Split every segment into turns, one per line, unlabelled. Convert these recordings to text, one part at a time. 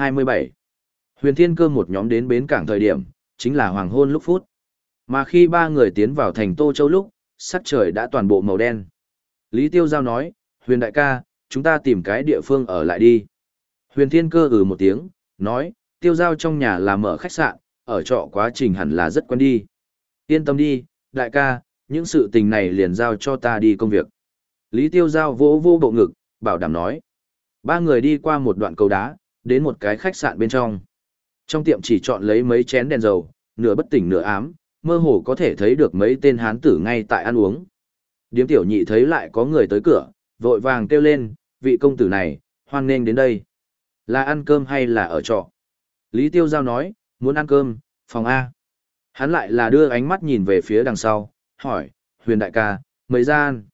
27. Huyền Thiên Cơ một nhóm đến bến cảng thời điểm, chính là hoàng hôn lúc phút. Mà khi ba người tiến vào thành Tô Châu lúc, sắc trời đã toàn bộ màu đen. Lý Tiêu Giao nói, Huyền Đại ca, chúng ta tìm cái địa phương ở lại đi. Huyền Thiên Cơ ừ một tiếng, nói, Tiêu Giao trong nhà là mở khách sạn, ở trọ quá trình hẳn là rất quen đi. Yên tâm đi, đại ca, những sự tình này liền giao cho ta đi công việc. Lý Tiêu Giao vỗ vô bộ ngực, bảo đảm nói. Ba người đi qua một đoạn cầu đá, đến một cái khách sạn bên trong. Trong tiệm chỉ chọn lấy mấy chén đèn dầu, nửa bất tỉnh nửa ám, mơ hồ có thể thấy được mấy tên hán tử ngay tại ăn uống. Điếm tiểu nhị thấy lại có người tới cửa, vội vàng kêu lên, vị công tử này, hoan nghênh đến đây. Là ăn cơm hay là ở trọ? Lý Tiêu Giao nói, muốn ăn cơm, phòng A. Hắn lại là đưa ánh mắt nhìn về phía đằng sau, hỏi, huyền đại ca, mấy gian.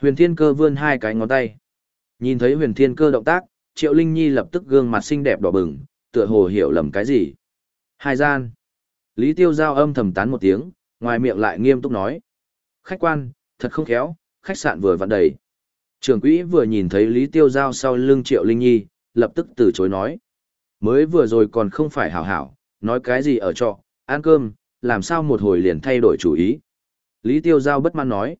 Huyền thiên cơ vươn hai cái ngón tay. Nhìn thấy huyền thiên cơ động tác, triệu linh nhi lập tức gương mặt xinh đẹp đỏ bừng, tựa hồ hiểu lầm cái gì. Hai gian. Lý tiêu giao âm thầm tán một tiếng, ngoài miệng lại nghiêm túc nói. Khách quan, thật không khéo, khách sạn vừa vặn đầy. Trưởng quỹ vừa nhìn thấy Lý tiêu giao sau lưng triệu linh nhi, lập tức từ chối nói. Mới vừa rồi còn không phải hảo hảo, nói cái gì ở trọ, ăn cơm, làm sao một hồi liền thay đổi chủ ý. Lý Tiêu Giao bất mãn nói,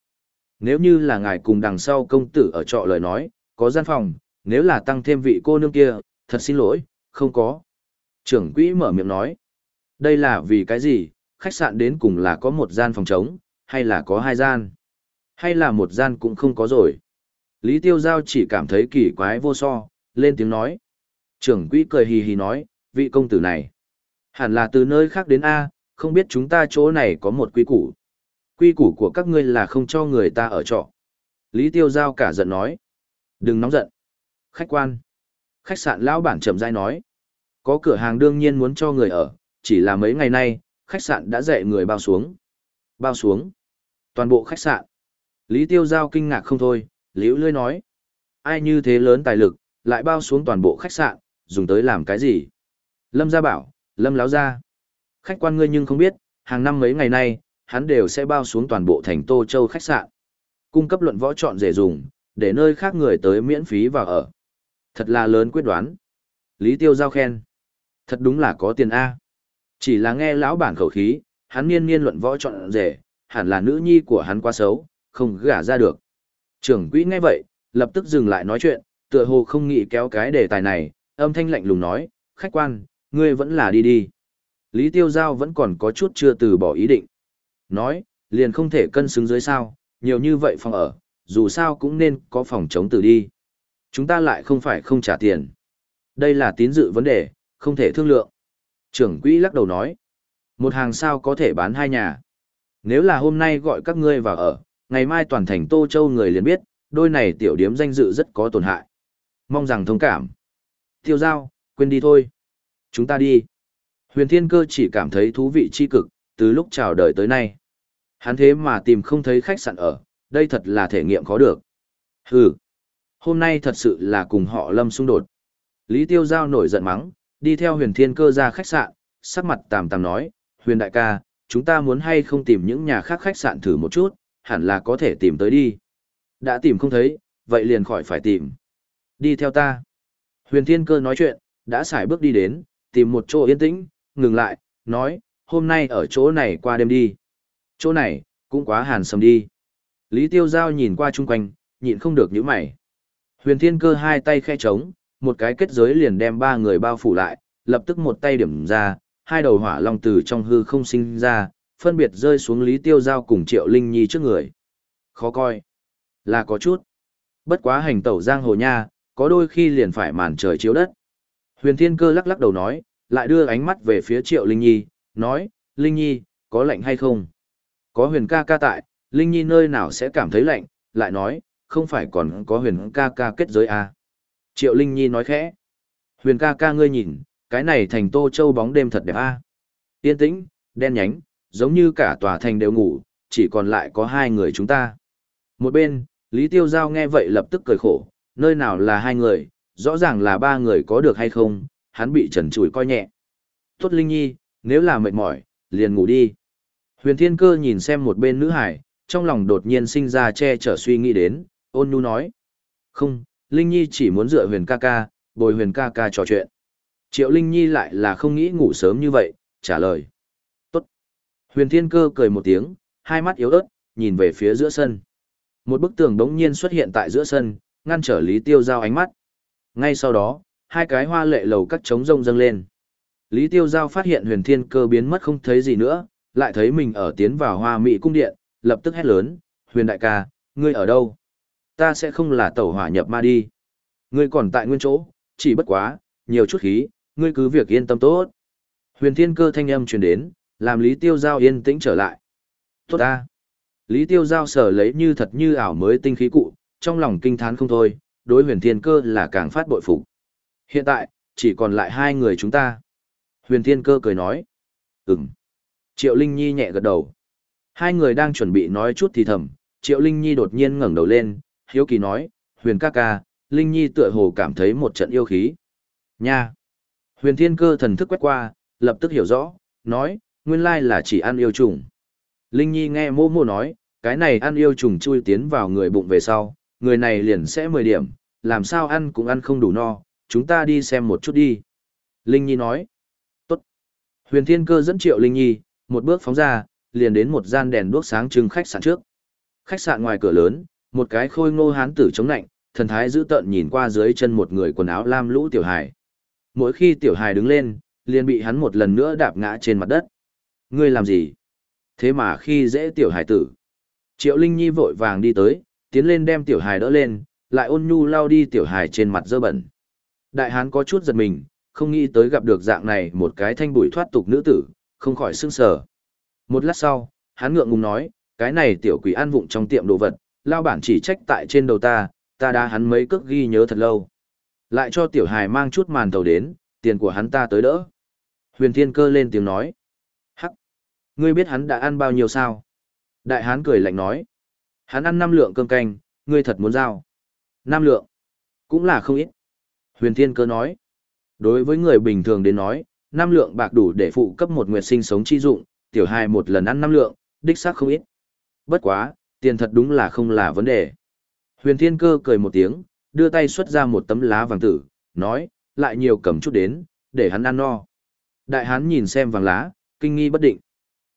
nếu như là ngài cùng đằng sau công tử ở trọ lời nói, có gian phòng, nếu là tăng thêm vị cô nương kia, thật xin lỗi, không có. Trưởng quỹ mở miệng nói, đây là vì cái gì, khách sạn đến cùng là có một gian phòng trống, hay là có hai gian, hay là một gian cũng không có rồi. Lý Tiêu Giao chỉ cảm thấy kỳ quái vô so, lên tiếng nói. Trưởng quỹ cười hì hì nói, vị công tử này, hẳn là từ nơi khác đến A, không biết chúng ta chỗ này có một quy củ. Quy củ của các ngươi là không cho người ta ở trọ. Lý Tiêu Giao cả giận nói. Đừng nóng giận. Khách quan. Khách sạn lão bản chậm rãi nói. Có cửa hàng đương nhiên muốn cho người ở, chỉ là mấy ngày nay, khách sạn đã dạy người bao xuống. Bao xuống. Toàn bộ khách sạn. Lý Tiêu Giao kinh ngạc không thôi, liễu lươi nói. Ai như thế lớn tài lực, lại bao xuống toàn bộ khách sạn, dùng tới làm cái gì? Lâm gia bảo, Lâm láo gia. Khách quan ngươi nhưng không biết, hàng năm mấy ngày nay, hắn đều sẽ bao xuống toàn bộ thành Tô Châu khách sạn. Cung cấp luận võ chọn dễ dùng, để nơi khác người tới miễn phí vào ở. Thật là lớn quyết đoán. Lý Tiêu Giao khen. Thật đúng là có tiền A. Chỉ là nghe lão bản khẩu khí, hắn niên niên luận võ chọn rể, hẳn là nữ nhi của hắn quá xấu, không gả ra được. Trưởng quỹ nghe vậy, lập tức dừng lại nói chuyện, tựa hồ không nghĩ kéo cái đề tài này, âm thanh lạnh lùng nói, khách quan, ngươi vẫn là đi đi. Lý Tiêu Giao vẫn còn có chút chưa từ bỏ ý định. Nói, liền không thể cân xứng dưới sao, nhiều như vậy phòng ở, dù sao cũng nên có phòng chống từ đi. Chúng ta lại không phải không trả tiền. Đây là tín dự vấn đề, không thể thương lượng. Trưởng quỹ lắc đầu nói, một hàng sao có thể bán hai nhà. Nếu là hôm nay gọi các ngươi vào ở, ngày mai toàn thành Tô Châu người liền biết, đôi này tiểu điếm danh dự rất có tổn hại. Mong rằng thông cảm. Tiêu giao, quên đi thôi. Chúng ta đi. Huyền Thiên Cơ chỉ cảm thấy thú vị chi cực, từ lúc chào đời tới nay. Hắn thế mà tìm không thấy khách sạn ở, đây thật là thể nghiệm khó được. Hừ, hôm nay thật sự là cùng họ lâm xung đột. Lý Tiêu Giao nổi giận mắng, đi theo huyền thiên cơ ra khách sạn, sắc mặt tàm tàm nói, huyền đại ca, chúng ta muốn hay không tìm những nhà khác khách sạn thử một chút, hẳn là có thể tìm tới đi. Đã tìm không thấy, vậy liền khỏi phải tìm. Đi theo ta. Huyền thiên cơ nói chuyện, đã xài bước đi đến, tìm một chỗ yên tĩnh, ngừng lại, nói, hôm nay ở chỗ này qua đêm đi. Chỗ này, cũng quá hàn sầm đi. Lý Tiêu Giao nhìn qua chung quanh, nhịn không được những mày. Huyền Thiên Cơ hai tay khe trống, một cái kết giới liền đem ba người bao phủ lại, lập tức một tay điểm ra, hai đầu hỏa long từ trong hư không sinh ra, phân biệt rơi xuống Lý Tiêu Giao cùng Triệu Linh Nhi trước người. Khó coi. Là có chút. Bất quá hành tẩu giang hồ nha, có đôi khi liền phải màn trời chiếu đất. Huyền Thiên Cơ lắc lắc đầu nói, lại đưa ánh mắt về phía Triệu Linh Nhi, nói, Linh Nhi, có lạnh hay không? Có huyền ca ca tại, Linh Nhi nơi nào sẽ cảm thấy lạnh, lại nói, không phải còn có huyền ca ca kết giới à? Triệu Linh Nhi nói khẽ. Huyền ca ca ngươi nhìn, cái này thành tô châu bóng đêm thật đẹp à? Yên tĩnh, đen nhánh, giống như cả tòa thành đều ngủ, chỉ còn lại có hai người chúng ta. Một bên, Lý Tiêu Giao nghe vậy lập tức cười khổ, nơi nào là hai người, rõ ràng là ba người có được hay không, hắn bị trần trùi coi nhẹ. Tốt Linh Nhi, nếu là mệt mỏi, liền ngủ đi. Huyền Thiên Cơ nhìn xem một bên nữ hải, trong lòng đột nhiên sinh ra che chở suy nghĩ đến, ôn nhu nói. Không, Linh Nhi chỉ muốn dựa huyền ca ca, bồi huyền ca ca trò chuyện. Triệu Linh Nhi lại là không nghĩ ngủ sớm như vậy, trả lời. Tốt. Huyền Thiên Cơ cười một tiếng, hai mắt yếu ớt, nhìn về phía giữa sân. Một bức tường đống nhiên xuất hiện tại giữa sân, ngăn trở Lý Tiêu Giao ánh mắt. Ngay sau đó, hai cái hoa lệ lầu cắt trống rông dâng lên. Lý Tiêu Giao phát hiện huyền thiên cơ biến mất không thấy gì nữa, lại thấy mình ở tiến vào hoa mỹ cung điện, lập tức hét lớn, huyền đại ca, ngươi ở đâu? Ta sẽ không là tẩu hỏa nhập ma đi. Ngươi còn tại nguyên chỗ, chỉ bất quá, nhiều chút khí, ngươi cứ việc yên tâm tốt. Huyền thiên cơ thanh âm truyền đến, làm Lý Tiêu Giao yên tĩnh trở lại. Tốt ta. Lý Tiêu Giao sở lấy như thật như ảo mới tinh khí cụ, trong lòng kinh thán không thôi, đối huyền thiên cơ là càng phát bội phục. Hiện tại, chỉ còn lại hai người chúng ta. Huyền thiên cơ cười nói. Ừm. Triệu Linh Nhi nhẹ gật đầu. Hai người đang chuẩn bị nói chút thì thầm, Triệu Linh Nhi đột nhiên ngẩng đầu lên, hiếu kỳ nói, huyền ca ca, Linh Nhi tựa hồ cảm thấy một trận yêu khí. Nha! Huyền thiên cơ thần thức quét qua, lập tức hiểu rõ, nói, nguyên lai là chỉ ăn yêu trùng. Linh Nhi nghe mô mô nói, cái này ăn yêu trùng chui tiến vào người bụng về sau, người này liền sẽ 10 điểm, làm sao ăn cũng ăn không đủ no, chúng ta đi xem một chút đi. Linh Nhi nói, tốt. Huyền Thiên Cơ dẫn Triệu Linh Nhi, một bước phóng ra, liền đến một gian đèn đuốc sáng trưng khách sạn trước. Khách sạn ngoài cửa lớn, một cái khôi ngô hán tử chống nạnh, thần thái dữ tợn nhìn qua dưới chân một người quần áo lam lũ tiểu hài. Mỗi khi tiểu hài đứng lên, liền bị hắn một lần nữa đạp ngã trên mặt đất. Ngươi làm gì? Thế mà khi dễ tiểu hài tử. Triệu Linh Nhi vội vàng đi tới, tiến lên đem tiểu hài đỡ lên, lại ôn nhu lau đi tiểu hài trên mặt dơ bẩn. Đại hán có chút giật mình, không nghĩ tới gặp được dạng này một cái thanh bụi thoát tục nữ tử, không khỏi sưng sờ. Một lát sau, hắn ngượng ngùng nói, cái này tiểu quỷ ăn vụng trong tiệm đồ vật, lao bản chỉ trách tại trên đầu ta, ta đã hắn mấy cước ghi nhớ thật lâu. Lại cho tiểu hài mang chút màn tàu đến, tiền của hắn ta tới đỡ. Huyền Thiên Cơ lên tiếng nói. Hắc! Ngươi biết hắn đã ăn bao nhiêu sao? Đại hán cười lạnh nói. Hắn ăn năm lượng cơm canh, ngươi thật muốn giao. Năm lượng. Cũng là không ít. Huyền Thiên Cơ nói. Đối với người bình thường đến nói, năm lượng bạc đủ để phụ cấp một nguyệt sinh sống chi dụng, tiểu hài một lần ăn năm lượng, đích xác không ít. Bất quá, tiền thật đúng là không là vấn đề. Huyền Thiên Cơ cười một tiếng, đưa tay xuất ra một tấm lá vàng tử, nói, lại nhiều cầm chút đến, để hắn ăn no. Đại hán nhìn xem vàng lá, kinh nghi bất định.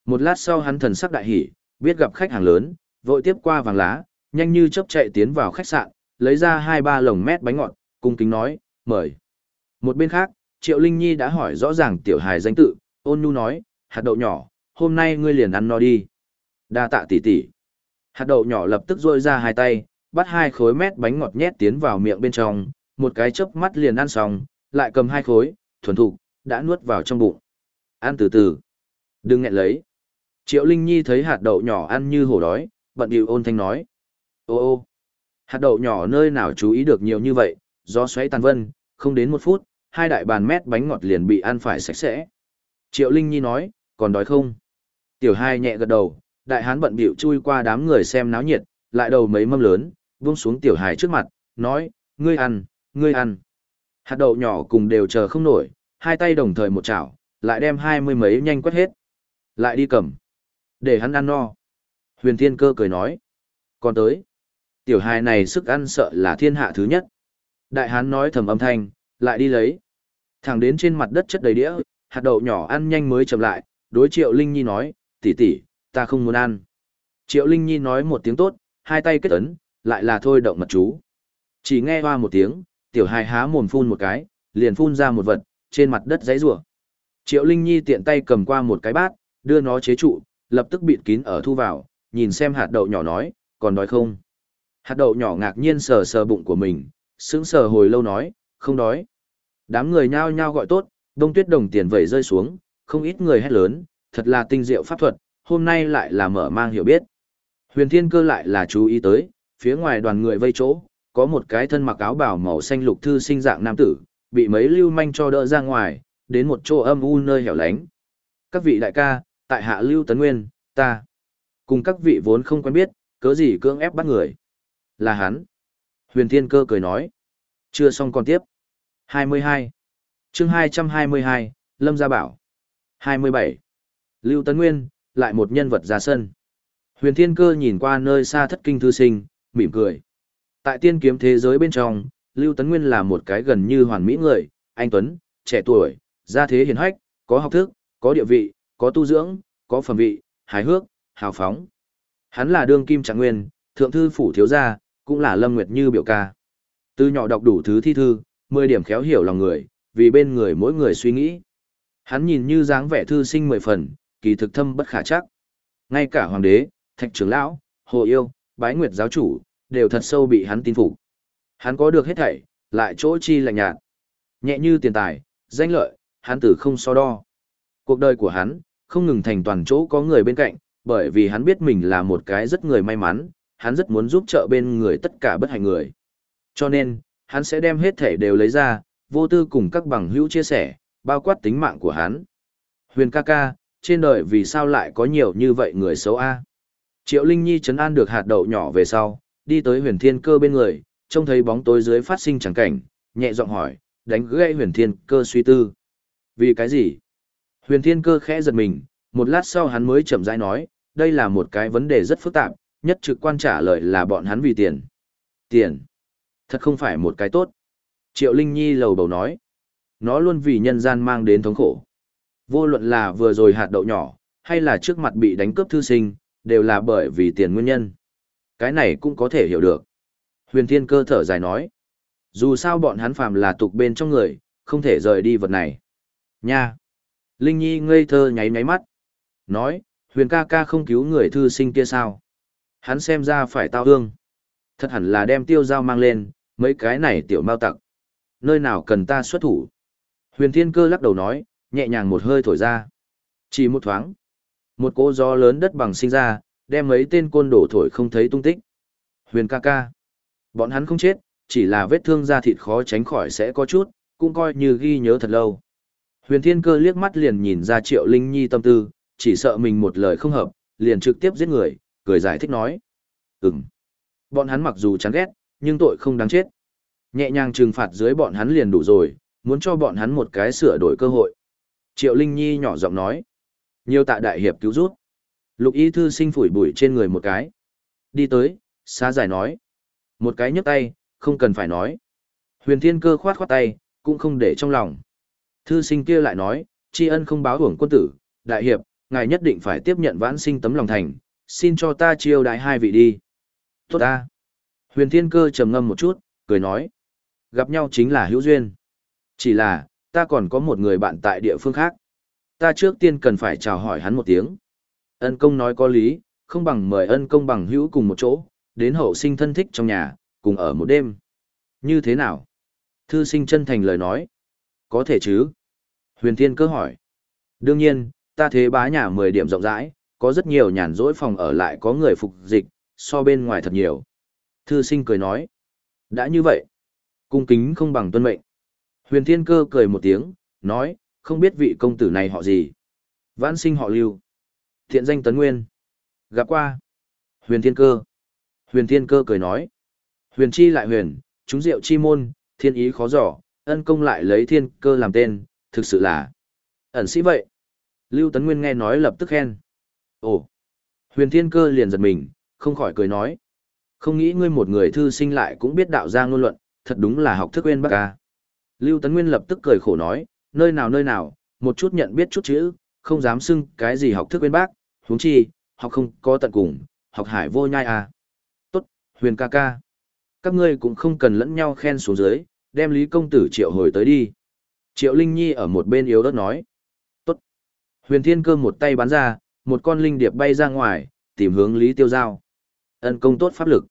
Một lát sau hắn thần sắc đại hỉ, biết gặp khách hàng lớn, vội tiếp qua vàng lá, nhanh như chớp chạy tiến vào khách sạn, lấy ra hai ba lồng mét bánh ngọt, cung kính nói, mời. Một bên khác, Triệu Linh Nhi đã hỏi rõ ràng tiểu hài danh tự, ôn nhu nói, hạt đậu nhỏ, hôm nay ngươi liền ăn no đi. Đa tạ tỷ tỷ. Hạt đậu nhỏ lập tức rôi ra hai tay, bắt hai khối mét bánh ngọt nhét tiến vào miệng bên trong, một cái chớp mắt liền ăn xong, lại cầm hai khối, thuần thục, đã nuốt vào trong bụng. Ăn từ từ. Đừng nghẹn lấy. Triệu Linh Nhi thấy hạt đậu nhỏ ăn như hổ đói, bận điệu ôn thanh nói. Ô ô, hạt đậu nhỏ nơi nào chú ý được nhiều như vậy, do xoáy tàn vân, không đến một phút, hai đại bàn mét bánh ngọt liền bị ăn phải sạch sẽ. Triệu Linh Nhi nói, còn đói không? Tiểu hai nhẹ gật đầu, đại hán bận bịu chui qua đám người xem náo nhiệt, lại đầu mấy mâm lớn, buông xuống tiểu hài trước mặt, nói, ngươi ăn, ngươi ăn. Hạt đậu nhỏ cùng đều chờ không nổi, hai tay đồng thời một chảo, lại đem hai mươi mấy nhanh quét hết. Lại đi cầm. Để hắn ăn no. Huyền Thiên Cơ cười nói. Còn tới. Tiểu hài này sức ăn sợ là thiên hạ thứ nhất. Đại hán nói thầm âm thanh, lại đi lấy. Thẳng đến trên mặt đất chất đầy đĩa, hạt đậu nhỏ ăn nhanh mới chậm lại, đối Triệu Linh Nhi nói, tỷ tỷ, ta không muốn ăn. Triệu Linh Nhi nói một tiếng tốt, hai tay kết ấn, lại là thôi động mật chú. Chỉ nghe hoa một tiếng, tiểu hài há mồm phun một cái, liền phun ra một vật, trên mặt đất giấy rủa. Triệu Linh Nhi tiện tay cầm qua một cái bát, đưa nó chế trụ, lập tức bịt kín ở thu vào, nhìn xem hạt đậu nhỏ nói, còn đói không? Hạt đậu nhỏ ngạc nhiên sờ sờ bụng của mình, sững sờ hồi lâu nói, không đói. Đám người nhao nhao gọi tốt, đông tuyết đồng tiền vẩy rơi xuống, không ít người hét lớn, thật là tinh diệu pháp thuật, hôm nay lại là mở mang hiểu biết. Huyền thiên cơ lại là chú ý tới, phía ngoài đoàn người vây chỗ, có một cái thân mặc áo bào màu xanh lục thư sinh dạng nam tử, bị mấy lưu manh cho đỡ ra ngoài, đến một chỗ âm u nơi hẻo lánh. Các vị đại ca, tại hạ lưu tấn nguyên, ta, cùng các vị vốn không quen biết, cớ gì cưỡng ép bắt người. Là hắn. Huyền thiên cơ cười nói. Chưa xong còn tiếp. 22. chương 222, Lâm Gia Bảo. 27. Lưu Tấn Nguyên, lại một nhân vật ra sân. Huyền Thiên Cơ nhìn qua nơi xa thất kinh thư sinh, mỉm cười. Tại tiên kiếm thế giới bên trong, Lưu Tấn Nguyên là một cái gần như hoàn mỹ người, anh Tuấn, trẻ tuổi, gia thế hiền hách, có học thức, có địa vị, có tu dưỡng, có phẩm vị, hài hước, hào phóng. Hắn là đương kim trạng nguyên, thượng thư phủ thiếu gia, cũng là Lâm Nguyệt Như biểu ca. Từ nhỏ đọc đủ thứ thi thư, 10 điểm khéo hiểu lòng người, vì bên người mỗi người suy nghĩ. Hắn nhìn như dáng vẻ thư sinh mười phần, kỳ thực thâm bất khả chắc. Ngay cả hoàng đế, thạch trưởng lão, hồ yêu, bái nguyệt giáo chủ, đều thật sâu bị hắn tin phục. Hắn có được hết thảy, lại chỗ chi lạnh nhạt. Nhẹ như tiền tài, danh lợi, hắn tử không so đo. Cuộc đời của hắn, không ngừng thành toàn chỗ có người bên cạnh, bởi vì hắn biết mình là một cái rất người may mắn, hắn rất muốn giúp trợ bên người tất cả bất hạnh người. Cho nên, hắn sẽ đem hết thảy đều lấy ra, vô tư cùng các bằng hữu chia sẻ, bao quát tính mạng của hắn. Huyền ca ca, trên đời vì sao lại có nhiều như vậy người xấu a? Triệu Linh Nhi chấn an được hạt đậu nhỏ về sau, đi tới huyền thiên cơ bên người, trông thấy bóng tối dưới phát sinh chẳng cảnh, nhẹ giọng hỏi, đánh gãy huyền thiên cơ suy tư. Vì cái gì? Huyền thiên cơ khẽ giật mình, một lát sau hắn mới chậm rãi nói, đây là một cái vấn đề rất phức tạp, nhất trực quan trả lời là bọn hắn vì tiền. Tiền. Thật không phải một cái tốt. Triệu Linh Nhi lầu bầu nói. Nó luôn vì nhân gian mang đến thống khổ. Vô luận là vừa rồi hạt đậu nhỏ, hay là trước mặt bị đánh cướp thư sinh, đều là bởi vì tiền nguyên nhân. Cái này cũng có thể hiểu được. Huyền Thiên Cơ thở dài nói. Dù sao bọn hắn phàm là tục bên trong người, không thể rời đi vật này. Nha! Linh Nhi ngây thơ nháy nháy mắt. Nói, huyền ca ca không cứu người thư sinh kia sao? Hắn xem ra phải tao hương. Thật hẳn là đem tiêu dao mang lên, mấy cái này tiểu mao tặc. Nơi nào cần ta xuất thủ? Huyền thiên cơ lắc đầu nói, nhẹ nhàng một hơi thổi ra. Chỉ một thoáng. Một cỗ gió lớn đất bằng sinh ra, đem mấy tên côn đổ thổi không thấy tung tích. Huyền ca ca. Bọn hắn không chết, chỉ là vết thương da thịt khó tránh khỏi sẽ có chút, cũng coi như ghi nhớ thật lâu. Huyền Thiên Cơ liếc mắt liền nhìn ra Triệu Linh Nhi tâm tư, chỉ sợ mình một lời không hợp, liền trực tiếp giết người, cười giải thích nói. Ừm. Bọn hắn mặc dù chán ghét, nhưng tội không đáng chết. Nhẹ nhàng trừng phạt dưới bọn hắn liền đủ rồi, muốn cho bọn hắn một cái sửa đổi cơ hội. Triệu Linh Nhi nhỏ giọng nói. Nhiều tạ đại hiệp cứu rút. Lục y thư sinh phủi bụi trên người một cái. Đi tới, xa giải nói. Một cái nhấc tay, không cần phải nói. Huyền thiên cơ khoát khoát tay, cũng không để trong lòng. Thư sinh kia lại nói, tri ân không báo hưởng quân tử, đại hiệp, ngài nhất định phải tiếp nhận vãn sinh tấm lòng thành, xin cho ta chiêu đại hai vị đi. Tốt ta. Huyền thiên cơ trầm ngâm một chút, cười nói. Gặp nhau chính là hữu duyên. Chỉ là, ta còn có một người bạn tại địa phương khác. Ta trước tiên cần phải chào hỏi hắn một tiếng. Ân công nói có lý, không bằng mời ân công bằng hữu cùng một chỗ, đến hậu sinh thân thích trong nhà, cùng ở một đêm. Như thế nào? Thư sinh chân thành lời nói. Có thể chứ? Huyền Thiên cơ hỏi. Đương nhiên, ta thế bá nhà 10 điểm rộng rãi, có rất nhiều nhàn rỗi phòng ở lại có người phục dịch, so bên ngoài thật nhiều. Thư sinh cười nói. Đã như vậy, cung kính không bằng tuân mệnh. Huyền Thiên Cơ cười một tiếng, nói, không biết vị công tử này họ gì. Vãn sinh họ lưu. Thiện danh Tấn Nguyên. Gặp qua. Huyền Thiên Cơ. Huyền Thiên Cơ cười nói. Huyền chi lại huyền, chúng diệu chi môn, thiên ý khó giỏ, ân công lại lấy thiên cơ làm tên, thực sự là ẩn sĩ vậy. Lưu Tấn Nguyên nghe nói lập tức khen. Ồ! Huyền Thiên Cơ liền giật mình, không khỏi cười nói. Không nghĩ ngươi một người thư sinh lại cũng biết đạo ra ngôn luận, thật đúng là học thức quên bác ca. Lưu Tấn Nguyên lập tức cười khổ nói, nơi nào nơi nào, một chút nhận biết chút chữ, không dám xưng cái gì học thức quên bác, huống chi, học không có tận cùng, học hải vô nhai à. Tốt, huyền ca ca. Các ngươi cũng không cần lẫn nhau khen xuống dưới, đem Lý Công Tử triệu hồi tới đi. Triệu Linh Nhi ở một bên yếu đất nói. Tốt. Huyền Thiên Cơ một tay bắn ra, một con linh điệp bay ra ngoài, tìm hướng Lý Tiêu Giao. Ân công tốt pháp lực.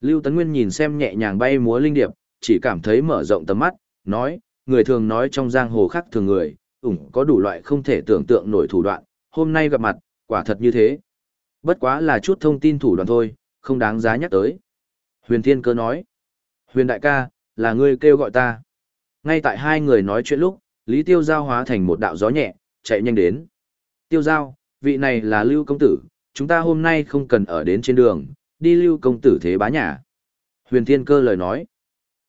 Lưu Tấn Nguyên nhìn xem nhẹ nhàng bay múa linh điệp, chỉ cảm thấy mở rộng tầm mắt, nói, người thường nói trong giang hồ khác thường người, ủng có đủ loại không thể tưởng tượng nổi thủ đoạn, hôm nay gặp mặt, quả thật như thế. Bất quá là chút thông tin thủ đoạn thôi, không đáng giá nhắc tới. Huyền Thiên Cơ nói, Huyền Đại ca, là ngươi kêu gọi ta. Ngay tại hai người nói chuyện lúc, Lý Tiêu Giao hóa thành một đạo gió nhẹ, chạy nhanh đến. Tiêu Giao, vị này là Lưu Công Tử, chúng ta hôm nay không cần ở đến trên đường, đi Lưu Công Tử thế bá nhà. Huyền Thiên Cơ lời nói.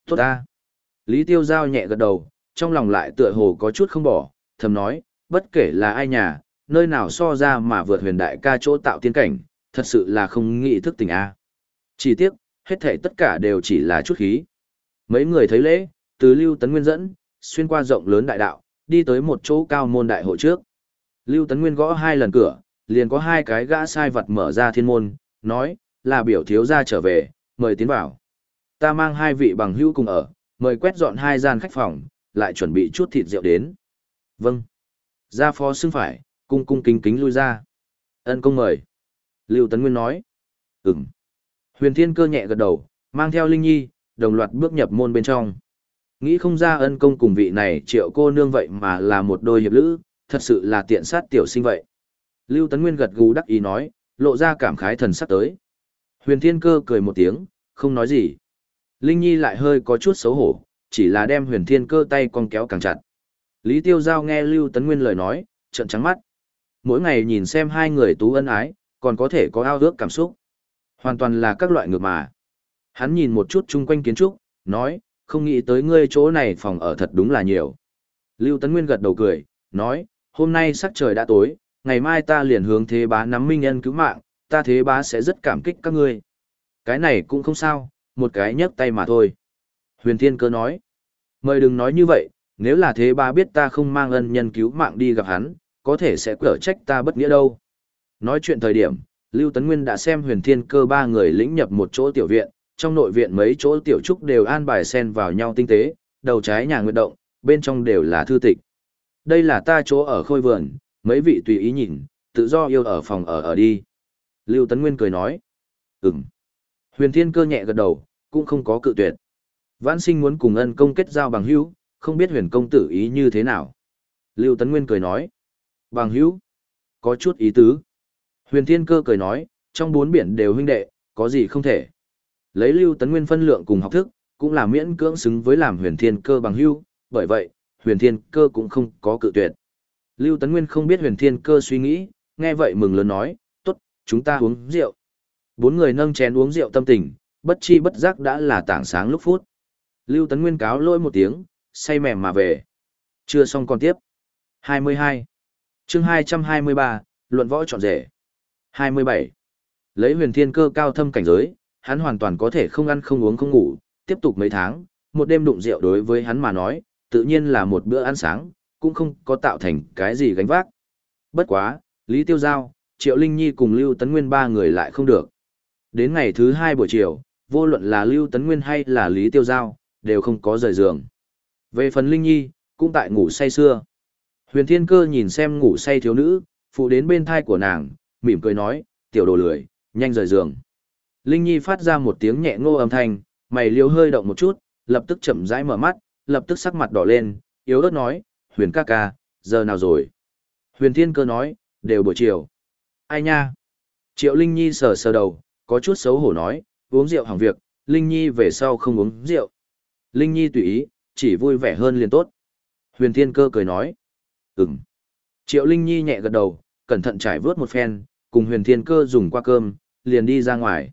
Tốt ta. Lý Tiêu Giao nhẹ gật đầu, trong lòng lại tựa hồ có chút không bỏ, thầm nói, bất kể là ai nhà, nơi nào so ra mà vượt huyền đại ca chỗ tạo tiên cảnh, thật sự là không nghĩ thức tình a. Chỉ tiếc, hết thể tất cả đều chỉ là chút khí. Mấy người thấy lễ, từ Lưu Tấn Nguyên dẫn, xuyên qua rộng lớn đại đạo, đi tới một chỗ cao môn đại hội trước. Lưu Tấn Nguyên gõ hai lần cửa, liền có hai cái gã sai vật mở ra thiên môn, nói, là biểu thiếu gia trở về, mời tiến vào. Ta mang hai vị bằng hữu cùng ở, mời quét dọn hai gian khách phòng, lại chuẩn bị chút thịt rượu đến. Vâng. Gia phó xưng phải, cung cung kính kính lui ra. Ân công mời. Lưu Tấn Nguyên nói. Ừm. Huyền Thiên cơ nhẹ gật đầu, mang theo Linh Nhi, đồng loạt bước nhập môn bên trong. Nghĩ không ra ân công cùng vị này triệu cô nương vậy mà là một đôi hiệp lữ, thật sự là tiện sát tiểu sinh vậy. Lưu Tấn Nguyên gật gù đắc ý nói, lộ ra cảm khái thần sắc tới. Huyền Thiên Cơ cười một tiếng, không nói gì. Linh Nhi lại hơi có chút xấu hổ, chỉ là đem Huyền Thiên Cơ tay con kéo càng chặt. Lý Tiêu Giao nghe Lưu Tấn Nguyên lời nói, trợn trắng mắt. Mỗi ngày nhìn xem hai người tú ân ái, còn có thể có ao ước cảm xúc. Hoàn toàn là các loại ngược mà. Hắn nhìn một chút chung quanh kiến trúc, nói, không nghĩ tới ngươi chỗ này phòng ở thật đúng là nhiều. Lưu Tấn Nguyên gật đầu cười, nói, hôm nay sắc trời đã tối, ngày mai ta liền hướng thế bá nắm minh nhân cứu mạng, ta thế bá sẽ rất cảm kích các ngươi. Cái này cũng không sao, một cái nhấc tay mà thôi. Huyền Thiên Cơ nói, mời đừng nói như vậy, nếu là thế ba biết ta không mang ân nhân cứu mạng đi gặp hắn, có thể sẽ cở trách ta bất nghĩa đâu. Nói chuyện thời điểm, Lưu Tấn Nguyên đã xem huyền thiên cơ ba người lĩnh nhập một chỗ tiểu viện, trong nội viện mấy chỗ tiểu trúc đều an bài xen vào nhau tinh tế, đầu trái nhà nguyệt động, bên trong đều là thư tịch. Đây là ta chỗ ở khôi vườn, mấy vị tùy ý nhìn, tự do yêu ở phòng ở ở đi. Lưu Tấn Nguyên cười nói. Ừm. Huyền Thiên Cơ nhẹ gật đầu, cũng không có cự tuyệt. Vãn sinh muốn cùng ân công kết giao bằng hữu, không biết huyền công tử ý như thế nào. Lưu Tấn Nguyên cười nói. Bằng hữu. Có chút ý tứ. Huyền Thiên Cơ cười nói, trong bốn biển đều huynh đệ, có gì không thể. Lấy Lưu Tấn Nguyên phân lượng cùng học thức, cũng là miễn cưỡng xứng với làm Huyền Thiên Cơ bằng hữu, bởi vậy, Huyền Thiên Cơ cũng không có cự tuyệt. Lưu Tấn Nguyên không biết huyền thiên cơ suy nghĩ, nghe vậy mừng lớn nói, tốt, chúng ta uống rượu. Bốn người nâng chén uống rượu tâm tình, bất chi bất giác đã là tảng sáng lúc phút. Lưu Tấn Nguyên cáo lỗi một tiếng, say mềm mà về. Chưa xong còn tiếp. 22. chương 223, luận võ trọn rể. 27. Lấy huyền thiên cơ cao thâm cảnh giới, hắn hoàn toàn có thể không ăn không uống không ngủ, tiếp tục mấy tháng, một đêm đụng rượu đối với hắn mà nói, tự nhiên là một bữa ăn sáng, cũng không có tạo thành cái gì gánh vác. Bất quá, Lý Tiêu Giao, Triệu Linh Nhi cùng Lưu Tấn Nguyên ba người lại không được. Đến ngày thứ hai buổi chiều, vô luận là Lưu Tấn Nguyên hay là Lý Tiêu Giao, đều không có rời giường. Về phần Linh Nhi, cũng tại ngủ say xưa. Huyền Thiên Cơ nhìn xem ngủ say thiếu nữ, phụ đến bên thai của nàng, mỉm cười nói, tiểu đồ lười, nhanh rời giường. Linh Nhi phát ra một tiếng nhẹ ngô âm thanh, mày liếu hơi động một chút, lập tức chậm rãi mở mắt, lập tức sắc mặt đỏ lên, yếu ớt nói, huyền ca ca, giờ nào rồi? Huyền thiên cơ nói, đều buổi chiều. Ai nha? Triệu Linh Nhi sờ sờ đầu, có chút xấu hổ nói, uống rượu hàng việc, Linh Nhi về sau không uống rượu. Linh Nhi tùy ý, chỉ vui vẻ hơn liền tốt. Huyền thiên cơ cười nói, ừm. Triệu Linh Nhi nhẹ gật đầu, cẩn thận trải vớt một phen, cùng huyền thiên cơ dùng qua cơm, liền đi ra ngoài.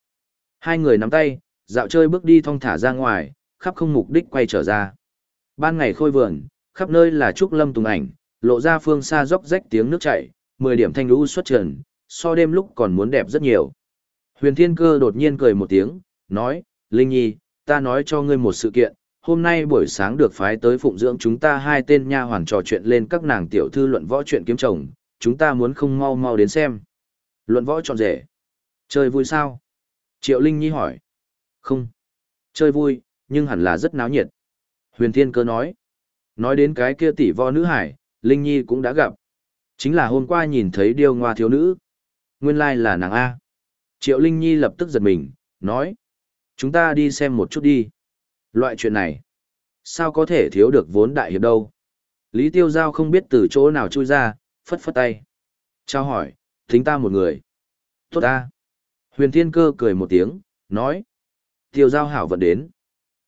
Hai người nắm tay, dạo chơi bước đi thong thả ra ngoài, khắp không mục đích quay trở ra. Ban ngày khôi vườn, khắp nơi là trúc lâm tùng ảnh, lộ ra phương xa róc rách tiếng nước chảy, mười điểm thanh lũ xuất trần, so đêm lúc còn muốn đẹp rất nhiều. Huyền Thiên Cơ đột nhiên cười một tiếng, nói, Linh Nhi, ta nói cho ngươi một sự kiện, hôm nay buổi sáng được phái tới phụng dưỡng chúng ta hai tên nha hoàn trò chuyện lên các nàng tiểu thư luận võ chuyện kiếm chồng, chúng ta muốn không mau mau đến xem. Luận võ tròn rể. Chơi vui sao? Triệu Linh Nhi hỏi. Không. Chơi vui, nhưng hẳn là rất náo nhiệt. Huyền Thiên Cơ nói. Nói đến cái kia tỷ vo nữ hải, Linh Nhi cũng đã gặp. Chính là hôm qua nhìn thấy điêu ngoa thiếu nữ. Nguyên lai là nàng A. Triệu Linh Nhi lập tức giật mình, nói. Chúng ta đi xem một chút đi. Loại chuyện này. Sao có thể thiếu được vốn đại hiệp đâu. Lý Tiêu Giao không biết từ chỗ nào chui ra, phất phất tay. chào hỏi, thính ta một người. Tốt ta. Huyền Thiên Cơ cười một tiếng, nói. Tiêu Giao hảo vận đến.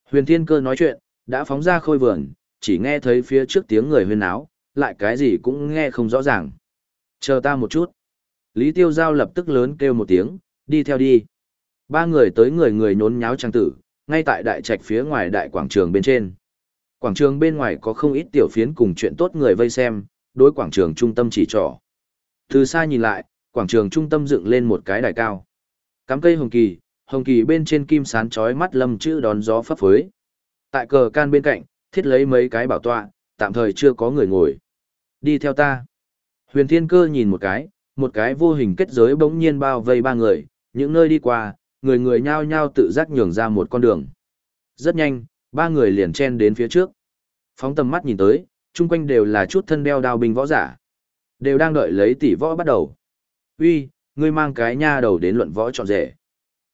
Huyền Thiên Cơ nói chuyện, đã phóng ra khôi vườn, chỉ nghe thấy phía trước tiếng người huyên náo, lại cái gì cũng nghe không rõ ràng. Chờ ta một chút. Lý Tiêu Giao lập tức lớn kêu một tiếng, đi theo đi. Ba người tới người người nhốn nháo trang tử, ngay tại đại trạch phía ngoài đại quảng trường bên trên. Quảng trường bên ngoài có không ít tiểu phiến cùng chuyện tốt người vây xem, đối quảng trường trung tâm chỉ trỏ. Từ xa nhìn lại, quảng trường trung tâm dựng lên một cái đài cao. Cắm cây hồng kỳ, hồng kỳ bên trên kim sán chói mắt lâm chữ đón gió phấp phới. Tại cờ can bên cạnh, thiết lấy mấy cái bảo tọa, tạm thời chưa có người ngồi. Đi theo ta. Huyền Thiên Cơ nhìn một cái, một cái vô hình kết giới bỗng nhiên bao vây ba người, những nơi đi qua, người người nhao nhao tự giác nhường ra một con đường. Rất nhanh, ba người liền chen đến phía trước. Phóng tầm mắt nhìn tới, chung quanh đều là chút thân đeo đao binh võ giả. Đều đang đợi lấy tỷ võ bắt đầu. Uy, ngươi mang cái nha đầu đến luận võ trọn rể.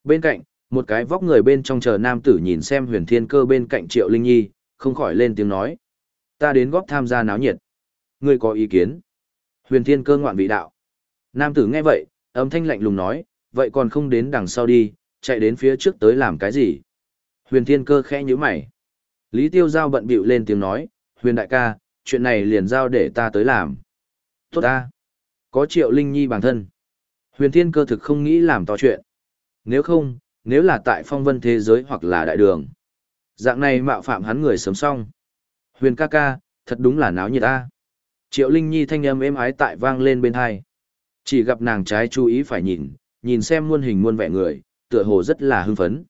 Bên cạnh, một cái vóc người bên trong chờ nam tử nhìn xem huyền thiên cơ bên cạnh triệu linh nhi, không khỏi lên tiếng nói. Ta đến góp tham gia náo nhiệt. Ngươi có ý kiến? Huyền thiên cơ ngoạn vị đạo. Nam tử nghe vậy, âm thanh lạnh lùng nói, vậy còn không đến đằng sau đi, chạy đến phía trước tới làm cái gì? Huyền thiên cơ khẽ nhíu mày. Lý tiêu giao bận bịu lên tiếng nói, huyền đại ca, chuyện này liền giao để ta tới làm. Tốt ta. Có triệu linh nhi bản thân. Huyền thiên cơ thực không nghĩ làm to chuyện. Nếu không, nếu là tại phong vân thế giới hoặc là đại đường. Dạng này mạo phạm hắn người sớm xong. Huyền ca ca, thật đúng là náo nhiệt ta. Triệu Linh Nhi thanh âm êm ái tại vang lên bên hai. Chỉ gặp nàng trái chú ý phải nhìn, nhìn xem muôn hình muôn vẻ người, tựa hồ rất là hưng phấn.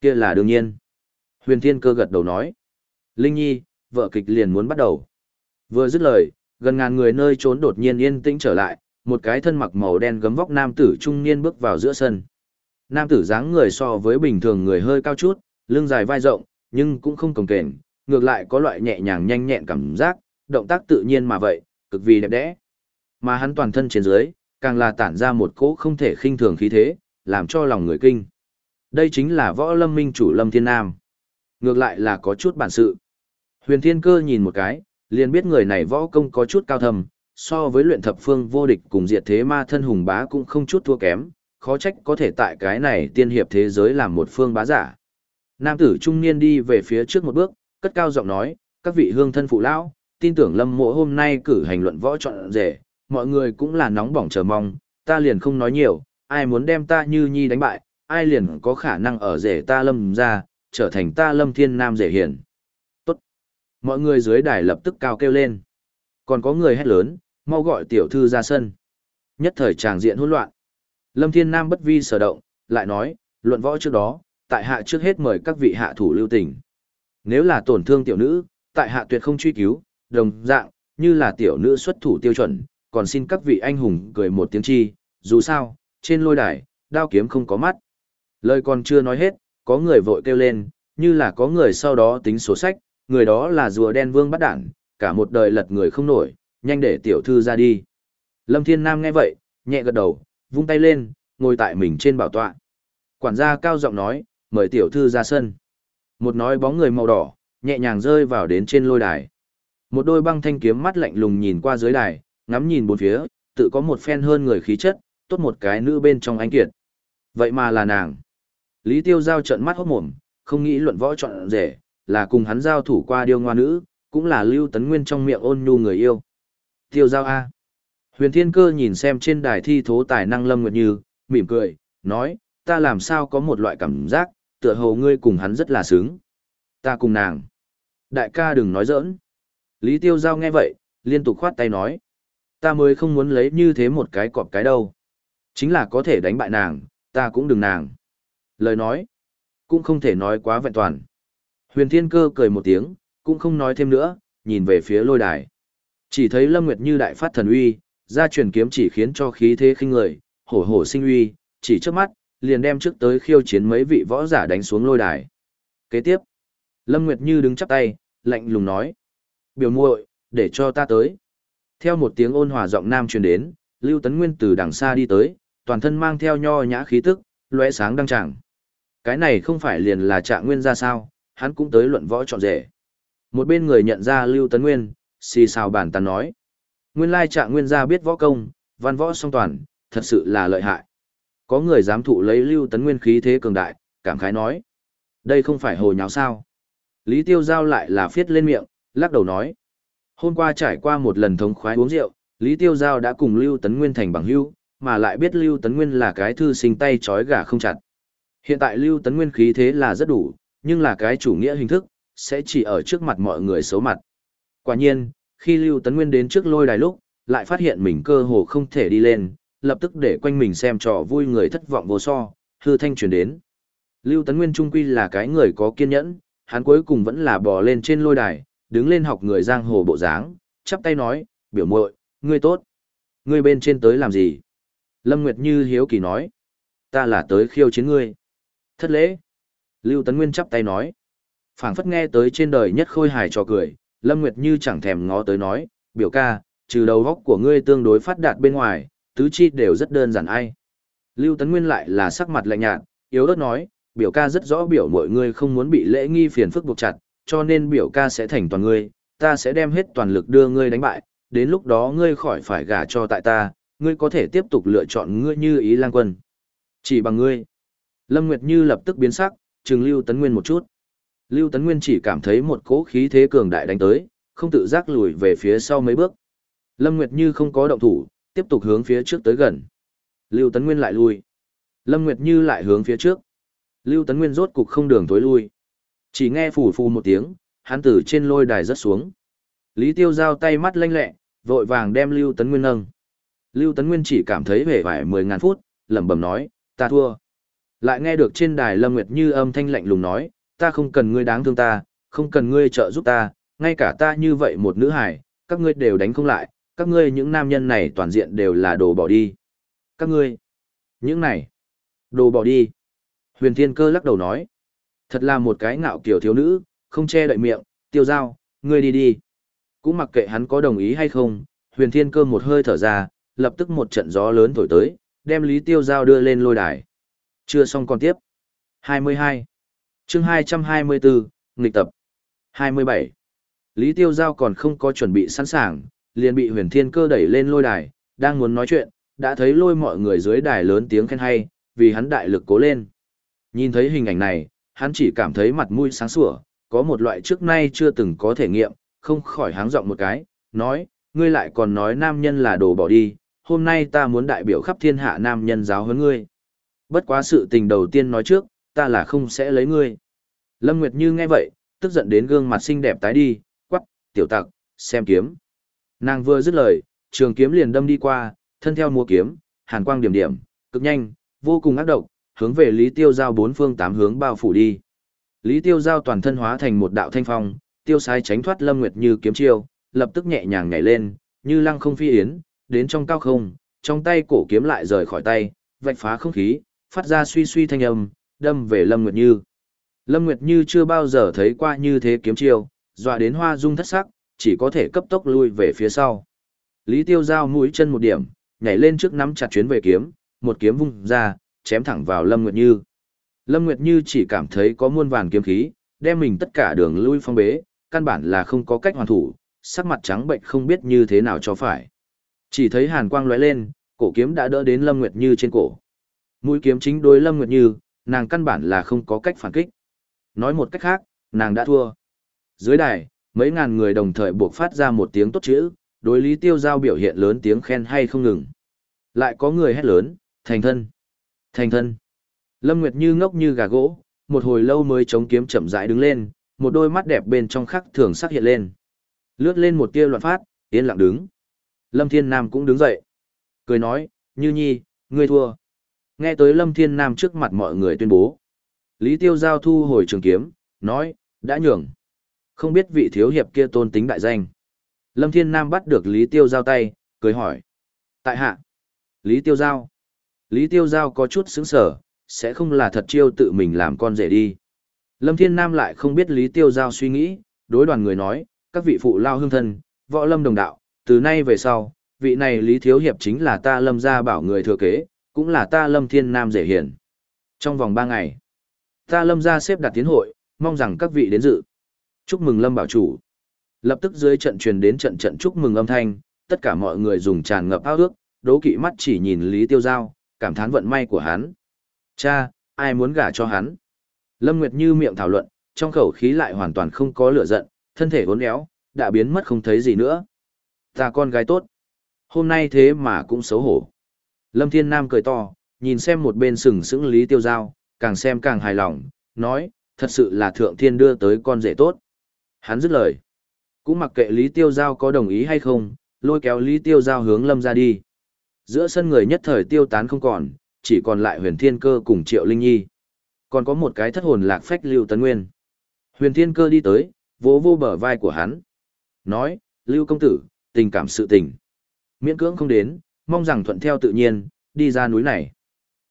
Kia là đương nhiên. Huyền Thiên Cơ gật đầu nói. Linh Nhi, vợ kịch liền muốn bắt đầu. Vừa dứt lời, gần ngàn người nơi trốn đột nhiên yên tĩnh trở lại, một cái thân mặc màu đen gấm vóc nam tử trung niên bước vào giữa sân. Nam tử dáng người so với bình thường người hơi cao chút, lưng dài vai rộng, nhưng cũng không cồng kềnh, ngược lại có loại nhẹ nhàng nhanh nhẹn cảm giác, động tác tự nhiên mà vậy, cực vì đẹp đẽ. Mà hắn toàn thân trên dưới, càng là tản ra một cỗ không thể khinh thường khí thế, làm cho lòng người kinh. Đây chính là võ lâm minh chủ Lâm Thiên Nam. Ngược lại là có chút bản sự. Huyền Thiên Cơ nhìn một cái, liền biết người này võ công có chút cao thầm, so với luyện thập phương vô địch cùng diệt thế ma thân hùng bá cũng không chút thua kém, khó trách có thể tại cái này tiên hiệp thế giới làm một phương bá giả. Nam tử trung niên đi về phía trước một bước, cất cao giọng nói, các vị hương thân phụ lão, tin tưởng lâm mộ hôm nay cử hành luận võ chọn rể, mọi người cũng là nóng bỏng chờ mong, ta liền không nói nhiều, ai muốn đem ta như nhi đánh bại, ai liền có khả năng ở rể ta lâm ra, trở thành ta lâm thiên nam rể hiển. Tốt. Mọi người dưới đài lập tức cao kêu lên. Còn có người hét lớn, mau gọi tiểu thư ra sân. Nhất thời tràng diện hỗn loạn. Lâm Thiên Nam bất vi sở động, lại nói, luận võ trước đó, tại hạ trước hết mời các vị hạ thủ lưu tình. Nếu là tổn thương tiểu nữ, tại hạ tuyệt không truy cứu, đồng dạng, như là tiểu nữ xuất thủ tiêu chuẩn, còn xin các vị anh hùng cười một tiếng chi, dù sao, trên lôi đài, đao kiếm không có mắt. Lời còn chưa nói hết, có người vội kêu lên, như là có người sau đó tính số sách, người đó là rùa đen vương bắt đảng, cả một đời lật người không nổi, nhanh để tiểu thư ra đi. Lâm Thiên Nam nghe vậy, nhẹ gật đầu, vung tay lên, ngồi tại mình trên bảo tọa. Quản gia cao giọng nói, mời tiểu thư ra sân. Một nói bóng người màu đỏ, nhẹ nhàng rơi vào đến trên lôi đài. Một đôi băng thanh kiếm mắt lạnh lùng nhìn qua dưới đài, ngắm nhìn bốn phía, tự có một phen hơn người khí chất, tốt một cái nữ bên trong anh kiệt. Vậy mà là nàng. Lý Tiêu Giao trận mắt hốt mồm, không nghĩ luận võ chọn rể, là cùng hắn giao thủ qua điêu ngoa nữ, cũng là Lưu Tấn Nguyên trong miệng ôn nhu người yêu. Tiêu Giao A. Huyền Thiên Cơ nhìn xem trên đài thi thố tài năng Lâm Nguyệt Như, mỉm cười, nói, ta làm sao có một loại cảm giác, tựa hồ ngươi cùng hắn rất là sướng. Ta cùng nàng. Đại ca đừng nói giỡn. Lý Tiêu Giao nghe vậy, liên tục khoát tay nói. Ta mới không muốn lấy như thế một cái cọp cái đâu. Chính là có thể đánh bại nàng, ta cũng đừng nàng. Lời nói, cũng không thể nói quá vẹn toàn. Huyền Thiên Cơ cười một tiếng, cũng không nói thêm nữa, nhìn về phía lôi đài. Chỉ thấy Lâm Nguyệt như đại phát thần uy, ra truyền kiếm chỉ khiến cho khí thế khinh người, hổ hổ sinh uy, chỉ trước mắt, liền đem trước tới khiêu chiến mấy vị võ giả đánh xuống lôi đài. Kế tiếp, Lâm Nguyệt Như đứng chắp tay, lạnh lùng nói. Biểu muội, để cho ta tới. Theo một tiếng ôn hòa giọng nam truyền đến, Lưu Tấn Nguyên từ đằng xa đi tới, toàn thân mang theo nho nhã khí tức, lóe sáng đăng tràng. Cái này không phải liền là trạng nguyên ra sao, hắn cũng tới luận võ trọn rể. Một bên người nhận ra Lưu Tấn Nguyên, xì xào bản tán nói. Nguyên lai trạng nguyên gia biết võ công, văn võ song toàn, thật sự là lợi hại. Có người dám thụ lấy Lưu Tấn Nguyên khí thế cường đại, cảm khái nói. Đây không phải hồ nháo sao. Lý Tiêu Giao lại là phiết lên miệng, lắc đầu nói. Hôm qua trải qua một lần thống khoái uống rượu, Lý Tiêu Giao đã cùng Lưu Tấn Nguyên thành bằng hữu, mà lại biết Lưu Tấn Nguyên là cái thư sinh tay trói gà không chặt. Hiện tại Lưu Tấn Nguyên khí thế là rất đủ, nhưng là cái chủ nghĩa hình thức, sẽ chỉ ở trước mặt mọi người xấu mặt. Quả nhiên, khi Lưu Tấn Nguyên đến trước lôi đài lúc, lại phát hiện mình cơ hồ không thể đi lên, lập tức để quanh mình xem trò vui người thất vọng vô so, hư thanh truyền đến. Lưu Tấn Nguyên trung quy là cái người có kiên nhẫn, hắn cuối cùng vẫn là bò lên trên lôi đài, đứng lên học người giang hồ bộ dáng, chắp tay nói, biểu muội, ngươi tốt. Ngươi bên trên tới làm gì? Lâm Nguyệt Như hiếu kỳ nói, ta là tới khiêu chiến ngươi. Thất lễ. Lưu Tấn Nguyên chắp tay nói, phảng phất nghe tới trên đời nhất khôi hài cho cười, Lâm Nguyệt Như chẳng thèm ngó tới nói, biểu ca, trừ đầu góc của ngươi tương đối phát đạt bên ngoài, tứ chi đều rất đơn giản ai. Lưu Tấn Nguyên lại là sắc mặt lạnh nhạt, yếu ớt nói, biểu ca rất rõ biểu mọi người không muốn bị lễ nghi phiền phức buộc chặt, cho nên biểu ca sẽ thành toàn ngươi, ta sẽ đem hết toàn lực đưa ngươi đánh bại, đến lúc đó ngươi khỏi phải gả cho tại ta, ngươi có thể tiếp tục lựa chọn ngươi như ý lang quân. Chỉ bằng ngươi. Lâm Nguyệt Như lập tức biến sắc, trừng Lưu Tấn Nguyên một chút. Lưu Tấn Nguyên chỉ cảm thấy một cỗ khí thế cường đại đánh tới, không tự giác lùi về phía sau mấy bước. Lâm Nguyệt Như không có động thủ, tiếp tục hướng phía trước tới gần. Lưu Tấn Nguyên lại lui. Lâm Nguyệt Như lại hướng phía trước. Lưu Tấn Nguyên rốt cục không đường tối lui. Chỉ nghe phù phù một tiếng, hắn từ trên lôi đài rớt xuống. Lý Tiêu giao tay mắt lanh lẹ, vội vàng đem Lưu Tấn Nguyên nâng. Lưu Tấn Nguyên chỉ cảm thấy vẻ vải mười ngàn phút, lẩm bẩm nói, ta thua. Lại nghe được trên đài Lâm Nguyệt Như âm thanh lạnh lùng nói, ta không cần ngươi đáng thương ta, không cần ngươi trợ giúp ta, ngay cả ta như vậy một nữ hải, các ngươi đều đánh không lại, các ngươi những nam nhân này toàn diện đều là đồ bỏ đi. Các ngươi, những này, đồ bỏ đi. Huyền Thiên Cơ lắc đầu nói, thật là một cái ngạo kiểu thiếu nữ, không che đậy miệng, tiêu giao, ngươi đi đi. Cũng mặc kệ hắn có đồng ý hay không, Huyền Thiên Cơ một hơi thở ra, lập tức một trận gió lớn thổi tới, đem Lý Tiêu Giao đưa lên lôi đài. Chưa xong còn tiếp. 22. chương 224, nghịch tập. 27. Lý Tiêu Giao còn không có chuẩn bị sẵn sàng, liền bị huyền thiên cơ đẩy lên lôi đài, đang muốn nói chuyện, đã thấy lôi mọi người dưới đài lớn tiếng khen hay, vì hắn đại lực cố lên. Nhìn thấy hình ảnh này, hắn chỉ cảm thấy mặt mũi sáng sủa, có một loại trước nay chưa từng có thể nghiệm, không khỏi háng giọng một cái, nói, ngươi lại còn nói nam nhân là đồ bỏ đi, hôm nay ta muốn đại biểu khắp thiên hạ nam nhân giáo huấn ngươi. Bất quá sự tình đầu tiên nói trước, ta là không sẽ lấy ngươi. Lâm Nguyệt Như nghe vậy, tức giận đến gương mặt xinh đẹp tái đi, quắc, tiểu tặc, xem kiếm. Nàng vừa dứt lời, trường kiếm liền đâm đi qua, thân theo múa kiếm, hàn quang điểm điểm, cực nhanh, vô cùng ác độc, hướng về Lý Tiêu Giao bốn phương tám hướng bao phủ đi. Lý Tiêu Giao toàn thân hóa thành một đạo thanh phong, tiêu sai tránh thoát Lâm Nguyệt Như kiếm chiêu, lập tức nhẹ nhàng nhảy lên, như lăng không phi yến, đến trong cao không, trong tay cổ kiếm lại rời khỏi tay, vạch phá không khí, phát ra suy suy thanh âm, đâm về Lâm Nguyệt Như. Lâm Nguyệt Như chưa bao giờ thấy qua như thế kiếm chiêu, dọa đến hoa dung thất sắc, chỉ có thể cấp tốc lui về phía sau. Lý Tiêu giao mũi chân một điểm, nhảy lên trước nắm chặt chuyến về kiếm, một kiếm vung ra, chém thẳng vào Lâm Nguyệt Như. Lâm Nguyệt Như chỉ cảm thấy có muôn vàn kiếm khí, đem mình tất cả đường lui phong bế, căn bản là không có cách hoàn thủ, sắc mặt trắng bệnh không biết như thế nào cho phải. Chỉ thấy hàn quang lóe lên, cổ kiếm đã đỡ đến Lâm Nguyệt Như trên cổ. Mũi kiếm chính đối Lâm Nguyệt Như, nàng căn bản là không có cách phản kích. Nói một cách khác, nàng đã thua. Dưới đài, mấy ngàn người đồng thời buộc phát ra một tiếng tốt chữ, đối Lý Tiêu Giao biểu hiện lớn tiếng khen hay không ngừng. Lại có người hét lớn, thành thân, thành thân. Lâm Nguyệt như ngốc như gà gỗ, một hồi lâu mới chống kiếm chậm rãi đứng lên, một đôi mắt đẹp bên trong khắc thường sắc hiện lên. Lướt lên một tia loạn phát, yên lặng đứng. Lâm Thiên Nam cũng đứng dậy. Cười nói, như nhi, ngươi thua. Nghe tới Lâm Thiên Nam trước mặt mọi người tuyên bố. Lý Tiêu Giao thu hồi trường kiếm, nói, đã nhường. Không biết vị thiếu hiệp kia tôn tính đại danh. Lâm Thiên Nam bắt được Lý Tiêu Giao tay, cười hỏi. Tại hạ. Lý Tiêu Giao. Lý Tiêu Giao có chút sững sở, sẽ không là thật chiêu tự mình làm con rể đi. Lâm Thiên Nam lại không biết Lý Tiêu Giao suy nghĩ, đối đoàn người nói, các vị phụ lao hương thân, võ lâm đồng đạo, từ nay về sau, vị này Lý Thiếu Hiệp chính là ta lâm gia bảo người thừa kế, cũng là ta lâm thiên nam rể hiển. Trong vòng ba ngày, ta lâm gia xếp đặt tiến hội, mong rằng các vị đến dự. Chúc mừng lâm bảo chủ. Lập tức dưới trận truyền đến trận trận chúc mừng âm thanh, tất cả mọi người dùng tràn ngập ao ước, đố kỵ mắt chỉ nhìn Lý Tiêu Giao, cảm thán vận may của hắn. Cha, ai muốn gả cho hắn? Lâm Nguyệt Như miệng thảo luận, trong khẩu khí lại hoàn toàn không có lửa giận, thân thể uốn éo, đã biến mất không thấy gì nữa. Ta con gái tốt. Hôm nay thế mà cũng xấu hổ. Lâm Thiên Nam cười to, nhìn xem một bên sừng sững Lý Tiêu Giao, càng xem càng hài lòng, nói, thật sự là thượng thiên đưa tới con rể tốt. Hắn dứt lời. Cũng mặc kệ Lý Tiêu Giao có đồng ý hay không, lôi kéo Lý Tiêu Giao hướng Lâm ra đi. Giữa sân người nhất thời tiêu tán không còn, chỉ còn lại huyền thiên cơ cùng Triệu Linh Nhi. Còn có một cái thất hồn lạc phách Lưu Tấn Nguyên. Huyền Thiên Cơ đi tới, vỗ vô bờ vai của hắn. Nói, Lưu công tử, tình cảm sự tình. Miễn cưỡng không đến, mong rằng thuận theo tự nhiên, đi ra núi này.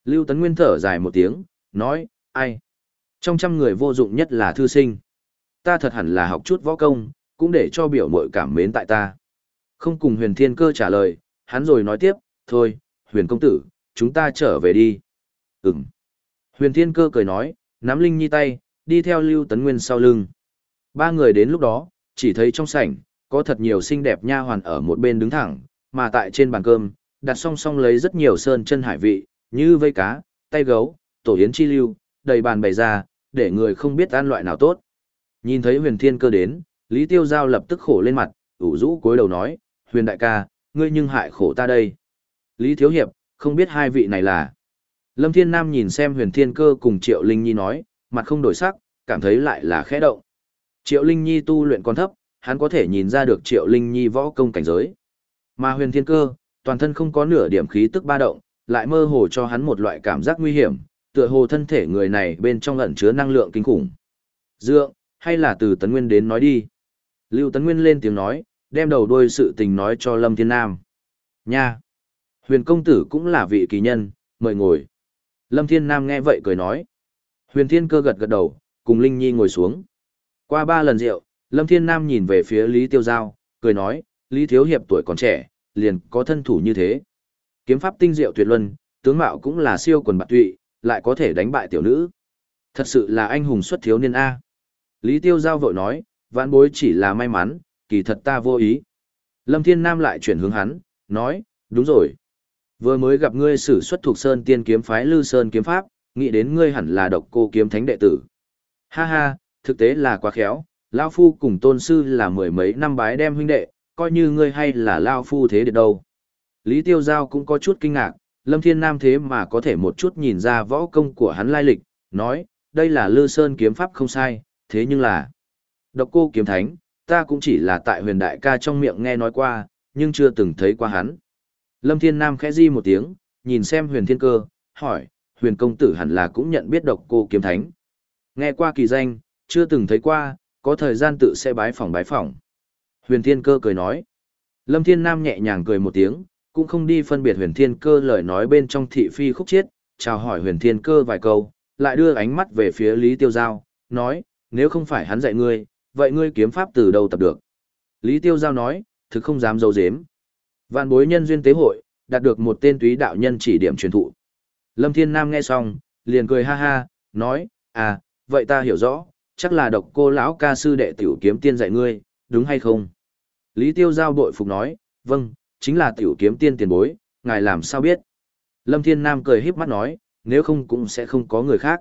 Lưu Tấn Nguyên thở dài một tiếng, nói, ai? Trong trăm người vô dụng nhất là thư sinh. Ta thật hẳn là học chút võ công, cũng để cho biểu mội cảm mến tại ta. Không cùng huyền thiên cơ trả lời, hắn rồi nói tiếp, thôi, huyền công tử, chúng ta trở về đi. Ừm. Huyền thiên cơ cười nói, nắm Linh Nhi tay, đi theo Lưu Tấn Nguyên sau lưng. Ba người đến lúc đó, chỉ thấy trong sảnh, có thật nhiều xinh đẹp nha hoàn ở một bên đứng thẳng, mà tại trên bàn cơm, đặt song song lấy rất nhiều sơn chân hải vị, như vây cá, tay gấu, tổ yến chi lưu, đầy bàn bày ra, để người không biết ăn loại nào tốt. Nhìn thấy huyền thiên cơ đến, Lý Tiêu Giao lập tức khổ lên mặt, ủ rũ cúi đầu nói, huyền đại ca, ngươi nhưng hại khổ ta đây. Lý Thiếu Hiệp, không biết hai vị này là. Lâm Thiên Nam nhìn xem huyền thiên cơ cùng Triệu Linh Nhi nói, mặt không đổi sắc, cảm thấy lại là khẽ động. Triệu Linh Nhi tu luyện còn thấp, hắn có thể nhìn ra được Triệu Linh Nhi võ công cảnh giới. Mà huyền thiên cơ, toàn thân không có nửa điểm khí tức ba động, lại mơ hồ cho hắn một loại cảm giác nguy hiểm, tựa hồ thân thể người này bên trong ẩn chứa năng lượng kinh khủng. Dượng, hay là từ Tấn Nguyên đến nói đi. Lưu Tấn Nguyên lên tiếng nói, đem đầu đuôi sự tình nói cho Lâm Thiên Nam. Nha! Huyền công tử cũng là vị kỳ nhân, mời ngồi. Lâm Thiên Nam nghe vậy cười nói. Huyền Thiên cơ gật gật đầu, cùng Linh Nhi ngồi xuống. Qua ba lần rượu, Lâm Thiên Nam nhìn về phía Lý Tiêu Giao, cười nói, Lý Thiếu Hiệp tuổi còn trẻ, liền có thân thủ như thế. Kiếm pháp tinh diệu tuyệt luân, tướng mạo cũng là siêu quần bạc tụy, lại có thể đánh bại tiểu nữ. Thật sự là anh hùng xuất thiếu niên A. Lý Tiêu Giao vội nói, vãn bối chỉ là may mắn, kỳ thật ta vô ý. Lâm Thiên Nam lại chuyển hướng hắn, nói, đúng rồi. Vừa mới gặp ngươi sử xuất thuộc sơn tiên kiếm phái Lư Sơn kiếm pháp, nghĩ đến ngươi hẳn là độc cô kiếm thánh đệ tử. Ha ha, thực tế là quá khéo, lão Phu cùng tôn sư là mười mấy năm bái đem huynh đệ, coi như ngươi hay là lão Phu thế được đâu. Lý Tiêu Giao cũng có chút kinh ngạc, Lâm Thiên Nam thế mà có thể một chút nhìn ra võ công của hắn lai lịch, nói, đây là Lư Sơn kiếm pháp không sai, thế nhưng là... Độc cô kiếm thánh, ta cũng chỉ là tại huyền đại ca trong miệng nghe nói qua, nhưng chưa từng thấy qua hắn. Lâm Thiên Nam khẽ di một tiếng, nhìn xem huyền thiên cơ, hỏi, huyền công tử hẳn là cũng nhận biết độc cô kiếm thánh. Nghe qua kỳ danh, chưa từng thấy qua, có thời gian tự sẽ bái phỏng bái phỏng. Huyền thiên cơ cười nói. Lâm Thiên Nam nhẹ nhàng cười một tiếng, cũng không đi phân biệt huyền thiên cơ lời nói bên trong thị phi khúc chiết, chào hỏi huyền thiên cơ vài câu, lại đưa ánh mắt về phía Lý Tiêu Giao, nói, nếu không phải hắn dạy ngươi, vậy ngươi kiếm pháp từ đâu tập được? Lý Tiêu Giao nói, thực không dám dấu dếm. Vạn bối nhân duyên tế hội, đạt được một tên túy đạo nhân chỉ điểm truyền thụ. Lâm Thiên Nam nghe xong, liền cười ha ha, nói, à, vậy ta hiểu rõ, chắc là độc cô lão ca sư đệ tiểu kiếm tiên dạy ngươi, đúng hay không? Lý Tiêu Giao bội phục nói, vâng, chính là tiểu kiếm tiên tiền bối, ngài làm sao biết? Lâm Thiên Nam cười híp mắt nói, nếu không cũng sẽ không có người khác.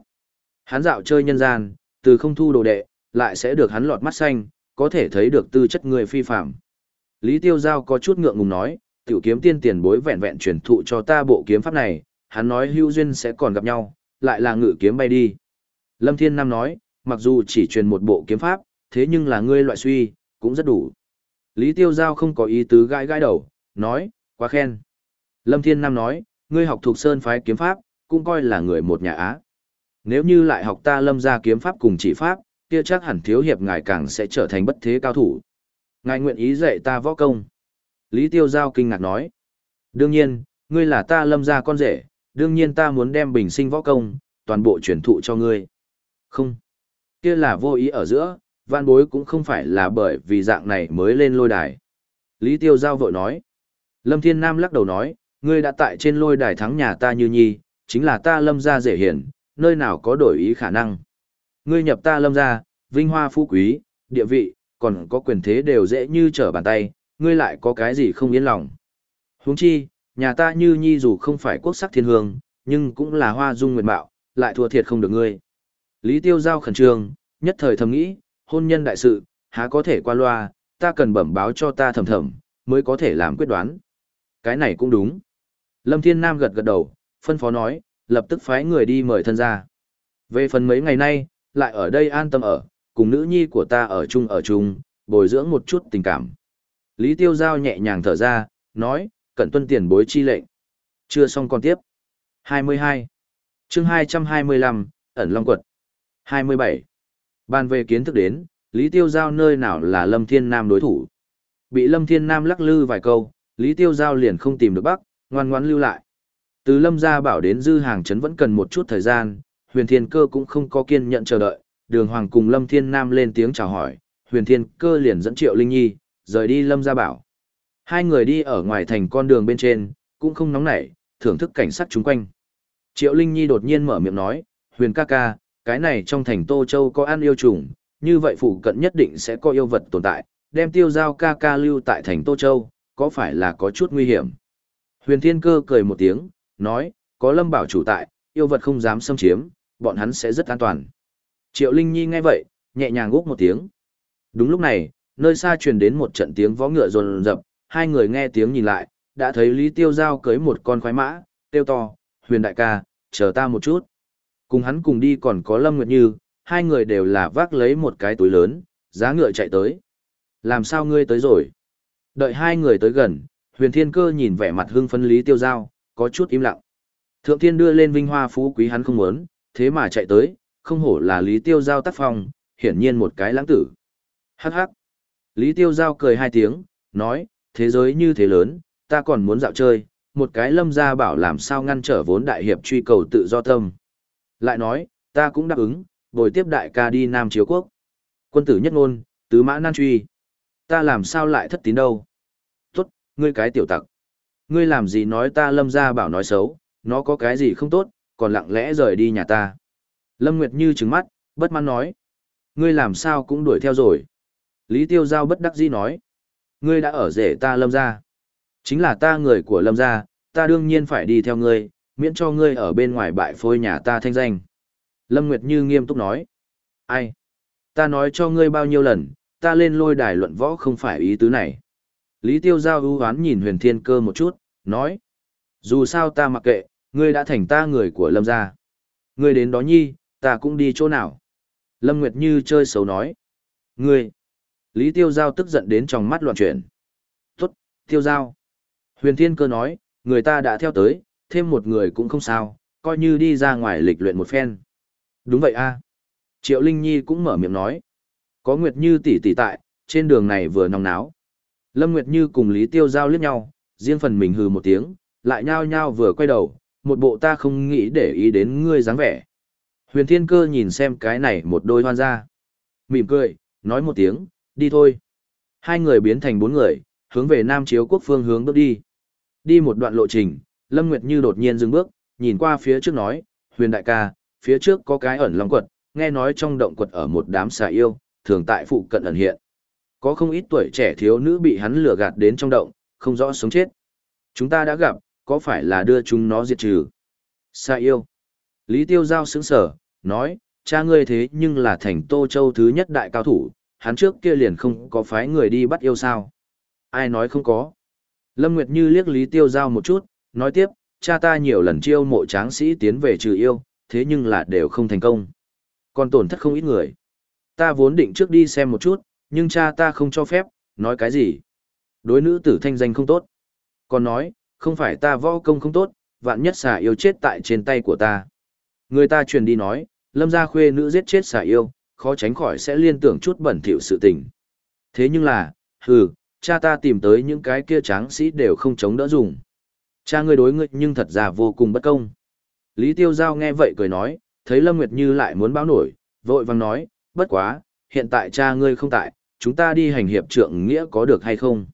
Hắn dạo chơi nhân gian, từ không thu đồ đệ, lại sẽ được hắn lọt mắt xanh, có thể thấy được tư chất người phi phạm. Lý Tiêu Giao có chút ngượng ngùng nói, tiểu kiếm tiên tiền bối vẹn vẹn truyền thụ cho ta bộ kiếm pháp này, hắn nói hưu duyên sẽ còn gặp nhau, lại là ngự kiếm bay đi. Lâm Thiên Nam nói, mặc dù chỉ truyền một bộ kiếm pháp, thế nhưng là ngươi loại suy, cũng rất đủ. Lý Tiêu Giao không có ý tứ gãi gãi đầu, nói, quá khen. Lâm Thiên Nam nói, ngươi học thuộc sơn phái kiếm pháp, cũng coi là người một nhà Á. Nếu như lại học ta lâm ra kiếm pháp cùng chỉ pháp, kia chắc hẳn thiếu hiệp ngài càng sẽ trở thành bất thế cao thủ. Ngài nguyện ý dạy ta võ công. Lý Tiêu Giao kinh ngạc nói. Đương nhiên, ngươi là ta lâm ra con rể, đương nhiên ta muốn đem bình sinh võ công, toàn bộ truyền thụ cho ngươi. Không. Kia là vô ý ở giữa, văn bối cũng không phải là bởi vì dạng này mới lên lôi đài. Lý Tiêu Giao vội nói. Lâm Thiên Nam lắc đầu nói, ngươi đã tại trên lôi đài thắng nhà ta như nhi, chính là ta lâm ra rể hiển, nơi nào có đổi ý khả năng. Ngươi nhập ta lâm ra, vinh hoa phú quý, địa vị, còn có quyền thế đều dễ như trở bàn tay, ngươi lại có cái gì không yên lòng. Huống chi, nhà ta như nhi dù không phải quốc sắc thiên hương, nhưng cũng là hoa dung nguyệt mạo, lại thua thiệt không được ngươi. Lý Tiêu Giao khẩn trương, nhất thời thầm nghĩ, hôn nhân đại sự, há có thể qua loa, ta cần bẩm báo cho ta thầm thầm, mới có thể làm quyết đoán. Cái này cũng đúng. Lâm Thiên Nam gật gật đầu, phân phó nói, lập tức phái người đi mời thân ra. Về phần mấy ngày nay, lại ở đây an tâm ở, cùng nữ nhi của ta ở chung ở chung, bồi dưỡng một chút tình cảm. Lý Tiêu Giao nhẹ nhàng thở ra, nói, cẩn tuân tiền bối chi lệnh. Chưa xong còn tiếp. 22. chương 225, ẩn long quật. 27. Bàn về kiến thức đến, Lý Tiêu Giao nơi nào là Lâm Thiên Nam đối thủ. Bị Lâm Thiên Nam lắc lư vài câu, Lý Tiêu Giao liền không tìm được Bắc, ngoan ngoãn lưu lại. Từ Lâm gia bảo đến dư hàng trấn vẫn cần một chút thời gian, huyền thiên cơ cũng không có kiên nhận chờ đợi, đường hoàng cùng Lâm Thiên Nam lên tiếng chào hỏi, huyền thiên cơ liền dẫn Triệu Linh Nhi, rời đi Lâm gia bảo. Hai người đi ở ngoài thành con đường bên trên, cũng không nóng nảy, thưởng thức cảnh sắc chung quanh. Triệu Linh Nhi đột nhiên mở miệng nói, huyền ca ca, cái này trong thành Tô Châu có ăn yêu trùng, như vậy phụ cận nhất định sẽ có yêu vật tồn tại, đem tiêu giao ca ca lưu tại thành Tô Châu, có phải là có chút nguy hiểm? Huyền Thiên Cơ cười một tiếng, nói, có lâm bảo chủ tại, yêu vật không dám xâm chiếm, bọn hắn sẽ rất an toàn. Triệu Linh Nhi nghe vậy, nhẹ nhàng úc một tiếng. Đúng lúc này, nơi xa truyền đến một trận tiếng vó ngựa rồn rập, hai người nghe tiếng nhìn lại, đã thấy Lý Tiêu Giao cưới một con khoái mã, tiêu to, huyền đại ca, chờ ta một chút. Cùng hắn cùng đi còn có Lâm Nguyệt Như, hai người đều là vác lấy một cái túi lớn, giá ngựa chạy tới. Làm sao ngươi tới rồi? Đợi hai người tới gần, huyền thiên cơ nhìn vẻ mặt hưng phấn Lý Tiêu Giao, có chút im lặng. Thượng thiên đưa lên vinh hoa phú quý hắn không muốn, thế mà chạy tới, không hổ là Lý Tiêu Giao tác phong, hiển nhiên một cái lãng tử. Hắc hắc. Lý Tiêu Giao cười hai tiếng, nói, thế giới như thế lớn, ta còn muốn dạo chơi, một cái lâm gia bảo làm sao ngăn trở vốn đại hiệp truy cầu tự do tâm. Lại nói, ta cũng đáp ứng, bồi tiếp đại ca đi Nam Chiếu Quốc. Quân tử nhất ngôn, tứ mã nan truy. Ta làm sao lại thất tín đâu? Tốt, ngươi cái tiểu tặc. Ngươi làm gì nói ta lâm gia bảo nói xấu, nó có cái gì không tốt, còn lặng lẽ rời đi nhà ta. Lâm Nguyệt Như trừng mắt, bất mãn nói. Ngươi làm sao cũng đuổi theo rồi. Lý Tiêu Giao bất đắc dĩ nói. Ngươi đã ở rể ta lâm gia. Chính là ta người của lâm gia, ta đương nhiên phải đi theo ngươi, miễn cho ngươi ở bên ngoài bại phôi nhà ta thanh danh. Lâm Nguyệt Như nghiêm túc nói. Ai? Ta nói cho ngươi bao nhiêu lần, ta lên lôi đài luận võ không phải ý tứ này. Lý Tiêu Giao ưu hoán nhìn huyền thiên cơ một chút, nói. Dù sao ta mặc kệ, ngươi đã thành ta người của lâm gia. Ngươi đến đó nhi, ta cũng đi chỗ nào. Lâm Nguyệt Như chơi xấu nói. Ngươi. Lý Tiêu Giao tức giận đến trong mắt loạn chuyển. Tốt, Tiêu Giao. Huyền Thiên Cơ nói, người ta đã theo tới, thêm một người cũng không sao, coi như đi ra ngoài lịch luyện một phen. Đúng vậy a. À. Triệu Linh Nhi cũng mở miệng nói. Có Nguyệt Như tỷ tỷ tại, trên đường này vừa nóng náo. Lâm Nguyệt Như cùng Lý Tiêu Giao liếc nhau, riêng phần mình hừ một tiếng, lại nhao nhao vừa quay đầu, một bộ ta không nghĩ để ý đến ngươi dáng vẻ. Huyền Thiên Cơ nhìn xem cái này một đôi hoan gia, Mỉm cười, nói một tiếng, đi thôi. Hai người biến thành bốn người, hướng về Nam Chiếu Quốc phương hướng bước đi. Đi một đoạn lộ trình, Lâm Nguyệt Như đột nhiên dừng bước, nhìn qua phía trước nói, huyền đại ca, phía trước có cái ẩn long quật, nghe nói trong động quật ở một đám xà yêu, thường tại phụ cận ẩn hiện. Có không ít tuổi trẻ thiếu nữ bị hắn lừa gạt đến trong động, không rõ sống chết. Chúng ta đã gặp, có phải là đưa chúng nó diệt trừ? Xà yêu. Lý Tiêu Giao sững sở, nói, cha ngươi thế nhưng là thành Tô Châu thứ nhất đại cao thủ, hắn trước kia liền không có phái người đi bắt yêu sao. Ai nói không có. Lâm Nguyệt Như liếc Lý Tiêu Giao một chút, nói tiếp, cha ta nhiều lần chiêu mộ tráng sĩ tiến về trừ yêu, thế nhưng là đều không thành công. Còn tổn thất không ít người. Ta vốn định trước đi xem một chút, nhưng cha ta không cho phép, nói cái gì. Đối nữ tử thanh danh không tốt. Còn nói, không phải ta võ công không tốt, vạn nhất xà yêu chết tại trên tay của ta. Người ta truyền đi nói, lâm gia khuê nữ giết chết xà yêu, khó tránh khỏi sẽ liên tưởng chút bẩn thỉu sự tình. Thế nhưng là, hừ, cha ta tìm tới những cái kia tráng sĩ đều không chống đỡ dùng. Cha ngươi đối ngươi nhưng thật ra vô cùng bất công. Lý Tiêu Giao nghe vậy cười nói, thấy Lâm Nguyệt Như lại muốn báo nổi, vội vang nói, bất quá, hiện tại cha ngươi không tại, chúng ta đi hành hiệp trượng nghĩa có được hay không?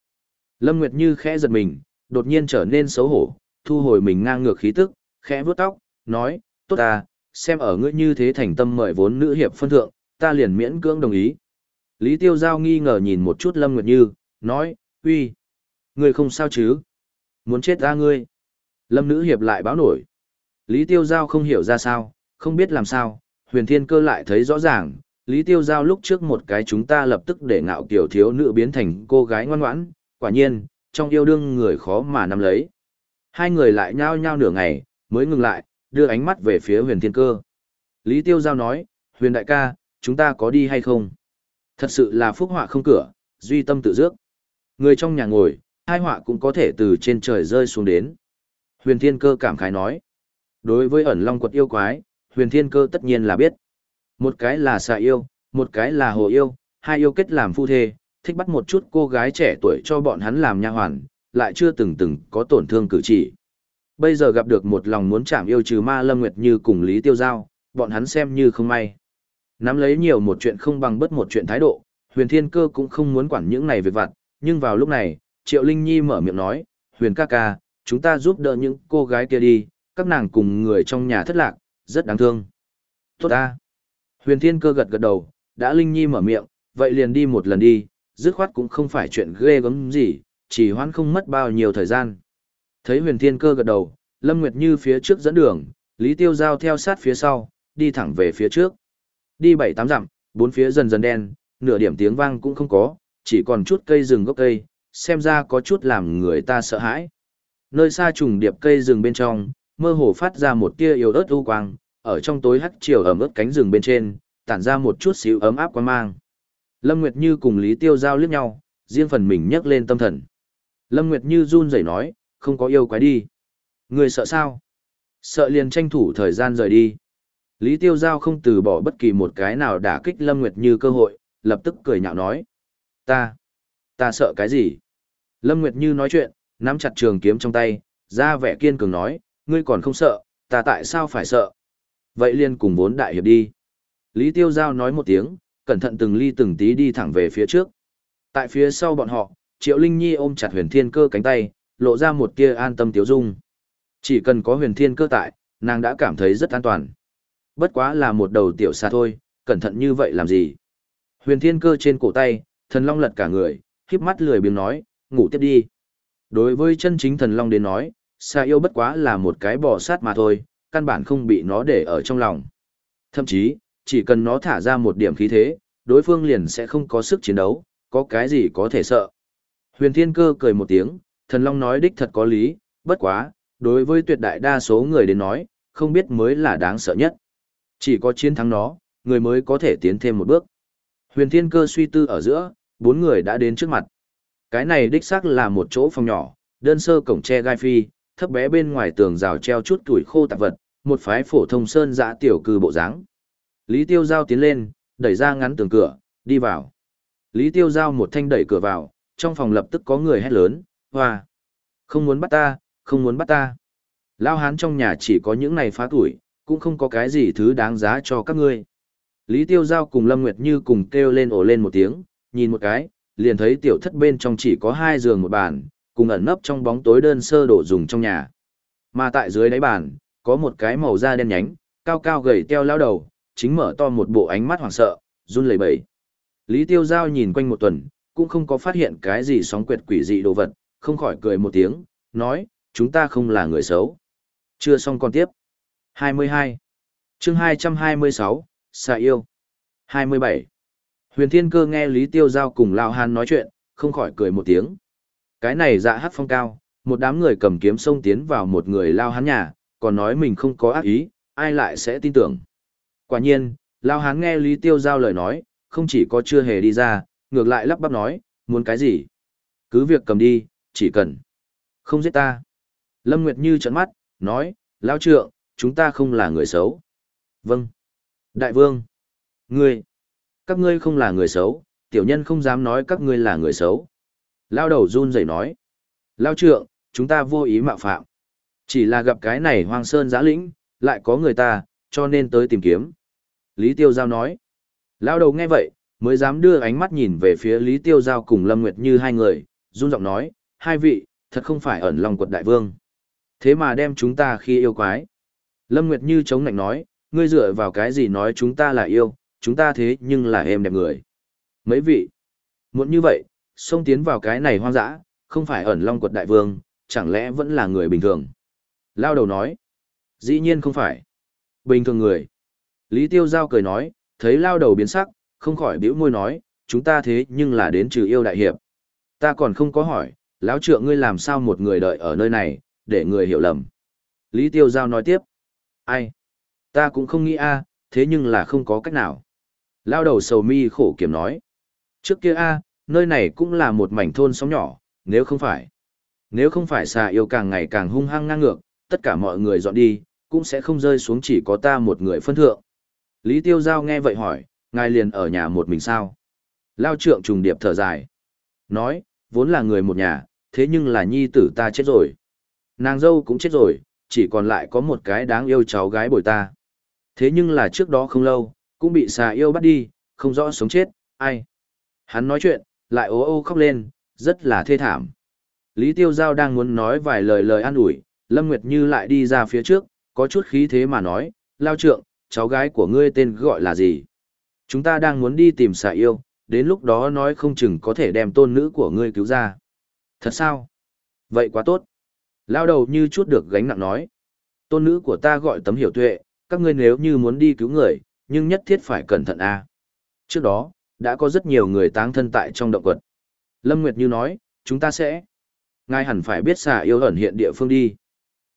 Lâm Nguyệt Như khẽ giật mình, đột nhiên trở nên xấu hổ, thu hồi mình ngang ngược khí tức, khẽ vuốt tóc, nói, tốt ta, xem ở ngươi như thế thành tâm mời vốn nữ hiệp phân thượng, ta liền miễn cưỡng đồng ý. Lý Tiêu Giao nghi ngờ nhìn một chút Lâm Nguyệt Như, nói, uy, ngươi không sao chứ? Muốn chết ra ngươi. Lâm nữ hiệp lại báo nổi. Lý Tiêu Giao không hiểu ra sao, không biết làm sao, huyền thiên cơ lại thấy rõ ràng, Lý Tiêu Giao lúc trước một cái chúng ta lập tức để ngạo kiểu thiếu nữ biến thành cô gái ngoan ngoãn, quả nhiên, trong yêu đương người khó mà nắm lấy. Hai người lại nhao nhao nửa ngày, mới ngừng lại, đưa ánh mắt về phía huyền thiên cơ. Lý Tiêu Giao nói, huyền đại ca, chúng ta có đi hay không? Thật sự là phúc họa không cửa, duy tâm tự dước. Người trong nhà ngồi, hai họa cũng có thể từ trên trời rơi xuống đến. Huyền thiên cơ cảm khái nói. Đối với ẩn long quật yêu quái, huyền thiên cơ tất nhiên là biết. Một cái là xà yêu, một cái là hồ yêu, hai yêu kết làm phu thê, thích bắt một chút cô gái trẻ tuổi cho bọn hắn làm nha hoàn, lại chưa từng từng có tổn thương cử chỉ. Bây giờ gặp được một lòng muốn chạm yêu trừ ma Lâm Nguyệt Như cùng Lý Tiêu Giao, bọn hắn xem như không may. Nắm lấy nhiều một chuyện không bằng bất một chuyện thái độ, huyền thiên cơ cũng không muốn quản những này việc vặt, nhưng vào lúc này, Triệu Linh Nhi mở miệng nói, huyền ca ca, chúng ta giúp đỡ những cô gái kia đi, các nàng cùng người trong nhà thất lạc, rất đáng thương. Tốt ta. Huyền thiên cơ gật gật đầu, đã Linh Nhi mở miệng, vậy liền đi một lần đi, dứt khoát cũng không phải chuyện ghê gớm gì, chỉ hoãn không mất bao nhiêu thời gian. Thấy huyền thiên cơ gật đầu, Lâm Nguyệt Như phía trước dẫn đường, Lý Tiêu Giao theo sát phía sau, đi thẳng về phía trước. Đi bảy tám dặm, bốn phía dần dần đen, nửa điểm tiếng vang cũng không có, chỉ còn chút cây rừng gốc cây, xem ra có chút làm người ta sợ hãi. Nơi xa trùng điệp cây rừng bên trong, mơ hồ phát ra một tia yếu ớt u quang, ở trong tối hắt chiều ẩm ướt cánh rừng bên trên, tản ra một chút xíu ấm áp quan mang. Lâm Nguyệt Như cùng Lý Tiêu Giao liếc nhau, riêng phần mình nhấc lên tâm thần. Lâm Nguyệt Như run rẩy nói, không có yêu quái đi. Người sợ sao? Sợ liền tranh thủ thời gian rời đi. Lý Tiêu Giao không từ bỏ bất kỳ một cái nào đả kích Lâm Nguyệt Như cơ hội, lập tức cười nhạo nói. Ta, ta sợ cái gì? Lâm Nguyệt Như nói chuyện, nắm chặt trường kiếm trong tay, ra vẻ kiên cường nói, ngươi còn không sợ, ta tại sao phải sợ? Vậy liền cùng vốn đại hiệp đi. Lý Tiêu Giao nói một tiếng, cẩn thận từng ly từng tí đi thẳng về phía trước. Tại phía sau bọn họ, Triệu Linh Nhi ôm chặt huyền thiên cơ cánh tay, lộ ra một tia an tâm tiếu dung. Chỉ cần có huyền thiên cơ tại, nàng đã cảm thấy rất an toàn. Bất quá là một đầu tiểu xa thôi, cẩn thận như vậy làm gì? Huyền thiên cơ trên cổ tay, thần long lật cả người, khiếp mắt lười biếng nói, ngủ tiếp đi. Đối với chân chính thần long đến nói, xa yêu bất quá là một cái bò sát mà thôi, căn bản không bị nó để ở trong lòng. Thậm chí, chỉ cần nó thả ra một điểm khí thế, đối phương liền sẽ không có sức chiến đấu, có cái gì có thể sợ. Huyền Thiên Cơ cười một tiếng, thần long nói đích thật có lý, bất quá, đối với tuyệt đại đa số người đến nói, không biết mới là đáng sợ nhất. Chỉ có chiến thắng nó, người mới có thể tiến thêm một bước. Huyền Thiên Cơ suy tư ở giữa, bốn người đã đến trước mặt. Cái này đích xác là một chỗ phòng nhỏ, đơn sơ cổng tre gai phi, thấp bé bên ngoài tường rào treo chút tuổi khô tạp vật, một phái phổ thông sơn dã tiểu cư bộ dáng. Lý Tiêu Giao tiến lên, đẩy ra ngắn tường cửa, đi vào. Lý Tiêu Giao một thanh đẩy cửa vào, trong phòng lập tức có người hét lớn, hoa. Không muốn bắt ta, không muốn bắt ta. Lao hán trong nhà chỉ có những này phá tuổi, cũng không có cái gì thứ đáng giá cho các ngươi. Lý Tiêu Giao cùng Lâm Nguyệt Như cùng kêu lên ổ lên một tiếng, nhìn một cái, liền thấy tiểu thất bên trong chỉ có hai giường một bàn, cùng ẩn nấp trong bóng tối đơn sơ đổ dùng trong nhà. Mà tại dưới đáy bàn, có một cái màu da đen nhánh, cao cao gầy teo lao đầu, chính mở to một bộ ánh mắt hoảng sợ, run lẩy bẩy. Lý Tiêu Giao nhìn quanh một tuần, cũng không có phát hiện cái gì sóng quyệt quỷ dị đồ vật, không khỏi cười một tiếng, nói, chúng ta không là người xấu. Chưa xong còn tiếp. 22. chương 226, Xà Yêu. 27. Huyền Thiên Cơ nghe Lý Tiêu Giao cùng Lao Hàn nói chuyện, không khỏi cười một tiếng. Cái này dạ hát phong cao, một đám người cầm kiếm xông tiến vào một người Lao Hán nhà, còn nói mình không có ác ý, ai lại sẽ tin tưởng. Quả nhiên, Lao Hán nghe Lý Tiêu Giao lời nói, không chỉ có chưa hề đi ra, ngược lại lắp bắp nói, muốn cái gì? Cứ việc cầm đi, chỉ cần. Không giết ta. Lâm Nguyệt Như trợn mắt, nói, Lao trượng, chúng ta không là người xấu. Vâng. Đại vương. Ngươi. Các ngươi không là người xấu, tiểu nhân không dám nói các ngươi là người xấu. Lao đầu run rẩy nói. Lao trượng, chúng ta vô ý mạo phạm. Chỉ là gặp cái này hoang sơn giã lĩnh, lại có người ta, cho nên tới tìm kiếm. Lý Tiêu Giao nói. Lao đầu nghe vậy, mới dám đưa ánh mắt nhìn về phía Lý Tiêu Giao cùng Lâm Nguyệt như hai người, run giọng nói, hai vị, thật không phải ẩn lòng quật đại vương. Thế mà đem chúng ta khi yêu quái. Lâm Nguyệt như chống nạnh nói, ngươi dựa vào cái gì nói chúng ta là yêu, chúng ta thế nhưng là em đẹp người. Mấy vị, muốn như vậy, xông tiến vào cái này hoang dã, không phải ẩn long quật đại vương, chẳng lẽ vẫn là người bình thường. Lao đầu nói, dĩ nhiên không phải. Bình thường người. Lý Tiêu Giao cười nói, thấy lao đầu biến sắc, không khỏi bĩu môi nói, chúng ta thế nhưng là đến trừ yêu đại hiệp. Ta còn không có hỏi, lão trượng ngươi làm sao một người đợi ở nơi này, để người hiểu lầm. Lý Tiêu Giao nói tiếp, ai? Ta cũng không nghĩ a, thế nhưng là không có cách nào. Lao đầu sầu mi khổ kiểm nói, trước kia a, nơi này cũng là một mảnh thôn sóng nhỏ, nếu không phải. Nếu không phải xà yêu càng ngày càng hung hăng ngang ngược, tất cả mọi người dọn đi, cũng sẽ không rơi xuống chỉ có ta một người phân thượng. Lý Tiêu Giao nghe vậy hỏi, Ngài liền ở nhà một mình sao? Lao trượng trùng điệp thở dài. Nói, vốn là người một nhà, thế nhưng là nhi tử ta chết rồi. Nàng dâu cũng chết rồi, chỉ còn lại có một cái đáng yêu cháu gái bồi ta. Thế nhưng là trước đó không lâu, cũng bị xà yêu bắt đi, không rõ sống chết, ai. Hắn nói chuyện, lại ố ô khóc lên, rất là thê thảm. Lý Tiêu Giao đang muốn nói vài lời lời an ủi, Lâm Nguyệt Như lại đi ra phía trước, có chút khí thế mà nói, lao trượng, cháu gái của ngươi tên gọi là gì? Chúng ta đang muốn đi tìm xà yêu, đến lúc đó nói không chừng có thể đem tôn nữ của ngươi cứu ra. Thật sao? Vậy quá tốt. Lao đầu như chút được gánh nặng nói. Tôn nữ của ta gọi tấm hiểu tuệ, các ngươi nếu như muốn đi cứu người, nhưng nhất thiết phải cẩn thận a. Trước đó, đã có rất nhiều người táng thân tại trong động quật. Lâm Nguyệt Như nói, chúng ta sẽ. Ngài hẳn phải biết xà yêu ẩn hiện địa phương đi.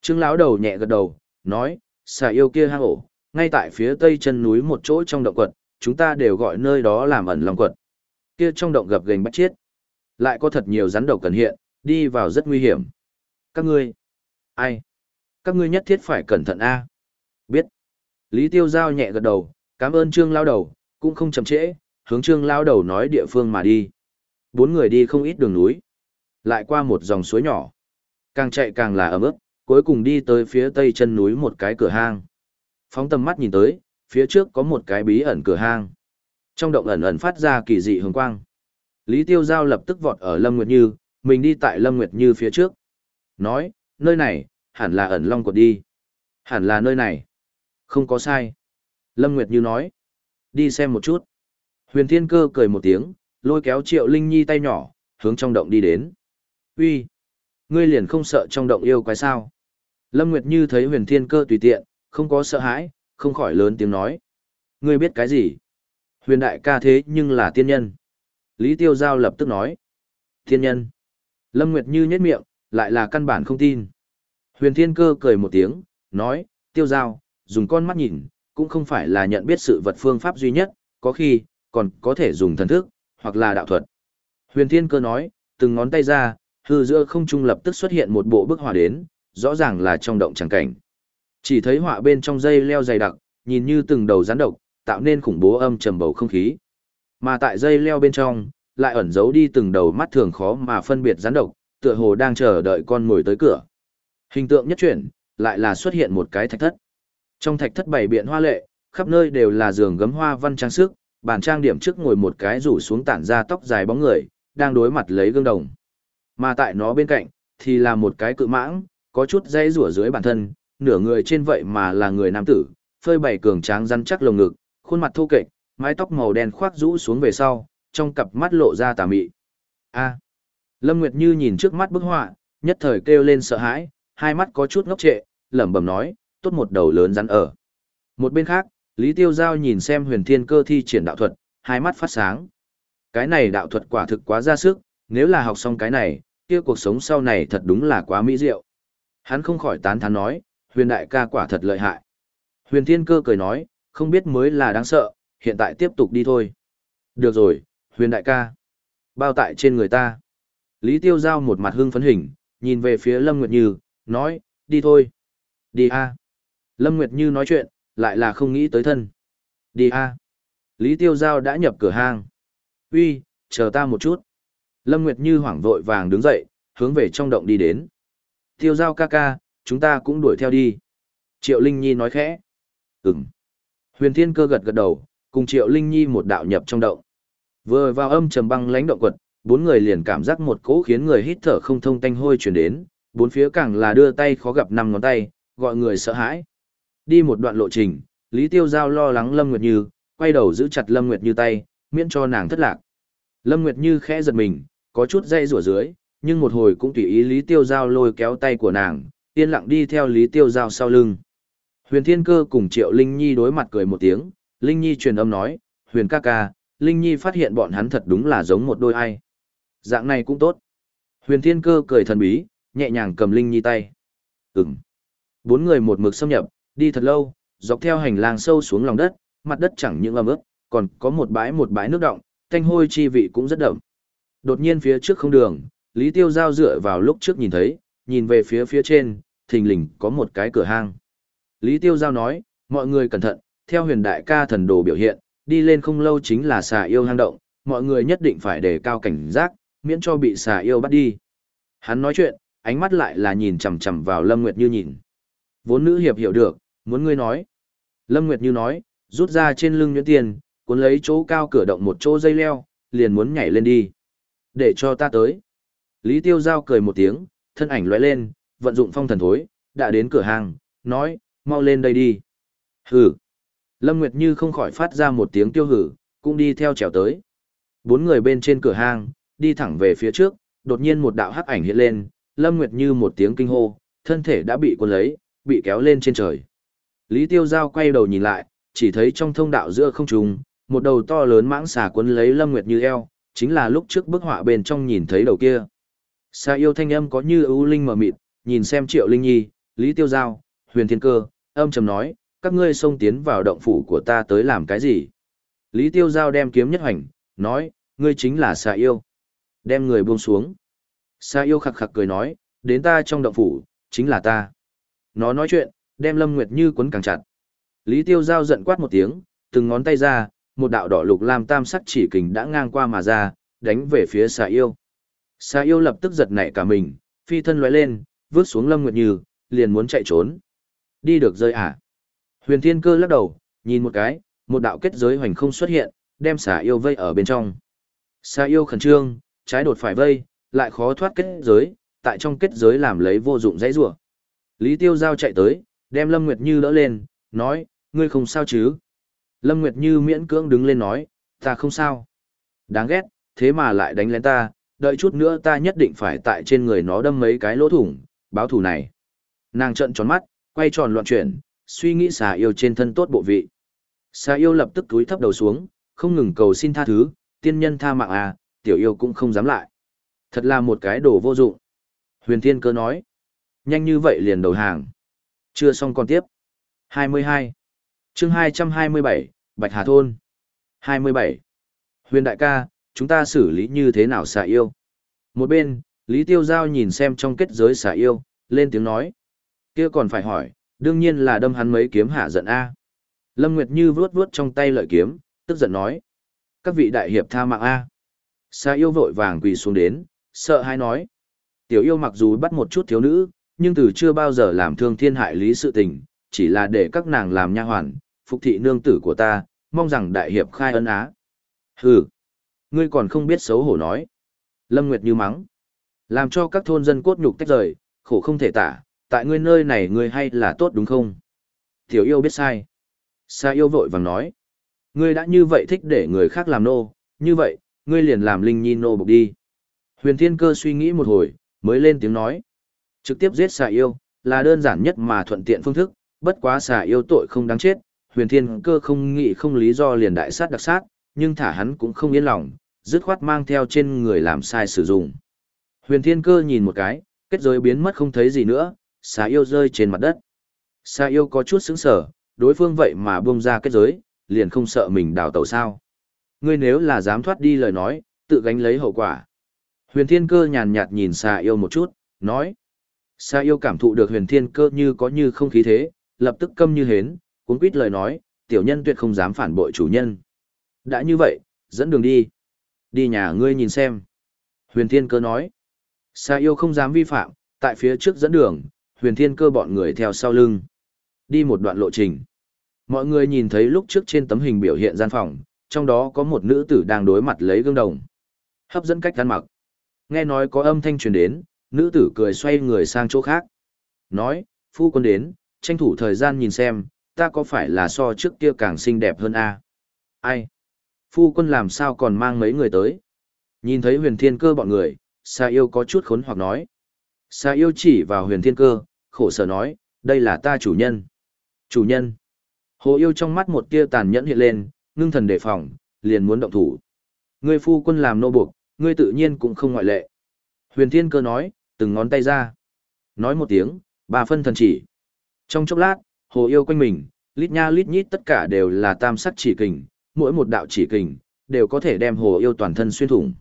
Trương lão đầu nhẹ gật đầu, nói, xà yêu kia hang ổ, ngay tại phía tây chân núi một chỗ trong động quật, chúng ta đều gọi nơi đó làm ẩn long quật. Kia trong động gập gành bắt chết. Lại có thật nhiều rắn độc cần hiện, đi vào rất nguy hiểm. Các ngươi, ai? Các ngươi nhất thiết phải cẩn thận a. Biết. Lý Tiêu Giao nhẹ gật đầu, cảm ơn Trương lao đầu, cũng không chậm trễ, hướng Trương lao đầu nói địa phương mà đi. Bốn người đi không ít đường núi, lại qua một dòng suối nhỏ. Càng chạy càng là ấm ức cuối cùng đi tới phía tây chân núi một cái cửa hang. Phóng tầm mắt nhìn tới, phía trước có một cái bí ẩn cửa hang. Trong động ẩn ẩn phát ra kỳ dị hồng quang. Lý Tiêu Giao lập tức vọt ở Lâm Nguyệt Như, mình đi tại Lâm Nguyệt Như phía trước. Nói, nơi này, hẳn là ẩn long cột đi. Hẳn là nơi này. Không có sai. Lâm Nguyệt Như nói. Đi xem một chút. Huyền Thiên Cơ cười một tiếng, lôi kéo Triệu Linh Nhi tay nhỏ, hướng trong động đi đến. Uy, Ngươi liền không sợ trong động yêu quái sao? Lâm Nguyệt Như thấy huyền thiên cơ tùy tiện, không có sợ hãi, không khỏi lớn tiếng nói. Ngươi biết cái gì? Huyền đại ca thế nhưng là tiên nhân. Lý Tiêu Giao lập tức nói. Thiên nhân. Lâm Nguyệt Như nhếch miệng, lại là căn bản không tin. Huyền thiên cơ cười một tiếng, nói, Tiêu Giao, dùng con mắt nhìn, cũng không phải là nhận biết sự vật phương pháp duy nhất, có khi, còn có thể dùng thần thức, hoặc là đạo thuật. Huyền thiên cơ nói, từng ngón tay ra, hư giữa không trung lập tức xuất hiện một bộ bức họa đến, rõ ràng là trong động chẳng cảnh. Chỉ thấy họa bên trong dây leo dày đặc, nhìn như từng đầu rắn độc, tạo nên khủng bố âm trầm bầu không khí. Mà tại dây leo bên trong, lại ẩn giấu đi từng đầu mắt thường khó mà phân biệt rắn độc, tựa hồ đang chờ đợi con ngồi tới cửa. Hình tượng nhất chuyển, lại là xuất hiện một cái thạch thất. Trong thạch thất bảy biện hoa lệ, khắp nơi đều là giường gấm hoa văn trang sức, bàn trang điểm trước ngồi một cái rủ xuống tản ra tóc dài bóng người, đang đối mặt lấy gương đồng. Mà tại nó bên cạnh, thì là một cái cự mãng, có chút dây rủa dưới bản thân, nửa người trên vậy mà là người nam tử, phơi bày cường tráng rắn chắc lồng ngực, khuôn mặt thô kệch, mái tóc màu đen khoác rũ xuống về sau, trong cặp mắt lộ ra tà mị. A. Lâm Nguyệt Như nhìn trước mắt bức họa, nhất thời kêu lên sợ hãi, hai mắt có chút ngốc trệ, lẩm bẩm nói, tốt một đầu lớn rắn ở. Một bên khác, Lý Tiêu Giao nhìn xem huyền thiên cơ thi triển đạo thuật, hai mắt phát sáng. Cái này đạo thuật quả thực quá ra sức, nếu là học xong cái này, kia cuộc sống sau này thật đúng là quá mỹ diệu. Hắn không khỏi tán thán nói, huyền đại ca quả thật lợi hại. Huyền thiên cơ cười nói, không biết mới là đáng sợ, hiện tại tiếp tục đi thôi. Được rồi, huyền đại ca. Bao tại trên người ta. Lý tiêu giao một mặt hưng phấn hình, nhìn về phía Lâm Nguyệt Như, nói, đi thôi. Đi a. Lâm Nguyệt Như nói chuyện, lại là không nghĩ tới thân. Đi a. Lý tiêu giao đã nhập cửa hang. Uy, chờ ta một chút. Lâm Nguyệt Như hoảng vội vàng đứng dậy, hướng về trong động đi đến. Tiêu giao ca ca, chúng ta cũng đuổi theo đi. Triệu Linh Nhi nói khẽ. Ừm. Huyền Thiên Cơ gật gật đầu, cùng Triệu Linh Nhi một đạo nhập trong động. Vừa vào âm trầm băng lãnh động quật, bốn người liền cảm giác một cỗ khiến người hít thở không thông tanh hôi chuyển đến, bốn phía càng là đưa tay khó gặp năm ngón tay, gọi người sợ hãi. Đi một đoạn lộ trình, Lý Tiêu Giao lo lắng Lâm Nguyệt Như, quay đầu giữ chặt Lâm Nguyệt Như tay, miễn cho nàng thất lạc. Lâm Nguyệt Như khẽ giật mình, có chút dây rủa dưới, nhưng một hồi cũng tùy ý Lý Tiêu Giao lôi kéo tay của nàng, yên lặng đi theo Lý Tiêu Giao sau lưng. Huyền Thiên Cơ cùng Triệu Linh Nhi đối mặt cười một tiếng, Linh Nhi truyền âm nói, Huyền ca ca, Linh Nhi phát hiện bọn hắn thật đúng là giống một đôi ai. Dạng này cũng tốt. Huyền Thiên Cơ cười thần bí, nhẹ nhàng cầm Linh Nhi tay. Ừm. Bốn người một mực xâm nhập, đi thật lâu, dọc theo hành lang sâu xuống lòng đất, mặt đất chẳng những ẩm ướt, còn có một bãi một bãi nước động, thanh hôi chi vị cũng rất đậm. Đột nhiên phía trước không đường, Lý Tiêu Giao dựa vào lúc trước nhìn thấy, nhìn về phía phía trên, thình lình có một cái cửa hang. Lý Tiêu Giao nói, mọi người cẩn thận, theo huyền đại ca thần đồ biểu hiện, đi lên không lâu chính là xà yêu hang động, mọi người nhất định phải đề cao cảnh giác, miễn cho bị xà yêu bắt đi. Hắn nói chuyện, ánh mắt lại là nhìn chằm chằm vào Lâm Nguyệt Như nhìn. Vốn nữ hiệp hiểu được, muốn ngươi nói. Lâm Nguyệt Như nói, rút ra trên lưng nhuyễn tiền, cuốn lấy chỗ cao cửa động một chỗ dây leo, liền muốn nhảy lên đi. Để cho ta tới. Lý Tiêu Giao cười một tiếng, thân ảnh lóe lên, vận dụng phong thần thối, đã đến cửa hàng, nói, mau lên đây đi. Hử. Lâm Nguyệt Như không khỏi phát ra một tiếng tiêu hử, cũng đi theo trèo tới. Bốn người bên trên cửa hàng, đi thẳng về phía trước, đột nhiên một đạo hắc ảnh hiện lên, Lâm Nguyệt Như một tiếng kinh hô, thân thể đã bị cuốn lấy, bị kéo lên trên trời. Lý Tiêu Giao quay đầu nhìn lại, chỉ thấy trong thông đạo giữa không trung, một đầu to lớn mãng xà cuốn lấy Lâm Nguyệt Như eo, chính là lúc trước bức họa bên trong nhìn thấy đầu kia. Xà yêu thanh âm có như ưu linh mờ mịt, nhìn xem Triệu Linh Nhi, Lý Tiêu Giao, Huyền Thiên Cơ, âm trầm nói, các ngươi xông tiến vào động phủ của ta tới làm cái gì? Lý Tiêu Giao đem kiếm nhất hành, nói, ngươi chính là xà yêu. Đem người buông xuống. Xà yêu khặc khặc cười nói, đến ta trong động phủ, chính là ta. Nó nói chuyện, đem Lâm Nguyệt Như quấn càng chặt. Lý Tiêu Giao giận quát một tiếng, từng ngón tay ra, một đạo đỏ lục lam tam sắc chỉ kình đã ngang qua mà ra, đánh về phía xà yêu. Xà yêu lập tức giật nảy cả mình, phi thân lóe lên, vướt xuống Lâm Nguyệt Như, liền muốn chạy trốn. Đi được rơi à? Huyền Thiên Cơ lắc đầu, nhìn một cái, một đạo kết giới hoành không xuất hiện, đem xà yêu vây ở bên trong. Xà yêu khẩn trương, trái đột phải vây, lại khó thoát kết giới, tại trong kết giới làm lấy vô dụng dãy rủa. Lý Tiêu Giao chạy tới, đem Lâm Nguyệt Như đỡ lên, nói, ngươi không sao chứ? Lâm Nguyệt Như miễn cưỡng đứng lên nói, ta không sao. Đáng ghét, thế mà lại đánh lén ta, đợi chút nữa ta nhất định phải tại trên người nó đâm mấy cái lỗ thủng, báo thù này. Nàng trợn tròn mắt, quay tròn loạn chuyển, suy nghĩ xà yêu trên thân tốt bộ vị. Xà yêu lập tức túi thấp đầu xuống, không ngừng cầu xin tha thứ, tiên nhân tha mạng à, tiểu yêu cũng không dám lại. Thật là một cái đồ vô dụng. Huyền Thiên Cơ nói, nhanh như vậy liền đầu hàng. Chưa xong còn tiếp. 22. chương 227, Bạch Hà Thôn. 27. Huyền Đại ca, chúng ta xử lý như thế nào xà yêu? Một bên, Lý Tiêu Giao nhìn xem trong kết giới xà yêu, lên tiếng nói. kia còn phải hỏi, đương nhiên là đâm hắn mấy kiếm hạ giận A. Lâm Nguyệt Như vuốt vuốt trong tay lợi kiếm, tức giận nói. Các vị đại hiệp tha mạng A. Sa yêu vội vàng quỳ xuống đến, sợ hãi nói. Tiểu yêu mặc dù bắt một chút thiếu nữ, nhưng từ chưa bao giờ làm thương thiên hại lý sự tình, chỉ là để các nàng làm nha hoàn, phục thị nương tử của ta, mong rằng đại hiệp khai ân á. Hừ, ngươi còn không biết xấu hổ nói. Lâm Nguyệt như mắng. Làm cho các thôn dân cốt nhục tách rời, khổ không thể tả, tại ngươi nơi này ngươi hay là tốt đúng không? Tiểu yêu biết sai. Sa yêu vội vàng nói. Ngươi đã như vậy thích để người khác làm nô, như vậy, ngươi liền làm linh nhi nô bục đi. Huyền Thiên Cơ suy nghĩ một hồi, mới lên tiếng nói. Trực tiếp giết xà yêu, là đơn giản nhất mà thuận tiện phương thức, bất quá xà yêu tội không đáng chết, huyền thiên cơ không nghĩ không lý do liền đại sát đặc sát, nhưng thả hắn cũng không yên lòng, dứt khoát mang theo trên người làm sai sử dụng. Huyền thiên cơ nhìn một cái, kết giới biến mất không thấy gì nữa, xà yêu rơi trên mặt đất. Xà yêu có chút sững sở, đối phương vậy mà buông ra kết giới, liền không sợ mình đào tẩu sao. Ngươi nếu là dám thoát đi lời nói, tự gánh lấy hậu quả. Huyền thiên cơ nhàn nhạt nhìn xà yêu một chút, nói. Xà yêu cảm thụ được huyền thiên cơ như có như không khí thế, lập tức câm như hến, cuốn quýt lời nói, tiểu nhân tuyệt không dám phản bội chủ nhân. Đã như vậy, dẫn đường đi. Đi nhà ngươi nhìn xem. Huyền thiên cơ nói. Xà yêu không dám vi phạm, tại phía trước dẫn đường, huyền thiên cơ bọn người theo sau lưng. Đi một đoạn lộ trình. Mọi người nhìn thấy lúc trước trên tấm hình biểu hiện gian phòng, trong đó có một nữ tử đang đối mặt lấy gương đồng. Hấp dẫn cách ăn mặc. Nghe nói có âm thanh truyền đến, nữ tử cười xoay người sang chỗ khác. Nói, phu quân đến, tranh thủ thời gian nhìn xem, ta có phải là so trước kia càng xinh đẹp hơn a Ai? Phu quân làm sao còn mang mấy người tới? Nhìn thấy huyền thiên cơ bọn người, Sa yêu có chút khốn hoặc nói. Sa yêu chỉ vào huyền thiên cơ, khổ sở nói, đây là ta chủ nhân. Chủ nhân. Hồ yêu trong mắt một tia tàn nhẫn hiện lên, ngưng thần đề phòng, liền muốn động thủ. Ngươi phu quân làm nô buộc, ngươi tự nhiên cũng không ngoại lệ. Huyền thiên cơ nói, từng ngón tay ra. Nói một tiếng, ba phân thần chỉ. Trong chốc lát, hồ yêu quanh mình, lít nha lít nhít tất cả đều là tam sắc chỉ kình, mỗi một đạo chỉ kình, đều có thể đem hồ yêu toàn thân xuyên thủng.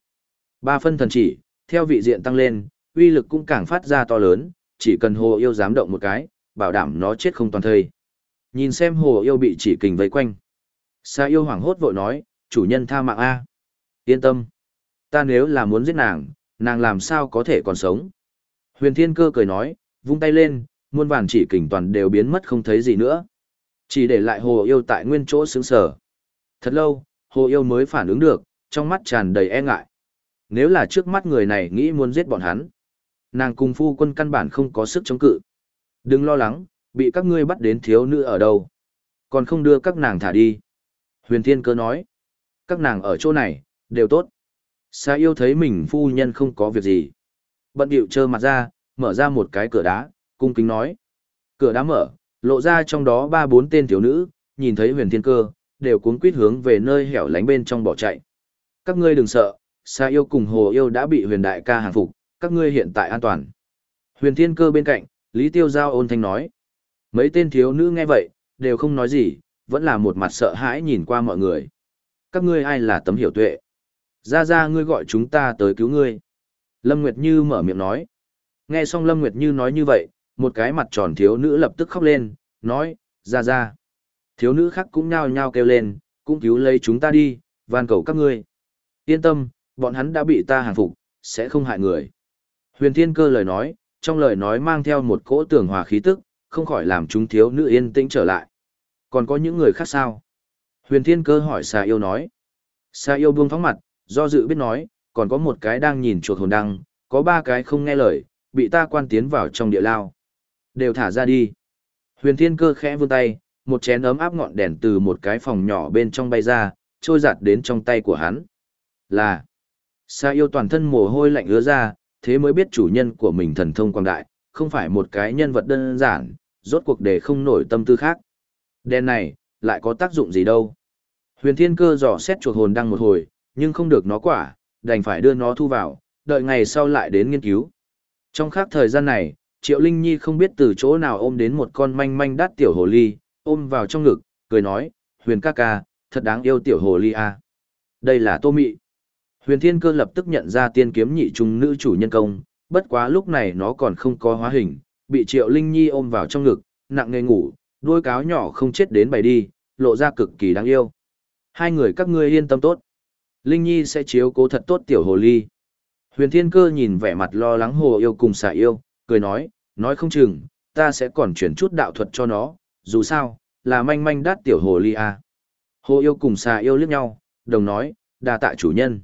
Ba phân thần chỉ, theo vị diện tăng lên, uy lực cũng càng phát ra to lớn, chỉ cần hồ yêu dám động một cái, bảo đảm nó chết không toàn thây. Nhìn xem hồ yêu bị chỉ kình vây quanh. Sa yêu hoảng hốt vội nói, chủ nhân tha mạng A. Yên tâm. Ta nếu là muốn giết nàng, nàng làm sao có thể còn sống. Huyền thiên cơ cười nói, vung tay lên, muôn vàn chỉ kình toàn đều biến mất không thấy gì nữa. Chỉ để lại hồ yêu tại nguyên chỗ sướng sở. Thật lâu, hồ yêu mới phản ứng được, trong mắt tràn đầy e ngại. Nếu là trước mắt người này nghĩ muốn giết bọn hắn, nàng cùng phu quân căn bản không có sức chống cự. Đừng lo lắng, bị các ngươi bắt đến thiếu nữ ở đâu. Còn không đưa các nàng thả đi. Huyền Thiên Cơ nói, các nàng ở chỗ này, đều tốt. Sa yêu thấy mình phu nhân không có việc gì. Bận điệu trơ mặt ra, mở ra một cái cửa đá, cung kính nói. Cửa đá mở, lộ ra trong đó ba bốn tên thiếu nữ, nhìn thấy huyền thiên cơ, đều cuốn quýt hướng về nơi hẻo lánh bên trong bỏ chạy. Các ngươi đừng sợ, Sa yêu cùng hồ yêu đã bị huyền đại ca hàng phục, các ngươi hiện tại an toàn. Huyền thiên cơ bên cạnh, Lý Tiêu Giao ôn thanh nói. Mấy tên thiếu nữ nghe vậy, đều không nói gì, vẫn là một mặt sợ hãi nhìn qua mọi người. Các ngươi ai là tấm hiểu tuệ? Ra ra ngươi gọi chúng ta tới cứu ngươi. Lâm Nguyệt Như mở miệng nói. Nghe xong Lâm Nguyệt Như nói như vậy, một cái mặt tròn thiếu nữ lập tức khóc lên, nói, ra ra. Thiếu nữ khác cũng nhao nhao kêu lên, cũng cứu lấy chúng ta đi, van cầu các ngươi. Yên tâm, bọn hắn đã bị ta hàng phục, sẽ không hại người. Huyền Thiên Cơ lời nói, trong lời nói mang theo một cỗ tường hòa khí tức, không khỏi làm chúng thiếu nữ yên tĩnh trở lại. Còn có những người khác sao? Huyền Thiên Cơ hỏi Sa Yêu nói. Sa Yêu buông phóng mặt, do dự biết nói, còn có một cái đang nhìn chuột hồn đăng, có ba cái không nghe lời, bị ta quan tiến vào trong địa lao. Đều thả ra đi. Huyền Thiên Cơ khẽ vươn tay, một chén ấm áp ngọn đèn từ một cái phòng nhỏ bên trong bay ra, trôi giặt đến trong tay của hắn. Là, Sa yêu toàn thân mồ hôi lạnh ứa ra, thế mới biết chủ nhân của mình thần thông quang đại, không phải một cái nhân vật đơn giản, rốt cuộc để không nổi tâm tư khác. Đen này, lại có tác dụng gì đâu. Huyền Thiên Cơ dò xét chuột hồn đăng một hồi, nhưng không được nó quả, đành phải đưa nó thu vào, đợi ngày sau lại đến nghiên cứu. Trong khác thời gian này, Triệu Linh Nhi không biết từ chỗ nào ôm đến một con manh manh đắt tiểu hồ ly, ôm vào trong ngực, cười nói, huyền ca ca, thật đáng yêu tiểu hồ ly a. À. Đây là tô mị. Huyền thiên cơ lập tức nhận ra tiên kiếm nhị trung nữ chủ nhân công, bất quá lúc này nó còn không có hóa hình, bị Triệu Linh Nhi ôm vào trong ngực, nặng nề ngủ, đuôi cáo nhỏ không chết đến bày đi, lộ ra cực kỳ đáng yêu. Hai người các ngươi yên tâm tốt. Linh Nhi sẽ chiếu cố thật tốt tiểu hồ ly. Huyền Thiên Cơ nhìn vẻ mặt lo lắng hồ yêu cùng xả yêu, cười nói, nói không chừng, ta sẽ còn chuyển chút đạo thuật cho nó, dù sao, là manh manh đắt tiểu hồ ly à. Hồ yêu cùng xà yêu liếc nhau, đồng nói, đa tạ chủ nhân.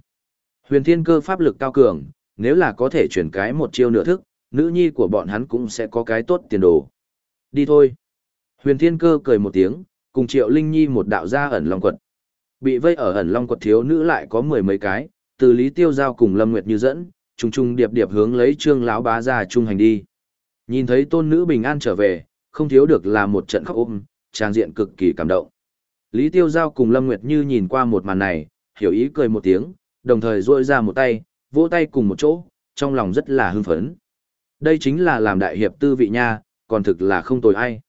Huyền Thiên Cơ pháp lực cao cường, nếu là có thể chuyển cái một chiêu nửa thức, nữ nhi của bọn hắn cũng sẽ có cái tốt tiền đồ. Đi thôi. Huyền Thiên Cơ cười một tiếng, cùng Triệu Linh Nhi một đạo ra ẩn long quật. Bị vây ở ẩn long quật thiếu nữ lại có mười mấy cái, từ Lý Tiêu Giao cùng Lâm Nguyệt như dẫn, trùng trùng điệp điệp hướng lấy Trương lão bá ra trung hành đi. Nhìn thấy tôn nữ bình an trở về, không thiếu được là một trận khóc ôm, trang diện cực kỳ cảm động. Lý Tiêu Giao cùng Lâm Nguyệt Như nhìn qua một màn này, hiểu ý cười một tiếng, đồng thời duỗi ra một tay, vỗ tay cùng một chỗ, trong lòng rất là hưng phấn. Đây chính là làm đại hiệp tư vị nha, còn thực là không tồi ai.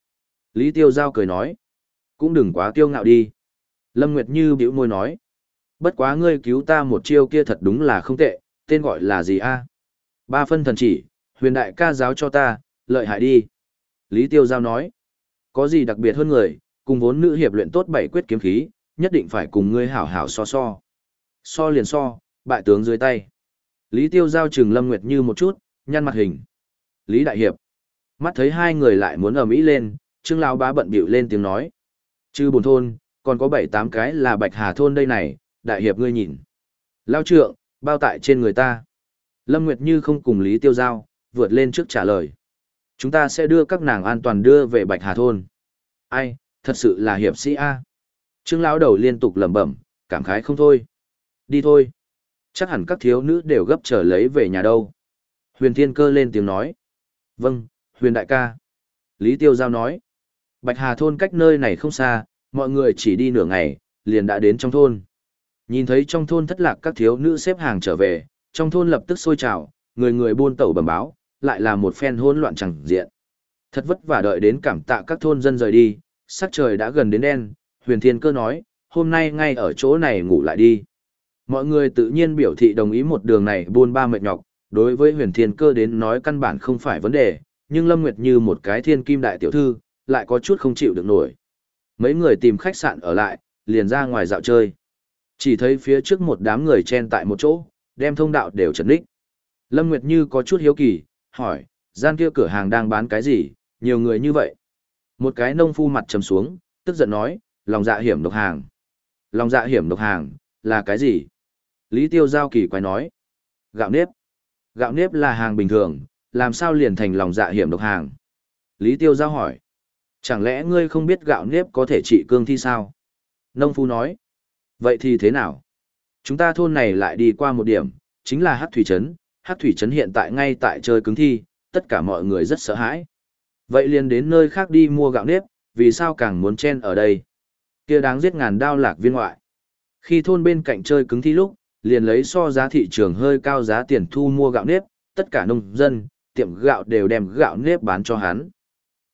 Lý Tiêu Giao cười nói, cũng đừng quá tiêu ngạo đi. Lâm Nguyệt Như bĩu môi nói. Bất quá ngươi cứu ta một chiêu kia thật đúng là không tệ, tên gọi là gì a? Ba phân thần chỉ, huyền đại ca giáo cho ta, lợi hại đi. Lý Tiêu Giao nói. Có gì đặc biệt hơn người, cùng vốn nữ hiệp luyện tốt bảy quyết kiếm khí, nhất định phải cùng ngươi hảo hảo so so. So liền so, bại tướng dưới tay. Lý Tiêu Giao trừng Lâm Nguyệt Như một chút, nhăn mặt hình. Lý Đại Hiệp. Mắt thấy hai người lại muốn ở Mỹ lên, Trương Lão bá bận bịu lên tiếng nói. Chư bồn thôn, còn có bảy tám cái là bạch hà thôn đây này, đại hiệp ngươi nhìn. Lao trượng, bao tại trên người ta. Lâm Nguyệt Như không cùng Lý Tiêu Giao, vượt lên trước trả lời. Chúng ta sẽ đưa các nàng an toàn đưa về bạch hà thôn. Ai, thật sự là hiệp sĩ A. Trương lão đầu liên tục lẩm bẩm, cảm khái không thôi. Đi thôi. Chắc hẳn các thiếu nữ đều gấp trở lấy về nhà đâu. Huyền Thiên Cơ lên tiếng nói. Vâng, Huyền Đại ca. Lý Tiêu Giao nói. Bạch Hà thôn cách nơi này không xa, Mọi người chỉ đi nửa ngày, liền đã đến trong thôn. Nhìn thấy trong thôn thất lạc các thiếu nữ xếp hàng trở về, trong thôn lập tức sôi trào, người người buôn tẩu bẩm báo, lại là một phen hỗn loạn chẳng diện. Thật vất vả đợi đến cảm tạ các thôn dân rời đi, sắc trời đã gần đến đen, huyền thiên cơ nói, hôm nay ngay ở chỗ này ngủ lại đi. Mọi người tự nhiên biểu thị đồng ý một đường này buôn ba mệt nhọc, đối với huyền thiên cơ đến nói căn bản không phải vấn đề, nhưng Lâm Nguyệt như một cái thiên kim đại tiểu thư, lại có chút không chịu được nổi. Mấy người tìm khách sạn ở lại, liền ra ngoài dạo chơi. Chỉ thấy phía trước một đám người chen tại một chỗ, đem thông đạo đều chấn ních. Lâm Nguyệt Như có chút hiếu kỳ, hỏi, gian kia cửa hàng đang bán cái gì, nhiều người như vậy. Một cái nông phu mặt trầm xuống, tức giận nói, lòng dạ hiểm độc hàng. Lòng dạ hiểm độc hàng, là cái gì? Lý Tiêu Giao kỳ quái nói. Gạo nếp. Gạo nếp là hàng bình thường, làm sao liền thành lòng dạ hiểm độc hàng? Lý Tiêu Giao hỏi. Chẳng lẽ ngươi không biết gạo nếp có thể trị cương thi sao? Nông phu nói. Vậy thì thế nào? Chúng ta thôn này lại đi qua một điểm, chính là hát thủy trấn. Hát thủy trấn hiện tại ngay tại chơi cứng thi, tất cả mọi người rất sợ hãi. Vậy liền đến nơi khác đi mua gạo nếp, vì sao càng muốn chen ở đây? Kia đáng giết ngàn đao lạc viên ngoại. Khi thôn bên cạnh chơi cứng thi lúc, liền lấy so giá thị trường hơi cao giá tiền thu mua gạo nếp, tất cả nông dân, tiệm gạo đều đem gạo nếp bán cho hắn.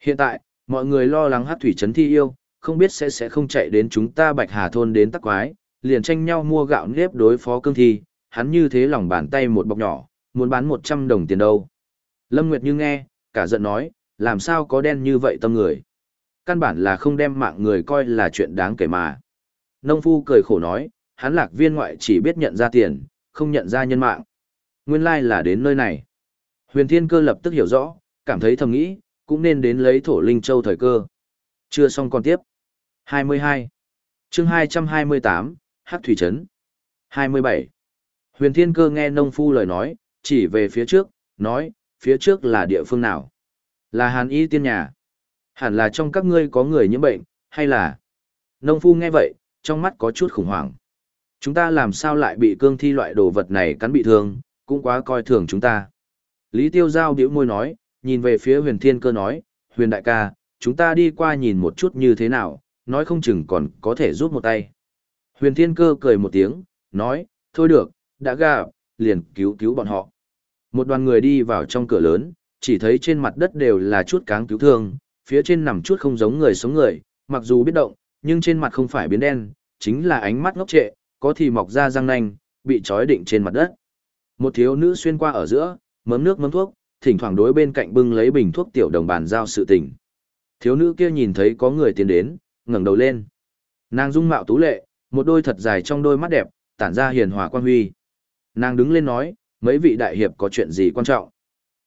Hiện tại, mọi người lo lắng hát thủy trấn thi yêu, không biết sẽ sẽ không chạy đến chúng ta bạch hà thôn đến tắc quái, liền tranh nhau mua gạo nếp đối phó cương thi, hắn như thế lòng bàn tay một bọc nhỏ, muốn bán 100 đồng tiền đâu. Lâm Nguyệt Như nghe, cả giận nói, làm sao có đen như vậy tâm người. Căn bản là không đem mạng người coi là chuyện đáng kể mà. Nông phu cười khổ nói, hắn lạc viên ngoại chỉ biết nhận ra tiền, không nhận ra nhân mạng. Nguyên lai là đến nơi này. Huyền Thiên Cơ lập tức hiểu rõ, cảm thấy thầm nghĩ, cũng nên đến lấy thổ linh châu thời cơ. Chưa xong còn tiếp. 22. chương 228, Hắc Thủy Trấn. 27. Huyền Thiên Cơ nghe nông phu lời nói, chỉ về phía trước, nói, phía trước là địa phương nào? Là Hàn Y tiên nhà. Hẳn là trong các ngươi có người nhiễm bệnh, hay là... Nông phu nghe vậy, trong mắt có chút khủng hoảng. Chúng ta làm sao lại bị cương thi loại đồ vật này cắn bị thương, cũng quá coi thường chúng ta. Lý Tiêu Giao biểu môi nói, nhìn về phía huyền thiên cơ nói, huyền đại ca, chúng ta đi qua nhìn một chút như thế nào, nói không chừng còn có thể giúp một tay. Huyền thiên cơ cười một tiếng, nói, thôi được, đã gà, liền cứu cứu bọn họ. Một đoàn người đi vào trong cửa lớn, chỉ thấy trên mặt đất đều là chút cáng cứu thương, phía trên nằm chút không giống người sống người, mặc dù biết động, nhưng trên mặt không phải biến đen, chính là ánh mắt ngốc trệ, có thì mọc ra răng nanh, bị trói định trên mặt đất. Một thiếu nữ xuyên qua ở giữa, mớm nước mớm thuốc, thỉnh thoảng đối bên cạnh bưng lấy bình thuốc tiểu đồng bàn giao sự tình. Thiếu nữ kia nhìn thấy có người tiến đến, ngẩng đầu lên. Nàng dung mạo tú lệ, một đôi thật dài trong đôi mắt đẹp, tản ra hiền hòa quan huy. Nàng đứng lên nói, mấy vị đại hiệp có chuyện gì quan trọng.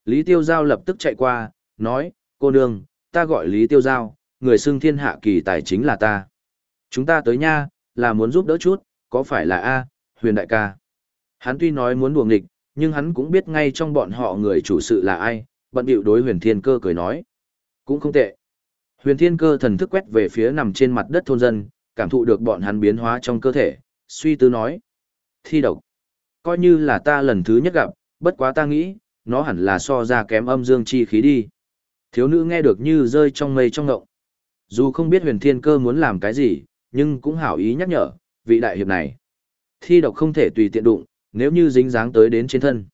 Lý Tiêu Giao lập tức chạy qua, nói, cô nương, ta gọi Lý Tiêu Giao, người xưng thiên hạ kỳ tài chính là ta. Chúng ta tới nha, là muốn giúp đỡ chút, có phải là A, huyền đại ca. Hắn tuy nói muốn đùa nghịch, nhưng hắn cũng biết ngay trong bọn họ người chủ sự là ai, bận điệu đối huyền thiên cơ cười nói. Cũng không tệ. Huyền thiên cơ thần thức quét về phía nằm trên mặt đất thôn dân, cảm thụ được bọn hắn biến hóa trong cơ thể, suy tư nói. Thi độc. Coi như là ta lần thứ nhất gặp, bất quá ta nghĩ, nó hẳn là so ra kém âm dương chi khí đi. Thiếu nữ nghe được như rơi trong mây trong ngộng. Dù không biết huyền thiên cơ muốn làm cái gì, nhưng cũng hảo ý nhắc nhở, vị đại hiệp này. Thi độc không thể tùy tiện đụng, nếu như dính dáng tới đến trên thân.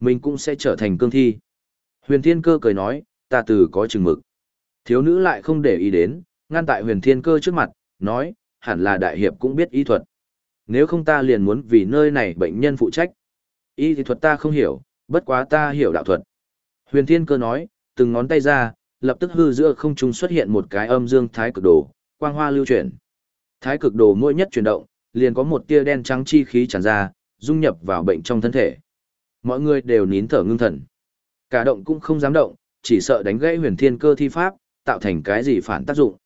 Mình cũng sẽ trở thành cương thi. Huyền thiên cơ cười nói, ta từ có chừng mực. Thiếu nữ lại không để ý đến, ngăn tại huyền thiên cơ trước mặt, nói, hẳn là đại hiệp cũng biết y thuật. Nếu không ta liền muốn vì nơi này bệnh nhân phụ trách. Y thì thuật ta không hiểu, bất quá ta hiểu đạo thuật. Huyền thiên cơ nói, từng ngón tay ra, lập tức hư giữa không trung xuất hiện một cái âm dương thái cực đồ, quang hoa lưu chuyển. Thái cực đồ mỗi nhất chuyển động, liền có một tia đen trắng chi khí tràn ra, dung nhập vào bệnh trong thân thể. Mọi người đều nín thở ngưng thần. Cả động cũng không dám động, chỉ sợ đánh gãy huyền thiên cơ thi pháp, tạo thành cái gì phản tác dụng.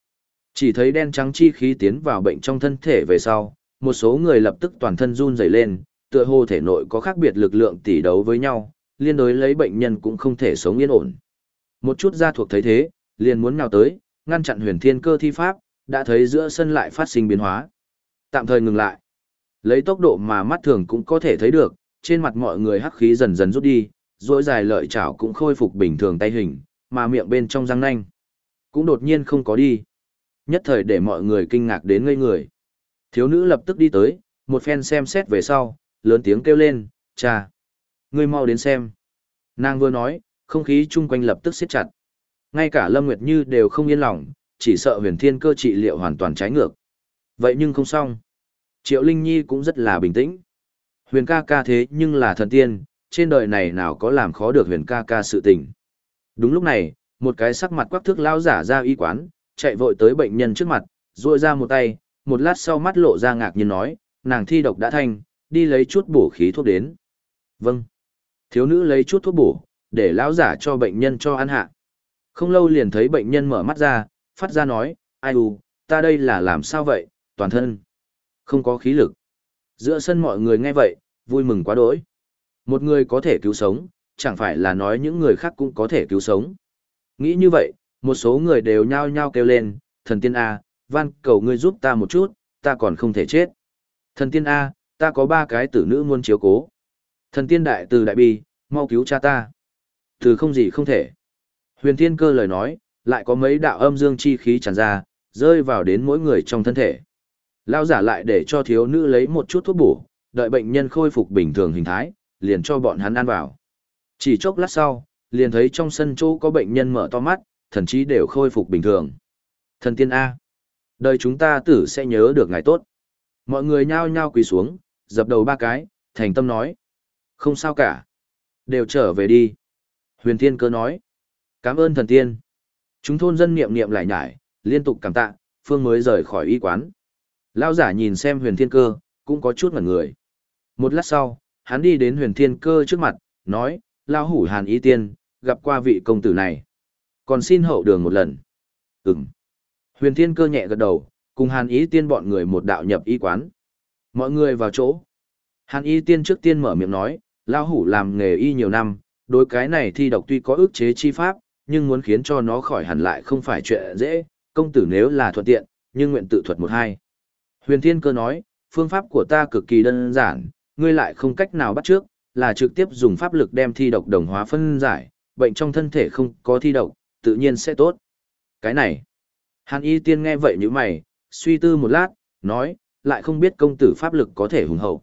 Chỉ thấy đen trắng chi khí tiến vào bệnh trong thân thể về sau, một số người lập tức toàn thân run rẩy lên, tựa hồ thể nội có khác biệt lực lượng tỷ đấu với nhau, liên đối lấy bệnh nhân cũng không thể sống yên ổn. Một chút gia thuộc thấy thế, liền muốn nào tới, ngăn chặn huyền thiên cơ thi pháp, đã thấy giữa sân lại phát sinh biến hóa. Tạm thời ngừng lại. Lấy tốc độ mà mắt thường cũng có thể thấy được, trên mặt mọi người hắc khí dần dần rút đi, rỗi dài lợi chảo cũng khôi phục bình thường tay hình, mà miệng bên trong răng nanh. Cũng đột nhiên không có đi. Nhất thời để mọi người kinh ngạc đến ngây người. Thiếu nữ lập tức đi tới, một phen xem xét về sau, lớn tiếng kêu lên, cha. Ngươi mau đến xem. Nàng vừa nói, không khí chung quanh lập tức siết chặt. Ngay cả Lâm Nguyệt Như đều không yên lòng, chỉ sợ huyền thiên cơ trị liệu hoàn toàn trái ngược. Vậy nhưng không xong. Triệu Linh Nhi cũng rất là bình tĩnh. Huyền ca ca thế nhưng là thần tiên, trên đời này nào có làm khó được huyền ca ca sự tình. Đúng lúc này, một cái sắc mặt quắc thước lao giả ra y quán, chạy vội tới bệnh nhân trước mặt, ruội ra một tay, một lát sau mắt lộ ra ngạc nhiên nói, nàng thi độc đã thanh, đi lấy chút bổ khí thuốc đến. Vâng. Thiếu nữ lấy chút thuốc bổ, để lão giả cho bệnh nhân cho ăn hạ. Không lâu liền thấy bệnh nhân mở mắt ra, phát ra nói, ai u, ta đây là làm sao vậy, toàn thân. Không có khí lực. Giữa sân mọi người nghe vậy, vui mừng quá đỗi. Một người có thể cứu sống, chẳng phải là nói những người khác cũng có thể cứu sống. Nghĩ như vậy, một số người đều nhao nhao kêu lên, thần tiên A, van cầu ngươi giúp ta một chút, ta còn không thể chết. Thần tiên A, ta có ba cái tử nữ muốn chiếu cố. Thần tiên đại từ đại bi, mau cứu cha ta. Từ không gì không thể. Huyền thiên cơ lời nói, lại có mấy đạo âm dương chi khí tràn ra, rơi vào đến mỗi người trong thân thể. Lao giả lại để cho thiếu nữ lấy một chút thuốc bổ, đợi bệnh nhân khôi phục bình thường hình thái, liền cho bọn hắn ăn vào. Chỉ chốc lát sau, liền thấy trong sân chỗ có bệnh nhân mở to mắt, thần chí đều khôi phục bình thường. Thần tiên A. Đời chúng ta tử sẽ nhớ được ngày tốt. Mọi người nhao nhao quỳ xuống, dập đầu ba cái, thành tâm nói. Không sao cả. Đều trở về đi. Huyền Thiên Cơ nói. Cảm ơn thần tiên. Chúng thôn dân niệm niệm lại nhải, liên tục cảm tạ, phương mới rời khỏi y quán. Lao giả nhìn xem huyền thiên cơ, cũng có chút ngẩn người. Một lát sau, hắn đi đến huyền thiên cơ trước mặt, nói, Lao hủ hàn y tiên, gặp qua vị công tử này. Còn xin hậu đường một lần. Ừm. Huyền thiên cơ nhẹ gật đầu, cùng hàn y tiên bọn người một đạo nhập y quán. Mọi người vào chỗ. Hàn y tiên trước tiên mở miệng nói, Lao hủ làm nghề y nhiều năm, đối cái này thi độc tuy có ước chế chi pháp, nhưng muốn khiến cho nó khỏi hẳn lại không phải chuyện dễ, công tử nếu là thuận tiện, nhưng nguyện tự thuật một hai. Huyền Thiên Cơ nói, phương pháp của ta cực kỳ đơn giản, ngươi lại không cách nào bắt trước, là trực tiếp dùng pháp lực đem thi độc đồng hóa phân giải, bệnh trong thân thể không có thi độc, tự nhiên sẽ tốt. Cái này, Hàn Y Tiên nghe vậy như mày, suy tư một lát, nói, lại không biết công tử pháp lực có thể hùng hậu.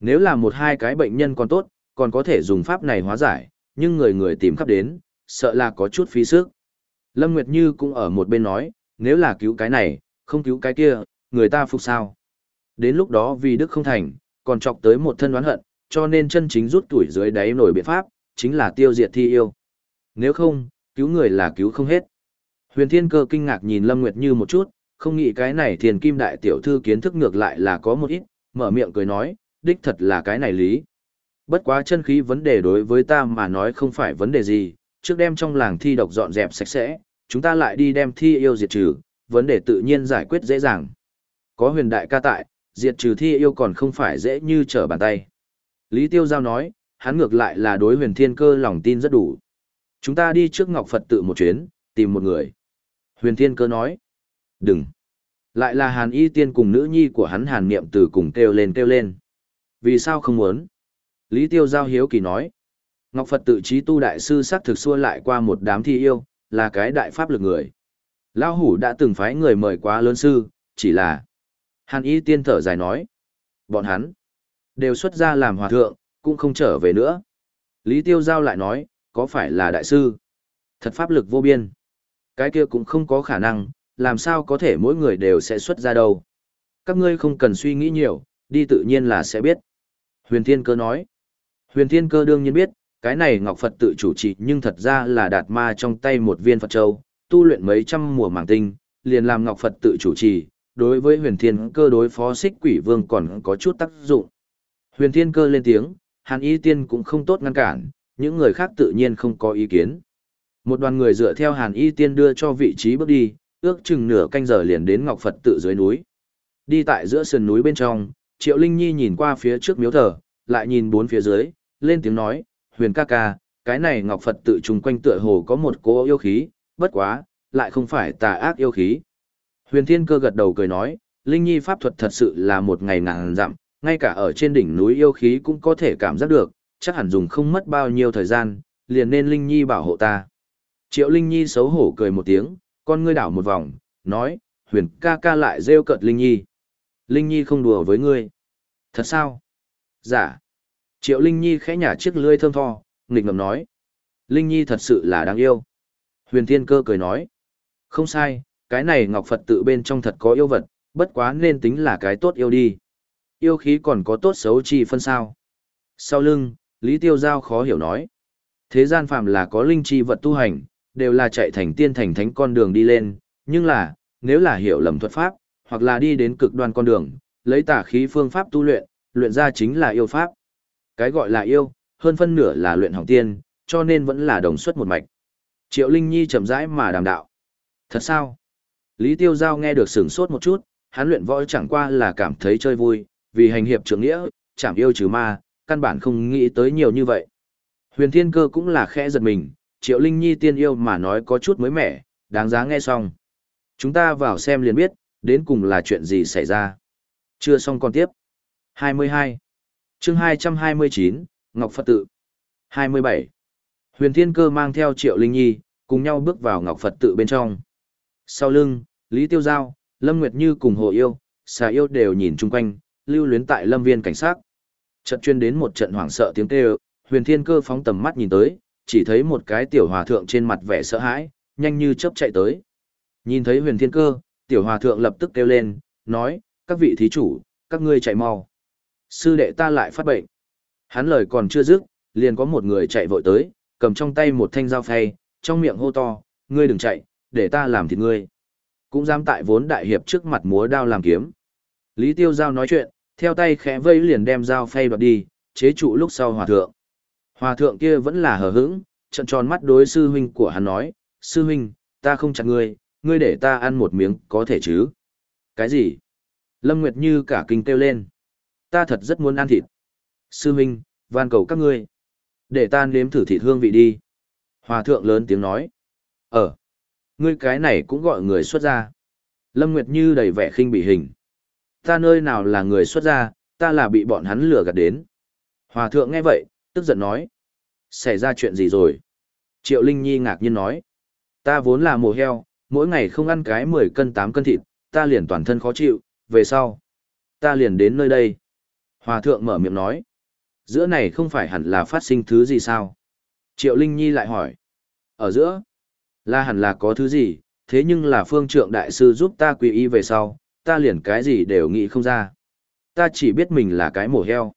Nếu là một hai cái bệnh nhân còn tốt, còn có thể dùng pháp này hóa giải, nhưng người người tìm khắp đến, sợ là có chút phí sức. Lâm Nguyệt Như cũng ở một bên nói, nếu là cứu cái này, không cứu cái kia, người ta phục sao. Đến lúc đó vì đức không thành, còn chọc tới một thân đoán hận, cho nên chân chính rút tuổi dưới đáy nổi biện pháp, chính là tiêu diệt thi yêu. Nếu không, cứu người là cứu không hết. Huyền Thiên Cơ kinh ngạc nhìn Lâm Nguyệt Như một chút, không nghĩ cái này thiền kim đại tiểu thư kiến thức ngược lại là có một ít, mở miệng cười nói, đích thật là cái này lý. Bất quá chân khí vấn đề đối với ta mà nói không phải vấn đề gì, trước đem trong làng thi độc dọn dẹp sạch sẽ, chúng ta lại đi đem thi yêu diệt trừ, vấn đề tự nhiên giải quyết dễ dàng. Có huyền đại ca tại, diệt trừ thi yêu còn không phải dễ như trở bàn tay. Lý Tiêu Giao nói, hắn ngược lại là đối huyền thiên cơ lòng tin rất đủ. Chúng ta đi trước Ngọc Phật tự một chuyến, tìm một người. Huyền thiên cơ nói, đừng. Lại là hàn y tiên cùng nữ nhi của hắn hàn niệm từ cùng kêu lên kêu lên. Vì sao không muốn? Lý Tiêu Giao hiếu kỳ nói, Ngọc Phật tự trí tu đại sư xác thực xua lại qua một đám thi yêu, là cái đại pháp lực người. Lão hủ đã từng phái người mời quá lớn sư, chỉ là... Hàn y tiên thở dài nói. Bọn hắn, đều xuất ra làm hòa thượng, cũng không trở về nữa. Lý Tiêu Giao lại nói, có phải là đại sư? Thật pháp lực vô biên. Cái kia cũng không có khả năng, làm sao có thể mỗi người đều sẽ xuất ra đâu. Các ngươi không cần suy nghĩ nhiều, đi tự nhiên là sẽ biết. Huyền Thiên Cơ nói. Huyền Thiên Cơ đương nhiên biết, cái này Ngọc Phật tự chủ trì nhưng thật ra là đạt ma trong tay một viên Phật Châu, tu luyện mấy trăm mùa màng tinh, liền làm Ngọc Phật tự chủ trì, đối với huyền thiên cơ đối phó xích quỷ vương còn có chút tác dụng. Huyền thiên cơ lên tiếng, hàn y tiên cũng không tốt ngăn cản, những người khác tự nhiên không có ý kiến. Một đoàn người dựa theo hàn y tiên đưa cho vị trí bước đi, ước chừng nửa canh giờ liền đến Ngọc Phật tự dưới núi. Đi tại giữa sườn núi bên trong, Triệu Linh Nhi nhìn qua phía trước miếu thờ, lại nhìn bốn phía dưới, lên tiếng nói, huyền ca ca, cái này Ngọc Phật tự trùng quanh tựa hồ có một cố yêu khí, bất quá, lại không phải tà ác yêu khí. Huyền Thiên Cơ gật đầu cười nói, Linh Nhi pháp thuật thật sự là một ngày ngàn dặm, ngay cả ở trên đỉnh núi yêu khí cũng có thể cảm giác được, chắc hẳn dùng không mất bao nhiêu thời gian, liền nên Linh Nhi bảo hộ ta. Triệu Linh Nhi xấu hổ cười một tiếng, con ngươi đảo một vòng, nói, huyền ca ca lại rêu cợt Linh Nhi. Linh Nhi không đùa với ngươi. Thật sao? Dạ. Triệu Linh Nhi khẽ nhả chiếc lưỡi thơm tho, nghịch ngầm nói. Linh Nhi thật sự là đáng yêu. Huyền Thiên Cơ cười nói. Không sai, cái này Ngọc Phật tự bên trong thật có yêu vật, bất quá nên tính là cái tốt yêu đi. Yêu khí còn có tốt xấu chi phân sao. Sau lưng, Lý Tiêu Giao khó hiểu nói. Thế gian phàm là có linh chi vật tu hành, đều là chạy thành tiên thành thánh con đường đi lên, nhưng là, nếu là hiểu lầm thuật pháp, hoặc là đi đến cực đoan con đường, lấy tả khí phương pháp tu luyện, luyện ra chính là yêu pháp. Cái gọi là yêu, hơn phân nửa là luyện hỏng tiên, cho nên vẫn là đồng xuất một mạch. Triệu Linh Nhi chậm rãi mà đàm đạo. Thật sao? Lý Tiêu Giao nghe được sửng sốt một chút, hắn luyện võ chẳng qua là cảm thấy chơi vui, vì hành hiệp trưởng nghĩa, chảm yêu trừ ma, căn bản không nghĩ tới nhiều như vậy. Huyền Thiên Cơ cũng là khẽ giật mình, Triệu Linh Nhi tiên yêu mà nói có chút mới mẻ, đáng giá nghe xong. Chúng ta vào xem liền biết, đến cùng là chuyện gì xảy ra. Chưa xong còn tiếp. 22 chương 229, Ngọc Phật Tự. 27. Huyền Thiên Cơ mang theo Triệu Linh Nhi, cùng nhau bước vào Ngọc Phật Tự bên trong. Sau lưng, Lý Tiêu Giao, Lâm Nguyệt Như cùng Hồ Yêu, xà yêu đều nhìn chung quanh, lưu luyến tại lâm viên cảnh sát. Trận chuyên đến một trận hoảng sợ tiếng kêu, huyền thiên cơ phóng tầm mắt nhìn tới, chỉ thấy một cái tiểu hòa thượng trên mặt vẻ sợ hãi, nhanh như chớp chạy tới. Nhìn thấy huyền thiên cơ, tiểu hòa thượng lập tức kêu lên, nói, các vị thí chủ, các ngươi chạy mau. Sư đệ ta lại phát bệnh. Hắn lời còn chưa dứt, liền có một người chạy vội tới, cầm trong tay một thanh dao phay, trong miệng hô to, ngươi đừng chạy, để ta làm thịt ngươi. Cũng dám tại vốn đại hiệp trước mặt múa đao làm kiếm. Lý Tiêu Giao nói chuyện, theo tay khẽ vây liền đem dao phay đoạt đi, chế trụ lúc sau hòa thượng. Hòa thượng kia vẫn là hờ hững, trận tròn mắt đối sư huynh của hắn nói, sư huynh, ta không chặt ngươi, ngươi để ta ăn một miếng có thể chứ? Cái gì? Lâm Nguyệt Như cả kinh kêu lên. Ta thật rất muốn ăn thịt. Sư huynh, van cầu các ngươi. Để ta nếm thử thịt hương vị đi. Hòa thượng lớn tiếng nói. Ờ, ngươi cái này cũng gọi người xuất ra. Lâm Nguyệt Như đầy vẻ khinh bị hình. Ta nơi nào là người xuất gia, ta là bị bọn hắn lừa gạt đến. Hòa thượng nghe vậy, tức giận nói. Xảy ra chuyện gì rồi? Triệu Linh Nhi ngạc nhiên nói. Ta vốn là mồ heo, mỗi ngày không ăn cái 10 cân 8 cân thịt, ta liền toàn thân khó chịu, về sau. Ta liền đến nơi đây. Hòa thượng mở miệng nói. Giữa này không phải hẳn là phát sinh thứ gì sao? Triệu Linh Nhi lại hỏi. Ở giữa? Là hẳn là có thứ gì, thế nhưng là phương trượng đại sư giúp ta quy y về sau, ta liền cái gì đều nghĩ không ra. Ta chỉ biết mình là cái mổ heo.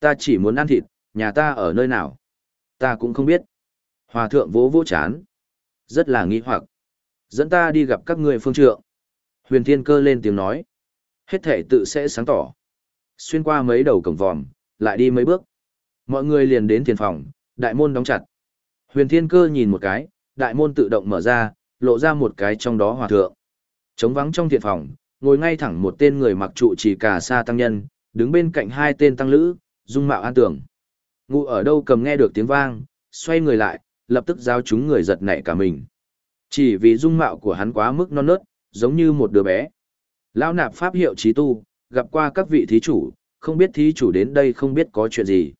Ta chỉ muốn ăn thịt, nhà ta ở nơi nào. Ta cũng không biết. Hòa thượng vỗ vỗ chán. Rất là nghi hoặc. Dẫn ta đi gặp các người phương trượng. Huyền thiên cơ lên tiếng nói. Hết thể tự sẽ sáng tỏ. Xuyên qua mấy đầu cổng vòm, lại đi mấy bước. Mọi người liền đến thiền phòng, đại môn đóng chặt. Huyền thiên cơ nhìn một cái, đại môn tự động mở ra, lộ ra một cái trong đó hòa thượng. Trống vắng trong thiền phòng, ngồi ngay thẳng một tên người mặc trụ chỉ cả xa tăng nhân, đứng bên cạnh hai tên tăng lữ, dung mạo an tưởng. Ngụ ở đâu cầm nghe được tiếng vang, xoay người lại, lập tức giao chúng người giật nảy cả mình. Chỉ vì dung mạo của hắn quá mức non nớt, giống như một đứa bé. Lão nạp pháp hiệu trí tu, gặp qua các vị thí chủ, không biết thí chủ đến đây không biết có chuyện gì.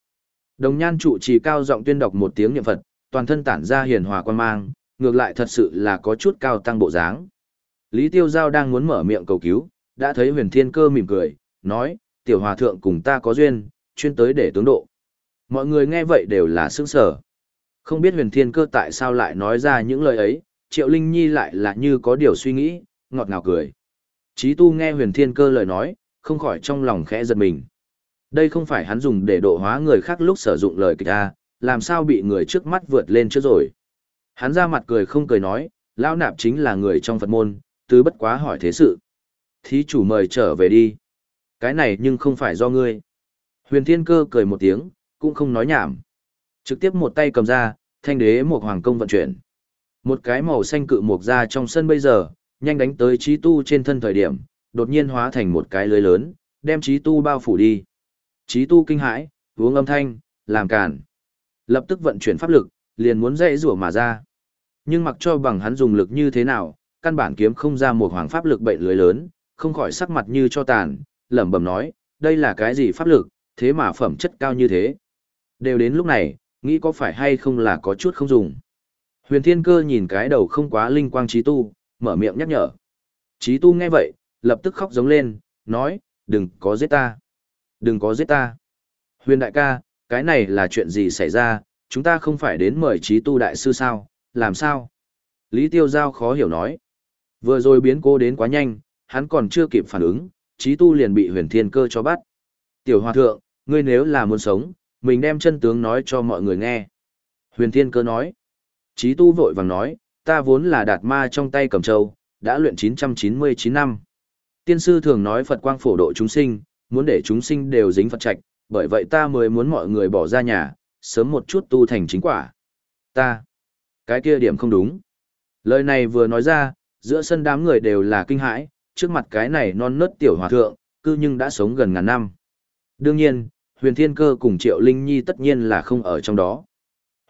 Đồng nhan trụ trì cao giọng tuyên đọc một tiếng niệm Phật, toàn thân tản ra hiền hòa quan mang, ngược lại thật sự là có chút cao tăng bộ dáng. Lý Tiêu Giao đang muốn mở miệng cầu cứu, đã thấy huyền thiên cơ mỉm cười, nói, tiểu hòa thượng cùng ta có duyên, chuyên tới để tướng độ. Mọi người nghe vậy đều là sững sở. Không biết huyền thiên cơ tại sao lại nói ra những lời ấy, triệu linh nhi lại là như có điều suy nghĩ, ngọt ngào cười. Chí tu nghe huyền thiên cơ lời nói, không khỏi trong lòng khẽ giật mình. Đây không phải hắn dùng để độ hóa người khác lúc sử dụng lời kịch A, làm sao bị người trước mắt vượt lên trước rồi. Hắn ra mặt cười không cười nói, lão nạp chính là người trong Phật môn, tứ bất quá hỏi thế sự. Thí chủ mời trở về đi. Cái này nhưng không phải do ngươi. Huyền Thiên Cơ cười một tiếng, cũng không nói nhảm. Trực tiếp một tay cầm ra, thanh đế một hoàng công vận chuyển. Một cái màu xanh cự mục ra trong sân bây giờ, nhanh đánh tới trí tu trên thân thời điểm, đột nhiên hóa thành một cái lưới lớn, đem trí tu bao phủ đi. Trí tu kinh hãi, uống âm thanh, làm cản. Lập tức vận chuyển pháp lực, liền muốn dễ rủa mà ra. Nhưng mặc cho bằng hắn dùng lực như thế nào, căn bản kiếm không ra một hoàng pháp lực bệnh lưới lớn, không khỏi sắc mặt như cho tàn, lẩm bẩm nói, đây là cái gì pháp lực, thế mà phẩm chất cao như thế. Đều đến lúc này, nghĩ có phải hay không là có chút không dùng. Huyền Thiên Cơ nhìn cái đầu không quá linh quang trí tu, mở miệng nhắc nhở. Trí tu nghe vậy, lập tức khóc giống lên, nói, đừng có giết ta. Đừng có giết ta. Huyền đại ca, cái này là chuyện gì xảy ra, chúng ta không phải đến mời trí tu đại sư sao, làm sao? Lý Tiêu Giao khó hiểu nói. Vừa rồi biến cố đến quá nhanh, hắn còn chưa kịp phản ứng, trí tu liền bị huyền thiên cơ cho bắt. Tiểu hòa thượng, ngươi nếu là muốn sống, mình đem chân tướng nói cho mọi người nghe. Huyền thiên cơ nói. Trí tu vội vàng nói, ta vốn là đạt ma trong tay cầm châu, đã luyện 999 năm. Tiên sư thường nói Phật quang phổ độ chúng sinh, muốn để chúng sinh đều dính Phật trạch, bởi vậy ta mới muốn mọi người bỏ ra nhà, sớm một chút tu thành chính quả. Ta, cái kia điểm không đúng. Lời này vừa nói ra, giữa sân đám người đều là kinh hãi, trước mặt cái này non nớt tiểu hòa thượng, cư nhưng đã sống gần ngàn năm. Đương nhiên, huyền thiên cơ cùng triệu linh nhi tất nhiên là không ở trong đó.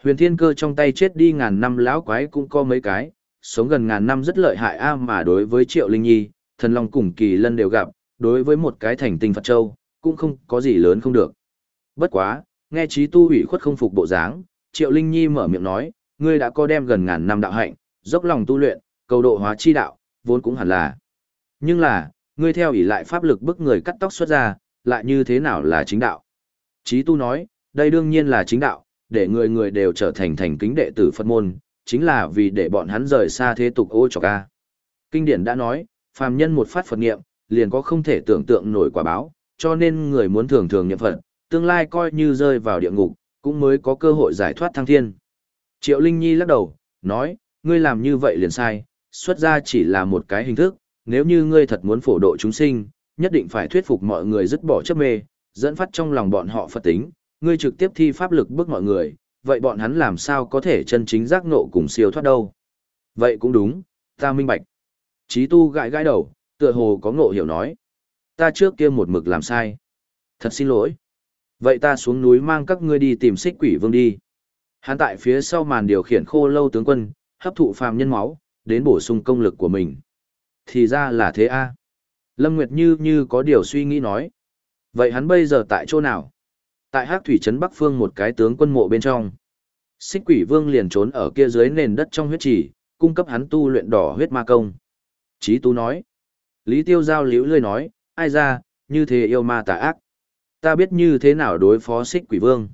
Huyền thiên cơ trong tay chết đi ngàn năm lão quái cũng có mấy cái, sống gần ngàn năm rất lợi hại a mà đối với triệu linh nhi, thần long cùng kỳ lân đều gặp, đối với một cái thành tinh Phật Châu, cũng không có gì lớn không được. Bất quá, nghe trí tu hủy khuất không phục bộ dáng, triệu linh nhi mở miệng nói, ngươi đã có đem gần ngàn năm đạo hạnh, dốc lòng tu luyện, cầu độ hóa chi đạo, vốn cũng hẳn là. Nhưng là, ngươi theo ỷ lại pháp lực bức người cắt tóc xuất ra, lại như thế nào là chính đạo? Chí tu nói, đây đương nhiên là chính đạo, để người người đều trở thành thành kính đệ tử Phật môn, chính là vì để bọn hắn rời xa thế tục ô trọc ca. Kinh điển đã nói, phàm nhân một phát Phật nghiệm, liền có không thể tưởng tượng nổi quả báo, cho nên người muốn thường thường niệm Phật, tương lai coi như rơi vào địa ngục, cũng mới có cơ hội giải thoát thăng thiên. Triệu Linh Nhi lắc đầu, nói, ngươi làm như vậy liền sai, xuất ra chỉ là một cái hình thức, nếu như ngươi thật muốn phổ độ chúng sinh, nhất định phải thuyết phục mọi người dứt bỏ chấp mê, dẫn phát trong lòng bọn họ Phật tính, ngươi trực tiếp thi pháp lực bước mọi người, vậy bọn hắn làm sao có thể chân chính giác ngộ cùng siêu thoát đâu. Vậy cũng đúng, ta minh bạch. Chí tu gãi gãi đầu, tựa hồ có ngộ hiểu nói. Ta trước kia một mực làm sai. Thật xin lỗi. Vậy ta xuống núi mang các ngươi đi tìm xích quỷ vương đi. Hắn tại phía sau màn điều khiển khô lâu tướng quân, hấp thụ phàm nhân máu, đến bổ sung công lực của mình. Thì ra là thế a. Lâm Nguyệt Như như có điều suy nghĩ nói. Vậy hắn bây giờ tại chỗ nào? Tại Hắc Thủy Trấn Bắc Phương một cái tướng quân mộ bên trong. Xích quỷ vương liền trốn ở kia dưới nền đất trong huyết trì, cung cấp hắn tu luyện đỏ huyết ma công. Chí Tú nói. Lý Tiêu Giao liễu lươi nói, ai ra, như thế yêu ma tà ác. Ta biết như thế nào đối phó xích quỷ vương.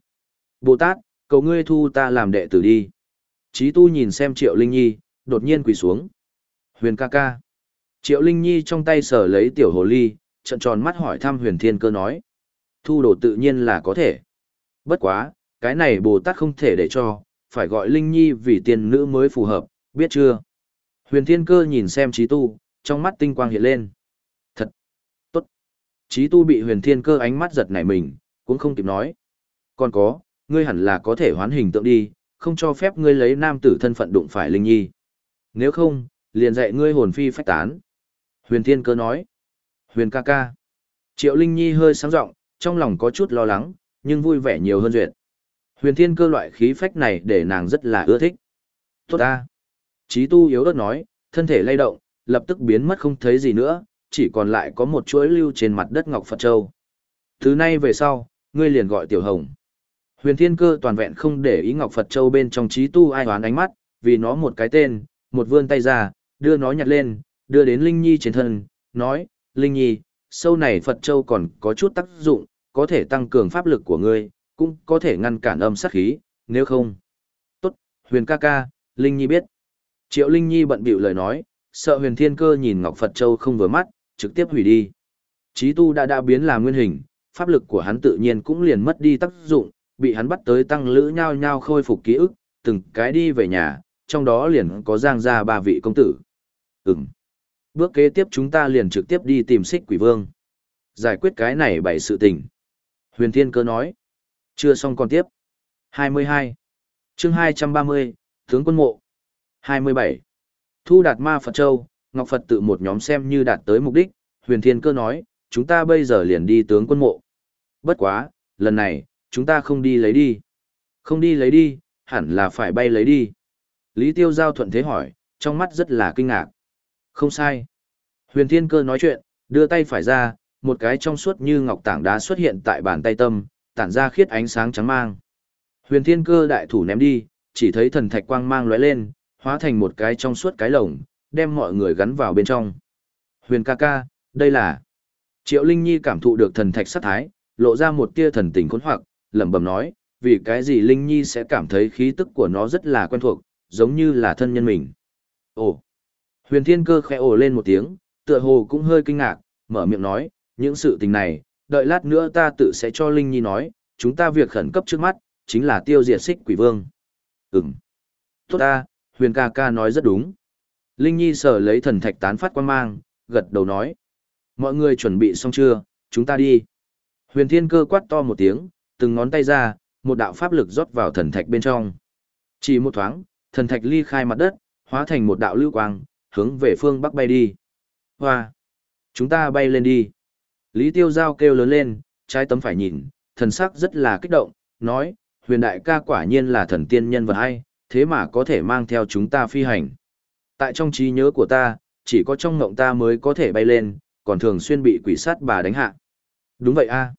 Bồ Tát, cầu ngươi thu ta làm đệ tử đi. Chí Tu nhìn xem Triệu Linh Nhi, đột nhiên quỳ xuống. Huyền ca ca. Triệu Linh Nhi trong tay sở lấy tiểu hồ ly, trận tròn mắt hỏi thăm huyền thiên cơ nói. Thu đồ tự nhiên là có thể. Bất quá, cái này Bồ Tát không thể để cho, phải gọi Linh Nhi vì tiền nữ mới phù hợp, biết chưa? Huyền thiên cơ nhìn xem Chí tu, trong mắt tinh quang hiện lên. Thật! Tốt! Chí tu bị huyền thiên cơ ánh mắt giật nảy mình, cũng không kịp nói. Còn có, ngươi hẳn là có thể hoán hình tượng đi, không cho phép ngươi lấy nam tử thân phận đụng phải Linh Nhi. Nếu không, liền dạy ngươi hồn phi phách tán. Huyền Thiên Cơ nói. Huyền ca ca. Triệu Linh Nhi hơi sáng giọng trong lòng có chút lo lắng, nhưng vui vẻ nhiều hơn duyệt. Huyền Thiên Cơ loại khí phách này để nàng rất là ưa thích. Tốt ta. Chí tu yếu ớt nói, thân thể lay động, lập tức biến mất không thấy gì nữa, chỉ còn lại có một chuỗi lưu trên mặt đất Ngọc Phật Châu. Thứ nay về sau, ngươi liền gọi Tiểu Hồng. Huyền Thiên Cơ toàn vẹn không để ý Ngọc Phật Châu bên trong trí tu ai hoán ánh mắt, vì nó một cái tên, một vươn tay ra, đưa nó nhặt lên, đưa đến Linh Nhi trên thân, nói, Linh Nhi, sâu này Phật Châu còn có chút tác dụng, có thể tăng cường pháp lực của ngươi, cũng có thể ngăn cản âm sát khí, nếu không. Tốt, huyền ca ca, Linh Nhi biết. Triệu Linh Nhi bận bịu lời nói, sợ huyền thiên cơ nhìn Ngọc Phật Châu không vừa mắt, trực tiếp hủy đi. Chí tu đã đã biến làm nguyên hình, pháp lực của hắn tự nhiên cũng liền mất đi tác dụng, bị hắn bắt tới tăng lữ nhao nhao khôi phục ký ức, từng cái đi về nhà, trong đó liền có giang ra ba vị công tử. Ừm. Bước kế tiếp chúng ta liền trực tiếp đi tìm xích quỷ vương. Giải quyết cái này bảy sự tình. Huyền Thiên Cơ nói. Chưa xong còn tiếp. 22. chương 230, Tướng quân mộ. 27. Thu đạt ma Phật Châu, Ngọc Phật tự một nhóm xem như đạt tới mục đích. Huyền Thiên Cơ nói, chúng ta bây giờ liền đi tướng quân mộ. Bất quá, lần này, chúng ta không đi lấy đi. Không đi lấy đi, hẳn là phải bay lấy đi. Lý Tiêu Giao thuận thế hỏi, trong mắt rất là kinh ngạc. Không sai. Huyền Thiên Cơ nói chuyện, đưa tay phải ra, một cái trong suốt như ngọc tảng đá xuất hiện tại bàn tay tâm, tản ra khiết ánh sáng trắng mang. Huyền Thiên Cơ đại thủ ném đi, chỉ thấy thần thạch quang mang lóe lên, hóa thành một cái trong suốt cái lồng, đem mọi người gắn vào bên trong. Huyền ca ca, đây là... Triệu Linh Nhi cảm thụ được thần thạch sát thái, lộ ra một tia thần tình khốn hoặc, lẩm bẩm nói, vì cái gì Linh Nhi sẽ cảm thấy khí tức của nó rất là quen thuộc, giống như là thân nhân mình. Ồ! Huyền Thiên Cơ khẽ ồ lên một tiếng, tựa hồ cũng hơi kinh ngạc, mở miệng nói, những sự tình này, đợi lát nữa ta tự sẽ cho Linh Nhi nói, chúng ta việc khẩn cấp trước mắt, chính là tiêu diệt xích quỷ vương. Ừm. Tốt ta, Huyền ca ca nói rất đúng. Linh Nhi sở lấy thần thạch tán phát quan mang, gật đầu nói. Mọi người chuẩn bị xong chưa, chúng ta đi. Huyền thiên cơ quát to một tiếng, từng ngón tay ra, một đạo pháp lực rót vào thần thạch bên trong. Chỉ một thoáng, thần thạch ly khai mặt đất, hóa thành một đạo lưu quang, hướng về phương bắc bay đi. Hoa! Chúng ta bay lên đi. Lý Tiêu Giao kêu lớn lên, trái tấm phải nhìn, thần sắc rất là kích động, nói, huyền đại ca quả nhiên là thần tiên nhân vật hay, thế mà có thể mang theo chúng ta phi hành. Tại trong trí nhớ của ta, chỉ có trong ngộng ta mới có thể bay lên, còn thường xuyên bị quỷ sát bà đánh hạ. Đúng vậy a. À.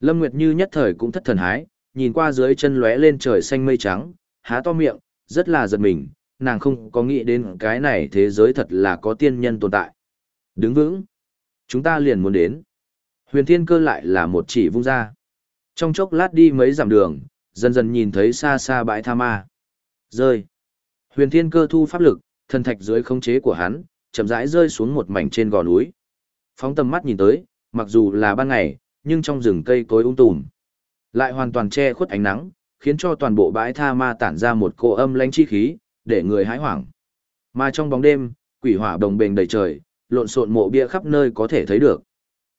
Lâm Nguyệt Như nhất thời cũng thất thần hái, nhìn qua dưới chân lóe lên trời xanh mây trắng, há to miệng, rất là giật mình, nàng không có nghĩ đến cái này thế giới thật là có tiên nhân tồn tại. Đứng vững. Chúng ta liền muốn đến. Huyền thiên cơ lại là một chỉ vung ra. Trong chốc lát đi mấy dặm đường, dần dần nhìn thấy xa xa bãi tha ma. Rơi. Huyền thiên cơ thu pháp lực, thần thạch dưới khống chế của hắn, chậm rãi rơi xuống một mảnh trên gò núi. Phóng tầm mắt nhìn tới, mặc dù là ban ngày, nhưng trong rừng cây cối ung tùm. Lại hoàn toàn che khuất ánh nắng, khiến cho toàn bộ bãi tha ma tản ra một cỗ âm lãnh chi khí, để người hãi hoảng. Mà trong bóng đêm, quỷ hỏa đồng bền đầy trời, lộn xộn mộ bia khắp nơi có thể thấy được.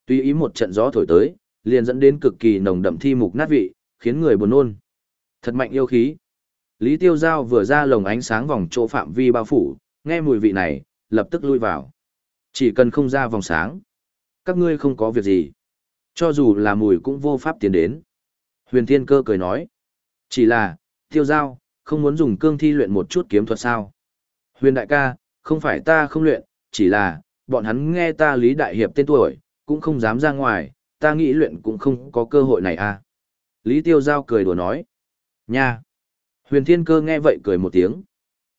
Tuy ý một trận gió thổi tới, liền dẫn đến cực kỳ nồng đậm thi mục nát vị, khiến người buồn nôn. Thật mạnh yêu khí. Lý Tiêu Giao vừa ra lồng ánh sáng vòng chỗ phạm vi bao phủ, nghe mùi vị này, lập tức lui vào. Chỉ cần không ra vòng sáng. Các ngươi không có việc gì. Cho dù là mùi cũng vô pháp tiến đến. Huyền Thiên Cơ cười nói. Chỉ là, Tiêu Giao, không muốn dùng cương thi luyện một chút kiếm thuật sao. Huyền Đại ca, không phải ta không luyện, chỉ là, bọn hắn nghe ta Lý Đại Hiệp tên tuổi, cũng không dám ra ngoài, ta nghĩ luyện cũng không có cơ hội này à. Lý Tiêu Giao cười đùa nói. Nha! Huyền Thiên Cơ nghe vậy cười một tiếng.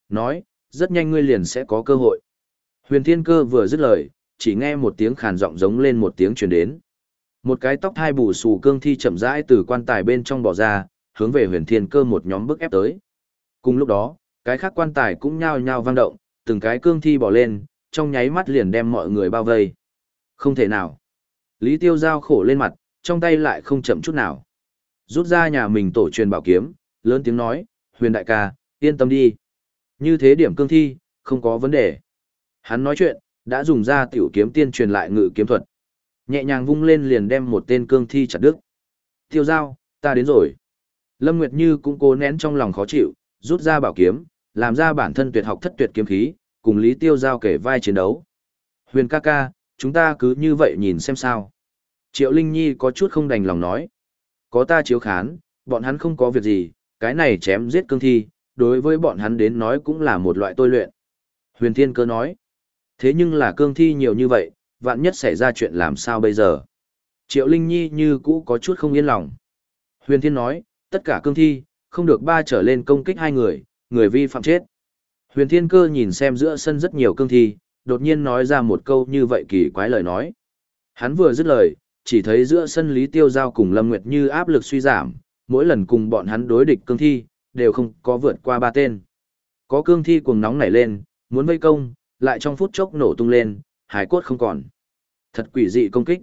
Nói, rất nhanh ngươi liền sẽ có cơ hội. Huyền Thiên Cơ vừa dứt lời, chỉ nghe một tiếng khàn giọng giống lên một tiếng truyền đến. Một cái tóc hai bù xù cương thi chậm rãi từ quan tài bên trong bỏ ra, hướng về Huyền Thiên Cơ một nhóm bước ép tới. Cùng lúc đó, cái khác quan tài cũng nhao nhao vang động, từng cái cương thi bỏ lên, trong nháy mắt liền đem mọi người bao vây. Không thể nào. Lý Tiêu Giao khổ lên mặt, trong tay lại không chậm chút nào. Rút ra nhà mình tổ truyền bảo kiếm, lớn tiếng nói, huyền đại ca, yên tâm đi. Như thế điểm cương thi, không có vấn đề. Hắn nói chuyện, đã dùng ra tiểu kiếm tiên truyền lại ngự kiếm thuật. Nhẹ nhàng vung lên liền đem một tên cương thi chặt đứt. Tiêu giao, ta đến rồi. Lâm Nguyệt Như cũng cố nén trong lòng khó chịu, rút ra bảo kiếm, làm ra bản thân tuyệt học thất tuyệt kiếm khí, cùng Lý Tiêu giao kể vai chiến đấu. Huyền ca ca, chúng ta cứ như vậy nhìn xem sao. Triệu Linh Nhi có chút không đành lòng nói. Có ta chiếu khán, bọn hắn không có việc gì, cái này chém giết cương thi, đối với bọn hắn đến nói cũng là một loại tôi luyện. Huyền Thiên Cơ nói. Thế nhưng là cương thi nhiều như vậy, vạn nhất xảy ra chuyện làm sao bây giờ? Triệu Linh Nhi như cũ có chút không yên lòng. Huyền Thiên nói, tất cả cương thi, không được ba trở lên công kích hai người, người vi phạm chết. Huyền Thiên Cơ nhìn xem giữa sân rất nhiều cương thi, đột nhiên nói ra một câu như vậy kỳ quái lời nói. Hắn vừa dứt lời, chỉ thấy giữa sân Lý Tiêu Giao cùng Lâm Nguyệt Như áp lực suy giảm, mỗi lần cùng bọn hắn đối địch cương thi, đều không có vượt qua ba tên. Có cương thi cuồng nóng nảy lên, muốn vây công, lại trong phút chốc nổ tung lên, hải cốt không còn. Thật quỷ dị công kích.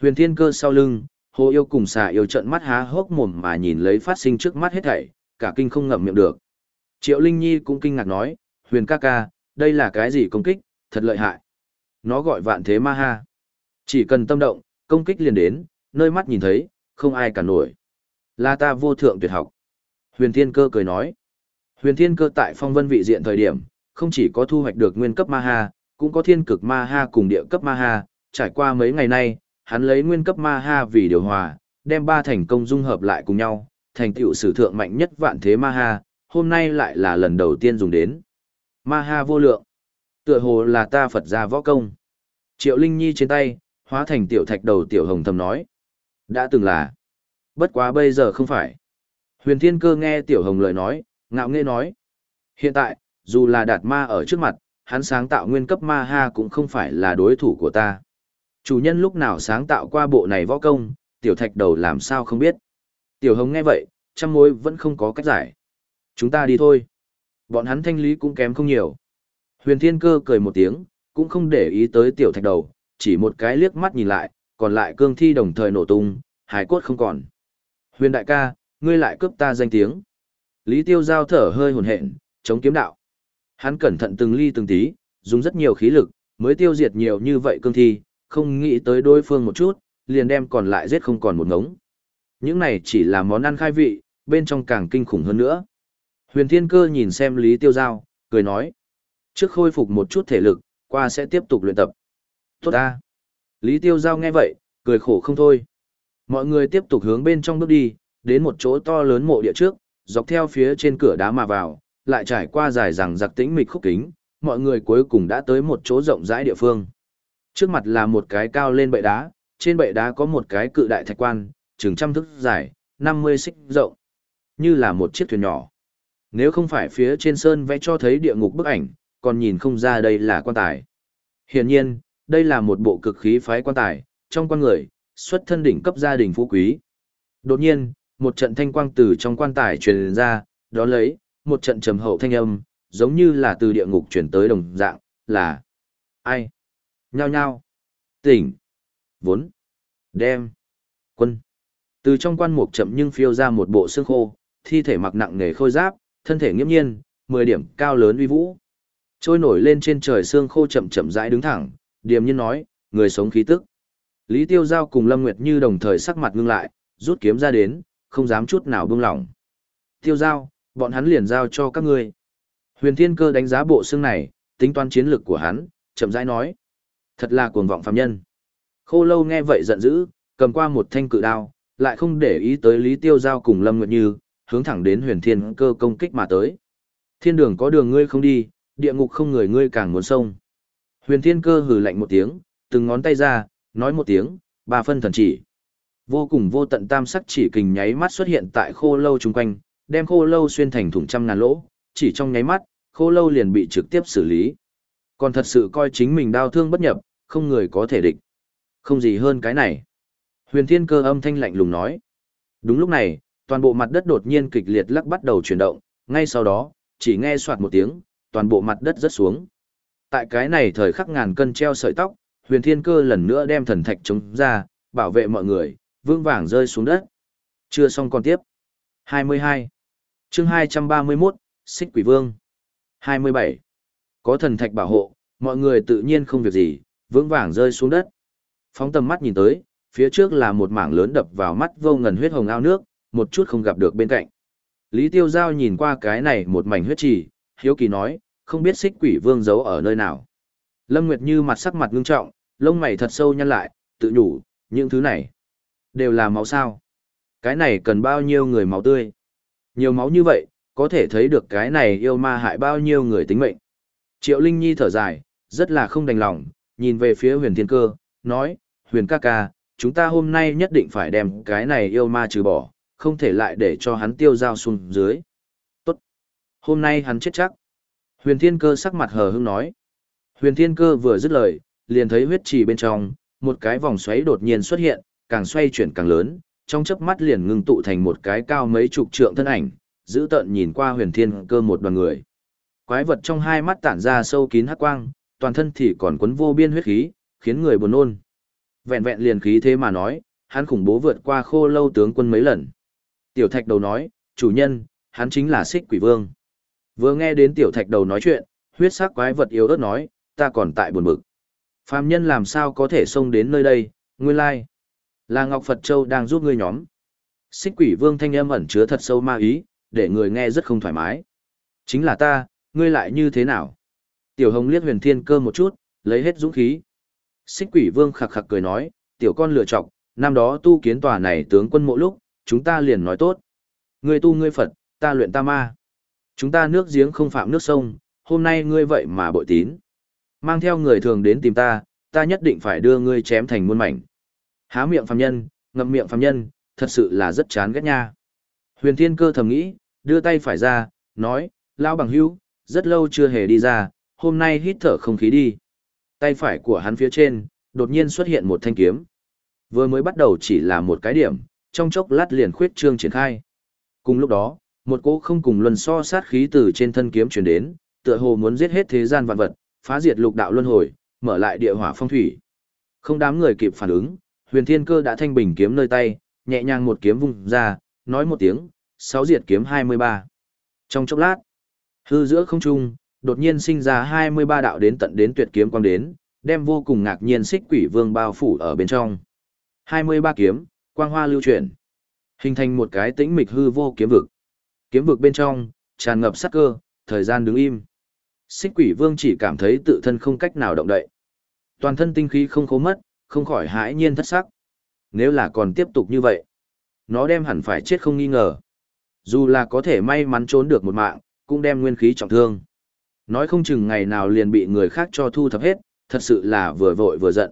Huyền thiên cơ sau lưng, hồ yêu cùng xà yêu trận mắt há hốc mồm mà nhìn lấy phát sinh trước mắt hết thảy, cả kinh không ngậm miệng được. Triệu Linh Nhi cũng kinh ngạc nói, huyền ca ca, đây là cái gì công kích, thật lợi hại. Nó gọi vạn thế ma ha. Chỉ cần tâm động, công kích liền đến, nơi mắt nhìn thấy, không ai cả nổi. Là ta vô thượng tuyệt học. Huyền Thiên Cơ cười nói. Huyền Thiên Cơ tại phong vân vị diện thời điểm, không chỉ có thu hoạch được nguyên cấp ma ha, cũng có thiên cực ma ha cùng địa cấp ma ha. Trải qua mấy ngày nay, hắn lấy nguyên cấp ma ha vì điều hòa, đem ba thành công dung hợp lại cùng nhau, thành tựu sử thượng mạnh nhất vạn thế ma ha, hôm nay lại là lần đầu tiên dùng đến. Ma ha vô lượng. Tựa hồ là ta Phật gia võ công. Triệu Linh Nhi trên tay, hóa thành tiểu thạch đầu tiểu hồng thầm nói. Đã từng là. Bất quá bây giờ không phải. Huyền Thiên Cơ nghe tiểu hồng lời nói, ngạo nghễ nói. Hiện tại, dù là đạt ma ở trước mặt, hắn sáng tạo nguyên cấp ma ha cũng không phải là đối thủ của ta. Chủ nhân lúc nào sáng tạo qua bộ này võ công, tiểu thạch đầu làm sao không biết. Tiểu hồng nghe vậy, trăm mối vẫn không có cách giải. Chúng ta đi thôi. Bọn hắn thanh lý cũng kém không nhiều. Huyền Thiên Cơ cười một tiếng, cũng không để ý tới tiểu thạch đầu, chỉ một cái liếc mắt nhìn lại, còn lại cương thi đồng thời nổ tung, hải cốt không còn. Huyền đại ca, ngươi lại cướp ta danh tiếng. Lý Tiêu Giao thở hơi hồn hện, chống kiếm đạo. Hắn cẩn thận từng ly từng tí, dùng rất nhiều khí lực, mới tiêu diệt nhiều như vậy cương thi, không nghĩ tới đối phương một chút, liền đem còn lại giết không còn một ngống. Những này chỉ là món ăn khai vị, bên trong càng kinh khủng hơn nữa. Huyền Thiên Cơ nhìn xem Lý Tiêu Giao, cười nói. Trước khôi phục một chút thể lực, qua sẽ tiếp tục luyện tập. Tốt ta. Lý Tiêu Giao nghe vậy, cười khổ không thôi. Mọi người tiếp tục hướng bên trong bước đi, đến một chỗ to lớn mộ địa trước, dọc theo phía trên cửa đá mà vào, lại trải qua dài rằng giặc tĩnh mịch khúc kính, mọi người cuối cùng đã tới một chỗ rộng rãi địa phương. Trước mặt là một cái cao lên bệ đá, trên bệ đá có một cái cự đại thạch quan, chừng trăm thước dài, 50 xích rộng, như là một chiếc thuyền nhỏ. Nếu không phải phía trên sơn vẽ cho thấy địa ngục bức ảnh, còn nhìn không ra đây là quan tài. Hiển nhiên, đây là một bộ cực khí phái quan tài, trong quan người, xuất thân đỉnh cấp gia đình phú quý. Đột nhiên, một trận thanh quang từ trong quan tài truyền ra, đó lấy, một trận trầm hậu thanh âm, giống như là từ địa ngục chuyển tới đồng dạng, là ai? Nhao nhao. Tỉnh. Vốn. Đem. Quân. Từ trong quan mục chậm nhưng phiêu ra một bộ xương khô, thi thể mặc nặng nề khôi giáp, thân thể nghiêm nhiên, 10 điểm cao lớn uy vũ. Trôi nổi lên trên trời xương khô chậm chậm rãi đứng thẳng, điềm nhiên nói, người sống khí tức. Lý Tiêu Giao cùng Lâm Nguyệt Như đồng thời sắc mặt ngưng lại, rút kiếm ra đến, không dám chút nào buông lỏng. Tiêu Giao, bọn hắn liền giao cho các ngươi. Huyền Thiên Cơ đánh giá bộ xương này, tính toán chiến lược của hắn, chậm rãi nói. Thật là cuồng vọng phàm nhân. Khô lâu nghe vậy giận dữ, cầm qua một thanh cự đao, lại không để ý tới Lý Tiêu Giao cùng Lâm Nguyệt Như, hướng thẳng đến huyền thiên cơ công kích mà tới. Thiên đường có đường ngươi không đi, địa ngục không người ngươi càng muốn sông. Huyền thiên cơ hừ lạnh một tiếng, từng ngón tay ra, nói một tiếng, ba phân thần chỉ. Vô cùng vô tận tam sắc chỉ kình nháy mắt xuất hiện tại khô lâu chung quanh, đem khô lâu xuyên thành thủng trăm ngàn lỗ, chỉ trong nháy mắt, khô lâu liền bị trực tiếp xử lý. Còn thật sự coi chính mình đau thương bất nhập, không người có thể địch. Không gì hơn cái này. Huyền thiên cơ âm thanh lạnh lùng nói. Đúng lúc này, toàn bộ mặt đất đột nhiên kịch liệt lắc bắt đầu chuyển động, ngay sau đó, chỉ nghe soạt một tiếng, toàn bộ mặt đất rớt xuống. Tại cái này thời khắc ngàn cân treo sợi tóc, huyền thiên cơ lần nữa đem thần thạch chống ra, bảo vệ mọi người, vương vàng rơi xuống đất. Chưa xong còn tiếp. 22. chương 231, Xích Quỷ Vương. 27. Có thần thạch bảo hộ, mọi người tự nhiên không việc gì, vững vàng rơi xuống đất. Phóng tầm mắt nhìn tới, phía trước là một mảng lớn đập vào mắt vô ngần huyết hồng ao nước, một chút không gặp được bên cạnh. Lý Tiêu Giao nhìn qua cái này một mảnh huyết trì, hiếu kỳ nói, không biết xích quỷ vương giấu ở nơi nào. Lâm Nguyệt Như mặt sắc mặt ngưng trọng, lông mày thật sâu nhăn lại, tự nhủ, những thứ này, đều là máu sao. Cái này cần bao nhiêu người máu tươi. Nhiều máu như vậy, có thể thấy được cái này yêu ma hại bao nhiêu người tính mệnh. Triệu Linh Nhi thở dài, rất là không đành lòng, nhìn về phía huyền thiên cơ, nói, huyền ca ca, chúng ta hôm nay nhất định phải đem cái này yêu ma trừ bỏ, không thể lại để cho hắn tiêu dao xuống dưới. Tốt. Hôm nay hắn chết chắc. Huyền Thiên Cơ sắc mặt hờ hững nói. Huyền Thiên Cơ vừa dứt lời, liền thấy huyết trì bên trong, một cái vòng xoáy đột nhiên xuất hiện, càng xoay chuyển càng lớn, trong chớp mắt liền ngưng tụ thành một cái cao mấy chục trượng thân ảnh, giữ tợn nhìn qua Huyền Thiên Cơ một đoàn người. Quái vật trong hai mắt tản ra sâu kín hắc quang, toàn thân thì còn quấn vô biên huyết khí, khiến người buồn nôn. Vẹn vẹn liền khí thế mà nói, hắn khủng bố vượt qua khô lâu tướng quân mấy lần. Tiểu thạch đầu nói, chủ nhân, hắn chính là xích quỷ vương. Vừa nghe đến tiểu thạch đầu nói chuyện, huyết sắc quái vật yếu ớt nói, ta còn tại buồn bực. Phàm nhân làm sao có thể xông đến nơi đây, nguyên lai. Là Ngọc Phật Châu đang giúp ngươi nhóm. Xích quỷ vương thanh âm ẩn chứa thật sâu ma ý, để người nghe rất không thoải mái. Chính là ta, ngươi lại như thế nào? Tiểu hồng liếc huyền thiên cơ một chút, lấy hết dũng khí. Xích quỷ vương khặc khặc cười nói, tiểu con lựa chọc, năm đó tu kiến tòa này tướng quân mộ lúc, chúng ta liền nói tốt. Ngươi tu ngươi Phật, ta luyện ta ma. Chúng ta nước giếng không phạm nước sông, hôm nay ngươi vậy mà bội tín. Mang theo người thường đến tìm ta, ta nhất định phải đưa ngươi chém thành muôn mảnh. Há miệng phàm nhân, ngậm miệng phàm nhân, thật sự là rất chán ghét nha. Huyền Thiên Cơ thầm nghĩ, đưa tay phải ra, nói, lão bằng hữu, rất lâu chưa hề đi ra, hôm nay hít thở không khí đi. Tay phải của hắn phía trên, đột nhiên xuất hiện một thanh kiếm. Vừa mới bắt đầu chỉ là một cái điểm, trong chốc lát liền khuyết trương triển khai. Cùng lúc đó, một cỗ không cùng luân so sát khí từ trên thân kiếm truyền đến, tựa hồ muốn giết hết thế gian vạn vật, phá diệt lục đạo luân hồi, mở lại địa hỏa phong thủy. Không đám người kịp phản ứng, Huyền Thiên Cơ đã thanh bình kiếm nơi tay, nhẹ nhàng một kiếm vung ra, nói một tiếng, sáu diệt kiếm 23. Trong chốc lát, hư giữa không trung, đột nhiên sinh ra 23 đạo đến tận đến tuyệt kiếm quang đến, đem vô cùng ngạc nhiên xích quỷ vương bao phủ ở bên trong. 23 kiếm, quang hoa lưu chuyển, hình thành một cái tĩnh mịch hư vô kiếm vực. Kiếm vực bên trong, tràn ngập sát cơ, thời gian đứng im. Xích quỷ vương chỉ cảm thấy tự thân không cách nào động đậy. Toàn thân tinh khí không khố mất, không khỏi hãi nhiên thất sắc. Nếu là còn tiếp tục như vậy, nó đem hẳn phải chết không nghi ngờ. Dù là có thể may mắn trốn được một mạng, cũng đem nguyên khí trọng thương. Nói không chừng ngày nào liền bị người khác cho thu thập hết, thật sự là vừa vội vừa giận.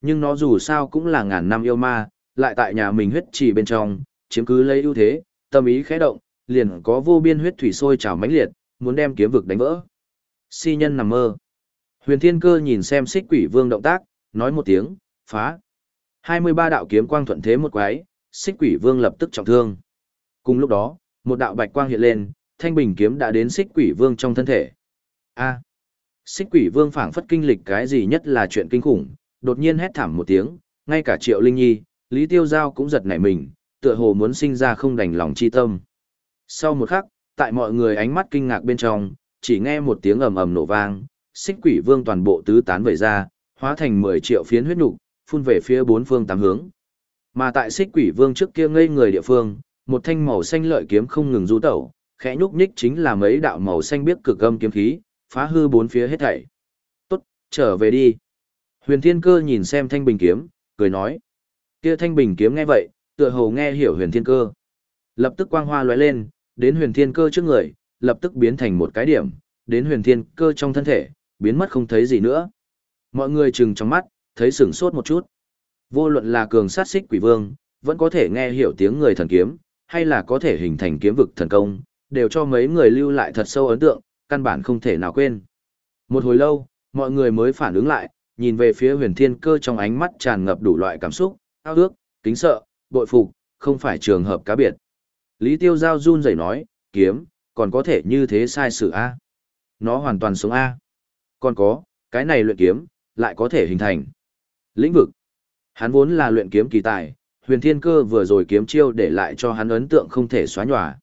Nhưng nó dù sao cũng là ngàn năm yêu ma, lại tại nhà mình huyết trì bên trong, chiếm cứ lấy ưu thế, tâm ý khẽ động, liền có vô biên huyết thủy sôi trào mãnh liệt, muốn đem kiếm vực đánh vỡ. Si nhân nằm mơ. Huyền Thiên Cơ nhìn xem Xích Quỷ Vương động tác, nói một tiếng, phá. 23 đạo kiếm quang thuận thế một quái, Xích Quỷ Vương lập tức trọng thương. Cùng lúc đó, một đạo bạch quang hiện lên, thanh bình kiếm đã đến Xích Quỷ Vương trong thân thể. A. Xích Quỷ Vương phảng phất kinh lịch cái gì nhất là chuyện kinh khủng, đột nhiên hét thảm một tiếng, ngay cả Triệu Linh Nhi, Lý Tiêu Giao cũng giật nảy mình, tựa hồ muốn sinh ra không đành lòng chi tâm. Sau một khắc, tại mọi người ánh mắt kinh ngạc bên trong, chỉ nghe một tiếng ầm ầm nổ vang, xích quỷ vương toàn bộ tứ tán vẩy ra, hóa thành 10 triệu phiến huyết nục, phun về phía bốn phương tám hướng. Mà tại xích quỷ vương trước kia ngây người địa phương, một thanh màu xanh lợi kiếm không ngừng du tẩu, khẽ nhúc nhích chính là mấy đạo màu xanh biết cực âm kiếm khí, phá hư bốn phía hết thảy. "Tốt, trở về đi." Huyền Thiên Cơ nhìn xem thanh bình kiếm, cười nói. Kia thanh bình kiếm nghe vậy, tựa hồ nghe hiểu Huyền Thiên Cơ. Lập tức quang hoa lóe lên, đến Huyền Thiên Cơ trước người, lập tức biến thành một cái điểm, đến Huyền Thiên Cơ trong thân thể, biến mất không thấy gì nữa. Mọi người chừng trong mắt, thấy sửng sốt một chút. Vô luận là cường sát xích quỷ vương, vẫn có thể nghe hiểu tiếng người thần kiếm, hay là có thể hình thành kiếm vực thần công, đều cho mấy người lưu lại thật sâu ấn tượng, căn bản không thể nào quên. Một hồi lâu, mọi người mới phản ứng lại, nhìn về phía huyền thiên cơ trong ánh mắt tràn ngập đủ loại cảm xúc, ao ước, kính sợ, bội phục, không phải trường hợp cá biệt. Lý Tiêu Giao run rẩy nói, kiếm, còn có thể như thế sai sự A. Nó hoàn toàn sống A. Còn có, cái này luyện kiếm, lại có thể hình thành. Lĩnh vực. Hắn vốn là luyện kiếm kỳ tài, huyền thiên cơ vừa rồi kiếm chiêu để lại cho hắn ấn tượng không thể xóa nhòa.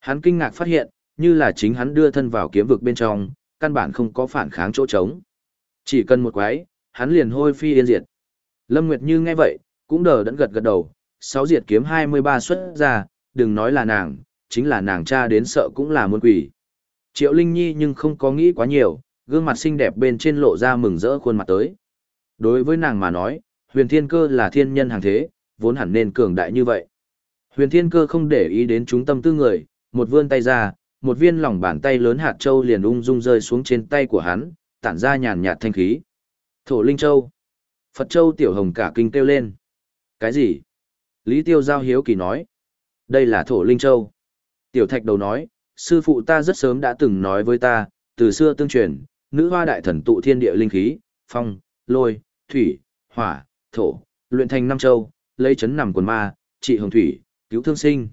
Hắn kinh ngạc phát hiện, như là chính hắn đưa thân vào kiếm vực bên trong, căn bản không có phản kháng chỗ trống. Chỉ cần một quái, hắn liền hôi phi yên diệt. Lâm Nguyệt Như nghe vậy, cũng đờ đẫn gật gật đầu, sáu diệt kiếm 23 xuất ra, đừng nói là nàng, chính là nàng cha đến sợ cũng là muôn quỷ. Triệu Linh Nhi nhưng không có nghĩ quá nhiều, gương mặt xinh đẹp bên trên lộ ra mừng rỡ khuôn mặt tới. Đối với nàng mà nói, huyền thiên cơ là thiên nhân hàng thế, vốn hẳn nên cường đại như vậy. Huyền thiên cơ không để ý đến chúng tâm tư người, một vươn tay ra, một viên lòng bàn tay lớn hạt châu liền ung dung rơi xuống trên tay của hắn, tản ra nhàn nhạt thanh khí. Thổ Linh Châu. Phật Châu Tiểu Hồng cả kinh kêu lên. Cái gì? Lý Tiêu Giao hiếu kỳ nói. Đây là Thổ Linh Châu. Tiểu Thạch đầu nói, sư phụ ta rất sớm đã từng nói với ta, từ xưa tương truyền, nữ hoa đại thần tụ thiên địa linh khí, phong, lôi, thủy, hỏa, thổ, luyện thành năm châu, lấy chấn nằm quần ma, trị hồng thủy, cứu thương sinh.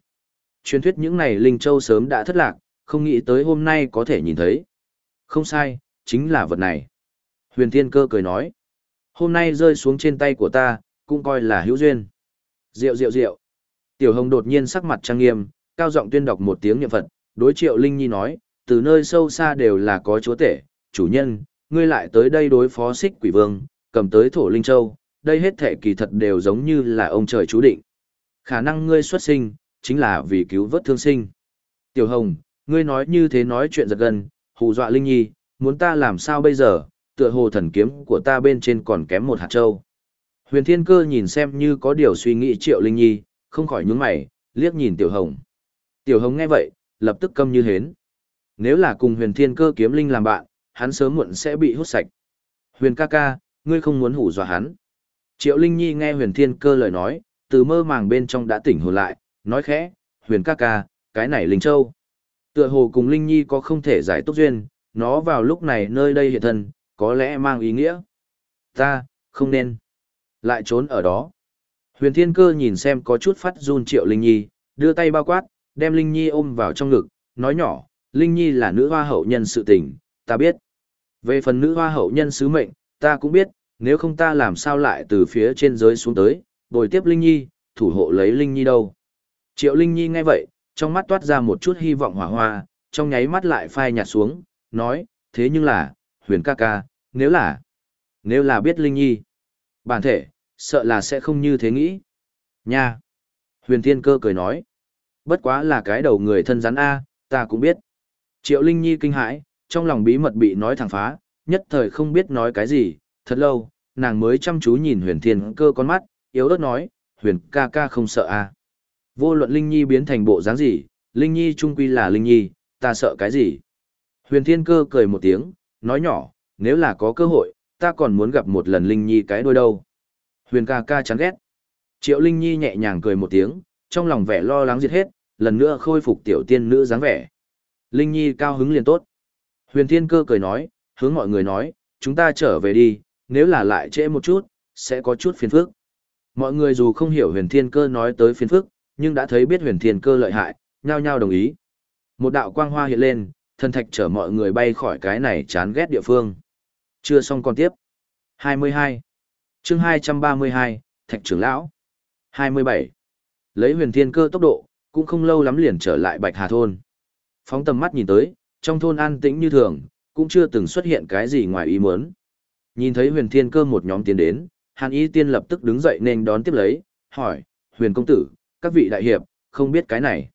Truyền thuyết những này linh châu sớm đã thất lạc, không nghĩ tới hôm nay có thể nhìn thấy. Không sai, chính là vật này. Huyền Thiên Cơ cười nói, hôm nay rơi xuống trên tay của ta, cũng coi là hữu duyên. Diệu diệu diệu. Tiểu Hồng đột nhiên sắc mặt trang nghiêm, cao giọng tuyên đọc một tiếng niệm Phật, đối Triệu Linh Nhi nói, từ nơi sâu xa đều là có chúa tể, chủ nhân, ngươi lại tới đây đối phó xích quỷ vương, cầm tới thổ linh châu, đây hết thể kỳ thật đều giống như là ông trời chú định. Khả năng ngươi xuất sinh, chính là vì cứu vớt thương sinh. Tiểu Hồng, ngươi nói như thế nói chuyện giật gần, hù dọa Linh Nhi, muốn ta làm sao bây giờ, tựa hồ thần kiếm của ta bên trên còn kém một hạt châu. Huyền Thiên Cơ nhìn xem như có điều suy nghĩ Triệu Linh Nhi, không khỏi nhướng mày, liếc nhìn Tiểu Hồng. Tiểu Hồng nghe vậy, lập tức câm như hến. Nếu là cùng Huyền Thiên Cơ kiếm linh làm bạn, hắn sớm muộn sẽ bị hút sạch. Huyền ca ca, ngươi không muốn hủ dọa hắn. Triệu Linh Nhi nghe Huyền Thiên Cơ lời nói, từ mơ màng bên trong đã tỉnh hồn lại, nói khẽ, Huyền ca ca, cái này Linh Châu. Tựa hồ cùng Linh Nhi có không thể giải tốt duyên, nó vào lúc này nơi đây hiện thân, có lẽ mang ý nghĩa. Ta, không nên. Lại trốn ở đó. Huyền Thiên Cơ nhìn xem có chút phát run Triệu Linh Nhi, đưa tay bao quát, đem Linh Nhi ôm vào trong ngực, nói nhỏ, Linh Nhi là nữ hoa hậu nhân sự tình, ta biết. Về phần nữ hoa hậu nhân sứ mệnh, ta cũng biết, nếu không ta làm sao lại từ phía trên giới xuống tới, bồi tiếp Linh Nhi, thủ hộ lấy Linh Nhi đâu. Triệu Linh Nhi nghe vậy, trong mắt toát ra một chút hy vọng hỏa hoa, trong nháy mắt lại phai nhạt xuống, nói, thế nhưng là, huyền ca ca, nếu là, Nếu là biết Linh Nhi, bản thể, sợ là sẽ không như thế nghĩ. Nha! Huyền Thiên Cơ cười nói. Bất quá là cái đầu người thân rắn A, ta cũng biết. Triệu Linh Nhi kinh hãi, trong lòng bí mật bị nói thẳng phá, nhất thời không biết nói cái gì, thật lâu, nàng mới chăm chú nhìn huyền thiên cơ con mắt, yếu ớt nói, huyền ca ca không sợ a Vô luận Linh Nhi biến thành bộ dáng gì, Linh Nhi trung quy là Linh Nhi, ta sợ cái gì? Huyền thiên cơ cười một tiếng, nói nhỏ, nếu là có cơ hội, ta còn muốn gặp một lần Linh Nhi cái đôi đâu. Huyền ca ca chán ghét. Triệu Linh Nhi nhẹ nhàng cười một tiếng, trong lòng vẻ lo lắng diệt hết, lần nữa khôi phục tiểu tiên nữ dáng vẻ. Linh Nhi cao hứng liền tốt. Huyền Thiên Cơ cười nói, hướng mọi người nói, chúng ta trở về đi, nếu là lại trễ một chút, sẽ có chút phiền phức. Mọi người dù không hiểu Huyền Thiên Cơ nói tới phiền phức, nhưng đã thấy biết Huyền Thiên Cơ lợi hại, nhao nhao đồng ý. Một đạo quang hoa hiện lên, thần thạch chở mọi người bay khỏi cái này chán ghét địa phương. Chưa xong còn tiếp. 22. chương 232, Thạch trưởng lão. 27. Lấy huyền thiên cơ tốc độ, cũng không lâu lắm liền trở lại Bạch Hà Thôn. Phóng tầm mắt nhìn tới, trong thôn an tĩnh như thường, cũng chưa từng xuất hiện cái gì ngoài ý muốn. Nhìn thấy huyền thiên cơ một nhóm tiến đến, hàn y tiên lập tức đứng dậy nên đón tiếp lấy, hỏi, huyền công tử, các vị đại hiệp, không biết cái này.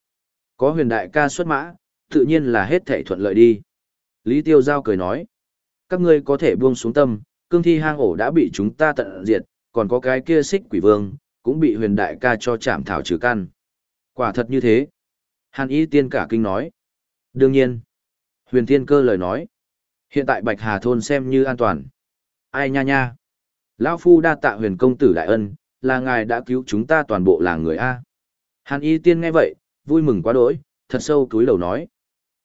Có huyền đại ca xuất mã, tự nhiên là hết thảy thuận lợi đi. Lý Tiêu Giao cười nói, các ngươi có thể buông xuống tâm, cương thi hang ổ đã bị chúng ta tận diệt, còn có cái kia xích quỷ vương, cũng bị huyền đại ca cho chạm thảo trừ căn. Quả thật như thế. Hàn y tiên cả kinh nói. Đương nhiên. Huyền thiên cơ lời nói. Hiện tại Bạch Hà Thôn xem như an toàn. Ai nha nha. Lão Phu đa tạ huyền công tử đại ân, là ngài đã cứu chúng ta toàn bộ làng người A. Hàn y tiên nghe vậy, vui mừng quá đỗi, thật sâu túi đầu nói.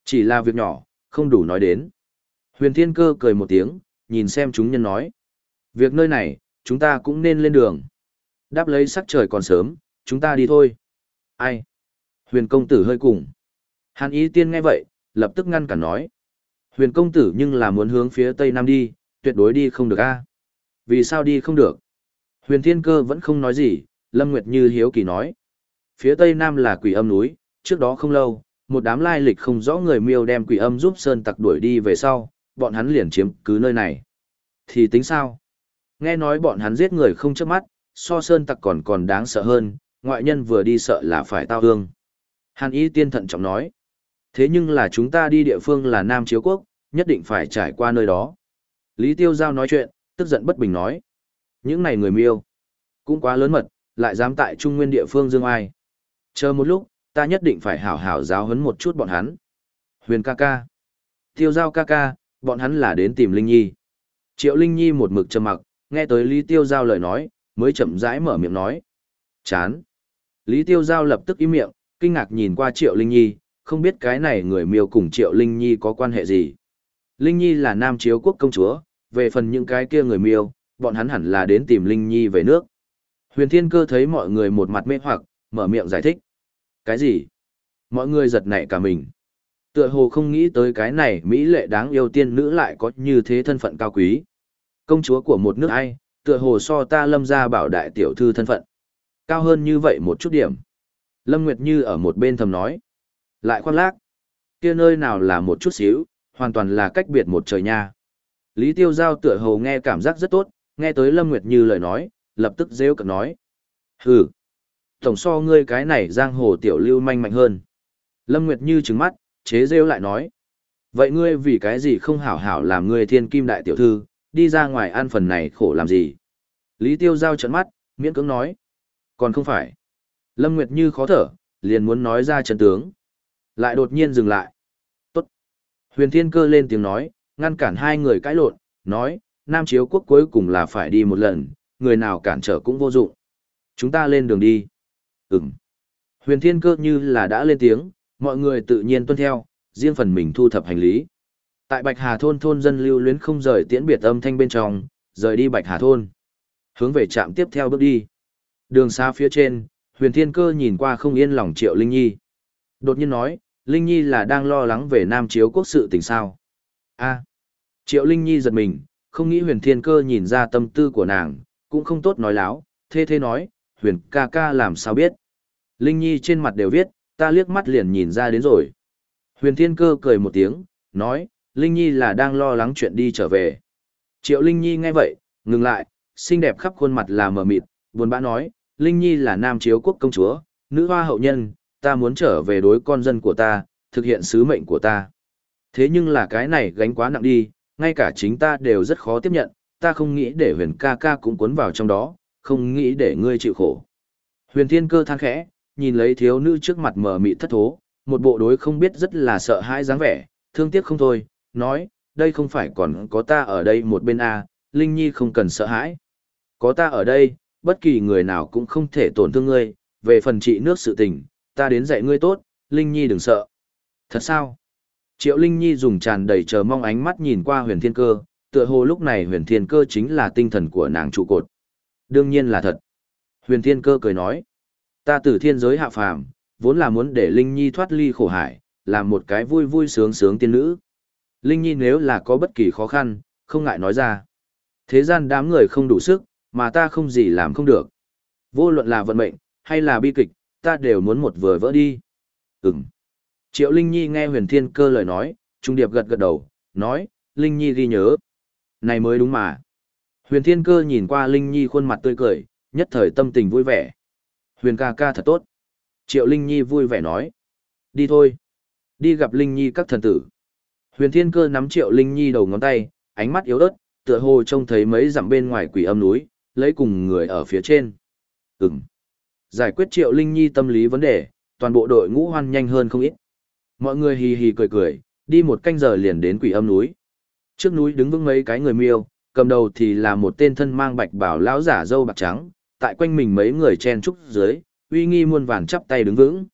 Chỉ là việc nhỏ, không đủ nói đến. Huyền thiên cơ cười một tiếng, nhìn xem chúng nhân nói. Việc nơi này, chúng ta cũng nên lên đường. Đáp lấy sắc trời còn sớm, chúng ta đi thôi. Ai? Huyền công tử hơi cùng. Hàn ý tiên nghe vậy, lập tức ngăn cản nói. Huyền công tử nhưng là muốn hướng phía tây nam đi, tuyệt đối đi không được a. Vì sao đi không được? Huyền thiên cơ vẫn không nói gì, Lâm Nguyệt Như hiếu kỳ nói. Phía tây nam là quỷ âm núi, trước đó không lâu, một đám lai lịch không rõ người miêu đem quỷ âm giúp Sơn tặc đuổi đi về sau, bọn hắn liền chiếm cứ nơi này. Thì tính sao? Nghe nói bọn hắn giết người không chớp mắt, so Sơn tặc còn còn đáng sợ hơn, ngoại nhân vừa đi sợ là phải tao hương. Hàn Y tiên thận trọng nói. Thế nhưng là chúng ta đi địa phương là Nam Chiếu Quốc, nhất định phải trải qua nơi đó. Lý Tiêu Giao nói chuyện, tức giận bất bình nói. Những này người miêu, cũng quá lớn mật, lại dám tại trung nguyên địa phương dương ai. Chờ một lúc, ta nhất định phải hảo hảo giáo huấn một chút bọn hắn. Huyền ca ca. Tiêu Giao ca ca, bọn hắn là đến tìm Linh Nhi. Triệu Linh Nhi một mực trầm mặc, nghe tới Lý Tiêu Giao lời nói, mới chậm rãi mở miệng nói. Chán. Lý Tiêu Giao lập tức im miệng, kinh ngạc nhìn qua Triệu Linh Nhi, không biết cái này người miêu cùng Triệu Linh Nhi có quan hệ gì. Linh Nhi là nam chiếu quốc công chúa, về phần những cái kia người miêu, bọn hắn hẳn là đến tìm Linh Nhi về nước. Huyền Thiên Cơ thấy mọi người một mặt mê hoặc, mở miệng giải thích. Cái gì? Mọi người giật nảy cả mình. Tựa hồ không nghĩ tới cái này Mỹ lệ đáng yêu tiên nữ lại có như thế thân phận cao quý. Công chúa của một nước ai, tựa hồ so ta lâm ra bảo đại tiểu thư thân phận. Cao hơn như vậy một chút điểm. Lâm Nguyệt Như ở một bên thầm nói. Lại khoác lác. kia nơi nào là một chút xíu, hoàn toàn là cách biệt một trời nha. Lý Tiêu Giao tựa hồ nghe cảm giác rất tốt, nghe tới Lâm Nguyệt Như lời nói, lập tức rêu cực nói. Hừ. Tổng so ngươi cái này giang hồ tiểu lưu manh mạnh hơn. Lâm Nguyệt Như trừng mắt, chế rêu lại nói. Vậy ngươi vì cái gì không hảo hảo làm ngươi thiên kim đại tiểu thư, đi ra ngoài ăn phần này khổ làm gì? Lý Tiêu Giao trận mắt, miễn cưỡng nói. Còn không phải. Lâm Nguyệt Như khó thở, liền muốn nói ra chân tướng. Lại đột nhiên dừng lại. Tốt. Huyền Thiên Cơ lên tiếng nói, ngăn cản hai người cãi lộn, nói, Nam Chiếu Quốc cuối cùng là phải đi một lần, người nào cản trở cũng vô dụng. Chúng ta lên đường đi. Ừm. Huyền Thiên Cơ như là đã lên tiếng, mọi người tự nhiên tuân theo, riêng phần mình thu thập hành lý. Tại Bạch Hà thôn thôn dân lưu luyến không rời tiễn biệt âm thanh bên trong, rời đi Bạch Hà thôn. Hướng về trạm tiếp theo bước đi. Đường xa phía trên, Huyền Thiên Cơ nhìn qua không yên lòng Triệu Linh Nhi. Đột nhiên nói, Linh Nhi là đang lo lắng về Nam Chiếu quốc sự tình sao. a Triệu Linh Nhi giật mình, không nghĩ Huyền Thiên Cơ nhìn ra tâm tư của nàng, cũng không tốt nói láo, thê thê nói, Huyền ca ca làm sao biết. Linh Nhi trên mặt đều viết, ta liếc mắt liền nhìn ra đến rồi. Huyền Thiên Cơ cười một tiếng, nói, Linh Nhi là đang lo lắng chuyện đi trở về. Triệu Linh Nhi nghe vậy, Ngừng lại, xinh đẹp khắp khuôn mặt là mờ mịt, buồn bã nói, Linh Nhi là nam chiếu quốc công chúa, nữ hoa hậu nhân, ta muốn trở về đối con dân của ta, thực hiện sứ mệnh của ta. Thế nhưng là cái này gánh quá nặng đi, ngay cả chính ta đều rất khó tiếp nhận, ta không nghĩ để huyền ca ca cũng cuốn vào trong đó, không nghĩ để ngươi chịu khổ. Huyền thiên cơ than khẽ, nhìn lấy thiếu nữ trước mặt mờ mị thất thố, một bộ đối không biết rất là sợ hãi dáng vẻ, thương tiếc không thôi, nói, đây không phải còn có ta ở đây một bên A, Linh Nhi không cần sợ hãi. Có ta ở đây, bất kỳ người nào cũng không thể tổn thương ngươi, về phần trị nước sự tình, ta đến dạy ngươi tốt, Linh Nhi đừng sợ. Thật sao? Triệu Linh Nhi dùng tràn đầy chờ mong ánh mắt nhìn qua huyền thiên cơ, tựa hồ lúc này huyền thiên cơ chính là tinh thần của nàng trụ cột. Đương nhiên là thật. Huyền thiên cơ cười nói, ta từ thiên giới hạ phàm, vốn là muốn để Linh Nhi thoát ly khổ hải, làm một cái vui vui sướng sướng tiên nữ. Linh Nhi nếu là có bất kỳ khó khăn, không ngại nói ra. Thế gian đám người không đủ sức, mà ta không gì làm không được. Vô luận là vận mệnh, hay là bi kịch, ta đều muốn một vừa vỡ đi. Ừm. Triệu Linh Nhi nghe huyền thiên cơ lời nói, trung điệp gật gật đầu, nói, Linh Nhi ghi nhớ. Này mới đúng mà. Huyền thiên cơ nhìn qua Linh Nhi khuôn mặt tươi cười, nhất thời tâm tình vui vẻ. Huyền ca ca thật tốt. Triệu Linh Nhi vui vẻ nói. Đi thôi. Đi gặp Linh Nhi các thần tử. Huyền thiên cơ nắm Triệu Linh Nhi đầu ngón tay, ánh mắt yếu ớt, tựa hồ trông thấy mấy dặm bên ngoài quỷ âm núi, lấy cùng người ở phía trên. Ừm. Giải quyết Triệu Linh Nhi tâm lý vấn đề, toàn bộ đội ngũ hoan nhanh hơn không ít. Mọi người hì hì cười cười, đi một canh giờ liền đến quỷ âm núi. Trước núi đứng vững mấy cái người miêu, cầm đầu thì là một tên thân mang bạch bảo lão giả dâu bạc trắng, tại quanh mình mấy người chen trúc dưới, uy nghi muôn vàn chắp tay đứng vững.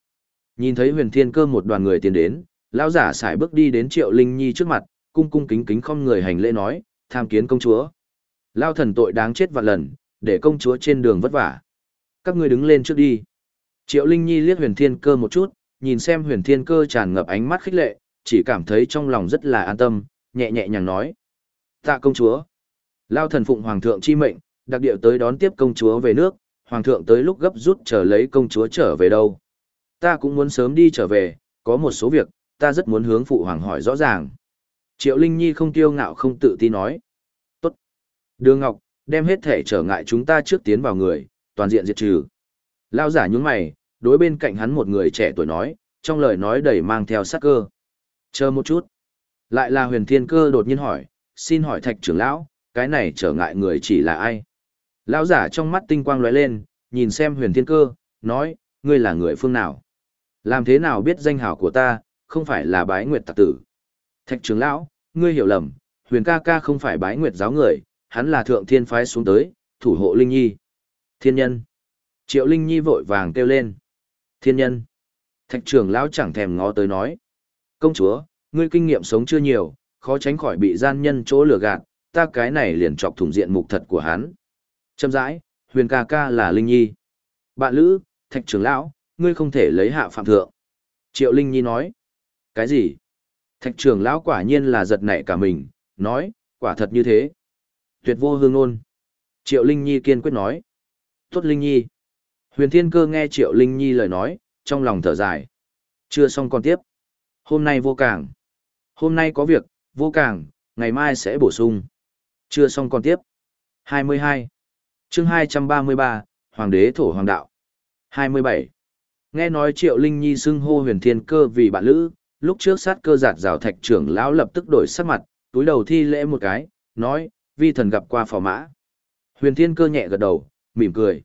Nhìn thấy huyền thiên cơ một đoàn người tiến đến, lão giả xài bước đi đến triệu linh nhi trước mặt, cung cung kính kính không người hành lễ nói, tham kiến công chúa. Lao thần tội đáng chết vạn lần, để công chúa trên đường vất vả. Các ngươi đứng lên trước đi. Triệu Linh Nhi liếc huyền thiên cơ một chút, nhìn xem huyền thiên cơ tràn ngập ánh mắt khích lệ, chỉ cảm thấy trong lòng rất là an tâm, nhẹ nhẹ nhàng nói. Tạ công chúa. Lao thần phụng hoàng thượng chi mệnh, đặc điệu tới đón tiếp công chúa về nước, hoàng thượng tới lúc gấp rút chờ lấy công chúa trở về đâu. Ta cũng muốn sớm đi trở về, có một số việc, ta rất muốn hướng phụ hoàng hỏi rõ ràng. Triệu Linh Nhi không kiêu ngạo không tự tin nói. Đường Ngọc, đem hết thể trở ngại chúng ta trước tiến vào người, toàn diện diệt trừ. Lao giả nhướng mày, đối bên cạnh hắn một người trẻ tuổi nói, trong lời nói đầy mang theo sắc cơ. Chờ một chút. Lại là huyền thiên cơ đột nhiên hỏi, xin hỏi thạch trưởng lão, cái này trở ngại người chỉ là ai? Lão giả trong mắt tinh quang lóe lên, nhìn xem huyền thiên cơ, nói, ngươi là người phương nào? Làm thế nào biết danh hào của ta, không phải là bái nguyệt tạc tử? Thạch trưởng lão, ngươi hiểu lầm, huyền ca ca không phải bái nguyệt giáo người, hắn là thượng thiên phái xuống tới, thủ hộ Linh Nhi. Thiên nhân. Triệu Linh Nhi vội vàng kêu lên. Thiên nhân. Thạch trưởng lão chẳng thèm ngó tới nói. Công chúa, ngươi kinh nghiệm sống chưa nhiều, khó tránh khỏi bị gian nhân chỗ lừa gạt, ta cái này liền chọc thủng diện mục thật của hắn. Châm rãi, huyền ca ca là Linh Nhi. Bạn Lữ, thạch trưởng lão, ngươi không thể lấy hạ phạm thượng. Triệu Linh Nhi nói. Cái gì? Thạch trưởng lão quả nhiên là giật nảy cả mình, nói, quả thật như thế. Tuyệt vô hương ôn. Triệu Linh Nhi kiên quyết nói. Tốt Linh Nhi. Huyền Thiên Cơ nghe Triệu Linh Nhi lời nói, trong lòng thở dài. Chưa xong còn tiếp. Hôm nay vô cảng Hôm nay có việc, vô cảng ngày mai sẽ bổ sung. Chưa xong còn tiếp. 22. chương 233, Hoàng đế thổ hoàng đạo. 27. Nghe nói Triệu Linh Nhi xưng hô huyền thiên cơ vì bạn lữ, lúc trước sát cơ giạt rào thạch trưởng lão lập tức đổi sắc mặt, túi đầu thi lễ một cái, nói, vi thần gặp qua phò mã. Huyền thiên cơ nhẹ gật đầu, mỉm cười.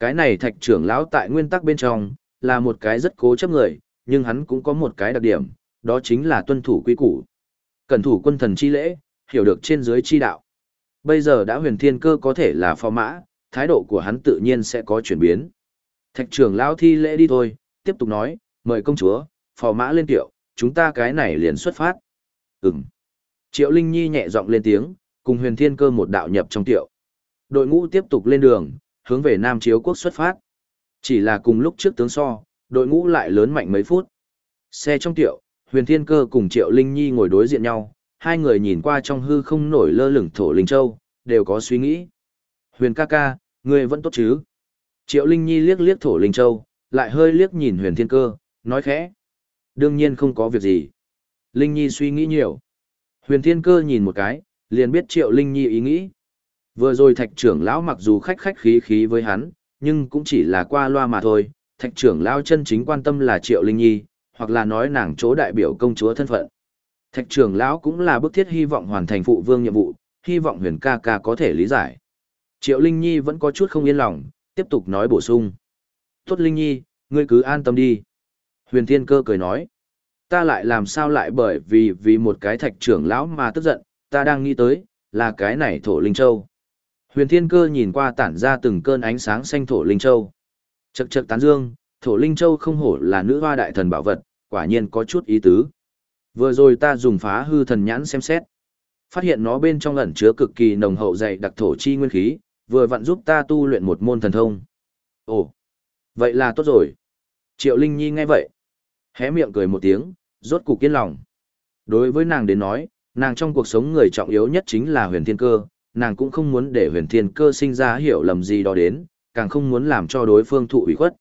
Cái này thạch trưởng lão tại nguyên tắc bên trong, là một cái rất cố chấp người, nhưng hắn cũng có một cái đặc điểm, đó chính là tuân thủ quy củ. Cẩn thủ quân thần chi lễ, hiểu được trên dưới chi đạo. Bây giờ đã huyền thiên cơ có thể là phò mã, thái độ của hắn tự nhiên sẽ có chuyển biến. Thạch trưởng lão thi lễ đi thôi, tiếp tục nói, mời công chúa, phò mã lên tiệu, chúng ta cái này liền xuất phát. Ừm. Triệu Linh Nhi nhẹ giọng lên tiếng, cùng huyền thiên cơ một đạo nhập trong tiệu. Đội ngũ tiếp tục lên đường, hướng về Nam Chiếu Quốc xuất phát. Chỉ là cùng lúc trước tướng so, đội ngũ lại lớn mạnh mấy phút. Xe trong tiệu, huyền thiên cơ cùng Triệu Linh Nhi ngồi đối diện nhau, hai người nhìn qua trong hư không nổi lơ lửng thổ Linh Châu, đều có suy nghĩ. Huyền ca ca, ngươi vẫn tốt chứ? Triệu Linh Nhi liếc liếc thổ Linh Châu, lại hơi liếc nhìn huyền thiên cơ, nói khẽ. Đương nhiên không có việc gì. Linh Nhi suy nghĩ nhiều. Huyền thiên cơ nhìn một cái, liền biết Triệu Linh Nhi ý nghĩ. Vừa rồi thạch trưởng lão mặc dù khách khách khí khí với hắn, nhưng cũng chỉ là qua loa mà thôi, thạch trưởng lão chân chính quan tâm là Triệu Linh Nhi, hoặc là nói nàng chỗ đại biểu công chúa thân phận. Thạch trưởng lão cũng là bức thiết hy vọng hoàn thành phụ vương nhiệm vụ, hy vọng huyền ca ca có thể lý giải. Triệu Linh Nhi vẫn có chút không yên lòng, tiếp tục nói bổ sung. Tốt Linh Nhi, ngươi cứ an tâm đi. Huyền Thiên Cơ cười nói. Ta lại làm sao lại bởi vì vì một cái thạch trưởng lão mà tức giận, ta đang nghĩ tới, là cái này thổ Linh Châu. Huyền Thiên Cơ nhìn qua tản ra từng cơn ánh sáng xanh thổ Linh Châu. Chậc chậc tán dương, thổ Linh Châu không hổ là nữ hoa đại thần bảo vật, quả nhiên có chút ý tứ. Vừa rồi ta dùng phá hư thần nhãn xem xét. Phát hiện nó bên trong ẩn chứa cực kỳ nồng hậu dày đặc thổ chi nguyên khí, vừa vặn giúp ta tu luyện một môn thần thông. Ồ, vậy là tốt rồi. Triệu Linh Nhi nghe vậy. Hé miệng cười một tiếng, rốt cục kiên lòng. Đối với nàng đến nói, nàng trong cuộc sống người trọng yếu nhất chính là huyền thiên cơ, nàng cũng không muốn để huyền thiên cơ sinh ra hiểu lầm gì đó đến, càng không muốn làm cho đối phương thụ ủy khuất.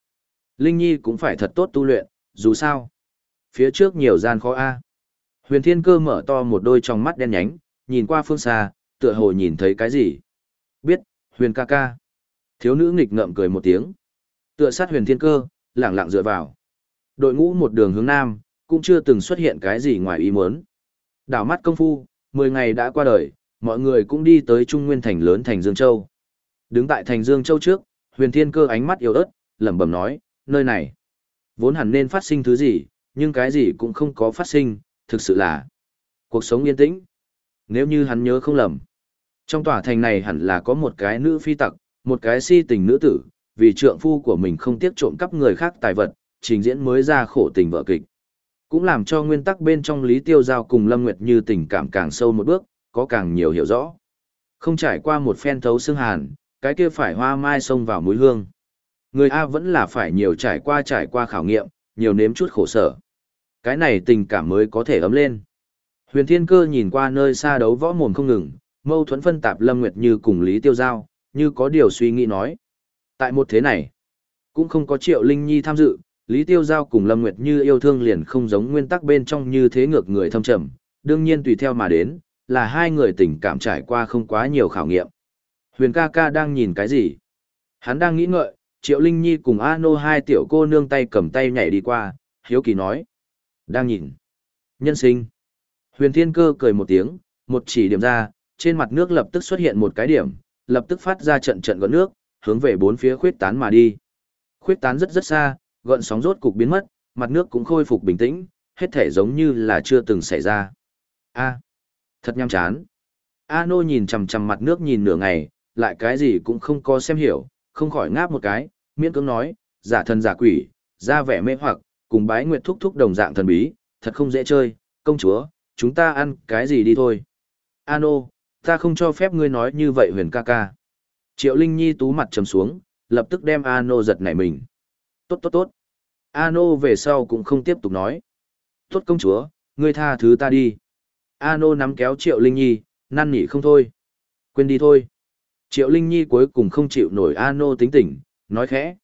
Linh Nhi cũng phải thật tốt tu luyện, dù sao. Phía trước nhiều gian khó a. Huyền thiên cơ mở to một đôi trong mắt đen nhánh, nhìn qua phương xa, tựa hồ nhìn thấy cái gì. Biết, huyền ca ca. Thiếu nữ nghịch ngợm cười một tiếng. Tựa sát huyền thiên cơ, lẳng lặng dựa vào. Đội ngũ một đường hướng nam, cũng chưa từng xuất hiện cái gì ngoài ý muốn. Đảo mắt công phu, 10 ngày đã qua đời, mọi người cũng đi tới Trung Nguyên thành lớn thành Dương Châu. Đứng tại thành Dương Châu trước, huyền thiên cơ ánh mắt yếu ớt, lẩm bẩm nói, nơi này, vốn hẳn nên phát sinh thứ gì, nhưng cái gì cũng không có phát sinh, thực sự là cuộc sống yên tĩnh. Nếu như hắn nhớ không lầm, trong tòa thành này hẳn là có một cái nữ phi tặc, một cái si tình nữ tử, vì trượng phu của mình không tiếc trộm cắp người khác tài vật, trình diễn mới ra khổ tình vợ kịch. Cũng làm cho nguyên tắc bên trong Lý Tiêu Giao cùng Lâm Nguyệt như tình cảm càng sâu một bước, có càng nhiều hiểu rõ. Không trải qua một phen thấu xương hàn, cái kia phải hoa mai xông vào mũi hương. Người A vẫn là phải nhiều trải qua trải qua khảo nghiệm, nhiều nếm chút khổ sở. Cái này tình cảm mới có thể ấm lên. Huyền Thiên Cơ nhìn qua nơi xa đấu võ mồm không ngừng, mâu thuẫn phân tạp Lâm Nguyệt như cùng Lý Tiêu Giao, như có điều suy nghĩ nói. Tại một thế này, cũng không có Triệu Linh Nhi tham dự, Lý Tiêu Giao cùng Lâm Nguyệt như yêu thương liền không giống nguyên tắc bên trong như thế ngược người thâm trầm, đương nhiên tùy theo mà đến, là hai người tình cảm trải qua không quá nhiều khảo nghiệm. Huyền ca ca đang nhìn cái gì? Hắn đang nghĩ ngợi, Triệu Linh Nhi cùng A Nô hai tiểu cô nương tay cầm tay nhảy đi qua, hiếu kỳ nói. Đang nhìn. Nhân sinh. Huyền Thiên Cơ cười một tiếng, một chỉ điểm ra, trên mặt nước lập tức xuất hiện một cái điểm, lập tức phát ra trận trận gợn nước, hướng về bốn phía khuyết tán mà đi. Khuyết tán rất rất xa, gợn sóng rốt cục biến mất, mặt nước cũng khôi phục bình tĩnh, hết thể giống như là chưa từng xảy ra. A, thật nhăm chán. A Nô nhìn chằm chằm mặt nước nhìn nửa ngày, lại cái gì cũng không có xem hiểu, không khỏi ngáp một cái, miễn cưỡng nói, giả thần giả quỷ, ra vẻ mê hoặc, cùng bái nguyệt thúc thúc đồng dạng thần bí, thật không dễ chơi, công chúa, chúng ta ăn cái gì đi thôi. Ano, ta không cho phép ngươi nói như vậy huyền ca ca. Triệu Linh Nhi tú mặt trầm xuống, lập tức đem Ano giật nảy mình. Tốt tốt tốt. Ano về sau cũng không tiếp tục nói. Tốt công chúa, ngươi tha thứ ta đi. Ano nắm kéo Triệu Linh Nhi, năn nỉ không thôi. Quên đi thôi. Triệu Linh Nhi cuối cùng không chịu nổi Ano tính tình, nói khẽ.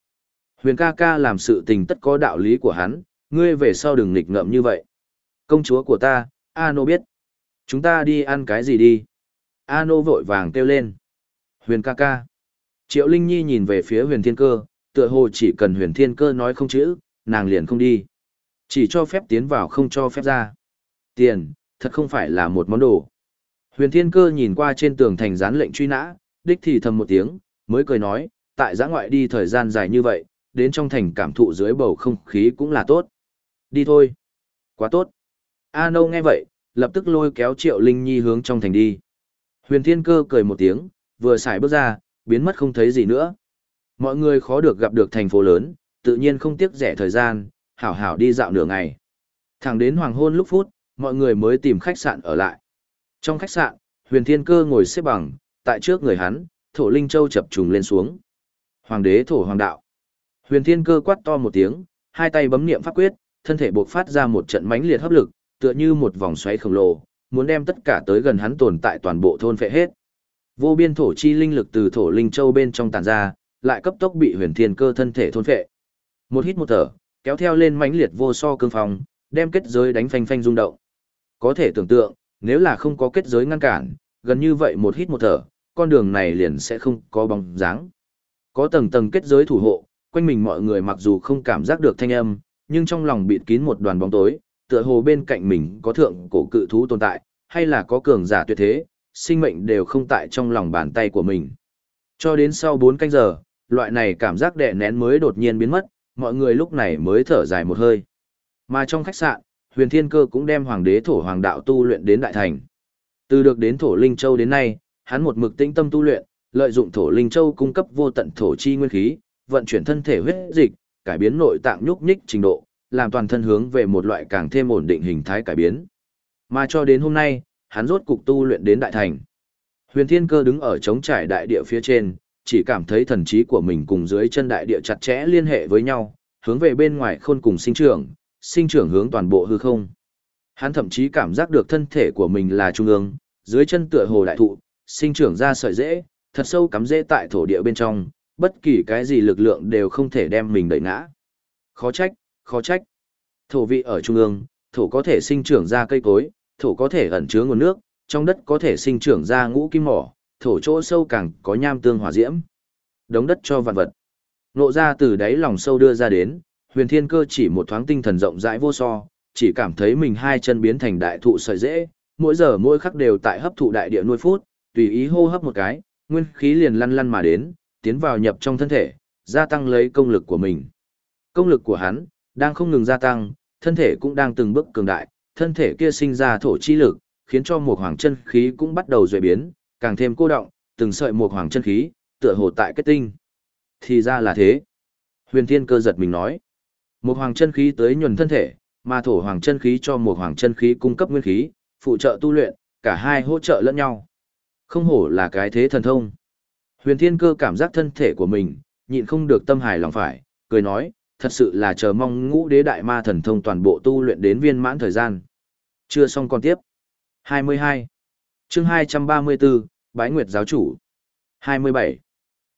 Huyền ca ca làm sự tình tất có đạo lý của hắn, ngươi về sau đừng nghịch ngợm như vậy. Công chúa của ta, Ano biết. Chúng ta đi ăn cái gì đi? Ano vội vàng kêu lên. Huyền ca ca. Triệu Linh Nhi nhìn về phía huyền thiên cơ, tựa hồ chỉ cần huyền thiên cơ nói không chữ, nàng liền không đi. Chỉ cho phép tiến vào không cho phép ra. Tiền, thật không phải là một món đồ. Huyền thiên cơ nhìn qua trên tường thành gián lệnh truy nã, đích thì thầm một tiếng, mới cười nói, tại giã ngoại đi thời gian dài như vậy, đến trong thành cảm thụ dưới bầu không khí cũng là tốt. Đi thôi. Quá tốt. A Nâu nghe vậy, lập tức lôi kéo Triệu Linh Nhi hướng trong thành đi. Huyền Thiên Cơ cười một tiếng, vừa xài bước ra, biến mất không thấy gì nữa. Mọi người khó được gặp được thành phố lớn, tự nhiên không tiếc rẻ thời gian, hảo hảo đi dạo nửa ngày. Thẳng đến hoàng hôn lúc phút, mọi người mới tìm khách sạn ở lại. Trong khách sạn, Huyền Thiên Cơ ngồi xếp bằng, tại trước người hắn, Thổ Linh Châu chập trùng lên xuống. Hoàng đế Thổ Hoàng đạo. Huyền Thiên Cơ quát to một tiếng, hai tay bấm niệm pháp quyết, thân thể bộc phát ra một trận mãnh liệt hấp lực, tựa như một vòng xoáy khổng lồ, muốn đem tất cả tới gần hắn tồn tại toàn bộ thôn phệ hết. Vô biên thổ chi linh lực từ thổ linh châu bên trong tàn ra, lại cấp tốc bị huyền thiên cơ thân thể thôn phệ. Một hít một thở, kéo theo lên mãnh liệt vô so cương phong, đem kết giới đánh phanh phanh rung động. Có thể tưởng tượng, nếu là không có kết giới ngăn cản, gần như vậy một hít một thở, con đường này liền sẽ không có bóng dáng. Có tầng tầng kết giới thủ hộ, quanh mình mọi người mặc dù không cảm giác được thanh âm, nhưng trong lòng bịt kín một đoàn bóng tối, tựa hồ bên cạnh mình có thượng cổ cự thú tồn tại, hay là có cường giả tuyệt thế, sinh mệnh đều không tại trong lòng bàn tay của mình. Cho đến sau 4 canh giờ, loại này cảm giác đè nén mới đột nhiên biến mất, mọi người lúc này mới thở dài một hơi. Mà trong khách sạn, huyền thiên cơ cũng đem hoàng đế thổ hoàng đạo tu luyện đến đại thành. Từ được đến thổ linh châu đến nay, hắn một mực tĩnh tâm tu luyện, lợi dụng thổ linh châu cung cấp vô tận thổ chi nguyên khí, vận chuyển thân thể huyết dịch, cải biến nội tạng nhúc nhích trình độ, làm toàn thân hướng về một loại càng thêm ổn định hình thái cải biến. Mà cho đến hôm nay, hắn rốt cục tu luyện đến đại thành. Huyền Thiên Cơ đứng ở trống trải đại địa phía trên, chỉ cảm thấy thần trí của mình cùng dưới chân đại địa chặt chẽ liên hệ với nhau, hướng về bên ngoài khôn cùng sinh trưởng, sinh trưởng hướng toàn bộ hư không. Hắn thậm chí cảm giác được thân thể của mình là trung ương, dưới chân tựa hồ đại thụ, sinh trưởng ra sợi rễ, thật sâu cắm rễ tại thổ địa bên trong, bất kỳ cái gì lực lượng đều không thể đem mình đẩy ngã. Khó trách, khó trách. Thổ vị ở trung ương, thổ có thể sinh trưởng ra cây cối, thổ có thể ẩn chứa nguồn nước, trong đất có thể sinh trưởng ra ngũ kim mỏ, thổ chỗ sâu càng có nham tương hỏa diễm. Đống đất cho vạn vật. Nộ ra từ đáy lòng sâu đưa ra đến, huyền thiên cơ chỉ một thoáng tinh thần rộng rãi vô so, chỉ cảm thấy mình hai chân biến thành đại thụ sợi dễ, mỗi giờ mỗi khắc đều tại hấp thụ đại địa nuôi phút, tùy ý hô hấp một cái, nguyên khí liền lăn lăn mà đến, tiến vào nhập trong thân thể, gia tăng lấy công lực của mình. Công lực của hắn đang không ngừng gia tăng, thân thể cũng đang từng bước cường đại, thân thể kia sinh ra thổ chi lực, khiến cho một hoàng chân khí cũng bắt đầu duy biến, càng thêm cô động, từng sợi một hoàng chân khí, tựa hồ tại kết tinh. Thì ra là thế. Huyền Thiên Cơ giật mình nói. Một hoàng chân khí tới nhuần thân thể, mà thổ hoàng chân khí cho một hoàng chân khí cung cấp nguyên khí, phụ trợ tu luyện, cả hai hỗ trợ lẫn nhau. Không hổ là cái thế thần thông. Huyền Thiên Cơ cảm giác thân thể của mình, nhịn không được tâm hài lòng phải, cười nói, thật sự là chờ mong ngũ đế đại ma thần thông toàn bộ tu luyện đến viên mãn thời gian. Chưa xong còn tiếp. 22 chương 234, Bái Nguyệt Giáo Chủ. 27.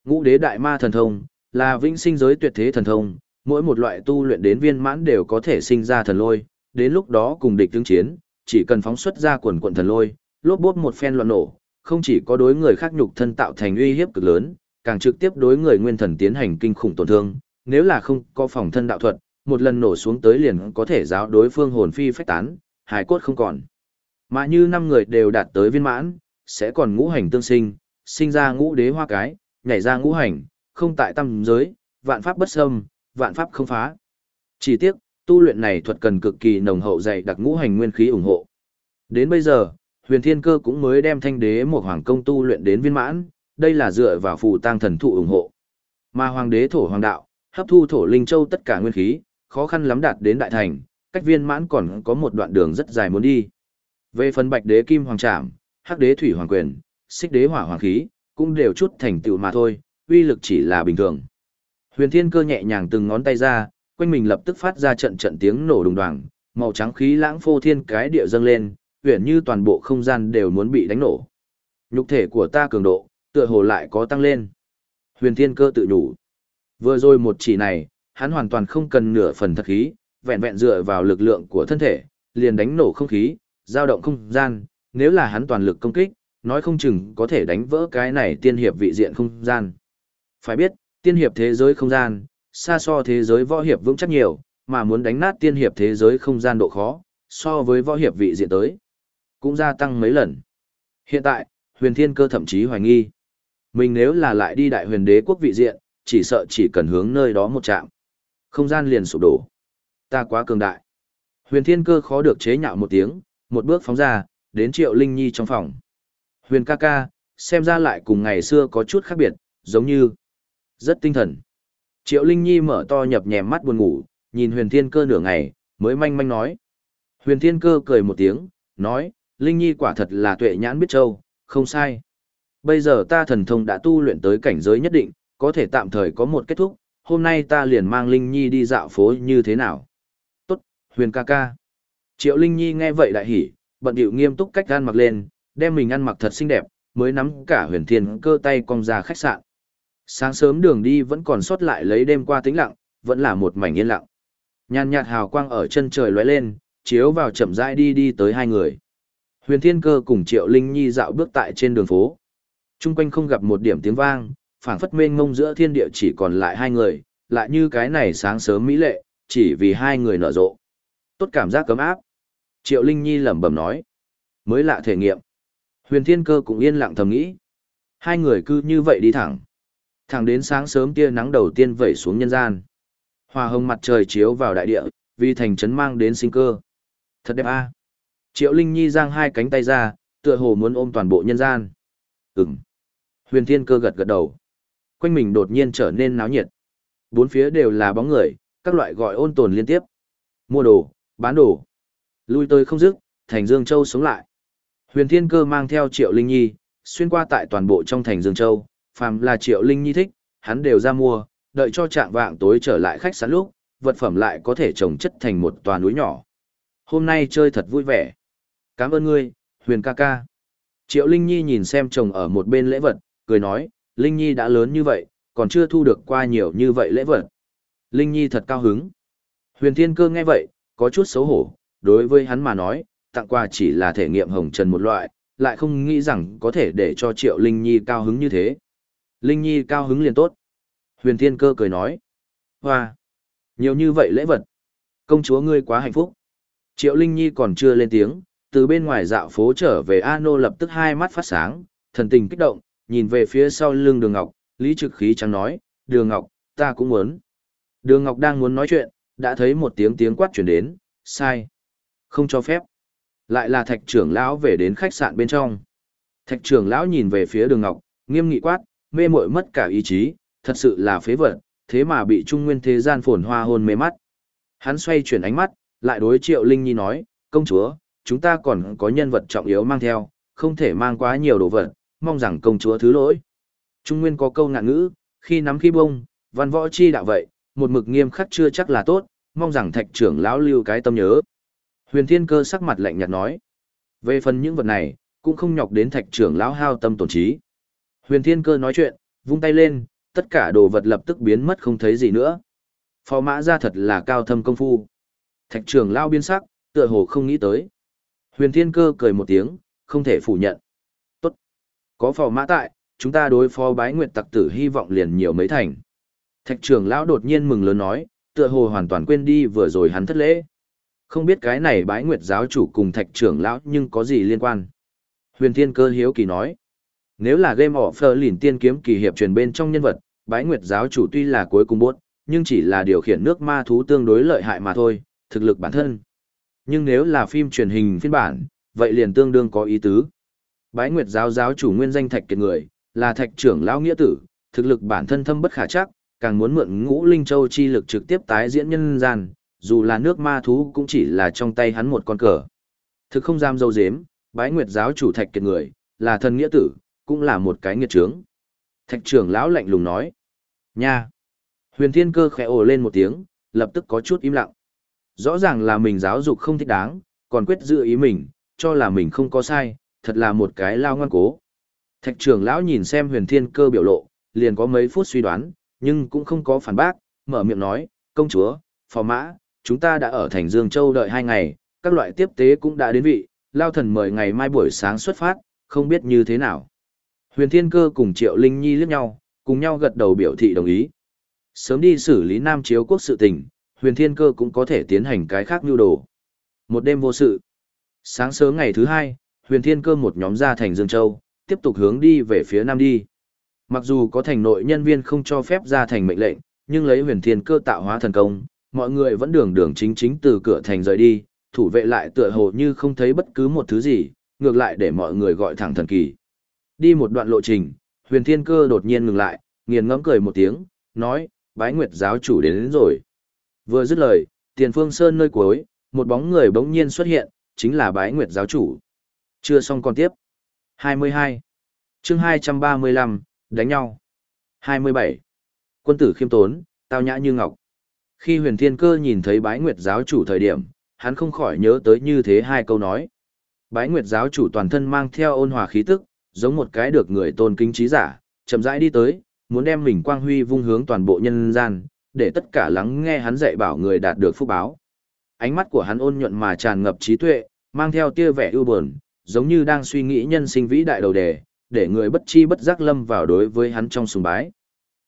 Ngũ đế đại ma thần thông, là vĩnh sinh giới tuyệt thế thần thông, mỗi một loại tu luyện đến viên mãn đều có thể sinh ra thần lôi, đến lúc đó cùng địch tương chiến, chỉ cần phóng xuất ra quần quần thần lôi, lốp bốt một phen loạn nổ, không chỉ có đối người khác nhục thân tạo thành uy hiếp cực lớn, càng trực tiếp đối người nguyên thần tiến hành kinh khủng tổn thương, nếu là không có phòng thân đạo thuật, một lần nổ xuống tới liền có thể giáo đối phương hồn phi phách tán, hài cốt không còn. Mà như năm người đều đạt tới viên mãn, sẽ còn ngũ hành tương sinh, sinh ra ngũ đế hoa cái, nhảy ra ngũ hành, không tại tâm giới, vạn pháp bất xâm, vạn pháp không phá. Chỉ tiếc, tu luyện này thuật cần cực kỳ nồng hậu dày đặc ngũ hành nguyên khí ủng hộ. Đến bây giờ, huyền thiên cơ cũng mới đem thanh đế một hoàng công tu luyện đến viên mãn, đây là dựa vào phù tăng thần thụ ủng hộ. Mà hoàng đế thổ hoàng đạo, hấp thu thổ linh châu tất cả nguyên khí, khó khăn lắm đạt đến đại thành, cách viên mãn còn có một đoạn đường rất dài muốn đi. Về phần bạch đế kim hoàng trảm, hắc đế thủy hoàng quyền, xích đế hỏa hoàng khí, cũng đều chút thành tựu mà thôi, uy lực chỉ là bình thường. Huyền Thiên Cơ nhẹ nhàng từng ngón tay ra, quanh mình lập tức phát ra trận trận tiếng nổ đùng đoàng, màu trắng khí lãng phô thiên cái địa dâng lên, huyền như toàn bộ không gian đều muốn bị đánh nổ. Nhục thể của ta cường độ, tựa hồ lại có tăng lên. Huyền Thiên Cơ tự đủ, Vừa rồi một chỉ này, hắn hoàn toàn không cần nửa phần thật khí, vẹn vẹn dựa vào lực lượng của thân thể, liền đánh nổ không khí, dao động không gian, nếu là hắn toàn lực công kích, nói không chừng có thể đánh vỡ cái này tiên hiệp vị diện không gian. Phải biết, tiên hiệp thế giới không gian, xa so thế giới võ hiệp vững chắc nhiều, mà muốn đánh nát tiên hiệp thế giới không gian độ khó, so với võ hiệp vị diện tới, cũng gia tăng mấy lần. Hiện tại, huyền thiên cơ thậm chí hoài nghi. Mình nếu là lại đi đại huyền đế quốc vị diện, chỉ sợ chỉ cần hướng nơi đó một chạm. Không gian liền sụp đổ. Ta quá cường đại. Huyền thiên cơ khó được chế nhạo một tiếng, một bước phóng ra, đến triệu linh nhi trong phòng. Huyền ca ca, xem ra lại cùng ngày xưa có chút khác biệt, giống như rất tinh thần. Triệu Linh Nhi mở to nhập nhèm mắt buồn ngủ, nhìn huyền thiên cơ nửa ngày, mới manh manh nói. Huyền thiên cơ cười một tiếng, nói, Linh Nhi quả thật là tuệ nhãn biết châu, không sai. Bây giờ ta thần thông đã tu luyện tới cảnh giới nhất định, có thể tạm thời có một kết thúc, hôm nay ta liền mang Linh Nhi đi dạo phố như thế nào. Tốt, huyền ca ca. Triệu Linh Nhi nghe vậy đại hỉ, bận điệu nghiêm túc cách gan mặc lên, đem mình ăn mặc thật xinh đẹp, mới nắm cả huyền thiên cơ tay cong ra khách sạn. Sáng sớm đường đi vẫn còn sót lại lấy đêm qua tĩnh lặng, vẫn là một mảnh yên lặng. Nhàn nhạt hào quang ở chân trời lóe lên, chiếu vào chậm rãi đi đi tới hai người. Huyền Thiên Cơ cùng Triệu Linh Nhi dạo bước tại trên đường phố. Trung quanh không gặp một điểm tiếng vang, phảng phất mênh mông giữa thiên địa chỉ còn lại hai người, lại như cái này sáng sớm mỹ lệ, chỉ vì hai người nở rộ. Tốt cảm giác cấm áp. Triệu Linh Nhi lẩm bẩm nói. Mới lạ thể nghiệm. Huyền Thiên Cơ cũng yên lặng thầm nghĩ. Hai người cứ như vậy đi thẳng. Thẳng đến sáng sớm tia nắng đầu tiên vẩy xuống nhân gian. hòa hồng mặt trời chiếu vào đại địa, vì thành trấn mang đến sinh cơ. Thật đẹp a. Triệu Linh Nhi giang hai cánh tay ra, tựa hồ muốn ôm toàn bộ nhân gian. Ừm. Huyền Thiên Cơ gật gật đầu. Quanh mình đột nhiên trở nên náo nhiệt. Bốn phía đều là bóng người, các loại gọi ôn tồn liên tiếp. Mua đồ, bán đồ. Lui tới không dứt, thành Dương Châu sống lại. Huyền Thiên Cơ mang theo Triệu Linh Nhi, xuyên qua tại toàn bộ trong thành Dương Châu, phàm là Triệu Linh Nhi thích, hắn đều ra mua, đợi cho trạng vạng tối trở lại khách sạn lúc, vật phẩm lại có thể trồng chất thành một tòa núi nhỏ. Hôm nay chơi thật vui vẻ. Cảm ơn ngươi, Huyền ca ca. Triệu Linh Nhi nhìn xem chồng ở một bên lễ vật, cười nói, Linh Nhi đã lớn như vậy, còn chưa thu được qua nhiều như vậy lễ vật. Linh Nhi thật cao hứng. Huyền Thiên Cơ nghe vậy, có chút xấu hổ, đối với hắn mà nói, tặng quà chỉ là thể nghiệm hồng trần một loại, lại không nghĩ rằng có thể để cho Triệu Linh Nhi cao hứng như thế. Linh Nhi cao hứng liền tốt. Huyền Thiên Cơ cười nói. Hoa! Nhiều như vậy lễ vật. Công chúa ngươi quá hạnh phúc. Triệu Linh Nhi còn chưa lên tiếng, từ bên ngoài dạo phố trở về A Nô lập tức hai mắt phát sáng, thần tình kích động, nhìn về phía sau lưng đường Ngọc, Lý Trực Khí trắng nói, đường Ngọc, ta cũng muốn. Đường Ngọc đang muốn nói chuyện, đã thấy một tiếng tiếng quát chuyển đến, sai. Không cho phép. Lại là thạch trưởng lão về đến khách sạn bên trong. Thạch trưởng lão nhìn về phía đường Ngọc, nghiêm nghị quát, mê muội mất cả ý chí, thật sự là phế vật, thế mà bị trung nguyên thế gian phồn hoa hôn mê mắt. Hắn xoay chuyển ánh mắt, lại đối triệu Linh Nhi nói, công chúa, chúng ta còn có nhân vật trọng yếu mang theo, không thể mang quá nhiều đồ vật, mong rằng công chúa thứ lỗi. Trung nguyên có câu ngạn ngữ, khi nắm khi bông, văn võ chi đạo vậy, một mực nghiêm khắc chưa chắc là tốt, mong rằng thạch trưởng lão lưu cái tâm nhớ. Huyền Thiên Cơ sắc mặt lạnh nhạt nói, về phần những vật này, cũng không nhọc đến thạch trưởng lão hao tâm tổn trí. Huyền Thiên Cơ nói chuyện, vung tay lên, tất cả đồ vật lập tức biến mất không thấy gì nữa. Phò mã ra thật là cao thâm công phu. Thạch trưởng lão biến sắc, tựa hồ không nghĩ tới. Huyền Thiên Cơ cười một tiếng, không thể phủ nhận. Tốt. Có phò mã tại, chúng ta đối phó bái nguyệt tặc tử hy vọng liền nhiều mấy thành. Thạch trưởng lão đột nhiên mừng lớn nói, tựa hồ hoàn toàn quên đi vừa rồi hắn thất lễ. Không biết cái này bái nguyệt giáo chủ cùng thạch trưởng lão nhưng có gì liên quan. Huyền Thiên Cơ hiếu kỳ nói. Nếu là game offer lìn tiên kiếm kỳ hiệp truyền bên trong nhân vật, bái nguyệt giáo chủ tuy là cuối cùng bốt, nhưng chỉ là điều khiển nước ma thú tương đối lợi hại mà thôi, thực lực bản thân. Nhưng nếu là phim truyền hình phiên bản, vậy liền tương đương có ý tứ. Bái nguyệt giáo giáo chủ nguyên danh thạch kiệt người, là thạch trưởng lão nghĩa tử, thực lực bản thân thâm bất khả chắc, càng muốn mượn ngũ linh châu chi lực trực tiếp tái diễn nhân gian, dù là nước ma thú cũng chỉ là trong tay hắn một con cờ. Thực không dám dâu dếm, bái nguyệt giáo chủ thạch kiệt người, là thần nghĩa tử, cũng là một cái nghiệt trướng. Thạch trưởng lão lạnh lùng nói. Nha! Huyền thiên cơ khẽ ồ lên một tiếng, lập tức có chút im lặng. Rõ ràng là mình giáo dục không thích đáng, còn quyết giữ ý mình, cho là mình không có sai, thật là một cái lao ngoan cố. Thạch trưởng lão nhìn xem huyền thiên cơ biểu lộ, liền có mấy phút suy đoán, nhưng cũng không có phản bác, mở miệng nói, công chúa, phò mã, chúng ta đã ở thành Dương Châu đợi hai ngày, các loại tiếp tế cũng đã đến vị, lao thần mời ngày mai buổi sáng xuất phát, không biết như thế nào. Huyền Thiên Cơ cùng Triệu Linh Nhi liếc nhau, cùng nhau gật đầu biểu thị đồng ý. Sớm đi xử lý Nam Chiếu quốc sự tình, Huyền Thiên Cơ cũng có thể tiến hành cái khác nhu đồ. Một đêm vô sự. Sáng sớm ngày thứ hai, Huyền Thiên Cơ một nhóm ra thành Dương Châu, tiếp tục hướng đi về phía Nam đi. Mặc dù có thành nội nhân viên không cho phép ra thành mệnh lệnh, nhưng lấy Huyền Thiên Cơ tạo hóa thần công, mọi người vẫn đường đường chính chính từ cửa thành rời đi, thủ vệ lại tựa hồ như không thấy bất cứ một thứ gì, ngược lại để mọi người gọi thẳng thần kỳ. Đi một đoạn lộ trình, huyền thiên cơ đột nhiên ngừng lại, nghiền ngẫm cười một tiếng, nói, bái nguyệt giáo chủ đến, đến rồi. Vừa dứt lời, tiền phương sơn nơi cuối, một bóng người bỗng nhiên xuất hiện, chính là bái nguyệt giáo chủ. Chưa xong còn tiếp. 22. chương 235, đánh nhau. 27. Quân tử khiêm tốn, tao nhã như ngọc. Khi huyền thiên cơ nhìn thấy bái nguyệt giáo chủ thời điểm, hắn không khỏi nhớ tới như thế hai câu nói. Bái nguyệt giáo chủ toàn thân mang theo ôn hòa khí tức, giống một cái được người tôn kính trí giả, chậm rãi đi tới, muốn đem mình quang huy vung hướng toàn bộ nhân gian, để tất cả lắng nghe hắn dạy bảo người đạt được phúc báo. Ánh mắt của hắn ôn nhuận mà tràn ngập trí tuệ, mang theo tia vẻ ưu buồn, giống như đang suy nghĩ nhân sinh vĩ đại đầu đề, để người bất chi bất giác lâm vào đối với hắn trong sùng bái.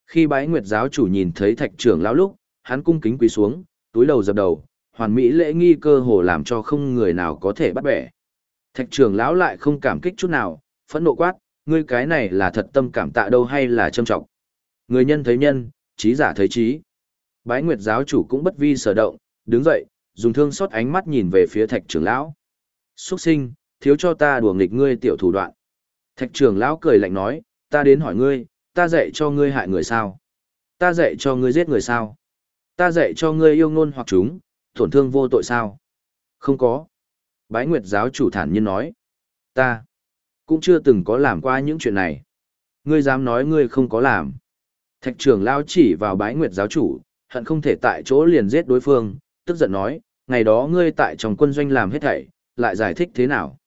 Khi bái nguyệt giáo chủ nhìn thấy thạch trưởng lão lúc, hắn cung kính quỳ xuống, túi đầu dập đầu, hoàn mỹ lễ nghi cơ hồ làm cho không người nào có thể bắt bẻ. Thạch trưởng lão lại không cảm kích chút nào, phẫn nộ quát, ngươi cái này là thật tâm cảm tạ đâu hay là châm trọng. Người nhân thấy nhân, trí giả thấy trí. Bái Nguyệt giáo chủ cũng bất vi sở động, đứng dậy, dùng thương xót ánh mắt nhìn về phía Thạch trưởng lão. Xuất sinh, thiếu cho ta đùa nghịch ngươi tiểu thủ đoạn. Thạch trưởng lão cười lạnh nói, ta đến hỏi ngươi, ta dạy cho ngươi hại người sao? Ta dạy cho ngươi giết người sao? Ta dạy cho ngươi yêu ngôn hoặc chúng, tổn thương vô tội sao? Không có. Bái Nguyệt giáo chủ thản nhiên nói. Ta cũng chưa từng có làm qua những chuyện này. Ngươi dám nói ngươi không có làm. Thạch trưởng lao chỉ vào bái Nguyệt giáo chủ, hận không thể tại chỗ liền giết đối phương, tức giận nói, ngày đó ngươi tại trong quân doanh làm hết thảy, lại giải thích thế nào?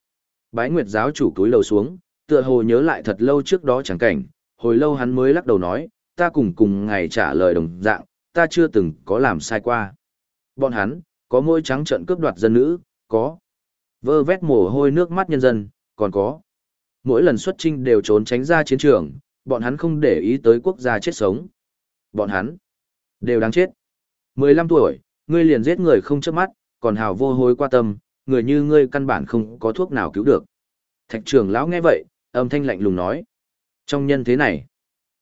Bái Nguyệt giáo chủ túi lầu xuống, tựa hồ nhớ lại thật lâu trước đó chẳng cảnh, hồi lâu hắn mới lắc đầu nói, ta cùng cùng ngày trả lời đồng dạng, ta chưa từng có làm sai qua. Bọn hắn, có môi trắng trợn cướp đoạt dân nữ, có. Vơ vét mồ hôi nước mắt nhân dân, còn có. Mỗi lần xuất trinh đều trốn tránh ra chiến trường, bọn hắn không để ý tới quốc gia chết sống. Bọn hắn, đều đáng chết. 15 tuổi, ngươi liền giết người không chớp mắt, còn hào vô hối qua tâm, người như ngươi căn bản không có thuốc nào cứu được. Thạch trưởng lão nghe vậy, âm thanh lạnh lùng nói. Trong nhân thế này,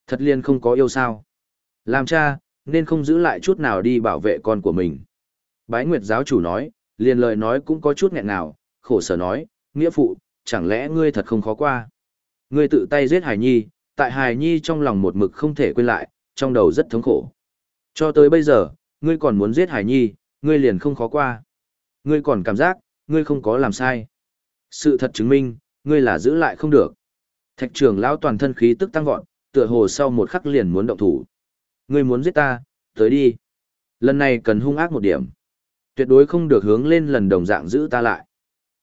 thật liên không có yêu sao. Làm cha, nên không giữ lại chút nào đi bảo vệ con của mình. Bái Nguyệt giáo chủ nói, liền lời nói cũng có chút nghẹn nào, khổ sở nói, nghĩa phụ, chẳng lẽ ngươi thật không khó qua. Ngươi tự tay giết Hải Nhi, tại Hải Nhi trong lòng một mực không thể quên lại, trong đầu rất thống khổ. Cho tới bây giờ, ngươi còn muốn giết Hải Nhi, ngươi liền không khó qua. Ngươi còn cảm giác, ngươi không có làm sai. Sự thật chứng minh, ngươi là giữ lại không được. Thạch trưởng lão toàn thân khí tức tăng vọt, tựa hồ sau một khắc liền muốn động thủ. Ngươi muốn giết ta, tới đi. Lần này cần hung ác một điểm. Tuyệt đối không được hướng lên lần đồng dạng giữ ta lại.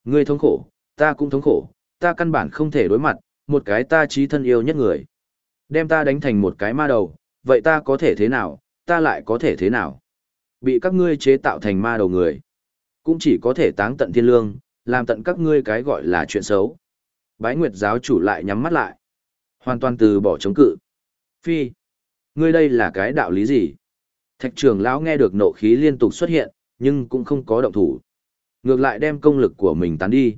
Ngươi thống khổ, ta cũng thống khổ, ta căn bản không thể đối mặt, một cái ta trí thân yêu nhất người. Đem ta đánh thành một cái ma đầu, vậy ta có thể thế nào, ta lại có thể thế nào? Bị các ngươi chế tạo thành ma đầu người. Cũng chỉ có thể táng tận thiên lương, làm tận các ngươi cái gọi là chuyện xấu. Bái Nguyệt giáo chủ lại nhắm mắt lại. Hoàn toàn từ bỏ chống cự. Phi. Ngươi đây là cái đạo lý gì? Thạch trưởng lão nghe được nộ khí liên tục xuất hiện, nhưng cũng không có động thủ. Ngược lại đem công lực của mình tán đi.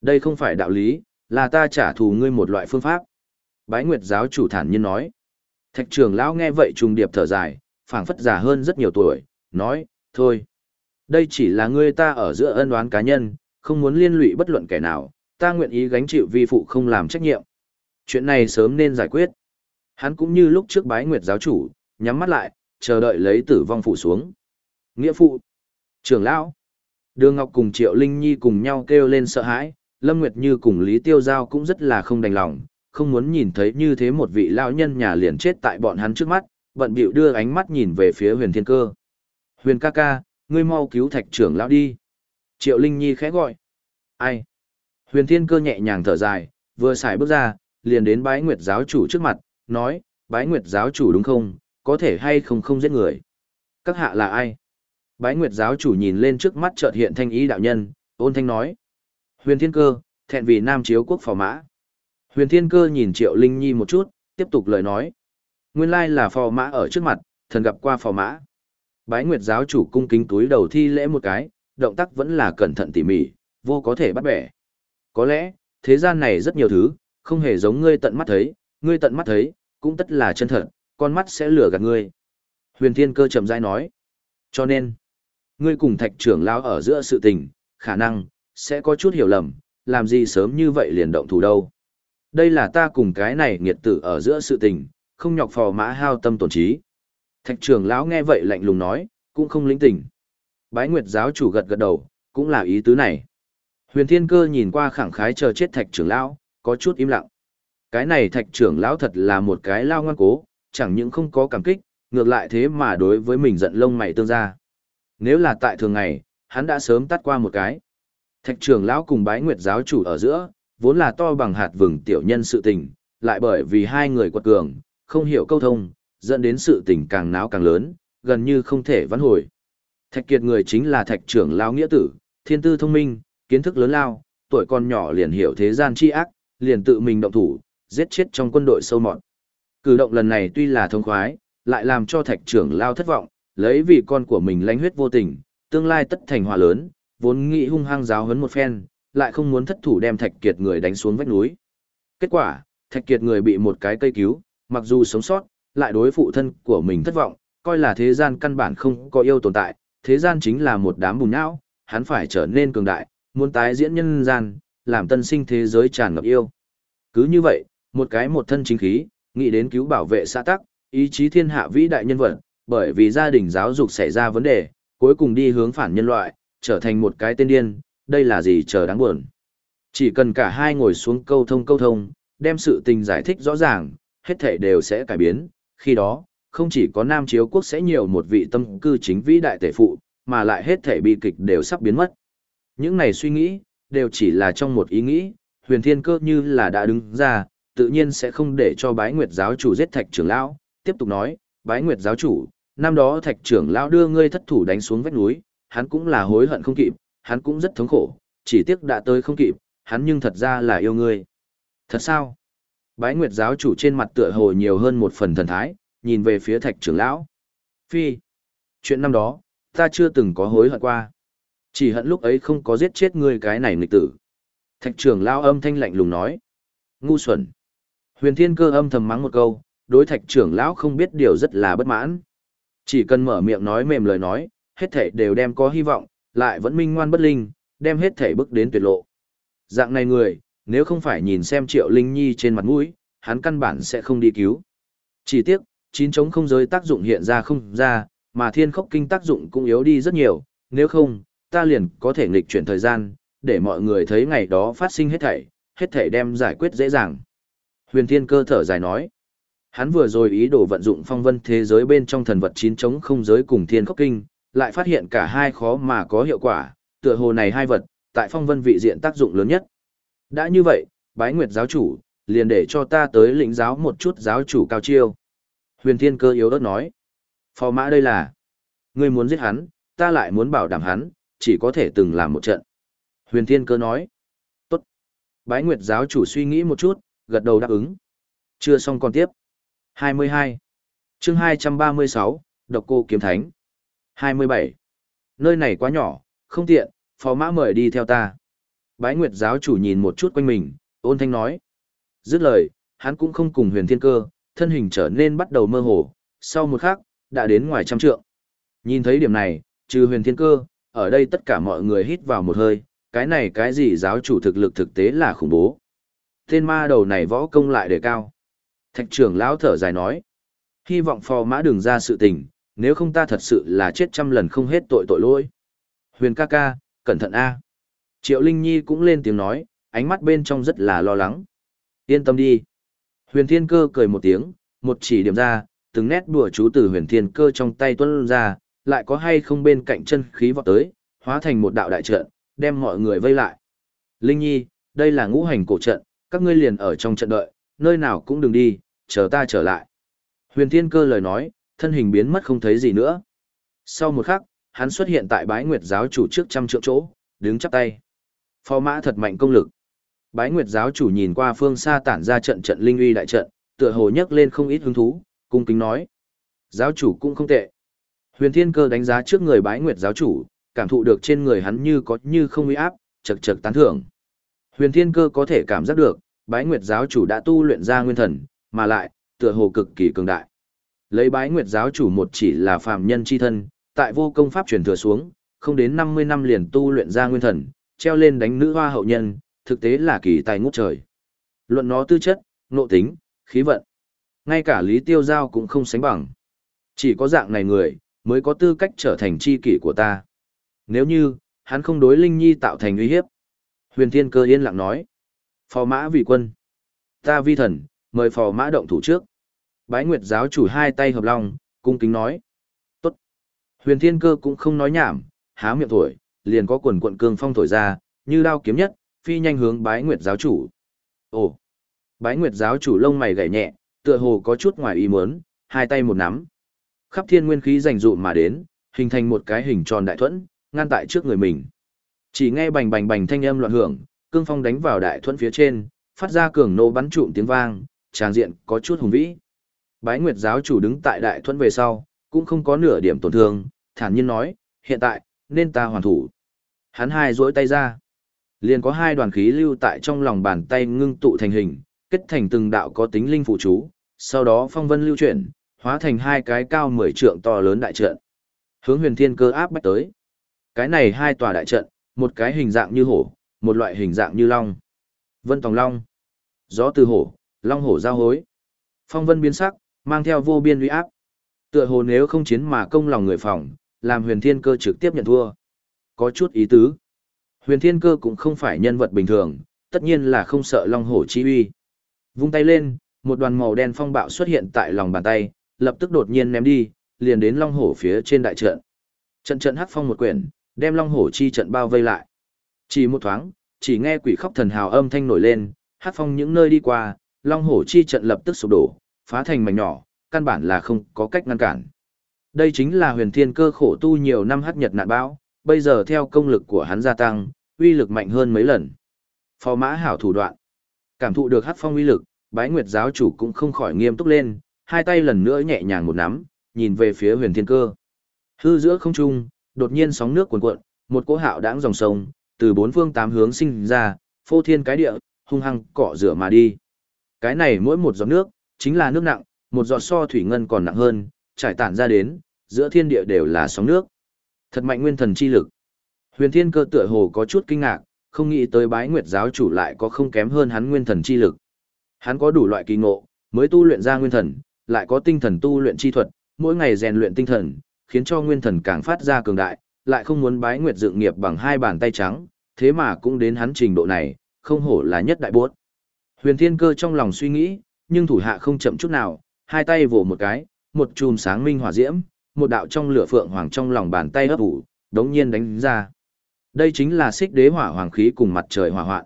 Đây không phải đạo lý, là ta trả thù ngươi một loại phương pháp. Bái Nguyệt giáo chủ thản nhiên nói. Thạch trưởng lão nghe vậy trùng điệp thở dài, phảng phất già hơn rất nhiều tuổi, nói, thôi. Đây chỉ là ngươi ta ở giữa ân oán cá nhân, không muốn liên lụy bất luận kẻ nào, ta nguyện ý gánh chịu vi phụ không làm trách nhiệm. Chuyện này sớm nên giải quyết. Hắn cũng như lúc trước bái nguyệt giáo chủ, nhắm mắt lại, chờ đợi lấy tử vong phủ xuống. Nghĩa phụ, trưởng lão, Đường Ngọc cùng Triệu Linh Nhi cùng nhau kêu lên sợ hãi, Lâm Nguyệt Như cùng Lý Tiêu Giao cũng rất là không đành lòng, không muốn nhìn thấy như thế một vị lão nhân nhà liền chết tại bọn hắn trước mắt, bận bịu đưa ánh mắt nhìn về phía huyền thiên cơ. Huyền ca ca, ngươi mau cứu thạch trưởng lão đi. Triệu Linh Nhi khẽ gọi. Ai? Huyền thiên cơ nhẹ nhàng thở dài, vừa xài bước ra, liền đến bái nguyệt giáo chủ trước mặt, nói, bái nguyệt giáo chủ đúng không, có thể hay không không giết người. Các hạ là ai? Bái nguyệt giáo chủ nhìn lên trước mắt chợt hiện thanh ý đạo nhân, ôn thanh nói. Huyền thiên cơ, thẹn vì nam chiếu quốc phò mã. Huyền thiên cơ nhìn triệu linh nhi một chút, tiếp tục lời nói. Nguyên lai là phò mã ở trước mặt, thần gặp qua phò mã. Bái nguyệt giáo chủ cung kính túi đầu thi lễ một cái, động tác vẫn là cẩn thận tỉ mỉ, vô có thể bắt bẻ. Có lẽ, thế gian này rất nhiều thứ, không hề giống ngươi tận mắt thấy, ngươi tận mắt thấy, cũng tất là chân thật, con mắt sẽ lừa gạt ngươi. Huyền Thiên Cơ chậm rãi nói. Cho nên, ngươi cùng thạch trưởng lão ở giữa sự tình, khả năng, sẽ có chút hiểu lầm, làm gì sớm như vậy liền động thủ đâu. Đây là ta cùng cái này nghiệt tử ở giữa sự tình, không nhọc phò mã hao tâm tổn trí. Thạch trưởng lão nghe vậy lạnh lùng nói, cũng không lĩnh tình. Bái Nguyệt giáo chủ gật gật đầu, cũng là ý tứ này. Huyền Thiên Cơ nhìn qua khẳng khái chờ chết Thạch trưởng lão, có chút im lặng. Cái này Thạch trưởng lão thật là một cái lao ngoan cố, chẳng những không có cảm kích, ngược lại thế mà đối với mình giận lông mày tương ra. Nếu là tại thường ngày, hắn đã sớm tắt qua một cái. Thạch trưởng lão cùng Bái Nguyệt giáo chủ ở giữa, vốn là to bằng hạt vừng tiểu nhân sự tình, lại bởi vì hai người quật cường, không hiểu câu thông, dẫn đến sự tình càng náo càng lớn, gần như không thể vãn hồi. Thạch Kiệt người chính là Thạch trưởng lão nghĩa tử, thiên tư thông minh, kiến thức lớn lao, tuổi còn nhỏ liền hiểu thế gian chi ác, liền tự mình động thủ, giết chết trong quân đội sâu mọt. Cử động lần này tuy là thông khoái, lại làm cho thạch trưởng lao thất vọng, lấy vì con của mình lánh huyết vô tình, tương lai tất thành hòa lớn, vốn nghĩ hung hăng giáo hấn một phen, lại không muốn thất thủ đem thạch kiệt người đánh xuống vách núi. Kết quả, thạch kiệt người bị một cái cây cứu, mặc dù sống sót, lại đối phụ thân của mình thất vọng, coi là thế gian căn bản không có yêu tồn tại, thế gian chính là một đám bùn não, hắn phải trở nên cường đại, muốn tái diễn nhân gian, làm tân sinh thế giới tràn ngập yêu. Cứ như vậy, một cái một thân chính khí, nghĩ đến cứu bảo vệ xã tắc, ý chí thiên hạ vĩ đại nhân vật, bởi vì gia đình giáo dục xảy ra vấn đề, cuối cùng đi hướng phản nhân loại, trở thành một cái tên điên, đây là gì chờ đáng buồn. Chỉ cần cả hai ngồi xuống câu thông câu thông, đem sự tình giải thích rõ ràng, hết thể đều sẽ cải biến, khi đó, không chỉ có Nam Chiếu Quốc sẽ nhiều một vị tâm cư chính vĩ đại tể phụ, mà lại hết thể bi kịch đều sắp biến mất. Những này suy nghĩ, đều chỉ là trong một ý nghĩ, huyền thiên cơ như là đã đứng ra, tự nhiên sẽ không để cho bái nguyệt giáo chủ giết thạch trưởng lão, tiếp tục nói, bái nguyệt giáo chủ, năm đó thạch trưởng lão đưa ngươi thất thủ đánh xuống vách núi, hắn cũng là hối hận không kịp, hắn cũng rất thống khổ, chỉ tiếc đã tới không kịp, hắn nhưng thật ra là yêu ngươi. Thật sao? Bái nguyệt giáo chủ trên mặt tựa hồ nhiều hơn một phần thần thái, nhìn về phía thạch trưởng lão. Phi, chuyện năm đó, ta chưa từng có hối hận qua. Chỉ hận lúc ấy không có giết chết ngươi cái này nghịch tử. Thạch trưởng lão âm thanh lạnh lùng nói. Ngu xuẩn. Huyền thiên cơ âm thầm mắng một câu, đối thạch trưởng lão không biết điều rất là bất mãn. Chỉ cần mở miệng nói mềm lời nói, hết thảy đều đem có hy vọng, lại vẫn minh ngoan bất linh, đem hết thảy bước đến tuyệt lộ. Dạng này người, nếu không phải nhìn xem Triệu Linh Nhi trên mặt mũi, hắn căn bản sẽ không đi cứu. Chỉ tiếc, chín chống không giới tác dụng hiện ra không ra, mà thiên khốc kinh tác dụng cũng yếu đi rất nhiều, nếu không, ta liền có thể nghịch chuyển thời gian, để mọi người thấy ngày đó phát sinh hết thảy, hết thảy đem giải quyết dễ dàng. Huyền thiên cơ thở dài nói, hắn vừa rồi ý đồ vận dụng phong vân thế giới bên trong thần vật chín chống không giới cùng thiên khốc kinh, lại phát hiện cả hai khó mà có hiệu quả, tựa hồ này hai vật, tại phong vân vị diện tác dụng lớn nhất. Đã như vậy, bái nguyệt giáo chủ, liền để cho ta tới lĩnh giáo một chút giáo chủ cao chiêu. Huyền thiên cơ yếu đất nói, phò mã đây là, ngươi muốn giết hắn, ta lại muốn bảo đảm hắn, chỉ có thể từng làm một trận. Huyền thiên cơ nói, tốt. Bái nguyệt giáo chủ suy nghĩ một chút, gật đầu đáp ứng. Chưa xong còn tiếp. 22. chương 236, Độc Cô Kiếm Thánh. 27. Nơi này quá nhỏ, không tiện, phó mã mời đi theo ta. Bái Nguyệt giáo chủ nhìn một chút quanh mình, ôn thanh nói. Dứt lời, hắn cũng không cùng huyền thiên cơ, thân hình trở nên bắt đầu mơ hồ, sau một khắc, đã đến ngoài trăm trượng. Nhìn thấy điểm này, trừ huyền thiên cơ, ở đây tất cả mọi người hít vào một hơi, cái này cái gì giáo chủ thực lực thực tế là khủng bố. Tên ma đầu này võ công lại đề cao. Thạch trưởng lão thở dài nói. Hy vọng phò mã đừng ra sự tình, nếu không ta thật sự là chết trăm lần không hết tội tội lỗi. Huyền ca ca, cẩn thận a. Triệu Linh Nhi cũng lên tiếng nói, ánh mắt bên trong rất là lo lắng. Yên tâm đi. Huyền Thiên Cơ cười một tiếng, một chỉ điểm ra, từng nét đùa chú từ Huyền Thiên Cơ trong tay tuôn ra, lại có hay không bên cạnh chân khí vọt tới, hóa thành một đạo đại trận, đem mọi người vây lại. Linh Nhi, đây là ngũ hành cổ trận, các ngươi liền ở trong trận đợi, nơi nào cũng đừng đi, chờ ta trở lại. Huyền Thiên Cơ lời nói, thân hình biến mất không thấy gì nữa. Sau một khắc, hắn xuất hiện tại bái nguyệt giáo chủ trước trăm trượng chỗ, đứng chắp tay. Phò mã thật mạnh công lực. Bái nguyệt giáo chủ nhìn qua phương xa tản ra trận trận linh uy đại trận, tựa hồ nhấc lên không ít hứng thú, cung kính nói. Giáo chủ cũng không tệ. Huyền Thiên Cơ đánh giá trước người bái nguyệt giáo chủ, cảm thụ được trên người hắn như có như không uy áp, chật chật tán thưởng. Huyền Thiên Cơ có thể cảm giác được, bái nguyệt giáo chủ đã tu luyện ra nguyên thần, mà lại, tựa hồ cực kỳ cường đại. Lấy bái nguyệt giáo chủ một chỉ là phàm nhân chi thân, tại vô công pháp truyền thừa xuống, không đến 50 năm liền tu luyện ra nguyên thần, treo lên đánh nữ hoa hậu nhân, thực tế là kỳ tài ngút trời. Luận nó tư chất, nộ tính, khí vận. Ngay cả Lý Tiêu Giao cũng không sánh bằng. Chỉ có dạng này người, mới có tư cách trở thành chi kỷ của ta. Nếu như, hắn không đối Linh Nhi tạo thành uy hiếp. Huyền Thiên Cơ yên lặng nói. Phò mã vị quân. Ta vi thần, mời phò mã động thủ trước. Bái Nguyệt giáo chủ hai tay hợp lòng cung kính nói. Tốt. Huyền Thiên Cơ cũng không nói nhảm, há miệng thổi, liền có quần quận cương phong thổi ra, như đao kiếm nhất, phi nhanh hướng Bái Nguyệt giáo chủ. Ồ. Bái Nguyệt giáo chủ lông mày gảy nhẹ, tựa hồ có chút ngoài ý muốn, hai tay một nắm. Khắp thiên nguyên khí rành rụm mà đến, hình thành một cái hình tròn đại thuẫn, ngăn tại trước người mình. Chỉ nghe bành bành bành thanh âm loạn hưởng, cương phong đánh vào đại thuẫn phía trên, phát ra cường nô bắn trụm tiếng vang, tràng diện có chút hùng vĩ. Bái Nguyệt giáo chủ đứng tại đại thuẫn về sau, cũng không có nửa điểm tổn thương, thản nhiên nói, hiện tại, nên ta hoàn thủ. Hắn hai duỗi tay ra. Liền có hai đoàn khí lưu tại trong lòng bàn tay ngưng tụ thành hình, kết thành từng đạo có tính linh phụ chú, sau đó phong vân lưu chuyển, hóa thành hai cái cao mười trượng to lớn đại trận. Hướng huyền thiên cơ áp bách tới. Cái này hai tòa đại trận, một cái hình dạng như hổ, một loại hình dạng như long. Vân tòng long. Gió từ hổ, long hổ giao hối. Phong vân biến sắc, mang theo vô biên uy áp. Tựa hồ nếu không chiến mà công lòng người phòng, làm huyền thiên cơ trực tiếp nhận thua. Có chút ý tứ. Huyền thiên cơ cũng không phải nhân vật bình thường, tất nhiên là không sợ long hổ chi uy. Vung tay lên, một đoàn màu đen phong bạo xuất hiện tại lòng bàn tay, lập tức đột nhiên ném đi, liền đến long hổ phía trên đại trận. Trận trận hắc phong một quyển, đem long hổ chi trận bao vây lại. Chỉ một thoáng, chỉ nghe quỷ khóc thần hào âm thanh nổi lên, hát phong những nơi đi qua, long hổ chi trận lập tức sụp đổ, phá thành mảnh nhỏ, căn bản là không có cách ngăn cản. Đây chính là huyền thiên cơ khổ tu nhiều năm hát nhật nạn bão, bây giờ theo công lực của hắn gia tăng, uy lực mạnh hơn mấy lần. Phò mã hảo thủ đoạn. Cảm thụ được hát phong uy lực, bái nguyệt giáo chủ cũng không khỏi nghiêm túc lên, hai tay lần nữa nhẹ nhàng một nắm, nhìn về phía huyền thiên cơ. Hư giữa không trung, đột nhiên sóng nước cuồn cuộn, một cỗ hạo đãng dòng sông, từ bốn phương tám hướng sinh ra, phô thiên cái địa, hung hăng cọ rửa mà đi. Cái này mỗi một giọt nước, chính là nước nặng, một giọt so thủy ngân còn nặng hơn, trải tản ra đến, giữa thiên địa đều là sóng nước. Thật mạnh nguyên thần chi lực. Huyền Thiên Cơ tựa hồ có chút kinh ngạc, không nghĩ tới Bái Nguyệt giáo chủ lại có không kém hơn hắn nguyên thần chi lực. Hắn có đủ loại kỳ ngộ, mới tu luyện ra nguyên thần, lại có tinh thần tu luyện chi thuật, mỗi ngày rèn luyện tinh thần, khiến cho nguyên thần càng phát ra cường đại, lại không muốn Bái Nguyệt dựng nghiệp bằng hai bàn tay trắng, thế mà cũng đến hắn trình độ này, không hổ là nhất đại bốt. Huyền Thiên Cơ trong lòng suy nghĩ, nhưng thủ hạ không chậm chút nào, hai tay vồ một cái, một chùm sáng minh hỏa diễm, một đạo trong lửa phượng hoàng trong lòng bàn tay ấp ủ, đống nhiên đánh ra. Đây chính là xích đế hỏa hoàng khí cùng mặt trời hỏa hoạn.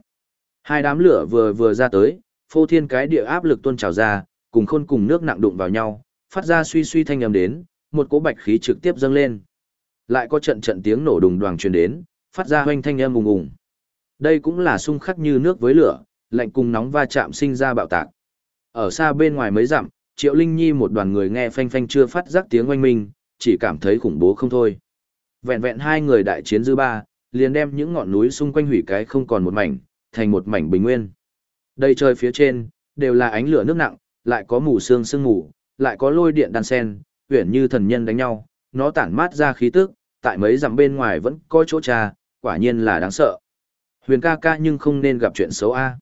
Hai đám lửa vừa vừa ra tới, phô thiên cái địa áp lực tuôn trào ra, cùng khôn cùng nước nặng đụng vào nhau, phát ra suy suy thanh âm đến, một cỗ bạch khí trực tiếp dâng lên. Lại có trận trận tiếng nổ đùng đoàng truyền đến, phát ra hoanh thanh âm ùng ùng. Đây cũng là xung khắc như nước với lửa, lạnh cùng nóng va chạm sinh ra bạo tạc. Ở xa bên ngoài mấy dặm, Triệu Linh Nhi một đoàn người nghe phanh phanh chưa phát giác tiếng oanh minh, chỉ cảm thấy khủng bố không thôi. Vẹn vẹn hai người đại chiến dư ba, liền đem những ngọn núi xung quanh hủy cái không còn một mảnh, thành một mảnh bình nguyên. Đây trời phía trên, đều là ánh lửa nước nặng, lại có mù sương sương mù, lại có lôi điện đan sen, huyển như thần nhân đánh nhau, nó tản mát ra khí tức, tại mấy dặm bên ngoài vẫn có chỗ trà, quả nhiên là đáng sợ. Huyền ca ca nhưng không nên gặp chuyện xấu a.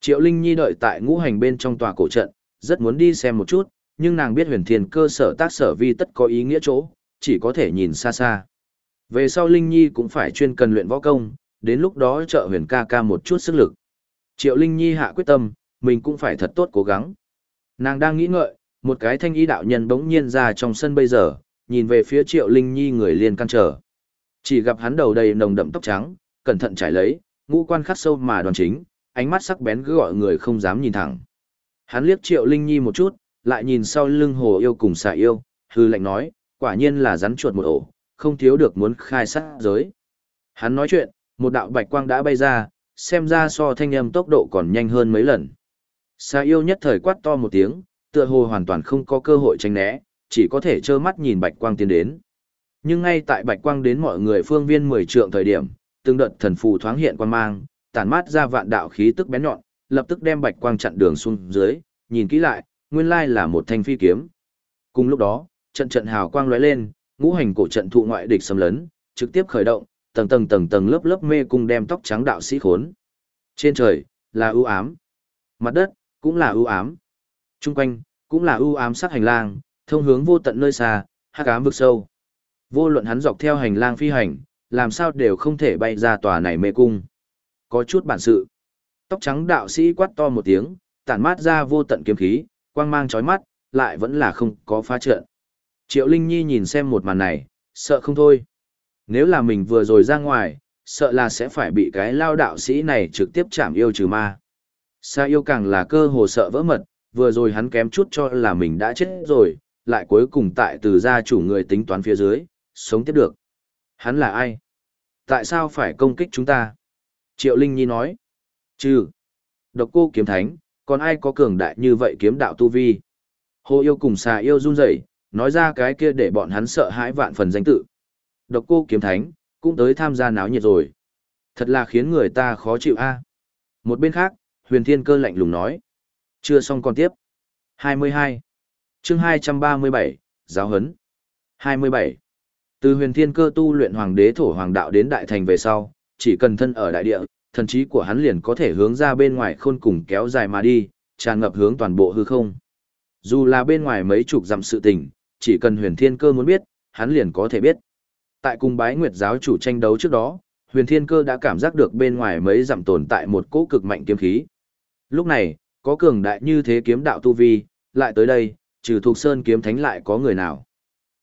Triệu Linh Nhi đợi tại ngũ hành bên trong tòa cổ trận, rất muốn đi xem một chút, nhưng nàng biết huyền thiên cơ sở tác sở vi tất có ý nghĩa chỗ, chỉ có thể nhìn xa xa. Về sau Linh Nhi cũng phải chuyên cần luyện võ công, đến lúc đó trợ huyền ca ca một chút sức lực. Triệu Linh Nhi hạ quyết tâm, mình cũng phải thật tốt cố gắng. Nàng đang nghĩ ngợi, một cái thanh ý đạo nhân bỗng nhiên ra trong sân bây giờ, nhìn về phía Triệu Linh Nhi người liền căn trở. Chỉ gặp hắn đầu đầy nồng đậm tóc trắng, cẩn thận trải lấy, ngũ quan khắc sâu mà đoàn chính, ánh mắt sắc bén cứ gọi người không dám nhìn thẳng. Hắn liếc Triệu Linh Nhi một chút, lại nhìn sau lưng hồ yêu cùng xà yêu, hư lệnh nói, quả nhiên là rắn chuột một ổ, không thiếu được muốn khai sát giới. Hắn nói chuyện, một đạo bạch quang đã bay ra, xem ra so thanh âm tốc độ còn nhanh hơn mấy lần. Xà yêu nhất thời quát to một tiếng, tựa hồ hoàn toàn không có cơ hội tránh né, chỉ có thể trơ mắt nhìn bạch quang tiến đến. Nhưng ngay tại bạch quang đến mọi người phương viên mười trượng thời điểm, từng đợt thần phù thoáng hiện quan mang, tản mát ra vạn đạo khí tức bén nhọn, lập tức đem bạch quang chặn đường xuống dưới, nhìn kỹ lại, nguyên lai là một thanh phi kiếm. Cùng lúc đó, trận trận hào quang lóe lên, ngũ hành cổ trận thụ ngoại địch xâm lấn, trực tiếp khởi động, tầng tầng tầng tầng lớp lớp mê cung đem tóc trắng đạo sĩ khốn. Trên trời là ưu ám, mặt đất cũng là ưu ám. Trung quanh cũng là ưu ám sắc hành lang, thông hướng vô tận nơi xa, hắc ám vực sâu. Vô luận hắn dọc theo hành lang phi hành, làm sao đều không thể bay ra tòa này mê cung. Có chút bản sự. Tóc trắng đạo sĩ quát to một tiếng, tản mát ra vô tận kiếm khí, quang mang chói mắt, lại vẫn là không có phá trận. Triệu Linh Nhi nhìn xem một màn này, sợ không thôi. Nếu là mình vừa rồi ra ngoài, sợ là sẽ phải bị cái lao đạo sĩ này trực tiếp chạm yêu trừ ma. Sa yêu càng là cơ hồ sợ vỡ mật, vừa rồi hắn kém chút cho là mình đã chết rồi, lại cuối cùng tại từ gia chủ người tính toán phía dưới, sống tiếp được. Hắn là ai? Tại sao phải công kích chúng ta? Triệu Linh Nhi nói. Trừ. Độc cô kiếm thánh, còn ai có cường đại như vậy kiếm đạo tu vi? Hồ yêu cùng xà yêu run rẩy, nói ra cái kia để bọn hắn sợ hãi vạn phần danh tự. Độc cô kiếm thánh, cũng tới tham gia náo nhiệt rồi. Thật là khiến người ta khó chịu a. Một bên khác, huyền thiên cơ lạnh lùng nói. Chưa xong còn tiếp. 22 chương 237, giáo hấn. 27. Từ huyền thiên cơ tu luyện hoàng đế thổ hoàng đạo đến đại thành về sau, chỉ cần thân ở đại địa, thần trí của hắn liền có thể hướng ra bên ngoài khôn cùng kéo dài mà đi, tràn ngập hướng toàn bộ hư không. Dù là bên ngoài mấy chục dặm sự tình, chỉ cần huyền thiên cơ muốn biết, hắn liền có thể biết. Tại cùng bái nguyệt giáo chủ tranh đấu trước đó, huyền thiên cơ đã cảm giác được bên ngoài mấy dặm tồn tại một cỗ cực mạnh kiếm khí. Lúc này, có cường đại như thế kiếm đạo tu vi, lại tới đây, trừ thuộc sơn kiếm thánh lại có người nào.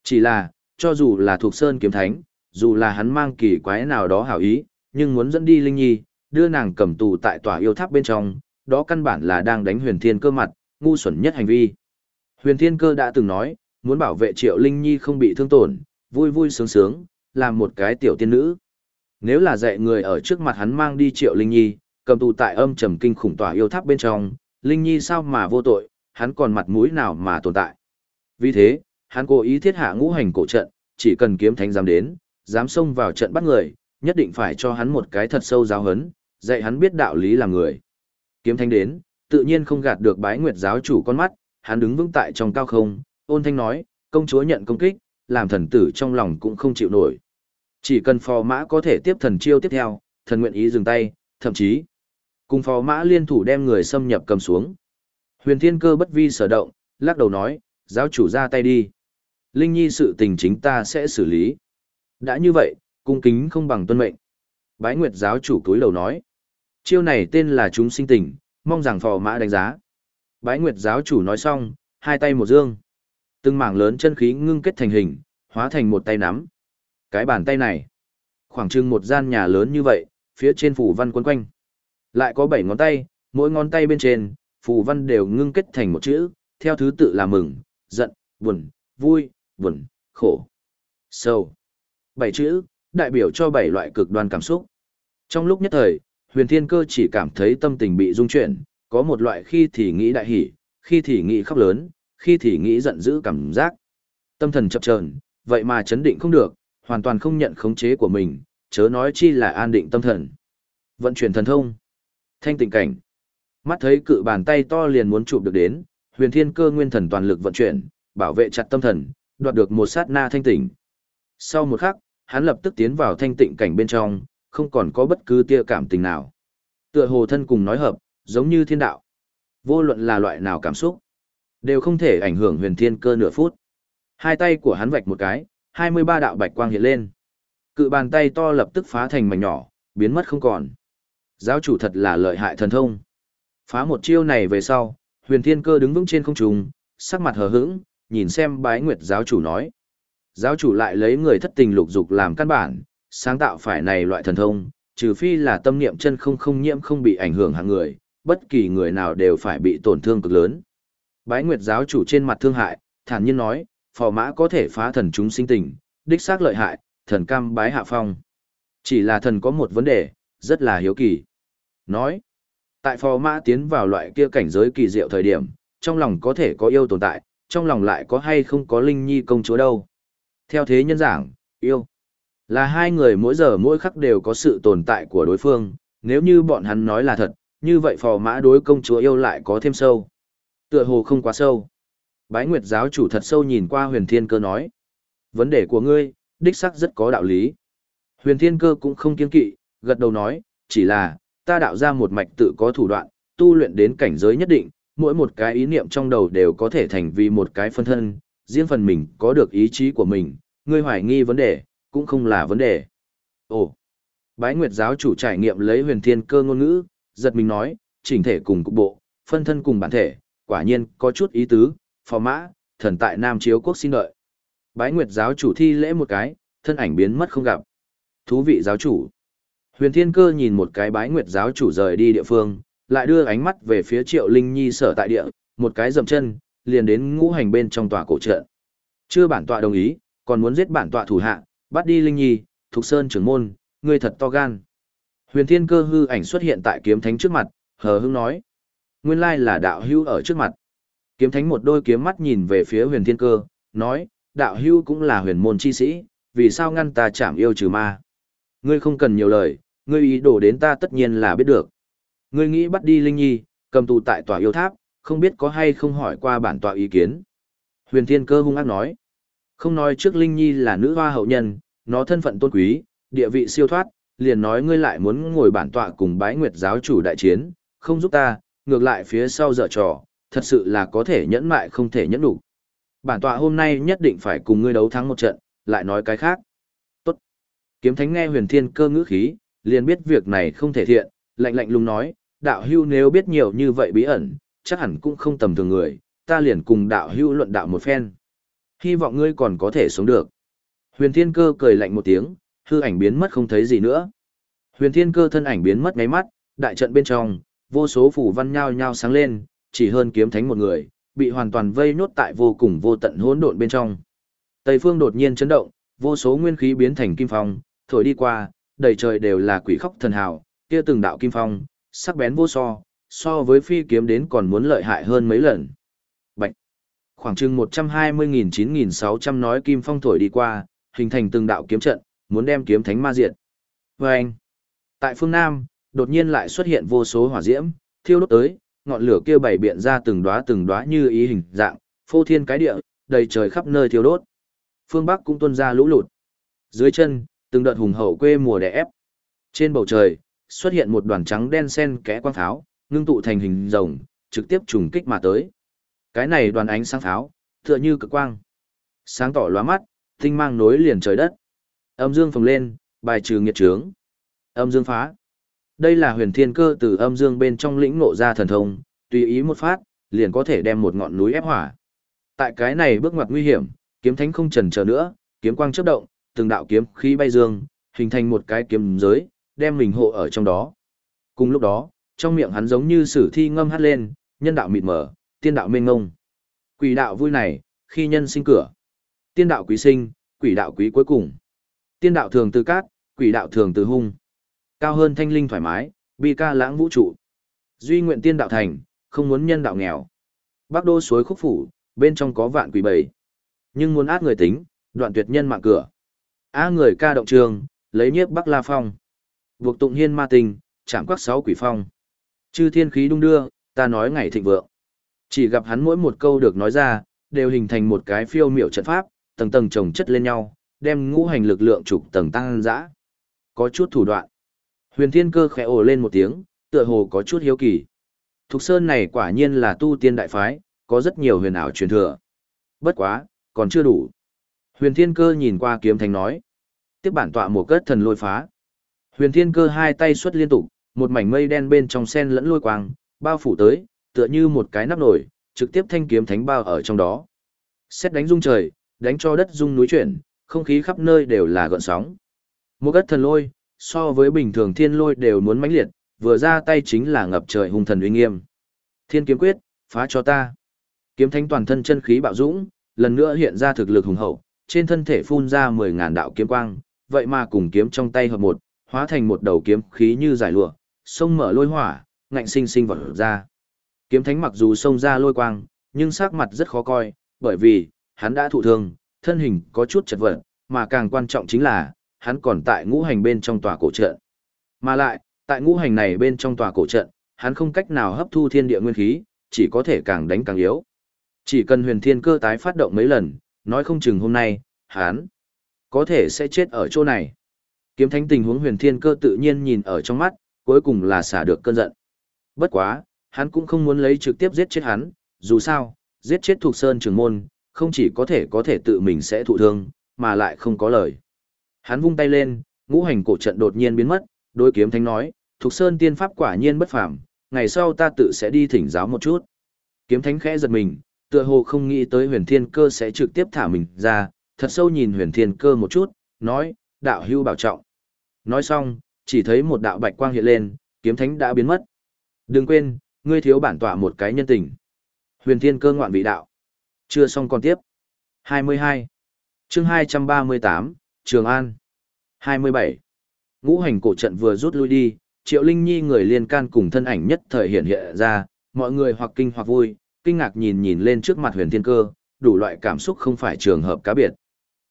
Chỉ là, cho dù là thuộc sơn kiếm thánh, dù là hắn mang kỳ quái nào đó hảo ý, nhưng muốn dẫn đi Linh Nhi, đưa nàng cầm tù tại tòa yêu tháp bên trong, đó căn bản là đang đánh huyền thiên cơ mặt, ngu xuẩn nhất hành vi. Huyền thiên cơ đã từng nói, muốn bảo vệ triệu Linh Nhi không bị thương tổn, vui vui sướng sướng, làm một cái tiểu tiên nữ. Nếu là dạy người ở trước mặt hắn mang đi triệu Linh Nhi, cầm tù tại âm trầm kinh khủng tòa yêu tháp bên trong, Linh Nhi sao mà vô tội, hắn còn mặt mũi nào mà tồn tại. Vì thế, hắn cố ý thiết hạ ngũ hành cổ trận, chỉ cần kiếm thánh dám đến, dám xông vào trận bắt người, nhất định phải cho hắn một cái thật sâu giáo hấn, dạy hắn biết đạo lý làm người. Kiếm thánh đến, tự nhiên không gạt được bái nguyệt giáo chủ con mắt, hắn đứng vững tại trong cao không, ôn thanh nói, công chúa nhận công kích, làm thần tử trong lòng cũng không chịu nổi. Chỉ cần phò mã có thể tiếp thần chiêu tiếp theo, thần nguyện ý dừng tay, thậm chí cùng phò mã liên thủ đem người xâm nhập cầm xuống. Huyền thiên cơ bất vi sở động, lắc đầu nói, giáo chủ ra tay đi. Linh nhi sự tình chính ta sẽ xử lý. Đã như vậy, cung kính không bằng tuân mệnh. Bái Nguyệt giáo chủ túi lầu nói. Chiêu này tên là chúng sinh tình, mong rằng phò mã đánh giá. Bái Nguyệt giáo chủ nói xong, hai tay một dương. Từng mảng lớn chân khí ngưng kết thành hình, hóa thành một tay nắm. Cái bàn tay này, khoảng chừng một gian nhà lớn như vậy, phía trên phủ văn quấn quanh. Lại có bảy ngón tay, mỗi ngón tay bên trên, phù văn đều ngưng kết thành một chữ, theo thứ tự là mừng, giận, buồn, vui, buồn, khổ, sâu. Bảy chữ, đại biểu cho bảy loại cực đoan cảm xúc. Trong lúc nhất thời, huyền thiên cơ chỉ cảm thấy tâm tình bị rung chuyển, có một loại khi thì nghĩ đại hỉ, khi thì nghĩ khóc lớn, khi thì nghĩ giận dữ cảm giác. Tâm thần chập chờn, vậy mà chấn định không được, hoàn toàn không nhận khống chế của mình, chớ nói chi là an định tâm thần. Vận chuyển thần thông. Thanh tịnh cảnh. Mắt thấy cự bàn tay to liền muốn chụp được đến, huyền thiên cơ nguyên thần toàn lực vận chuyển, bảo vệ chặt tâm thần, đoạt được một sát na thanh tỉnh. Sau một khắc, hắn lập tức tiến vào thanh tịnh cảnh bên trong, không còn có bất cứ tia cảm tình nào. Tựa hồ thân cùng nói hợp, giống như thiên đạo. Vô luận là loại nào cảm xúc, đều không thể ảnh hưởng huyền thiên cơ nửa phút. Hai tay của hắn vạch một cái, 23 đạo bạch quang hiện lên. Cự bàn tay to lập tức phá thành mảnh nhỏ, biến mất không còn. Giáo chủ thật là lợi hại thần thông. Phá một chiêu này về sau, huyền thiên cơ đứng vững trên không trung, sắc mặt hờ hững, nhìn xem bái nguyệt giáo chủ nói. Giáo chủ lại lấy người thất tình lục dục làm căn bản, sáng tạo phải này loại thần thông, trừ phi là tâm niệm chân không không nhiễm không bị ảnh hưởng hạng người, bất kỳ người nào đều phải bị tổn thương cực lớn. Bái Nguyệt giáo chủ trên mặt thương hại, thản nhiên nói, phò mã có thể phá thần chúng sinh tình, đích xác lợi hại, thần cam bái hạ phong. Chỉ là thần có một vấn đề, rất là hiếu kỳ. Nói, tại phò mã tiến vào loại kia cảnh giới kỳ diệu thời điểm, trong lòng có thể có yêu tồn tại, trong lòng lại có hay không có linh nhi công chúa đâu. Theo thế nhân giảng, yêu là hai người mỗi giờ mỗi khắc đều có sự tồn tại của đối phương, nếu như bọn hắn nói là thật, như vậy phò mã đối công chúa yêu lại có thêm sâu. Tựa hồ không quá sâu. Bái Nguyệt giáo chủ thật sâu nhìn qua huyền thiên cơ nói. Vấn đề của ngươi, đích sắc rất có đạo lý. Huyền thiên cơ cũng không kiên kỵ, gật đầu nói, chỉ là, ta đạo ra một mạch tự có thủ đoạn, tu luyện đến cảnh giới nhất định, mỗi một cái ý niệm trong đầu đều có thể thành vì một cái phân thân, riêng phần mình có được ý chí của mình, ngươi hoài nghi vấn đề, cũng không là vấn đề. Ồ, bái nguyệt giáo chủ trải nghiệm lấy huyền thiên cơ ngôn ngữ, giật mình nói, chỉnh thể cùng cục bộ, phân thân cùng bản thể, quả nhiên có chút ý tứ, phò mã, thần tại Nam Chiếu Quốc xin đợi. Bái nguyệt giáo chủ thi lễ một cái, thân ảnh biến mất không gặp. Thú vị giáo chủ. Huyền thiên cơ nhìn một cái bái nguyệt giáo chủ rời đi địa phương, lại đưa ánh mắt về phía triệu linh nhi sở tại địa, một cái dầm chân, liền đến ngũ hành bên trong tòa cổ trận. Chưa bản tọa đồng ý, còn muốn giết bản tọa thủ hạ, bắt đi Linh Nhi, Thục Sơn trưởng môn, ngươi thật to gan. Huyền Thiên Cơ hư ảnh xuất hiện tại kiếm thánh trước mặt, hờ hững nói. Nguyên lai là đạo hưu ở trước mặt. Kiếm thánh một đôi kiếm mắt nhìn về phía huyền thiên cơ, nói, đạo hưu cũng là huyền môn chi sĩ, vì sao ngăn ta chạm yêu trừ ma. Ngươi không cần nhiều lời, ngươi ý đồ đến ta tất nhiên là biết được. Ngươi nghĩ bắt đi Linh Nhi, cầm tù tại tòa yêu tháp, không biết có hay không hỏi qua bản tòa ý kiến. Huyền Thiên Cơ hung ác nói, không nói trước Linh Nhi là nữ hoa hậu nhân, nó thân phận tôn quý, địa vị siêu thoát, liền nói ngươi lại muốn ngồi bản tọa cùng bái nguyệt giáo chủ đại chiến, không giúp ta, ngược lại phía sau dở trò, thật sự là có thể nhẫn mại không thể nhẫn đủ. Bản tọa hôm nay nhất định phải cùng ngươi đấu thắng một trận, lại nói cái khác. Tốt. Kiếm thánh nghe huyền thiên cơ ngữ khí, liền biết việc này không thể thiện, lạnh lạnh lùng nói, đạo hưu nếu biết nhiều như vậy bí ẩn, chắc hẳn cũng không tầm thường người, ta liền cùng đạo hưu luận đạo một phen. Hy vọng ngươi còn có thể sống được. Huyền thiên cơ cười lạnh một tiếng, hư ảnh biến mất không thấy gì nữa. Huyền thiên cơ thân ảnh biến mất ngay mắt, đại trận bên trong, vô số phủ văn nhao nhao sáng lên, chỉ hơn kiếm thánh một người, bị hoàn toàn vây nốt tại vô cùng vô tận hỗn độn bên trong. Tây phương đột nhiên chấn động, vô số nguyên khí biến thành kim phong, thổi đi qua, đầy trời đều là quỷ khóc thần hào, kia từng đạo kim phong, sắc bén vô so, so với phi kiếm đến còn muốn lợi hại hơn mấy lần. Bạch. Khoảng chừng 120.000-9.600 nói kim phong thổi đi qua, hình thành từng đạo kiếm trận, muốn đem kiếm thánh ma diệt. Và anh. Tại phương Nam, đột nhiên lại xuất hiện vô số hỏa diễm, thiêu đốt tới, ngọn lửa kia bảy biện ra từng đóa từng đóa như ý hình dạng, phô thiên cái địa, đầy trời khắp nơi thiêu đốt. Phương Bắc cũng tuôn ra lũ lụt. Dưới chân, từng đợt hùng hậu quê mùa đè ép. Trên bầu trời, xuất hiện một đoàn trắng đen sen kẽ quang pháo, ngưng tụ thành hình rồng, trực tiếp trùng kích mà tới. Cái này đoàn ánh sáng pháo, tựa như cực quang. Sáng tỏ lóa mắt, tinh mang nối liền trời đất. Âm dương phồng lên, bài trừ nghiệt trướng. Âm dương phá. Đây là huyền thiên cơ từ âm dương bên trong lĩnh ngộ ra thần thông, tùy ý một phát, liền có thể đem một ngọn núi ép hỏa. Tại cái này bước ngoặt nguy hiểm, kiếm thánh không chần chờ nữa, kiếm quang chớp động, từng đạo kiếm khí bay dương, hình thành một cái kiếm giới, đem mình hộ ở trong đó. Cùng lúc đó, trong miệng hắn giống như sử thi ngâm hát lên, nhân đạo mịt mờ, tiên đạo mênh ngông. Quỷ đạo vui này, khi nhân sinh cửa. Tiên đạo quý sinh, quỷ đạo quý cuối cùng. Tiên đạo thường từ cát, quỷ đạo thường từ hung. Cao hơn thanh linh thoải mái, bi ca lãng vũ trụ. Duy nguyện tiên đạo thành, không muốn nhân đạo nghèo. Bắc đô suối khúc phủ, bên trong có vạn quỷ bầy. Nhưng muốn át người tính, đoạn tuyệt nhân mạng cửa. Á người ca động trường, lấy nhiếp Bắc La Phong. Buộc tụng hiên ma tình, chạm quắc sáu quỷ phong. Chư thiên khí đung đưa, ta nói ngày thịnh vượng. Chỉ gặp hắn mỗi một câu được nói ra, đều hình thành một cái phiêu miểu trận pháp, tầng tầng chồng chất lên nhau, đem ngũ hành lực lượng trục tầng tăng dã. Có chút thủ đoạn. Huyền Thiên Cơ khẽ ồ lên một tiếng, tựa hồ có chút hiếu kỳ. Thục Sơn này quả nhiên là tu tiên đại phái, có rất nhiều huyền ảo truyền thừa. Bất quá, còn chưa đủ. Huyền Thiên Cơ nhìn qua kiếm thành nói. Tiếp bản tọa một cất thần lôi phá. Huyền Thiên Cơ hai tay xuất liên tục, một mảnh mây đen bên trong sen lẫn lôi quang, bao phủ tới, tựa như một cái nắp nổi, trực tiếp thanh kiếm thánh bao ở trong đó. Xét đánh rung trời, đánh cho đất rung núi chuyển, không khí khắp nơi đều là gợn sóng. Một cất thần lôi, so với bình thường thiên lôi đều muốn mãnh liệt, vừa ra tay chính là ngập trời hung thần uy nghiêm. Thiên kiếm quyết, phá cho ta. Kiếm thánh toàn thân chân khí bạo dũng, lần nữa hiện ra thực lực hùng hậu, trên thân thể phun ra 10.000 đạo kiếm quang, vậy mà cùng kiếm trong tay hợp một, hóa thành một đầu kiếm khí như giải lụa, sông mở lôi hỏa, ngạnh sinh sinh vọt ra. Kiếm thánh mặc dù xông ra lôi quang, nhưng sắc mặt rất khó coi, bởi vì, hắn đã thụ thương, thân hình có chút chật vật, mà càng quan trọng chính là, hắn còn tại ngũ hành bên trong tòa cổ trận. Mà lại, tại ngũ hành này bên trong tòa cổ trận, hắn không cách nào hấp thu thiên địa nguyên khí, chỉ có thể càng đánh càng yếu. Chỉ cần huyền thiên cơ tái phát động mấy lần, nói không chừng hôm nay, hắn có thể sẽ chết ở chỗ này. Kiếm thánh tình huống huyền thiên cơ tự nhiên nhìn ở trong mắt, cuối cùng là xả được cơn giận. Bất quá, hắn cũng không muốn lấy trực tiếp giết chết hắn, dù sao, giết chết thuộc sơn trường môn, không chỉ có thể có thể tự mình sẽ thụ thương, mà lại không có lời. Hắn vung tay lên, ngũ hành cổ trận đột nhiên biến mất, đối kiếm thánh nói, thuộc Sơn tiên pháp quả nhiên bất phàm, ngày sau ta tự sẽ đi thỉnh giáo một chút. Kiếm thánh khẽ giật mình, tựa hồ không nghĩ tới huyền thiên cơ sẽ trực tiếp thả mình ra, thật sâu nhìn huyền thiên cơ một chút, nói, đạo hưu bảo trọng. Nói xong, chỉ thấy một đạo bạch quang hiện lên, kiếm thánh đã biến mất. Đừng quên, ngươi thiếu bản tọa một cái nhân tình. Huyền thiên cơ ngoạn vị đạo. Chưa xong còn tiếp. 22. chương 238, Trường An. 27. Ngũ hành cổ trận vừa rút lui đi, Triệu Linh Nhi người liên can cùng thân ảnh nhất thời hiện hiện ra, mọi người hoặc kinh hoặc vui, kinh ngạc nhìn nhìn lên trước mặt huyền thiên cơ, đủ loại cảm xúc không phải trường hợp cá biệt.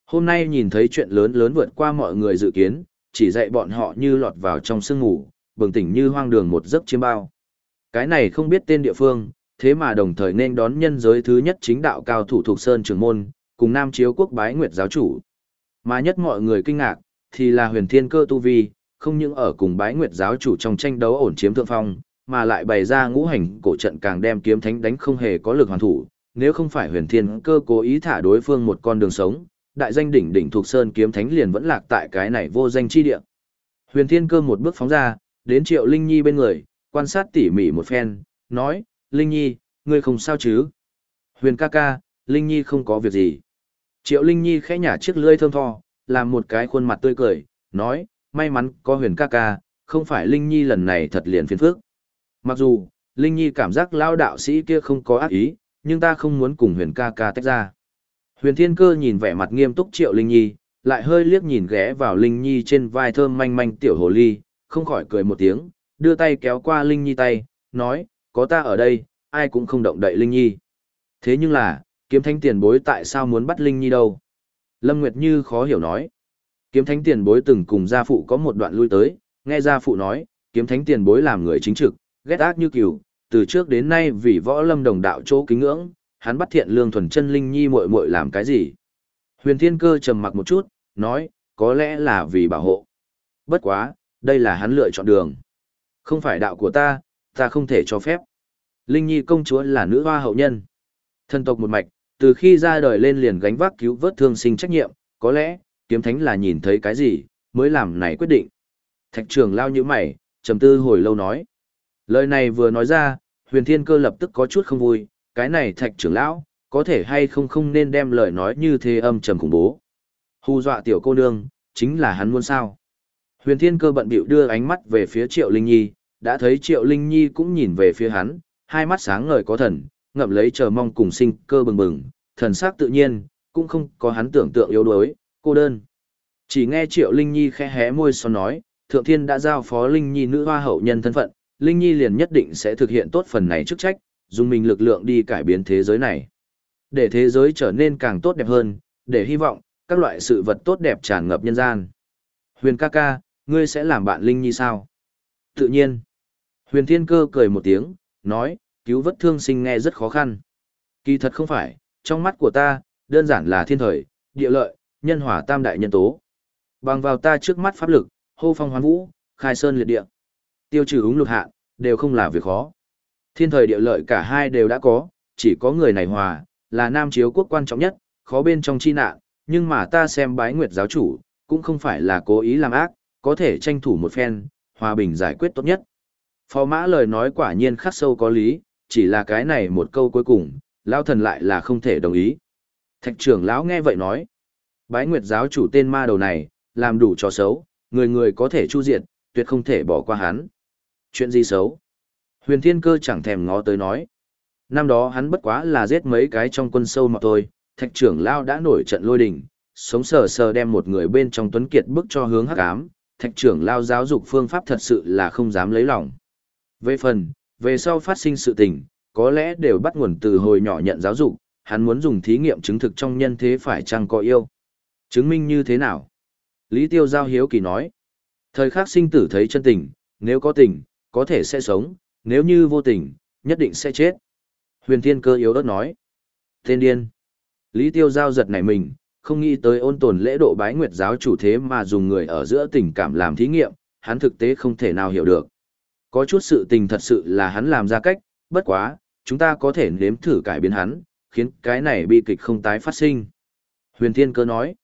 Hôm nay nhìn thấy chuyện lớn lớn vượt qua mọi người dự kiến, chỉ dạy bọn họ như lọt vào trong sương ngủ, bừng tỉnh như hoang đường một giấc chiêm bao. Cái này không biết tên địa phương, thế mà đồng thời nên đón nhân giới thứ nhất chính đạo cao thủ thuộc Sơn Trường Môn, cùng Nam Chiếu Quốc Bái Nguyệt Giáo Chủ. Mà nhất mọi người kinh ngạc, thì là huyền thiên cơ tu vi, không những ở cùng Bái Nguyệt Giáo Chủ trong tranh đấu ổn chiếm thượng phong, mà lại bày ra ngũ hành cổ trận càng đem kiếm thánh đánh không hề có lực hoàn thủ, nếu không phải huyền thiên cơ cố ý thả đối phương một con đường sống, đại danh đỉnh đỉnh thuộc Sơn kiếm thánh liền vẫn lạc tại cái này vô danh chi địa. Huyền thiên cơ một bước phóng ra, đến triệu Linh Nhi bên người, quan sát tỉ mỉ một phen, nói, Linh Nhi, ngươi không sao chứ? Huyền ca ca, Linh Nhi không có việc gì. Triệu Linh Nhi khẽ nhả chiếc lưỡi thơm tho, làm một cái khuôn mặt tươi cười, nói, may mắn có huyền ca ca, không phải Linh Nhi lần này thật liền phiền phức. Mặc dù, Linh Nhi cảm giác lao đạo sĩ kia không có ác ý, nhưng ta không muốn cùng huyền ca ca tách ra. Huyền Thiên Cơ nhìn vẻ mặt nghiêm túc Triệu Linh Nhi, lại hơi liếc nhìn ghé vào Linh Nhi trên vai thơm manh manh tiểu hồ ly, không khỏi cười một tiếng, đưa tay kéo qua Linh Nhi tay, nói, có ta ở đây, ai cũng không động đậy Linh Nhi. Thế nhưng là, kiếm thánh tiền bối tại sao muốn bắt Linh Nhi đâu? Lâm Nguyệt Như khó hiểu nói. Kiếm thánh tiền bối từng cùng gia phụ có một đoạn lui tới, nghe gia phụ nói, kiếm thánh tiền bối làm người chính trực, ghét ác như cừu, từ trước đến nay vì võ lâm đồng đạo chỗ kính ngưỡng, hắn bắt thiện lương thuần chân Linh Nhi muội muội làm cái gì? Huyền Thiên Cơ trầm mặc một chút, nói, có lẽ là vì bảo hộ. Bất quá, đây là hắn lựa chọn đường. Không phải đạo của ta, ta không thể cho phép. Linh Nhi công chúa là nữ hoa hậu nhân. Thân tộc một mạch, từ khi ra đời lên liền gánh vác cứu vớt thương sinh trách nhiệm, có lẽ, kiếm thánh là nhìn thấy cái gì, mới làm này quyết định. Thạch trường lao như mày, trầm tư hồi lâu nói. Lời này vừa nói ra, huyền thiên cơ lập tức có chút không vui, cái này thạch trưởng lão, có thể hay không không nên đem lời nói như thế âm trầm khủng bố. Hù dọa tiểu cô nương, chính là hắn muốn sao. Huyền thiên cơ bận bịu đưa ánh mắt về phía triệu linh nhi, đã thấy triệu linh nhi cũng nhìn về phía hắn, hai mắt sáng ngời có thần, ngậm lấy chờ mong cùng sinh cơ bừng bừng, thần sắc tự nhiên, cũng không có hắn tưởng tượng yếu đuối, cô đơn. Chỉ nghe Triệu Linh Nhi khẽ hé môi son nói, Thượng Thiên đã giao phó Linh Nhi nữ hoa hậu nhân thân phận, Linh Nhi liền nhất định sẽ thực hiện tốt phần này chức trách, dùng mình lực lượng đi cải biến thế giới này. Để thế giới trở nên càng tốt đẹp hơn, để hy vọng, các loại sự vật tốt đẹp tràn ngập nhân gian. Huyền ca ca, ngươi sẽ làm bạn Linh Nhi sao? Tự nhiên. Huyền Thiên Cơ cười một tiếng, nói, cứu vất thương sinh nghe rất khó khăn. Kỳ thật không phải, trong mắt của ta, đơn giản là thiên thời, địa lợi, nhân hòa tam đại nhân tố. Bằng vào ta trước mắt pháp lực, hô phong hoán vũ, khai sơn liệt địa. Tiêu trừ ứng lục hạ, đều không là việc khó. Thiên thời địa lợi cả hai đều đã có, chỉ có người này hòa, là nam chiếu quốc quan trọng nhất, khó bên trong chi nạn, nhưng mà ta xem bái nguyệt giáo chủ, cũng không phải là cố ý làm ác, có thể tranh thủ một phen, hòa bình giải quyết tốt nhất. Phó mã lời nói quả nhiên khắc sâu có lý, chỉ là cái này một câu cuối cùng, lão thần lại là không thể đồng ý. Thạch trưởng lão nghe vậy nói, bái nguyệt giáo chủ tên ma đầu này, làm đủ trò xấu, người người có thể chu diệt, tuyệt không thể bỏ qua hắn. Chuyện gì xấu? Huyền thiên cơ chẳng thèm ngó tới nói. Năm đó hắn bất quá là giết mấy cái trong quân sâu mà thôi, thạch trưởng lao đã nổi trận lôi đình, sống sờ sờ đem một người bên trong tuấn kiệt bức cho hướng hắc ám, thạch trưởng lao giáo dục phương pháp thật sự là không dám lấy lòng. Về phần, về sau phát sinh sự tình, có lẽ đều bắt nguồn từ hồi nhỏ nhận giáo dục, hắn muốn dùng thí nghiệm chứng thực trong nhân thế phải chăng có yêu. Chứng minh như thế nào? Lý Tiêu Giao hiếu kỳ nói. Thời khắc sinh tử thấy chân tình, nếu có tình, có thể sẽ sống, nếu như vô tình, nhất định sẽ chết. Huyền Thiên Cơ yếu ớt nói. Tên điên. Lý Tiêu Giao giật nảy mình, không nghĩ tới ôn tồn lễ độ bái nguyệt giáo chủ thế mà dùng người ở giữa tình cảm làm thí nghiệm, hắn thực tế không thể nào hiểu được. Có chút sự tình thật sự là hắn làm ra cách, bất quá, chúng ta có thể nếm thử cải biến hắn, khiến cái này bi kịch không tái phát sinh. Huyền Thiên Cơ nói,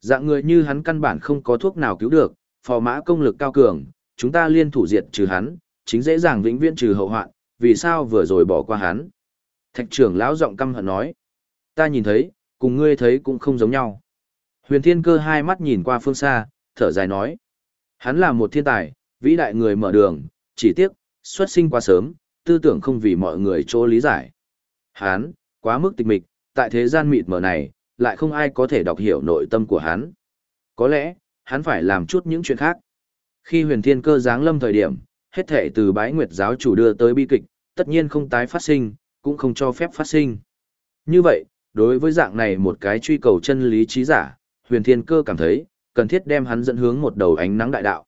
dạng người như hắn căn bản không có thuốc nào cứu được, phò mã công lực cao cường, chúng ta liên thủ diệt trừ hắn, chính dễ dàng vĩnh viễn trừ hậu hoạn, vì sao vừa rồi bỏ qua hắn. Thạch trưởng lão giọng căm hận nói, ta nhìn thấy, cùng ngươi thấy cũng không giống nhau. Huyền Thiên Cơ hai mắt nhìn qua phương xa, thở dài nói, hắn là một thiên tài, vĩ đại người mở đường, chỉ tiếc, xuất sinh quá sớm, tư tưởng không vì mọi người chỗ lý giải. hắn quá mức tịch mịch, tại thế gian mịt mờ này, lại không ai có thể đọc hiểu nội tâm của hắn. Có lẽ, hắn phải làm chút những chuyện khác. Khi huyền thiên cơ giáng lâm thời điểm, hết thể từ bái nguyệt giáo chủ đưa tới bi kịch, tất nhiên không tái phát sinh, cũng không cho phép phát sinh. Như vậy, đối với dạng này một cái truy cầu chân lý trí giả, huyền thiên cơ cảm thấy, cần thiết đem hắn dẫn hướng một đầu ánh nắng đại đạo.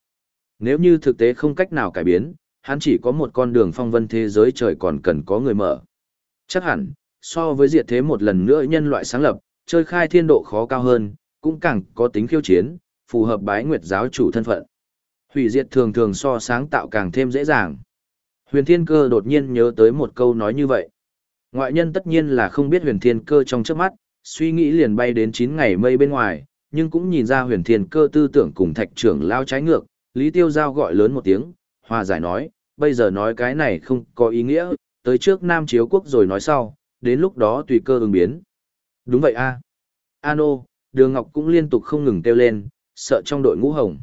Nếu như thực tế không cách nào cải biến, hắn chỉ có một con đường phong vân thế giới trời còn cần có người mở. Chắc hẳn, so với diệt thế một lần nữa nhân loại sáng lập, chơi khai thiên độ khó cao hơn, cũng càng có tính khiêu chiến, phù hợp bái nguyệt giáo chủ thân phận. Hủy diệt thường thường so sáng tạo càng thêm dễ dàng. Huyền Thiên Cơ đột nhiên nhớ tới một câu nói như vậy. Ngoại nhân tất nhiên là không biết Huyền Thiên Cơ trong trước mắt, suy nghĩ liền bay đến 9 ngày mây bên ngoài, nhưng cũng nhìn ra Huyền Thiên Cơ tư tưởng cùng thạch trưởng lao trái ngược, Lý Tiêu Giao gọi lớn một tiếng, hòa giải nói, bây giờ nói cái này không có ý nghĩa, tới trước Nam Chiếu Quốc rồi nói sau, đến lúc đó tùy cơ ứng biến. Đúng vậy a. Ano, Đường Ngọc cũng liên tục không ngừng kêu lên, sợ trong đội ngũ hồng.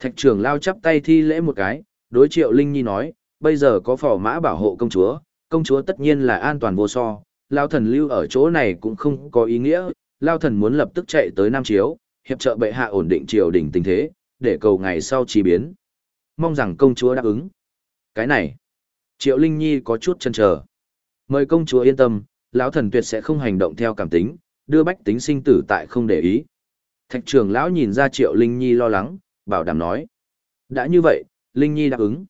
Thạch trưởng lao chắp tay thi lễ một cái, đối triệu Linh Nhi nói, bây giờ có phò mã bảo hộ công chúa, công chúa tất nhiên là an toàn vô so, lao thần lưu ở chỗ này cũng không có ý nghĩa, lao thần muốn lập tức chạy tới Nam Chiếu, hiệp trợ bệ hạ ổn định triều đình tình thế, để cầu ngày sau chi biến. Mong rằng công chúa đáp ứng. Cái này, triệu Linh Nhi có chút chân chờ. Mời công chúa yên tâm, lão thần tuyệt sẽ không hành động theo cảm tính, đưa bách tính sinh tử tại không để ý. Thạch trưởng lão nhìn ra triệu Linh Nhi lo lắng, bảo đảm nói. Đã như vậy, Linh Nhi đáp ứng.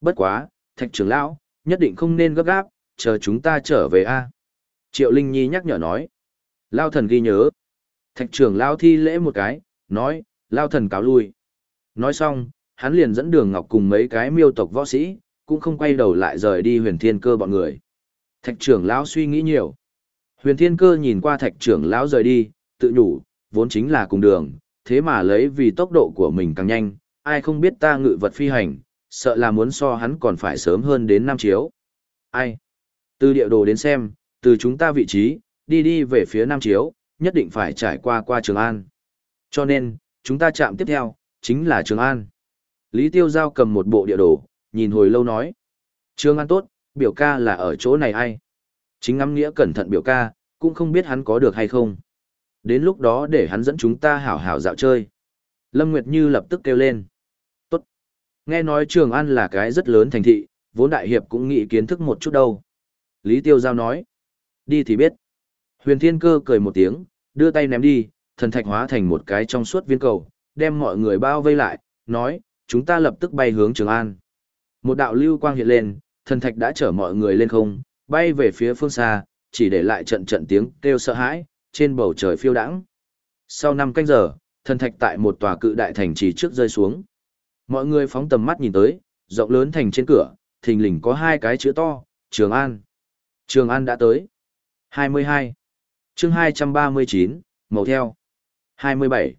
Bất quá, thạch trưởng lão, nhất định không nên gấp gáp, chờ chúng ta trở về a. Triệu Linh Nhi nhắc nhở nói. Lao thần ghi nhớ. Thạch trưởng lão thi lễ một cái, nói, Lao thần cáo lui. Nói xong, hắn liền dẫn đường ngọc cùng mấy cái miêu tộc võ sĩ, cũng không quay đầu lại rời đi huyền thiên cơ bọn người. Thạch trưởng lão suy nghĩ nhiều. Huyền thiên cơ nhìn qua thạch trưởng lão rời đi, tự nhủ, vốn chính là cùng đường, thế mà lấy vì tốc độ của mình càng nhanh, ai không biết ta ngự vật phi hành, sợ là muốn so hắn còn phải sớm hơn đến năm chiếu. Ai? Từ địa đồ đến xem, từ chúng ta vị trí, đi đi về phía nam chiếu, nhất định phải trải qua qua Trường An. Cho nên, chúng ta chạm tiếp theo, chính là Trường An. Lý Tiêu Giao cầm một bộ địa đồ, nhìn hồi lâu nói. Trường An tốt, biểu ca là ở chỗ này ai? Chính ngắm nghĩa cẩn thận biểu ca, cũng không biết hắn có được hay không. Đến lúc đó để hắn dẫn chúng ta hảo hảo dạo chơi. Lâm Nguyệt Như lập tức kêu lên. Tốt. Nghe nói Trường An là cái rất lớn thành thị, vốn đại hiệp cũng nghĩ kiến thức một chút đâu. Lý Tiêu Giao nói. Đi thì biết. Huyền Thiên Cơ cười một tiếng, đưa tay ném đi, thần thạch hóa thành một cái trong suốt viên cầu, đem mọi người bao vây lại, nói, chúng ta lập tức bay hướng Trường An. Một đạo lưu quang hiện lên, thần thạch đã chở mọi người lên không, bay về phía phương xa, chỉ để lại trận trận tiếng kêu sợ hãi, trên bầu trời phiêu đãng. Sau năm canh giờ, thần thạch tại một tòa cự đại thành trì trước rơi xuống. Mọi người phóng tầm mắt nhìn tới, rộng lớn thành trên cửa, thình lình có hai cái chữ to, Trường An. Trường An đã tới. 22. chương 239, màu theo. 27.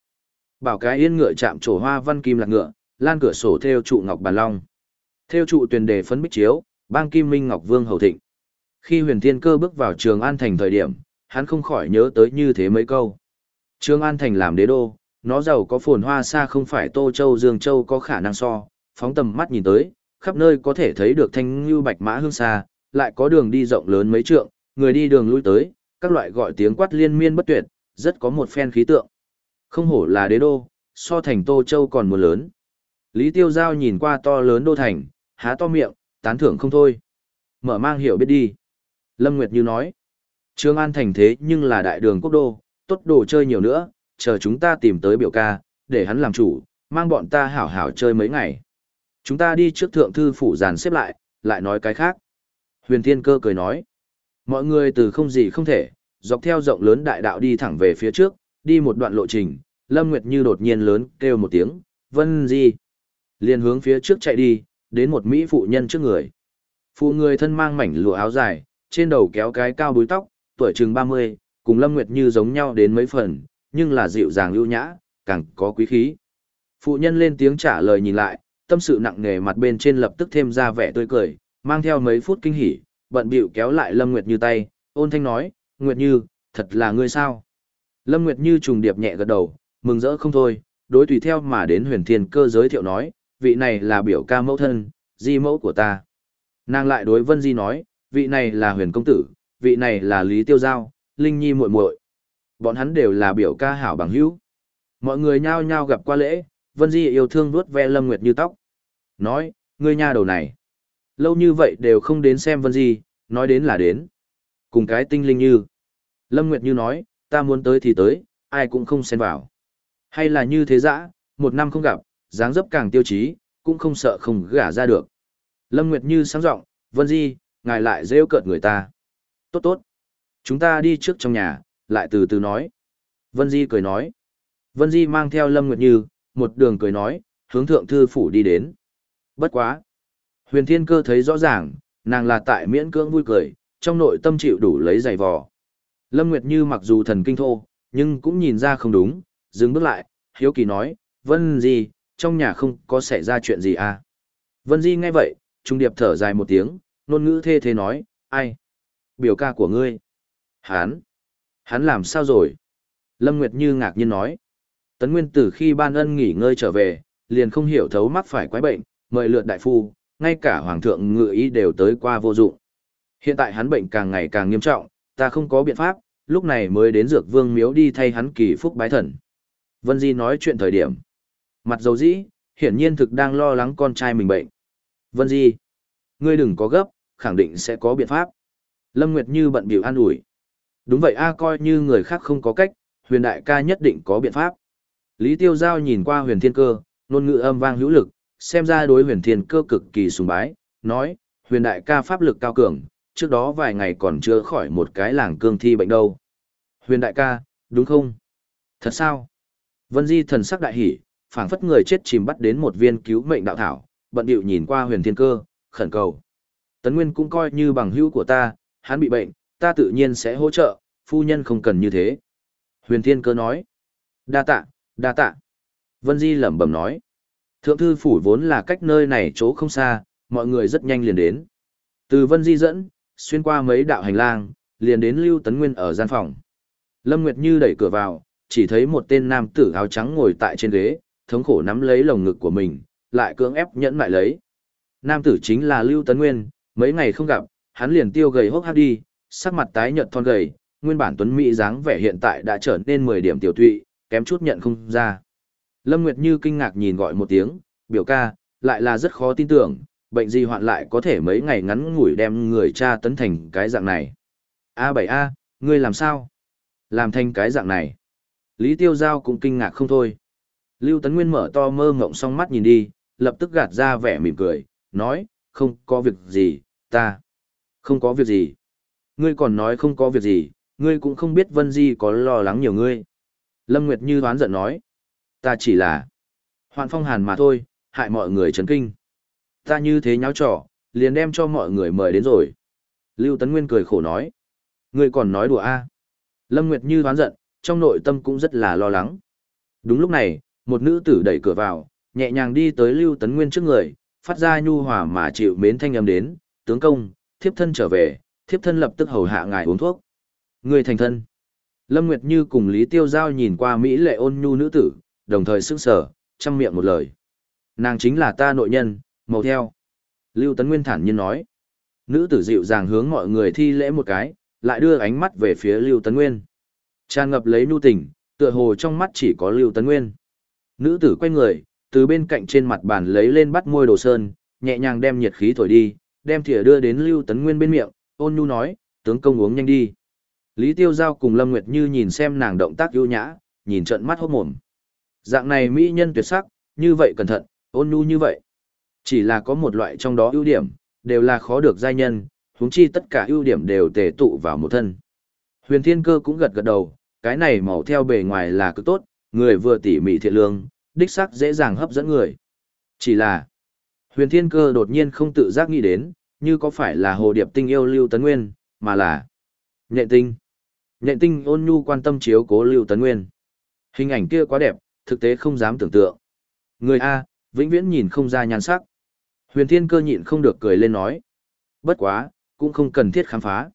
Bảo cái yên ngựa chạm trổ hoa văn kim lạc ngựa, lan cửa sổ theo trụ ngọc bàn long. Theo trụ tuyền đề phấn bích chiếu, bang kim minh ngọc vương hầu thịnh. Khi huyền thiên cơ bước vào trường an thành thời điểm, hắn không khỏi nhớ tới như thế mấy câu. trương an thành làm đế đô, nó giàu có phồn hoa xa không phải Tô Châu Dương Châu có khả năng so, phóng tầm mắt nhìn tới, khắp nơi có thể thấy được thanh như bạch mã hương xa, lại có đường đi rộng lớn mấy trượng, người đi đường lui tới, các loại gọi tiếng quát liên miên bất tuyệt, rất có một phen khí tượng. Không hổ là đế đô, so thành Tô Châu còn một lớn. Lý Tiêu Giao nhìn qua to lớn đô thành, há to miệng, tán thưởng không thôi. Mở mang hiểu biết đi. Lâm Nguyệt Như nói, Trương An thành thế nhưng là đại đường quốc đô, tốt đồ chơi nhiều nữa, chờ chúng ta tìm tới biểu ca, để hắn làm chủ, mang bọn ta hảo hảo chơi mấy ngày. Chúng ta đi trước thượng thư phủ dàn xếp lại, lại nói cái khác. Huyền Thiên Cơ cười nói, mọi người từ không gì không thể, dọc theo rộng lớn đại đạo đi thẳng về phía trước, đi một đoạn lộ trình, Lâm Nguyệt Như đột nhiên lớn kêu một tiếng, Vân gì liền hướng phía trước chạy đi, đến một Mỹ phụ nhân trước người. Phụ người thân mang mảnh lụa áo dài, trên đầu kéo cái cao búi tóc, tuổi chừng 30, cùng Lâm Nguyệt Như giống nhau đến mấy phần, nhưng là dịu dàng ưu nhã, càng có quý khí. Phụ nhân lên tiếng trả lời nhìn lại, tâm sự nặng nề mặt bên trên lập tức thêm ra vẻ tươi cười, mang theo mấy phút kinh hỉ, bận bịu kéo lại Lâm Nguyệt Như tay, ôn thanh nói, Nguyệt Như, thật là ngươi sao? Lâm Nguyệt Như trùng điệp nhẹ gật đầu, mừng rỡ không thôi, đối tùy theo mà đến huyền thiên cơ giới thiệu nói, vị này là biểu ca mẫu thân, di mẫu của ta. Nàng lại đối Vân Di nói, vị này là huyền công tử, vị này là Lý Tiêu Giao, Linh Nhi muội muội. Bọn hắn đều là biểu ca hảo bằng hữu. Mọi người nhao nhao gặp qua lễ, Vân Di yêu thương vuốt ve Lâm Nguyệt Như tóc. Nói, ngươi nha đầu này. Lâu như vậy đều không đến xem Vân Di, nói đến là đến. Cùng cái tinh linh như. Lâm Nguyệt Như nói, ta muốn tới thì tới, ai cũng không xen vào. Hay là như thế dã, một năm không gặp, dáng dấp càng tiêu chí, cũng không sợ không gả ra được. Lâm Nguyệt Như sáng giọng, Vân Di, ngài lại rêu cợt người ta. Tốt tốt. Chúng ta đi trước trong nhà, lại từ từ nói. Vân Di cười nói. Vân Di mang theo Lâm Nguyệt Như, một đường cười nói, hướng thượng thư phủ đi đến. Bất quá. Huyền Thiên Cơ thấy rõ ràng, nàng là tại miễn cưỡng vui cười, trong nội tâm chịu đủ lấy giày vò. Lâm Nguyệt Như mặc dù thần kinh thô, nhưng cũng nhìn ra không đúng, dừng bước lại, hiếu kỳ nói, Vân Di, trong nhà không có xảy ra chuyện gì à? Vân Di nghe vậy, trung điệp thở dài một tiếng, nôn ngữ thê thế nói, ai? Biểu ca của ngươi. Hán. Hắn làm sao rồi? Lâm Nguyệt Như ngạc nhiên nói. Tấn Nguyên từ khi ban ân nghỉ ngơi trở về, liền không hiểu thấu mắc phải quái bệnh, mời lượt đại phu, ngay cả hoàng thượng ngự ý đều tới qua vô dụng. Hiện tại hắn bệnh càng ngày càng nghiêm trọng, ta không có biện pháp, lúc này mới đến dược vương miếu đi thay hắn kỳ phúc bái thần. Vân Di nói chuyện thời điểm. Mặt dầu dĩ, hiển nhiên thực đang lo lắng con trai mình bệnh. Vân Di, ngươi đừng có gấp, khẳng định sẽ có biện pháp. Lâm Nguyệt Như bận biểu an ủi. Đúng vậy a coi như người khác không có cách, huyền đại ca nhất định có biện pháp. Lý Tiêu Giao nhìn qua huyền thiên cơ, nôn ngữ âm vang hữu lực, xem ra đối huyền thiên cơ cực kỳ sùng bái, nói, huyền đại ca pháp lực cao cường, trước đó vài ngày còn chưa khỏi một cái làng cương thi bệnh đâu. Huyền đại ca, đúng không? Thật sao? Vân Di thần sắc đại hỉ, phảng phất người chết chìm bắt đến một viên cứu mệnh đạo thảo, bận điệu nhìn qua huyền thiên cơ, khẩn cầu. Tấn Nguyên cũng coi như bằng hữu của ta, hắn bị bệnh, ta tự nhiên sẽ hỗ trợ, phu nhân không cần như thế. Huyền thiên cơ nói. Đa tạ, đa tạ. Vân Di lẩm bẩm nói. Thượng thư phủ vốn là cách nơi này chỗ không xa, mọi người rất nhanh liền đến. Từ Vân Di dẫn, xuyên qua mấy đạo hành lang, liền đến Lưu Tấn Nguyên ở gian phòng. Lâm Nguyệt Như đẩy cửa vào, chỉ thấy một tên nam tử áo trắng ngồi tại trên ghế, thống khổ nắm lấy lồng ngực của mình, lại cưỡng ép nhẫn lại lấy. Nam tử chính là Lưu Tấn Nguyên, mấy ngày không gặp, hắn liền tiêu gầy hốc hác đi, sắc mặt tái nhợt thon gầy, nguyên bản tuấn mỹ dáng vẻ hiện tại đã trở nên 10 điểm tiểu tụy, kém chút nhận không ra. Lâm Nguyệt Như kinh ngạc nhìn gọi một tiếng, biểu ca, lại là rất khó tin tưởng, bệnh gì hoạn lại có thể mấy ngày ngắn ngủi đem người cha tấn thành cái dạng này. A7A, ngươi làm sao? Làm thành cái dạng này. Lý Tiêu Giao cũng kinh ngạc không thôi. Lưu Tấn Nguyên mở to mơ ngộng song mắt nhìn đi, lập tức gạt ra vẻ mỉm cười, nói, không có việc gì, ta. Không có việc gì. Ngươi còn nói không có việc gì, ngươi cũng không biết Vân Di có lo lắng nhiều ngươi. Lâm Nguyệt Như đoán giận nói, ta chỉ là hoạn phong hàn mà thôi, hại mọi người chấn kinh. Ta như thế nháo trò, liền đem cho mọi người mời đến rồi. Lưu Tấn Nguyên cười khổ nói, ngươi còn nói đùa a? À? Lâm Nguyệt Như đoán giận, trong nội tâm cũng rất là lo lắng. Đúng lúc này, một nữ tử đẩy cửa vào, nhẹ nhàng đi tới Lưu Tấn Nguyên trước người, phát ra nhu hòa mà chịu mến thanh âm đến, tướng công, thiếp thân trở về, thiếp thân lập tức hầu hạ ngài uống thuốc. Người thành thân. Lâm Nguyệt Như cùng Lý Tiêu Giao nhìn qua Mỹ lệ ôn nhu nữ tử, đồng thời sức sở, chăm miệng một lời. Nàng chính là ta nội nhân, màu theo. Lưu Tấn Nguyên thản nhiên nói. Nữ tử dịu dàng hướng mọi người thi lễ một cái, lại đưa ánh mắt về phía Lưu Tấn Nguyên. Tràn ngập lấy nhu tình, tựa hồ trong mắt chỉ có Lưu Tấn Nguyên. Nữ tử quay người, từ bên cạnh trên mặt bàn lấy lên bắt môi đồ sơn, nhẹ nhàng đem nhiệt khí thổi đi, đem thìa đưa đến Lưu Tấn Nguyên bên miệng, ôn nhu nói, tướng công uống nhanh đi. Lý Tiêu Giao cùng Lâm Nguyệt Như nhìn xem nàng động tác ưu nhã, nhìn trận mắt hốt mồm. Dạng này mỹ nhân tuyệt sắc, như vậy cẩn thận, ôn nhu như vậy. Chỉ là có một loại trong đó ưu điểm, đều là khó được giai nhân, huống chi tất cả ưu điểm đều tề tụ vào một thân. Huyền Thiên Cơ cũng gật gật đầu, cái này màu theo bề ngoài là cực tốt, người vừa tỉ mỉ thiện lương, đích sắc dễ dàng hấp dẫn người. Chỉ là, Huyền Thiên Cơ đột nhiên không tự giác nghĩ đến, như có phải là hồ điệp tinh yêu Lưu Tấn Nguyên, mà là nhện tinh. Nhện tinh ôn nhu quan tâm chiếu cố Lưu Tấn Nguyên. Hình ảnh kia quá đẹp, thực tế không dám tưởng tượng. Người A, vĩnh viễn nhìn không ra nhan sắc. Huyền Thiên Cơ nhịn không được cười lên nói. Bất quá, cũng không cần thiết khám phá.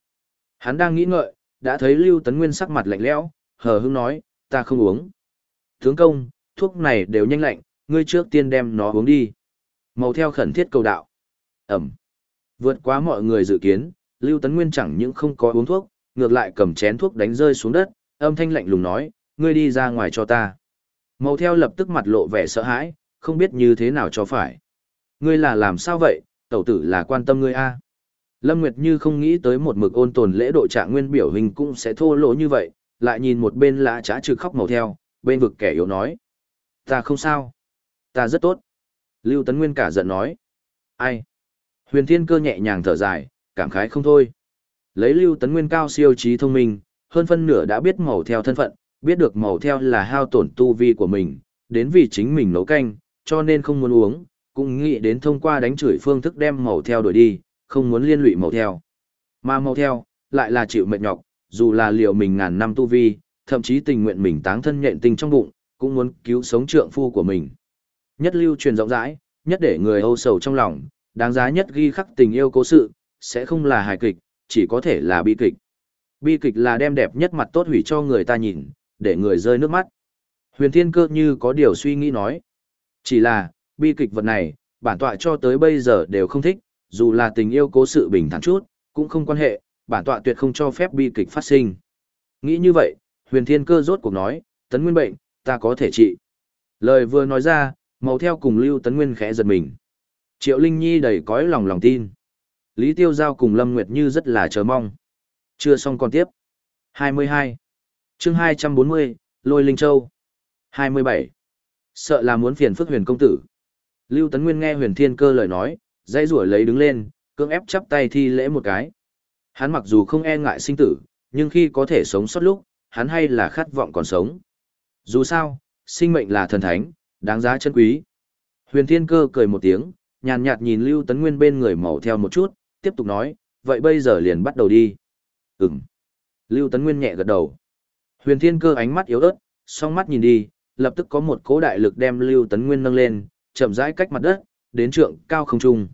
Hắn đang nghĩ ngợi, đã thấy Lưu Tấn Nguyên sắc mặt lạnh lẽo, hờ hững nói, ta không uống. Tướng công, thuốc này đều nhanh lạnh, ngươi trước tiên đem nó uống đi. Màu theo khẩn thiết cầu đạo. Ẩm. Vượt quá mọi người dự kiến, Lưu Tấn Nguyên chẳng những không có uống thuốc, ngược lại cầm chén thuốc đánh rơi xuống đất, âm thanh lạnh lùng nói, ngươi đi ra ngoài cho ta. Màu theo lập tức mặt lộ vẻ sợ hãi, không biết như thế nào cho phải. Ngươi là làm sao vậy, tẩu tử là quan tâm ngươi a. Lâm Nguyệt Như không nghĩ tới một mực ôn tồn lễ độ trạng nguyên biểu hình cũng sẽ thô lỗ như vậy, lại nhìn một bên lã trá trừ khóc màu theo, bên vực kẻ yếu nói. Ta không sao. Ta rất tốt. Lưu Tấn Nguyên cả giận nói. Ai? Huyền Thiên Cơ nhẹ nhàng thở dài, cảm khái không thôi. Lấy Lưu Tấn Nguyên cao siêu trí thông minh, hơn phân nửa đã biết màu theo thân phận, biết được màu theo là hao tổn tu vi của mình, đến vì chính mình nấu canh, cho nên không muốn uống, cũng nghĩ đến thông qua đánh chửi phương thức đem màu theo đuổi đi, không muốn liên lụy màu theo. Mà màu theo, lại là chịu mệt nhọc, dù là liệu mình ngàn năm tu vi, thậm chí tình nguyện mình táng thân nhện tình trong bụng, cũng muốn cứu sống trượng phu của mình. Nhất lưu truyền rộng rãi, nhất để người âu sầu trong lòng, đáng giá nhất ghi khắc tình yêu cố sự, sẽ không là hài kịch, chỉ có thể là bi kịch. Bi kịch là đem đẹp nhất mặt tốt hủy cho người ta nhìn, để người rơi nước mắt. Huyền Thiên Cơ như có điều suy nghĩ nói. Chỉ là, bi kịch vật này, bản tọa cho tới bây giờ đều không thích, dù là tình yêu cố sự bình thản chút, cũng không quan hệ, bản tọa tuyệt không cho phép bi kịch phát sinh. Nghĩ như vậy, Huyền Thiên Cơ rốt cuộc nói, tấn nguyên bệnh, ta có thể trị. Lời vừa nói ra, màu theo cùng Lưu Tấn Nguyên khẽ giật mình. Triệu Linh Nhi đầy cõi lòng lòng tin. Lý Tiêu Giao cùng Lâm Nguyệt Như rất là chờ mong. Chưa xong còn tiếp. 22. chương 240, Lôi Linh Châu. 27. Sợ là muốn phiền phức huyền công tử. Lưu Tấn Nguyên nghe huyền thiên cơ lời nói, dãy rủa lấy đứng lên, cưỡng ép chắp tay thi lễ một cái. Hắn mặc dù không e ngại sinh tử, nhưng khi có thể sống sót lúc, hắn hay là khát vọng còn sống. Dù sao, sinh mệnh là thần thánh, đáng giá chân quý. Huyền thiên cơ cười một tiếng, nhàn nhạt nhìn Lưu Tấn Nguyên bên người màu theo một chút, tiếp tục nói, vậy bây giờ liền bắt đầu đi. Ừm. Lưu Tấn Nguyên nhẹ gật đầu. Huyền Thiên Cơ ánh mắt yếu ớt, song mắt nhìn đi, lập tức có một cỗ đại lực đem Lưu Tấn Nguyên nâng lên, chậm rãi cách mặt đất, đến trượng cao không trung.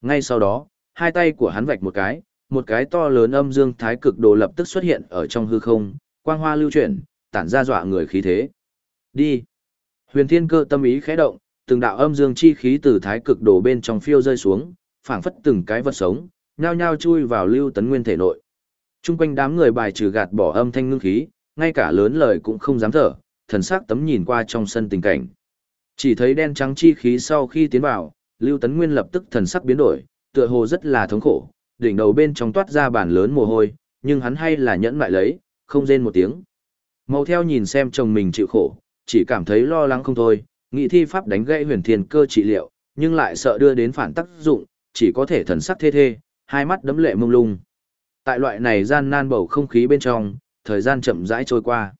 Ngay sau đó, hai tay của hắn vạch một cái, một cái to lớn âm dương thái cực đồ lập tức xuất hiện ở trong hư không, quang hoa lưu chuyển, tản ra dọa người khí thế. Đi. Huyền Thiên Cơ tâm ý khẽ động, từng đạo âm dương chi khí từ thái cực đổ bên trong phiêu rơi xuống, phảng phất từng cái vật sống, nhao nhao chui vào Lưu Tấn Nguyên thể nội. Trung quanh đám người bài trừ gạt bỏ âm thanh ngưng khí, ngay cả lớn lời cũng không dám thở, thần sắc tấm nhìn qua trong sân tình cảnh. Chỉ thấy đen trắng chi khí sau khi tiến vào, Lưu Tấn Nguyên lập tức thần sắc biến đổi, tựa hồ rất là thống khổ, đỉnh đầu bên trong toát ra bản lớn mồ hôi, nhưng hắn hay là nhẫn lại lấy, không rên một tiếng. Màu theo nhìn xem chồng mình chịu khổ, chỉ cảm thấy lo lắng không thôi, nghị thi pháp đánh gãy huyền thiên cơ trị liệu, nhưng lại sợ đưa đến phản tác dụng, chỉ có thể thần sắc thê thê, hai mắt đấm lệ mông lung. Tại loại này gian nan bầu không khí bên trong, thời gian chậm rãi trôi qua.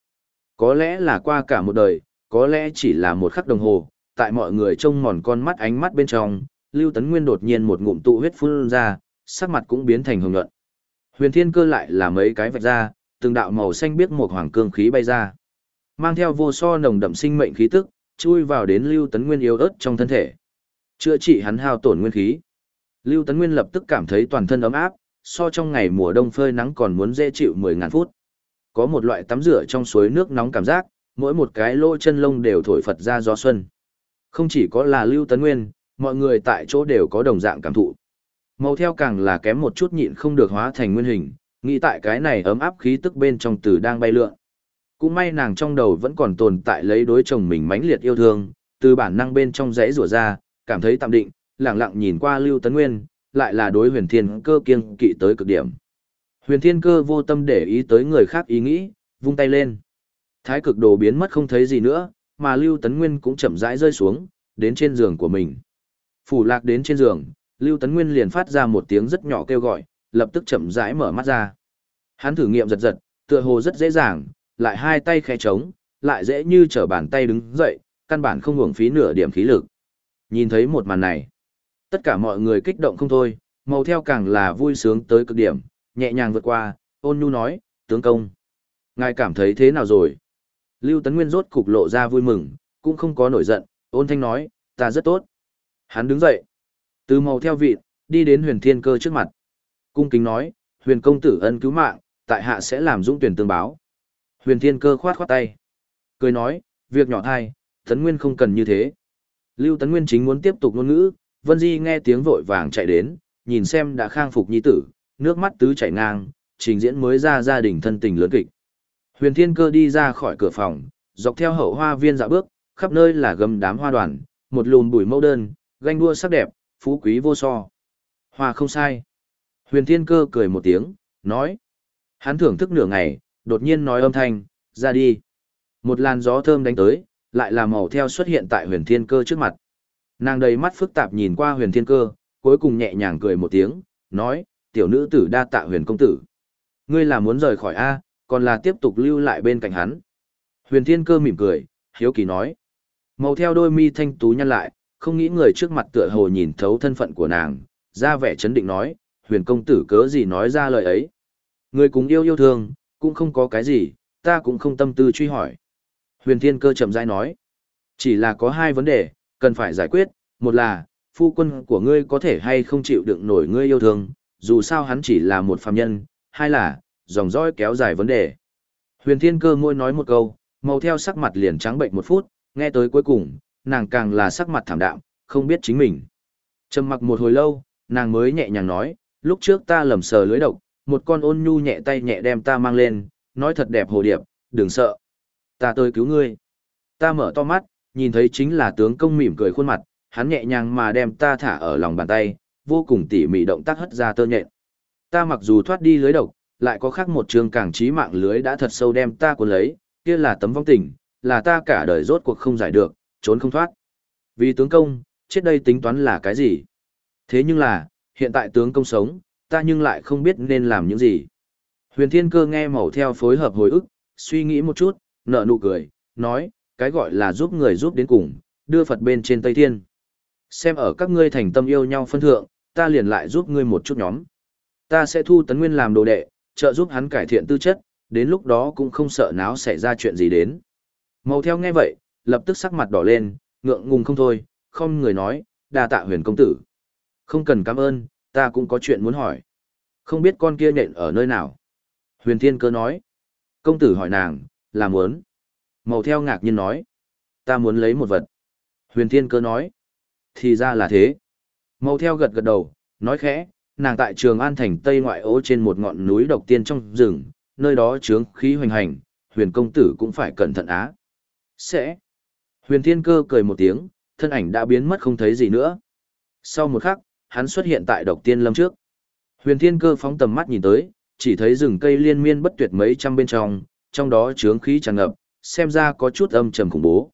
Có lẽ là qua cả một đời, có lẽ chỉ là một khắc đồng hồ, tại mọi người trông mòn con mắt ánh mắt bên trong, Lưu Tấn Nguyên đột nhiên một ngụm tụ huyết phun ra, sắc mặt cũng biến thành hồng nhuận. Huyền Thiên Cơ lại là mấy cái vạch ra, từng đạo màu xanh biếc một hoàng cương khí bay ra. Mang theo vô so nồng đậm sinh mệnh khí tức, chui vào đến Lưu Tấn Nguyên yếu ớt trong thân thể. Chữa trị hắn hao tổn nguyên khí. Lưu Tấn Nguyên lập tức cảm thấy toàn thân ấm áp, so trong ngày mùa đông phơi nắng còn muốn dễ chịu 10 ngàn phút. Có một loại tắm rửa trong suối nước nóng cảm giác, mỗi một cái lỗ chân lông đều thổi phật ra gió xuân. Không chỉ có là Lưu Tấn Nguyên, mọi người tại chỗ đều có đồng dạng cảm thụ. Màu theo càng là kém một chút nhịn không được hóa thành nguyên hình, nghĩ tại cái này ấm áp khí tức bên trong từ đang bay lượn. Cũng may nàng trong đầu vẫn còn tồn tại lấy đối chồng mình mãnh liệt yêu thương, từ bản năng bên trong rẽ rủa ra, cảm thấy tạm định, lặng lặng nhìn qua Lưu Tấn Nguyên, lại là đối huyền thiên cơ kiêng kỵ tới cực điểm. Huyền thiên cơ vô tâm để ý tới người khác ý nghĩ, vung tay lên. Thái cực đồ biến mất không thấy gì nữa, mà Lưu Tấn Nguyên cũng chậm rãi rơi xuống, đến trên giường của mình. Phủ lạc đến trên giường, Lưu Tấn Nguyên liền phát ra một tiếng rất nhỏ kêu gọi, lập tức chậm rãi mở mắt ra. Hắn thử nghiệm giật giật, tựa hồ rất dễ dàng, lại hai tay khẽ trống, lại dễ như trở bàn tay đứng dậy, căn bản không hưởng phí nửa điểm khí lực. Nhìn thấy một màn này, tất cả mọi người kích động không thôi, màu theo càng là vui sướng tới cực điểm, nhẹ nhàng vượt qua, ôn nhu nói, tướng công. Ngài cảm thấy thế nào rồi? Lưu Tấn Nguyên rốt cục lộ ra vui mừng, cũng không có nổi giận, ôn thanh nói, ta rất tốt. Hắn đứng dậy, từ màu theo vị, đi đến huyền thiên cơ trước mặt. Cung kính nói, huyền công tử ân cứu mạng, tại hạ sẽ làm dũng tuyển tương báo. Huyền thiên cơ khoát khoát tay. Cười nói, việc nhỏ thai, Tấn Nguyên không cần như thế. Lưu Tấn Nguyên chính muốn tiếp tục ngôn ngữ, Vân Di nghe tiếng vội vàng chạy đến, nhìn xem đã khang phục nhi tử, nước mắt tứ chảy ngang, trình diễn mới ra gia đình thân tình lớn kịch. Huyền Thiên Cơ đi ra khỏi cửa phòng, dọc theo hậu hoa viên dạo bước, khắp nơi là gầm đám hoa đoàn, một lùm bụi mẫu đơn, ganh đua sắc đẹp, phú quý vô so. Hoa không sai. Huyền Thiên Cơ cười một tiếng, nói. Hắn thưởng thức nửa ngày, đột nhiên nói âm thanh, ra đi. Một làn gió thơm đánh tới, lại là màu theo xuất hiện tại huyền thiên cơ trước mặt. Nàng đầy mắt phức tạp nhìn qua huyền thiên cơ, cuối cùng nhẹ nhàng cười một tiếng, nói, tiểu nữ tử đa tạ huyền công tử. Ngươi là muốn rời khỏi A, còn là tiếp tục lưu lại bên cạnh hắn. Huyền thiên cơ mỉm cười, hiếu kỳ nói. Màu theo đôi mi thanh tú nhăn lại, không nghĩ người trước mặt tựa hồ nhìn thấu thân phận của nàng, ra vẻ chấn định nói, huyền công tử cớ gì nói ra lời ấy. Người cùng yêu yêu thương, cũng không có cái gì, ta cũng không tâm tư truy hỏi. Huyền Thiên Cơ chậm rãi nói, chỉ là có hai vấn đề, cần phải giải quyết, một là, phu quân của ngươi có thể hay không chịu đựng nổi ngươi yêu thương, dù sao hắn chỉ là một phàm nhân, hai là, dòng dõi kéo dài vấn đề. Huyền Thiên Cơ môi nói một câu, màu theo sắc mặt liền trắng bệnh một phút, nghe tới cuối cùng, nàng càng là sắc mặt thảm đạm, không biết chính mình. Trầm mặc một hồi lâu, nàng mới nhẹ nhàng nói, lúc trước ta lầm sờ lưới độc, một con ôn nhu nhẹ tay nhẹ đem ta mang lên, nói thật đẹp hồ điệp, đừng sợ. Ta tới cứu ngươi. Ta mở to mắt, nhìn thấy chính là tướng công mỉm cười khuôn mặt, hắn nhẹ nhàng mà đem ta thả ở lòng bàn tay, vô cùng tỉ mỉ động tác hất ra tơ nhện. Ta mặc dù thoát đi lưới độc, lại có khác một trường càng trí mạng lưới đã thật sâu đem ta cuốn lấy, kia là tấm vong tình, là ta cả đời rốt cuộc không giải được, trốn không thoát. Vì tướng công, chết đây tính toán là cái gì? Thế nhưng là, hiện tại tướng công sống, ta nhưng lại không biết nên làm những gì. Huyền Thiên Cơ nghe màu theo phối hợp hồi ức, suy nghĩ một chút, nở nụ cười, nói, cái gọi là giúp người giúp đến cùng, đưa Phật bên trên Tây Thiên. Xem ở các ngươi thành tâm yêu nhau phân thượng, ta liền lại giúp ngươi một chút nhóm. Ta sẽ thu Tấn Nguyên làm đồ đệ, trợ giúp hắn cải thiện tư chất, đến lúc đó cũng không sợ náo xảy ra chuyện gì đến. Màu theo nghe vậy, lập tức sắc mặt đỏ lên, ngượng ngùng không thôi, không người nói, đa tạ huyền công tử. Không cần cảm ơn, ta cũng có chuyện muốn hỏi. Không biết con kia nện ở nơi nào. Huyền Thiên Cơ nói. Công tử hỏi nàng, là muốn. Màu theo ngạc nhiên nói. Ta muốn lấy một vật. Huyền Thiên Cơ nói. Thì ra là thế. Màu theo gật gật đầu, nói khẽ, nàng tại trường An Thành Tây ngoại ô trên một ngọn núi độc tiên trong rừng, nơi đó chướng khí hoành hành, huyền công tử cũng phải cẩn thận á. Sẽ. Huyền Thiên Cơ cười một tiếng, thân ảnh đã biến mất không thấy gì nữa. Sau một khắc, hắn xuất hiện tại độc tiên lâm trước. Huyền Thiên Cơ phóng tầm mắt nhìn tới, chỉ thấy rừng cây liên miên bất tuyệt mấy trăm bên trong, trong đó chướng khí tràn ngập, xem ra có chút âm trầm khủng bố.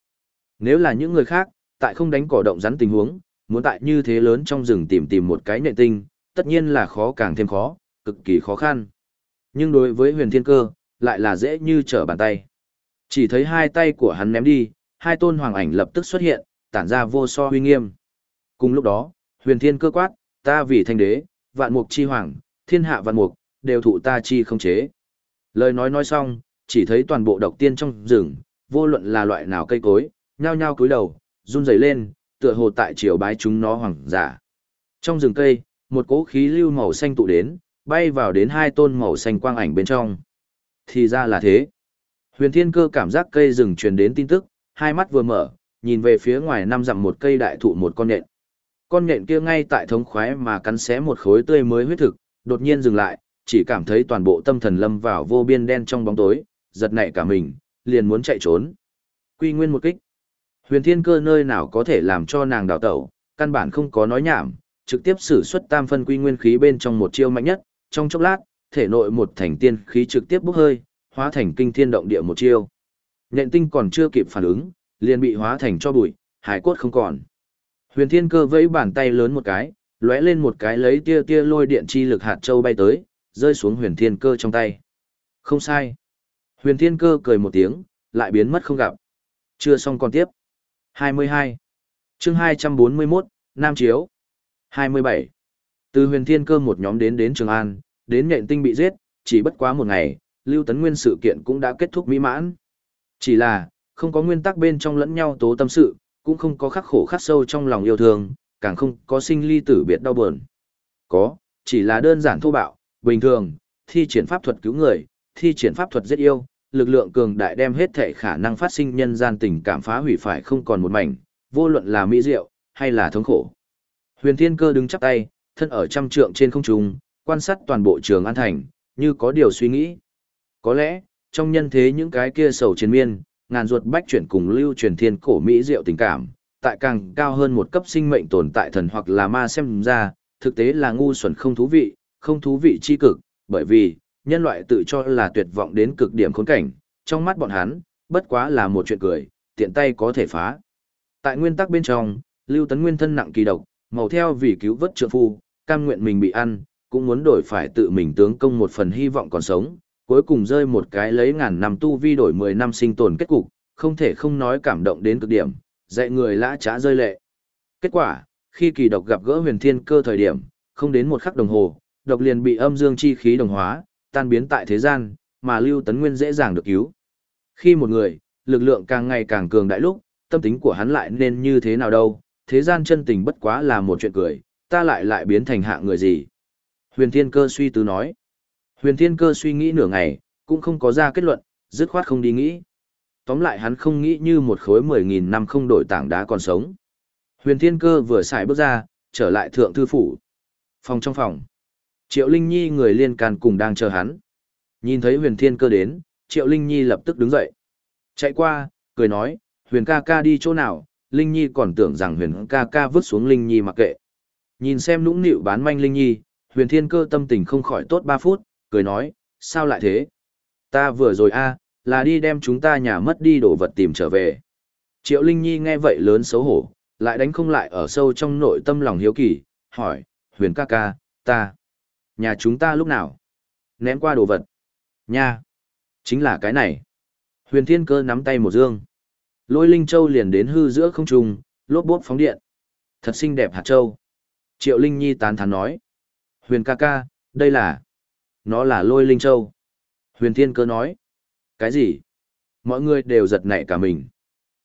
Nếu là những người khác, tại không đánh cỏ động rắn tình huống, muốn tại như thế lớn trong rừng tìm tìm một cái nệ tinh, tất nhiên là khó càng thêm khó, cực kỳ khó khăn. Nhưng đối với huyền thiên cơ, lại là dễ như trở bàn tay. Chỉ thấy hai tay của hắn ném đi, hai tôn hoàng ảnh lập tức xuất hiện, tản ra vô so huy nghiêm. Cùng lúc đó, huyền thiên cơ quát, ta vì thanh đế, vạn mục chi hoàng, thiên hạ vạn mục, đều thụ ta chi không chế. Lời nói nói xong, chỉ thấy toàn bộ độc tiên trong rừng, vô luận là loại nào cây cối, nhao nhao cúi đầu, run rẩy lên, tựa hồ tại triều bái chúng nó hoàng giả. Trong rừng cây, một cỗ khí lưu màu xanh tụ đến, bay vào đến hai tôn màu xanh quang ảnh bên trong. Thì ra là thế. Huyền Thiên Cơ cảm giác cây rừng truyền đến tin tức, hai mắt vừa mở, nhìn về phía ngoài năm dặm một cây đại thụ một con nhện. Con nhện kia ngay tại thống khoái mà cắn xé một khối tươi mới huyết thực, đột nhiên dừng lại, chỉ cảm thấy toàn bộ tâm thần lâm vào vô biên đen trong bóng tối, giật nảy cả mình, liền muốn chạy trốn. Quy nguyên một kích. Huyền thiên cơ nơi nào có thể làm cho nàng đào tẩu, căn bản không có nói nhảm, trực tiếp sử xuất tam phân quy nguyên khí bên trong một chiêu mạnh nhất, trong chốc lát, thể nội một thành tiên khí trực tiếp bốc hơi, hóa thành kinh thiên động địa một chiêu. Nhện tinh còn chưa kịp phản ứng, liền bị hóa thành cho bụi, hải cốt không còn. Huyền thiên cơ vẫy bàn tay lớn một cái, lóe lên một cái lấy tia tia lôi điện chi lực hạt châu bay tới, rơi xuống huyền thiên cơ trong tay. Không sai. Huyền thiên cơ cười một tiếng, lại biến mất không gặp. Chưa xong còn tiếp. 22. chương 241, Nam Chiếu. 27. Từ huyền thiên cơ một nhóm đến đến Trường An, đến nhện tinh bị giết, chỉ bất quá một ngày, Lưu Tấn Nguyên sự kiện cũng đã kết thúc mỹ mãn. Chỉ là, không có nguyên tắc bên trong lẫn nhau tố tâm sự, cũng không có khắc khổ khắc sâu trong lòng yêu thương, càng không có sinh ly tử biệt đau buồn. Có, chỉ là đơn giản thô bạo, bình thường, thi triển pháp thuật cứu người, thi triển pháp thuật giết yêu, lực lượng cường đại đem hết thể khả năng phát sinh nhân gian tình cảm phá hủy phải không còn một mảnh, vô luận là mỹ diệu, hay là thống khổ. Huyền Thiên Cơ đứng chắp tay, thân ở trăm trượng trên không trung, quan sát toàn bộ trường An Thành, như có điều suy nghĩ. Có lẽ, trong nhân thế những cái kia sầu chiến miên, ngàn ruột bách chuyển cùng lưu truyền thiên cổ mỹ diệu tình cảm, tại càng cao hơn một cấp sinh mệnh tồn tại thần hoặc là ma xem ra, thực tế là ngu xuẩn không thú vị, không thú vị chi cực, bởi vì, nhân loại tự cho là tuyệt vọng đến cực điểm khốn cảnh, trong mắt bọn hắn, bất quá là một chuyện cười, tiện tay có thể phá. Tại nguyên tắc bên trong, Lưu Tấn Nguyên thân nặng kỳ độc, màu theo vì cứu vớt trượng phu, cam nguyện mình bị ăn, cũng muốn đổi phải tự mình tướng công một phần hy vọng còn sống, cuối cùng rơi một cái lấy ngàn năm tu vi đổi 10 năm sinh tồn kết cục, không thể không nói cảm động đến cực điểm, dạy người lã trá rơi lệ. Kết quả, khi kỳ độc gặp gỡ huyền thiên cơ thời điểm, không đến một khắc đồng hồ, độc liền bị âm dương chi khí đồng hóa, tan biến tại thế gian, mà Lưu Tấn Nguyên dễ dàng được cứu. Khi một người, lực lượng càng ngày càng cường đại lúc, tâm tính của hắn lại nên như thế nào đâu, thế gian chân tình bất quá là một chuyện cười, ta lại lại biến thành hạ người gì. Huyền Thiên Cơ suy tư nói. Huyền Thiên Cơ suy nghĩ nửa ngày, cũng không có ra kết luận, dứt khoát không đi nghĩ. Tóm lại hắn không nghĩ như một khối mười nghìn năm không đổi tảng đá còn sống. Huyền Thiên Cơ vừa xài bước ra, trở lại thượng thư phủ. Phòng trong phòng. Triệu Linh Nhi người liên can cùng đang chờ hắn. Nhìn thấy Huyền Thiên Cơ đến, Triệu Linh Nhi lập tức đứng dậy. Chạy qua, cười nói, Huyền ca ca đi chỗ nào, Linh Nhi còn tưởng rằng Huyền ca ca vứt xuống Linh Nhi mặc kệ. Nhìn xem nũng nịu bán manh Linh Nhi, Huyền Thiên Cơ tâm tình không khỏi tốt ba phút, cười nói, sao lại thế? Ta vừa rồi a, là đi đem chúng ta nhà mất đi đồ vật tìm trở về. Triệu Linh Nhi nghe vậy lớn xấu hổ, lại đánh không lại ở sâu trong nội tâm lòng hiếu kỳ, hỏi, huyền ca ca, ta, nhà chúng ta lúc nào? Ném qua đồ vật. Nha, chính là cái này. Huyền thiên cơ nắm tay một dương. Lôi linh châu liền đến hư giữa không trung, lốp bốp phóng điện. Thật xinh đẹp hạt châu. Triệu Linh Nhi tán thán nói. Huyền ca ca, đây là... Nó là lôi linh châu. Huyền thiên cơ nói. Cái gì? Mọi người đều giật nảy cả mình.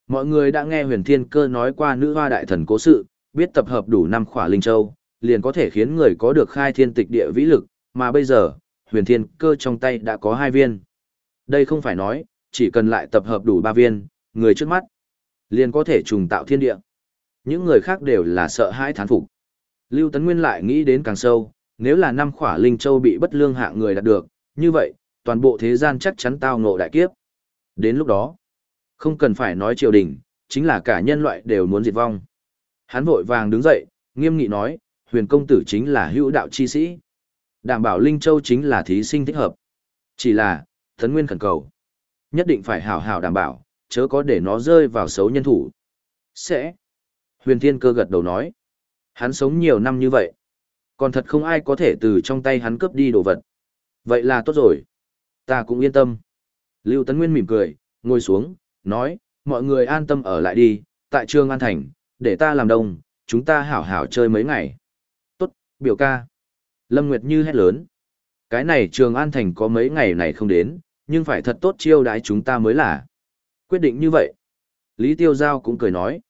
Mọi người đã nghe huyền thiên cơ nói qua nữ hoa đại thần cố sự, biết tập hợp đủ năm khỏa linh châu, liền có thể khiến người có được khai thiên tịch địa vĩ lực, mà bây giờ, huyền thiên cơ trong tay đã có hai viên. Đây không phải nói, chỉ cần lại tập hợp đủ ba viên, người trước mắt, liền có thể trùng tạo thiên địa. Những người khác đều là sợ hãi thán phục. Lưu Tấn Nguyên lại nghĩ đến càng sâu, nếu là năm khỏa linh châu bị bất lương hạ người đạt được, như vậy, toàn bộ thế gian chắc chắn tao ngộ đại kiếp. Đến lúc đó, không cần phải nói triều đình, chính là cả nhân loại đều muốn diệt vong. Hắn vội vàng đứng dậy, nghiêm nghị nói, huyền công tử chính là hữu đạo chi sĩ. Đảm bảo Linh Châu chính là thí sinh thích hợp. Chỉ là, Thấn Nguyên khẩn cầu. Nhất định phải hảo hảo đảm bảo, chớ có để nó rơi vào xấu nhân thủ. Sẽ. Huyền Thiên Cơ gật đầu nói. Hắn sống nhiều năm như vậy. Còn thật không ai có thể từ trong tay hắn cướp đi đồ vật. Vậy là tốt rồi. Ta cũng yên tâm. Lưu Tấn Nguyên mỉm cười, ngồi xuống, nói, mọi người an tâm ở lại đi, tại trường An Thành, để ta làm đông, chúng ta hảo hảo chơi mấy ngày. Tốt, biểu ca. Lâm Nguyệt Như hét lớn. Cái này trường An Thành có mấy ngày này không đến, nhưng phải thật tốt chiêu đãi chúng ta mới là. Quyết định như vậy. Lý Tiêu Giao cũng cười nói.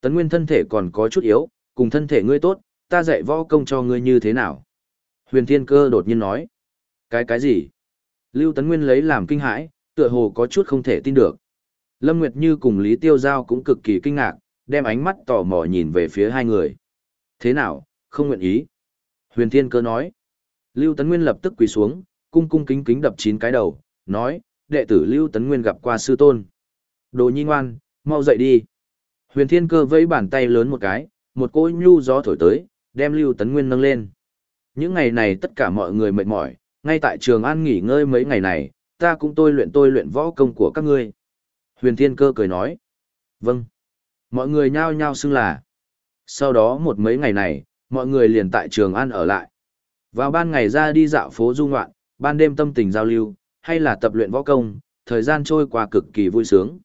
Tấn Nguyên thân thể còn có chút yếu, cùng thân thể ngươi tốt, ta dạy võ công cho ngươi như thế nào. Huyền Thiên Cơ đột nhiên nói. Cái cái gì? Lưu Tấn Nguyên lấy làm kinh hãi, tựa hồ có chút không thể tin được. Lâm Nguyệt Như cùng Lý Tiêu Giao cũng cực kỳ kinh ngạc, đem ánh mắt tò mò nhìn về phía hai người. Thế nào, không nguyện ý? Huyền Thiên Cơ nói. Lưu Tấn Nguyên lập tức quỳ xuống, cung cung kính kính đập chín cái đầu, nói, đệ tử Lưu Tấn Nguyên gặp qua sư tôn. Đồ nhi ngoan, mau dậy đi. Huyền Thiên Cơ vẫy bàn tay lớn một cái, một cỗ nhu gió thổi tới, đem Lưu Tấn Nguyên nâng lên. Những ngày này tất cả mọi người mệt mỏi, ngay tại trường An nghỉ ngơi mấy ngày này, ta cũng tôi luyện tôi luyện võ công của các ngươi. Huyền Thiên Cơ cười nói. Vâng. Mọi người nhao nhao xưng là. Sau đó một mấy ngày này, mọi người liền tại trường An ở lại. Vào ban ngày ra đi dạo phố du ngoạn, ban đêm tâm tình giao lưu, hay là tập luyện võ công, thời gian trôi qua cực kỳ vui sướng.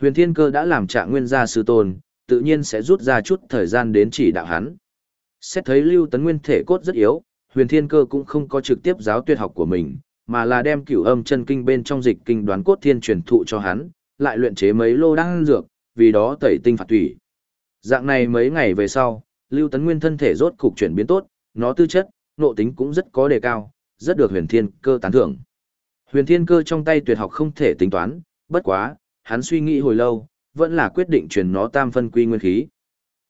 Huyền Thiên Cơ đã làm trạng nguyên gia sư tôn, tự nhiên sẽ rút ra chút thời gian đến chỉ đạo hắn. Xét thấy Lưu Tấn Nguyên thể cốt rất yếu, Huyền Thiên Cơ cũng không có trực tiếp giáo tuyệt học của mình, mà là đem cửu âm chân kinh bên trong dịch kinh đoán cốt thiên truyền thụ cho hắn, lại luyện chế mấy lô đan dược, vì đó tẩy tinh phạt thủy. Dạng này mấy ngày về sau, Lưu Tấn Nguyên thân thể rốt cục chuyển biến tốt, nó tư chất, nộ tính cũng rất có đề cao, rất được Huyền Thiên Cơ tán thưởng. Huyền Thiên Cơ trong tay tuyệt học không thể tính toán, bất quá, hắn suy nghĩ hồi lâu, vẫn là quyết định truyền nó tam phân quy nguyên khí.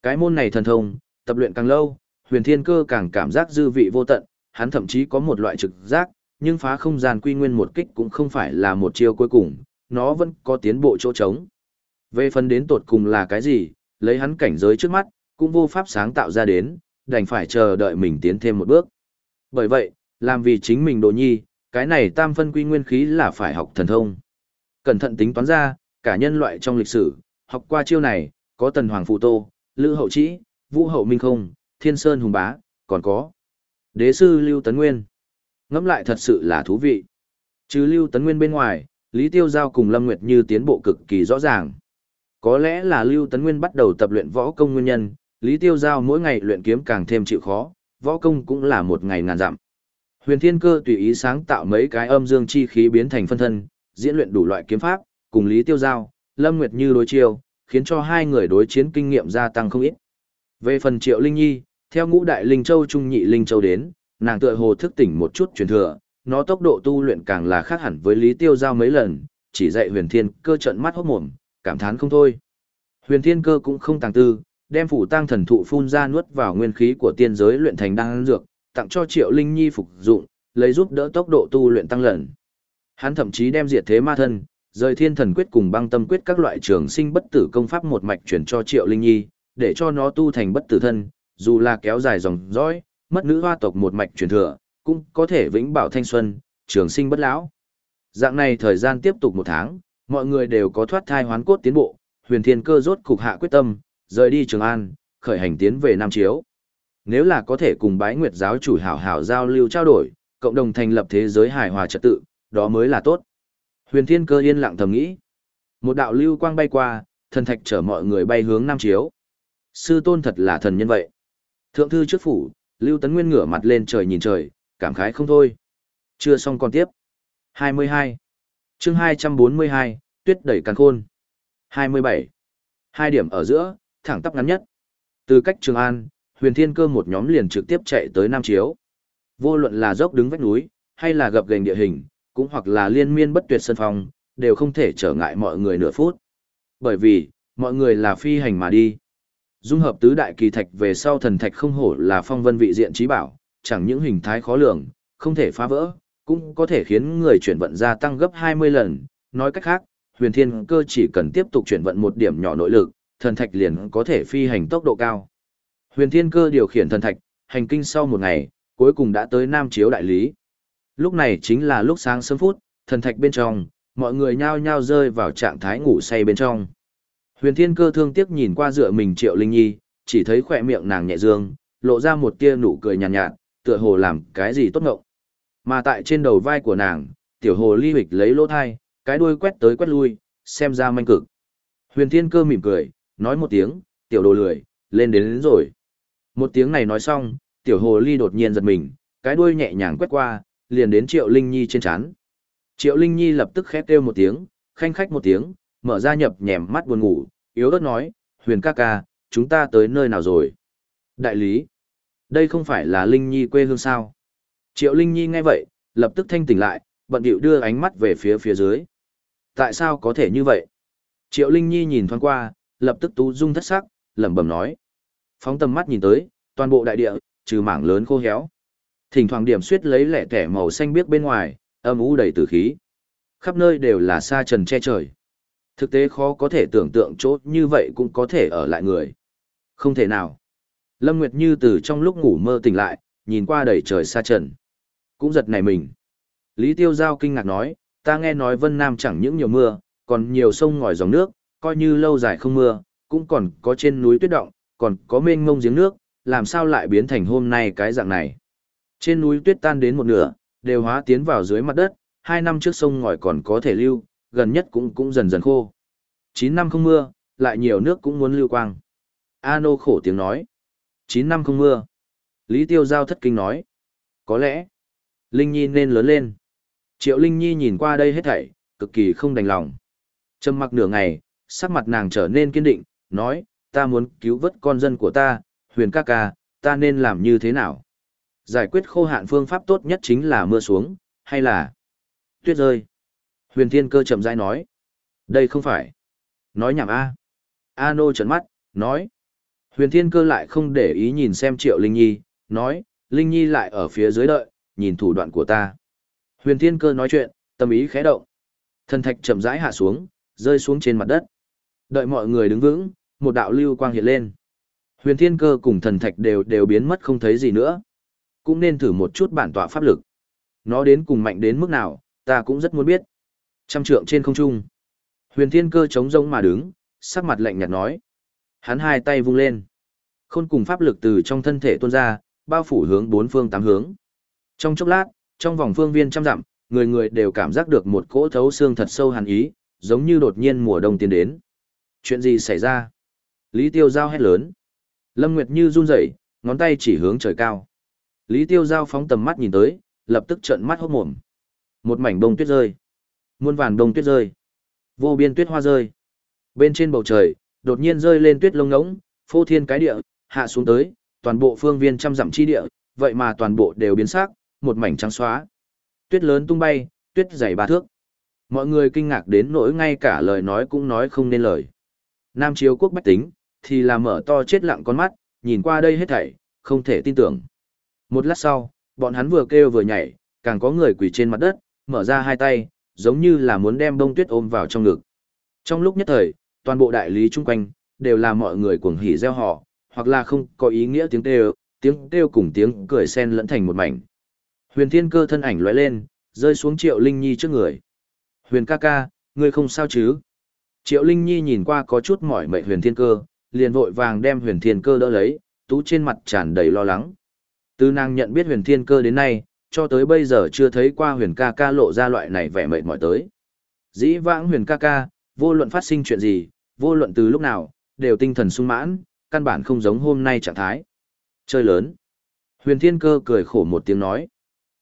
Cái môn này thần thông, tập luyện càng lâu, Huyền Thiên Cơ càng cảm giác dư vị vô tận, hắn thậm chí có một loại trực giác, nhưng phá không gian quy nguyên một kích cũng không phải là một chiêu cuối cùng, nó vẫn có tiến bộ chỗ trống. Về phần đến tột cùng là cái gì, lấy hắn cảnh giới trước mắt, cũng vô pháp sáng tạo ra đến, đành phải chờ đợi mình tiến thêm một bước. Bởi vậy, làm vì chính mình đồ nhi, cái này tam phân quy nguyên khí là phải học thần thông. Cẩn thận tính toán ra, cả nhân loại trong lịch sử, học qua chiêu này, có Tần Hoàng Phụ Tô, Lữ Hậu Trĩ, Vũ Hậu Minh Không, Thiên Sơn Hùng Bá, còn có Đế sư Lưu Tấn Nguyên. Ngẫm lại thật sự là thú vị. Chứ Lưu Tấn Nguyên bên ngoài, Lý Tiêu Giao cùng Lâm Nguyệt Như tiến bộ cực kỳ rõ ràng. Có lẽ là Lưu Tấn Nguyên bắt đầu tập luyện võ công nguyên nhân, Lý Tiêu Giao mỗi ngày luyện kiếm càng thêm chịu khó, võ công cũng là một ngày ngàn dặm. Huyền Thiên Cơ tùy ý sáng tạo mấy cái âm dương chi khí biến thành phân thân, diễn luyện đủ loại kiếm pháp, cùng Lý Tiêu Giao, Lâm Nguyệt Như đối chiêu, khiến cho hai người đối chiến kinh nghiệm gia tăng không ít. Về phần Triệu Linh Nhi, theo ngũ đại Linh Châu Trung nhị Linh Châu đến, nàng tựa hồ thức tỉnh một chút truyền thừa, nó tốc độ tu luyện càng là khác hẳn với Lý Tiêu Giao mấy lần, chỉ dạy huyền thiên cơ trận mắt hốt mồm, cảm thán không thôi. Huyền thiên cơ cũng không tàng tư, đem phủ tăng thần thụ phun ra nuốt vào nguyên khí của tiên giới luyện thành đan dược, tặng cho Triệu Linh Nhi phục dụng, lấy giúp đỡ tốc độ tu luyện tăng lần. Hắn thậm chí đem diệt thế ma thân, rời thiên thần quyết cùng băng tâm quyết các loại trường sinh bất tử công pháp một mạch chuyển cho Triệu Linh Nhi, để cho nó tu thành bất tử thân, dù là kéo dài dòng dõi, mất nữ hoa tộc một mạch truyền thừa, cũng có thể vĩnh bảo thanh xuân, trường sinh bất lão. Dạng này thời gian tiếp tục một tháng, mọi người đều có thoát thai hoán cốt tiến bộ, huyền thiên cơ rốt cục hạ quyết tâm, rời đi Trường An, khởi hành tiến về Nam Chiếu. Nếu là có thể cùng bái nguyệt giáo chủ hảo hảo giao lưu trao đổi, cộng đồng thành lập thế giới hài hòa trật tự, đó mới là tốt. Huyền thiên cơ yên lặng thầm nghĩ. Một đạo lưu quang bay qua, thần thạch chở mọi người bay hướng Nam Chiếu. Sư tôn thật là thần nhân vậy. Thượng thư trước phủ, Lưu Tấn Nguyên ngửa mặt lên trời nhìn trời, cảm khái không thôi. Chưa xong còn tiếp. 22. chương 242, tuyết đẩy càn khôn. 27. Hai điểm ở giữa, thẳng tắp ngắn nhất. Từ cách Trường An, huyền thiên cơ một nhóm liền trực tiếp chạy tới Nam Chiếu. Vô luận là dốc đứng vách núi, hay là gập gành địa hình, cũng hoặc là liên miên bất tuyệt sân phong, đều không thể trở ngại mọi người nửa phút. Bởi vì, mọi người là phi hành mà đi. Dung hợp tứ đại kỳ thạch về sau thần thạch không hổ là phong vân vị diện trí bảo, chẳng những hình thái khó lường, không thể phá vỡ, cũng có thể khiến người chuyển vận gia tăng gấp 20 lần. Nói cách khác, huyền thiên cơ chỉ cần tiếp tục chuyển vận một điểm nhỏ nội lực, thần thạch liền có thể phi hành tốc độ cao. Huyền thiên cơ điều khiển thần thạch, hành kinh sau một ngày, cuối cùng đã tới Nam Chiếu đại lý. Lúc này chính là lúc sáng sớm phút, thần thạch bên trong, mọi người nhao nhao rơi vào trạng thái ngủ say bên trong. Huyền Thiên Cơ thương tiếc nhìn qua dựa mình Triệu Linh Nhi, chỉ thấy khỏe miệng nàng nhẹ dương, lộ ra một tia nụ cười nhàn nhạt, nhạt, tựa hồ làm cái gì tốt ngộng. Mà tại trên đầu vai của nàng, tiểu hồ ly hịch lấy lỗ thai, cái đuôi quét tới quét lui, xem ra manh cực. Huyền Thiên Cơ mỉm cười, nói một tiếng, tiểu đồ lười, lên đến, đến rồi. Một tiếng này nói xong, tiểu hồ ly đột nhiên giật mình, cái đuôi nhẹ nhàng quét qua, liền đến Triệu Linh Nhi trên chán. Triệu Linh Nhi lập tức khép kêu một tiếng, khanh khách một tiếng, mở ra nhập nhèm mắt buồn ngủ, yếu ớt nói, huyền ca ca, chúng ta tới nơi nào rồi? Đại lý, đây không phải là Linh Nhi quê hương sao? Triệu Linh Nhi nghe vậy, lập tức thanh tỉnh lại, bận điệu đưa ánh mắt về phía phía dưới. Tại sao có thể như vậy? Triệu Linh Nhi nhìn thoáng qua, lập tức tú dung thất sắc, lẩm bẩm nói. Phóng tầm mắt nhìn tới, toàn bộ đại địa, trừ mảng lớn khô héo. Thỉnh thoảng điểm suyết lấy lẻ tẻ màu xanh biếc bên ngoài, âm u đầy tử khí. Khắp nơi đều là sa trần che trời. Thực tế khó có thể tưởng tượng chỗ như vậy cũng có thể ở lại người. Không thể nào. Lâm Nguyệt Như từ trong lúc ngủ mơ tỉnh lại, nhìn qua đầy trời xa trần. Cũng giật nảy mình. Lý Tiêu Giao kinh ngạc nói, ta nghe nói Vân Nam chẳng những nhiều mưa, còn nhiều sông ngòi dòng nước, coi như lâu dài không mưa, cũng còn có trên núi tuyết động, còn có mênh mông giếng nước, làm sao lại biến thành hôm nay cái dạng này. Trên núi tuyết tan đến một nửa, đều hóa tiến vào dưới mặt đất, hai năm trước sông ngòi còn có thể lưu, gần nhất cũng cũng dần dần khô. 9 năm không mưa, lại nhiều nước cũng muốn lưu quang. Ano khổ tiếng nói. 9 năm không mưa. Lý Tiêu Giao thất kinh nói. Có lẽ, Linh Nhi nên lớn lên. Triệu Linh Nhi nhìn qua đây hết thảy, cực kỳ không đành lòng. Trầm mặc nửa ngày, sắc mặt nàng trở nên kiên định, nói, ta muốn cứu vớt con dân của ta, huyền ca ca, ta nên làm như thế nào? Giải quyết khô hạn phương pháp tốt nhất chính là mưa xuống, hay là tuyết rơi? Huyền Thiên Cơ chậm rãi nói. Đây không phải. Nói nhảm A. A nô trợn mắt, nói. Huyền Thiên Cơ lại không để ý nhìn xem Triệu Linh Nhi, nói, Linh Nhi lại ở phía dưới đợi, nhìn thủ đoạn của ta. Huyền Thiên Cơ nói chuyện, tâm ý khẽ động. Thần thạch chậm rãi hạ xuống, rơi xuống trên mặt đất. Đợi mọi người đứng vững, một đạo lưu quang hiện lên. Huyền thiên cơ cùng thần thạch đều đều biến mất không thấy gì nữa. Cũng nên thử một chút bản tọa pháp lực. Nó đến cùng mạnh đến mức nào, ta cũng rất muốn biết. Trăm trượng trên không trung. Huyền thiên cơ chống rông mà đứng, sắc mặt lạnh nhạt nói. Hắn hai tay vung lên. Khôn cùng pháp lực từ trong thân thể tuôn ra, bao phủ hướng bốn phương tám hướng. Trong chốc lát, trong vòng phương viên trăm dặm, người người đều cảm giác được một cỗ thấu xương thật sâu hàn ý, giống như đột nhiên mùa đông tiến đến. Chuyện gì xảy ra? Lý Tiêu Giao hét lớn. Lâm Nguyệt Như run rẩy, ngón tay chỉ hướng trời cao. Lý Tiêu Giao phóng tầm mắt nhìn tới, lập tức trợn mắt hốt mồm. Một mảnh đông tuyết rơi. Muôn vàn đông tuyết rơi. Vô biên tuyết hoa rơi. Bên trên bầu trời, đột nhiên rơi lên tuyết lông ngỗng, phô thiên cái địa, hạ xuống tới, toàn bộ phương viên trăm dặm chi địa, vậy mà toàn bộ đều biến sắc, một mảnh trắng xóa. Tuyết lớn tung bay, tuyết dày ba thước. Mọi người kinh ngạc đến nỗi ngay cả lời nói cũng nói không nên lời. Nam Chiếu quốc bách tính, thì là mở to chết lặng con mắt, nhìn qua đây hết thảy, không thể tin tưởng. Một lát sau, bọn hắn vừa kêu vừa nhảy, càng có người quỳ trên mặt đất, mở ra hai tay, giống như là muốn đem bông tuyết ôm vào trong ngực. Trong lúc nhất thời, toàn bộ đại lý chung quanh, đều là mọi người cuồng hỉ gieo họ, hoặc là không có ý nghĩa tiếng kêu, tiếng kêu cùng tiếng cười xen lẫn thành một mảnh. Huyền Thiên Cơ thân ảnh lóe lên, rơi xuống Triệu Linh Nhi trước người. Huyền ca ca, ngươi không sao chứ? Triệu Linh Nhi nhìn qua có chút mỏi mệt Huyền Thiên Cơ, liền vội vàng đem Huyền Thiên Cơ đỡ lấy, tú trên mặt tràn đầy lo lắng. Từ nàng nhận biết Huyền Thiên Cơ đến nay, cho tới bây giờ chưa thấy qua Huyền ca ca lộ ra loại này vẻ mệt mỏi tới. Dĩ vãng Huyền ca ca, vô luận phát sinh chuyện gì, vô luận từ lúc nào, đều tinh thần sung mãn, căn bản không giống hôm nay trạng thái. Chơi lớn. Huyền Thiên Cơ cười khổ một tiếng nói.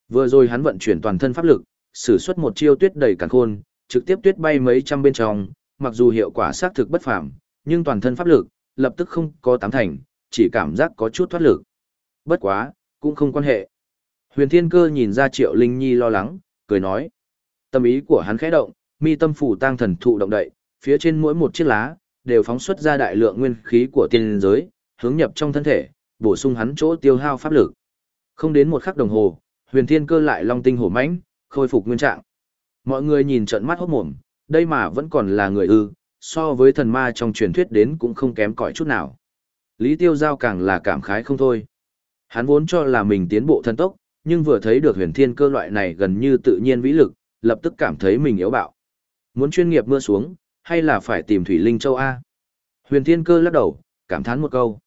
Vừa rồi hắn vận chuyển toàn thân pháp lực, sử xuất một chiêu tuyết đầy càn khôn, trực tiếp tuyết bay mấy trăm bên trong, mặc dù hiệu quả xác thực bất phàm, nhưng toàn thân pháp lực lập tức không có tám thành, chỉ cảm giác có chút thoát lực. Bất quá, cũng không quan hệ. Huyền Thiên Cơ nhìn ra Triệu Linh Nhi lo lắng, cười nói: Tâm ý của hắn khẽ động, mi tâm phủ tăng thần thụ động đậy, phía trên mỗi một chiếc lá đều phóng xuất ra đại lượng nguyên khí của tiên giới, hướng nhập trong thân thể, bổ sung hắn chỗ tiêu hao pháp lực. Không đến một khắc đồng hồ, huyền thiên cơ lại long tinh hổ mãnh, khôi phục nguyên trạng. Mọi người nhìn trận mắt hốt mồm, đây mà vẫn còn là người ư, so với thần ma trong truyền thuyết đến cũng không kém cỏi chút nào. Lý Tiêu Giao càng là cảm khái không thôi. Hắn vốn cho là mình tiến bộ thần tốc, nhưng vừa thấy được huyền thiên cơ loại này gần như tự nhiên vĩ lực, lập tức cảm thấy mình yếu bạo. Muốn chuyên nghiệp mưa xuống, hay là phải tìm Thủy Linh Châu A? Huyền thiên cơ lắc đầu, cảm thán một câu.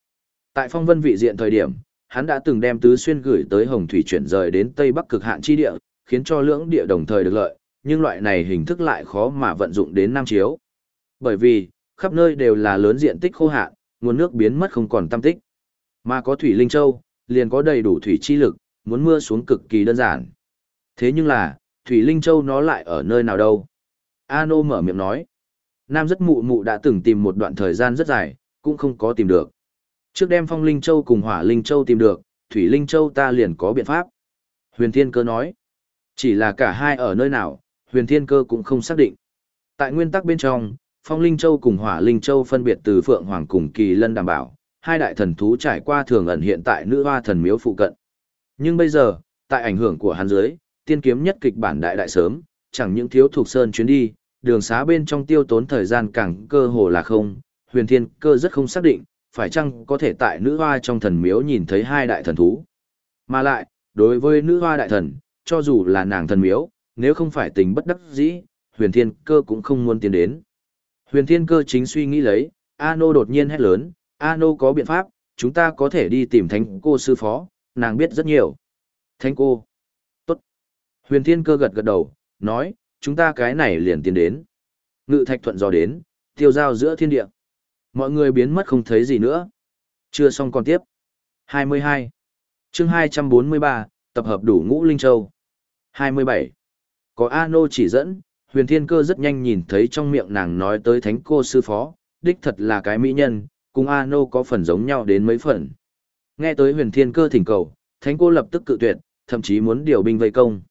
Tại phong vân vị diện thời điểm, hắn đã từng đem tứ xuyên gửi tới hồng thủy chuyển rời đến tây bắc cực hạn chi địa, khiến cho lưỡng địa đồng thời được lợi, nhưng loại này hình thức lại khó mà vận dụng đến nam chiếu. Bởi vì, khắp nơi đều là lớn diện tích khô hạn, nguồn nước biến mất không còn tâm tích. Mà có thủy linh châu, liền có đầy đủ thủy chi lực, muốn mưa xuống cực kỳ đơn giản. Thế nhưng là, thủy linh châu nó lại ở nơi nào đâu? Ano mở miệng nói. Nam rất mụ mụ đã từng tìm một đoạn thời gian rất dài, cũng không có tìm được. Trước đem phong linh châu cùng hỏa linh châu tìm được, thủy linh châu ta liền có biện pháp. Huyền Thiên Cơ nói, chỉ là cả hai ở nơi nào, huyền thiên cơ cũng không xác định. Tại nguyên tắc bên trong, phong linh châu cùng hỏa linh châu phân biệt từ phượng hoàng cùng kỳ lân đảm bảo, hai đại thần thú trải qua thường ẩn hiện tại nữ hoa thần miếu phụ cận. Nhưng bây giờ, tại ảnh hưởng của hắn dưới, tiên kiếm nhất kịch bản đại đại sớm, chẳng những thiếu thuộc sơn chuyến đi, đường xá bên trong tiêu tốn thời gian càng cơ hồ là không, huyền thiên cơ rất không xác định, phải chăng có thể tại nữ hoa trong thần miếu nhìn thấy hai đại thần thú. Mà lại, đối với nữ hoa đại thần, cho dù là nàng thần miếu, nếu không phải tình bất đắc dĩ, huyền thiên cơ cũng không muốn tiến đến. Huyền thiên cơ chính suy nghĩ lấy, Ano đột nhiên hét lớn, Ano có biện pháp, chúng ta có thể đi tìm thánh cô sư phó, nàng biết rất nhiều. Thánh cô. Tốt. Huyền thiên cơ gật gật đầu, nói, chúng ta cái này liền tiến đến. Ngự thạch thuận dò đến, tiêu giao giữa thiên địa. Mọi người biến mất không thấy gì nữa. Chưa xong còn tiếp. 22. chương 243, tập hợp đủ ngũ linh châu. 27. Có Ano chỉ dẫn, huyền thiên cơ rất nhanh nhìn thấy trong miệng nàng nói tới thánh cô sư phó, đích thật là cái mỹ nhân, cùng Ano có phần giống nhau đến mấy phần. Nghe tới huyền thiên cơ thỉnh cầu, thánh cô lập tức cự tuyệt, thậm chí muốn điều binh vây công.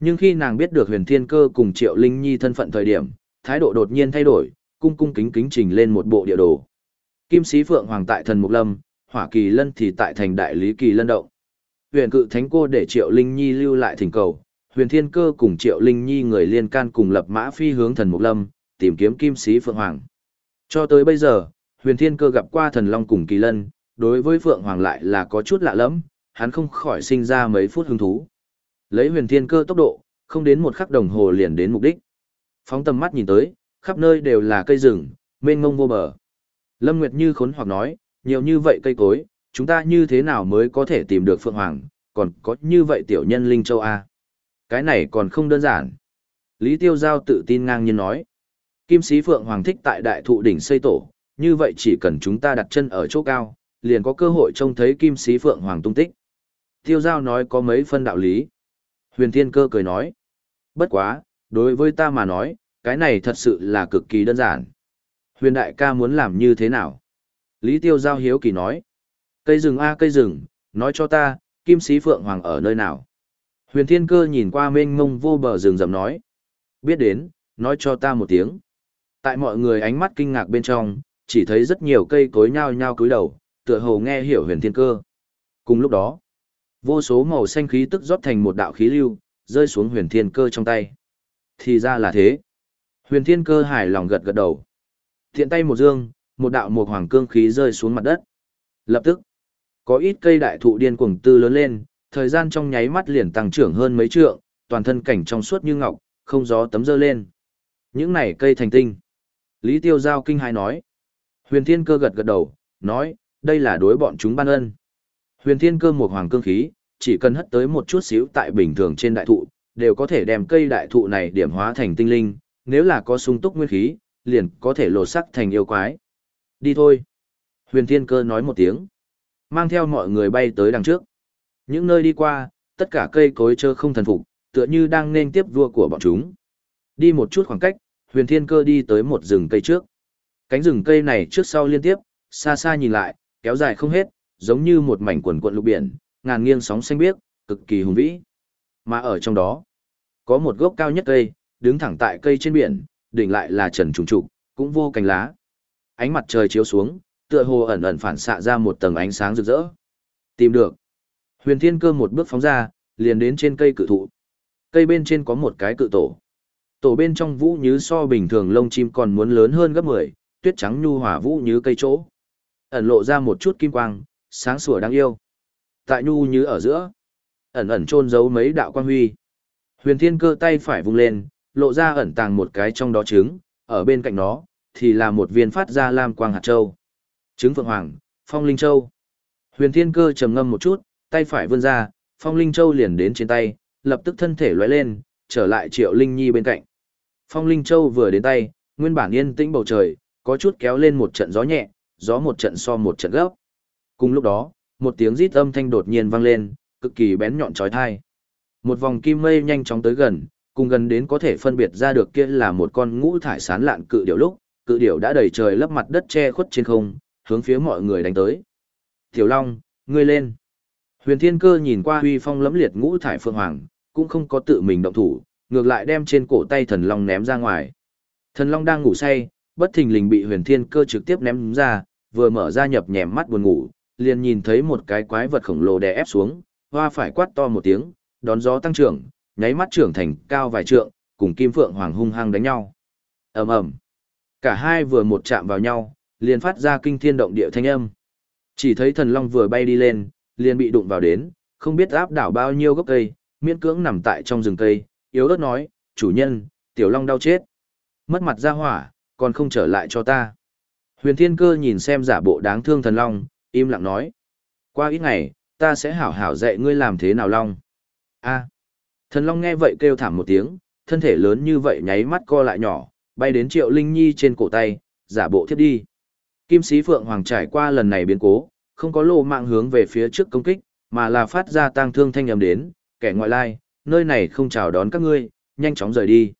Nhưng khi nàng biết được huyền thiên cơ cùng triệu linh nhi thân phận thời điểm, thái độ đột nhiên thay đổi, cung cung kính kính trình lên một bộ địa đồ. Kim sĩ phượng hoàng tại thần mục lâm, hỏa kỳ lân thì tại thành đại lý kỳ lân động. Huyền cự thánh cô để triệu linh nhi lưu lại thỉnh cầu, huyền thiên cơ cùng triệu linh nhi người liên can cùng lập mã phi hướng thần mục lâm, tìm kiếm kim sĩ Phượng Hoàng. Cho tới bây giờ, huyền thiên cơ gặp qua thần long cùng kỳ lân, đối với Phượng Hoàng lại là có chút lạ lẫm, hắn không khỏi sinh ra mấy phút hứng thú. Lấy huyền thiên cơ tốc độ, không đến một khắc đồng hồ liền đến mục đích. Phóng tầm mắt nhìn tới, khắp nơi đều là cây rừng, mênh mông vô bờ. Lâm Nguyệt Như khốn hoặc nói, nhiều như vậy cây cối, chúng ta như thế nào mới có thể tìm được Phượng Hoàng, còn có như vậy tiểu nhân Linh Châu A. Cái này còn không đơn giản. Lý Tiêu Giao tự tin ngang nhiên nói. Kim sĩ Phượng Hoàng thích tại đại thụ đỉnh xây tổ, như vậy chỉ cần chúng ta đặt chân ở chỗ cao, liền có cơ hội trông thấy Kim sĩ Phượng Hoàng tung tích. Tiêu Giao nói có mấy phân đạo lý. Huyền Thiên Cơ cười nói. Bất quá, đối với ta mà nói, cái này thật sự là cực kỳ đơn giản. Huyền Đại ca muốn làm như thế nào? Lý Tiêu Giao hiếu kỳ nói. Cây rừng a cây rừng, nói cho ta, Kim sĩ Phượng Hoàng ở nơi nào? Huyền Thiên Cơ nhìn qua mênh mông vô bờ rừng rậm nói. Biết đến, nói cho ta một tiếng. Tại mọi người ánh mắt kinh ngạc bên trong, chỉ thấy rất nhiều cây cối nhao nhao cúi đầu, tựa hồ nghe hiểu huyền thiên cơ. Cùng lúc đó, vô số màu xanh khí tức rót thành một đạo khí lưu, rơi xuống huyền thiên cơ trong tay. Thì ra là thế. Huyền thiên cơ hài lòng gật gật đầu. Thiện tay một dương, một đạo một hoàng cương khí rơi xuống mặt đất. Lập tức, có ít cây đại thụ điên cuồng tư lớn lên, thời gian trong nháy mắt liền tăng trưởng hơn mấy trượng, toàn thân cảnh trong suốt như ngọc, không gió tấm dơ lên. Những này cây thành tinh. Lý Tiêu Giao kinh hài nói. Huyền Thiên Cơ gật gật đầu, nói, đây là đối bọn chúng ban ân. Huyền Thiên Cơ một hoàng cương khí, chỉ cần hất tới một chút xíu tại bình thường trên đại thụ, đều có thể đem cây đại thụ này điểm hóa thành tinh linh, nếu là có sung túc nguyên khí, liền có thể lột sắc thành yêu quái. Đi thôi. Huyền Thiên Cơ nói một tiếng, mang theo mọi người bay tới đằng trước. Những nơi đi qua, tất cả cây cối trơ không thần phục, tựa như đang nên tiếp vua của bọn chúng. Đi một chút khoảng cách, huyền thiên cơ đi tới một rừng cây trước. Cánh rừng cây này trước sau liên tiếp, xa xa nhìn lại, kéo dài không hết, giống như một mảnh quần quận lục biển, ngàn nghiêng sóng xanh biếc, cực kỳ hùng vĩ. Mà ở trong đó, có một gốc cao nhất cây, đứng thẳng tại cây trên biển, đỉnh lại là trần trùng trục, cũng vô cành lá. Ánh mặt trời chiếu xuống, tựa hồ ẩn ẩn phản xạ ra một tầng ánh sáng rực rỡ. Tìm được. Huyền Thiên Cơ một bước phóng ra, liền đến trên cây cự thụ. Cây bên trên có một cái cự tổ. Tổ bên trong vũ như so bình thường lông chim còn muốn lớn hơn gấp 10, tuyết trắng nhu hòa vũ như cây chỗ. Ẩn lộ ra một chút kim quang, sáng sủa đáng yêu. Tại nhu như ở giữa, ẩn ẩn chôn giấu mấy đạo quang huy. Huyền Thiên Cơ tay phải vung lên, lộ ra ẩn tàng một cái trong đó trứng, ở bên cạnh nó thì là một viên phát ra lam quang hạt châu. Trứng Phượng Hoàng, Phong Linh Châu. Huyền Thiên Cơ trầm ngâm một chút, tay phải vươn ra, Phong Linh Châu liền đến trên tay, lập tức thân thể lóe lên, trở lại Triệu Linh Nhi bên cạnh. Phong Linh Châu vừa đến tay, nguyên bản yên tĩnh bầu trời, có chút kéo lên một trận gió nhẹ, gió một trận so một trận gấp. Cùng lúc đó, một tiếng rít âm thanh đột nhiên vang lên, cực kỳ bén nhọn chói tai. Một vòng kim mây nhanh chóng tới gần, cùng gần đến có thể phân biệt ra được kia là một con ngũ thải sán lạn cự điểu lúc, cự điểu đã đầy trời lấp mặt đất che khuất trên không, hướng phía mọi người đánh tới. Tiểu Long, ngươi lên. Huyền Thiên Cơ nhìn qua huy phong lẫm liệt ngũ thải phượng hoàng, cũng không có tự mình động thủ, ngược lại đem trên cổ tay thần long ném ra ngoài. Thần long đang ngủ say, bất thình lình bị Huyền Thiên Cơ trực tiếp ném ra, vừa mở ra nhập nhèm mắt buồn ngủ, liền nhìn thấy một cái quái vật khổng lồ đè ép xuống, hoa phải quát to một tiếng, đón gió tăng trưởng, nháy mắt trưởng thành cao vài trượng, cùng Kim Phượng Hoàng hung hăng đánh nhau. Ầm ầm. Cả hai vừa một chạm vào nhau, liền phát ra kinh thiên động địa thanh âm. Chỉ thấy thần long vừa bay đi lên, liền bị đụng vào đến, không biết áp đảo bao nhiêu gốc cây, miễn cưỡng nằm tại trong rừng cây, yếu ớt nói, chủ nhân, tiểu long đau chết. Mất mặt ra hỏa, còn không trở lại cho ta. Huyền thiên cơ nhìn xem giả bộ đáng thương thần long, im lặng nói. Qua ít ngày, ta sẽ hảo hảo dạy ngươi làm thế nào long. a thần long nghe vậy kêu thảm một tiếng, thân thể lớn như vậy nháy mắt co lại nhỏ, bay đến triệu linh nhi trên cổ tay, giả bộ thiếp đi. Kim sĩ phượng hoàng trải qua lần này biến cố, không có lộ mạng hướng về phía trước công kích, mà là phát ra tang thương thanh âm đến, kẻ ngoại lai, nơi này không chào đón các ngươi, nhanh chóng rời đi.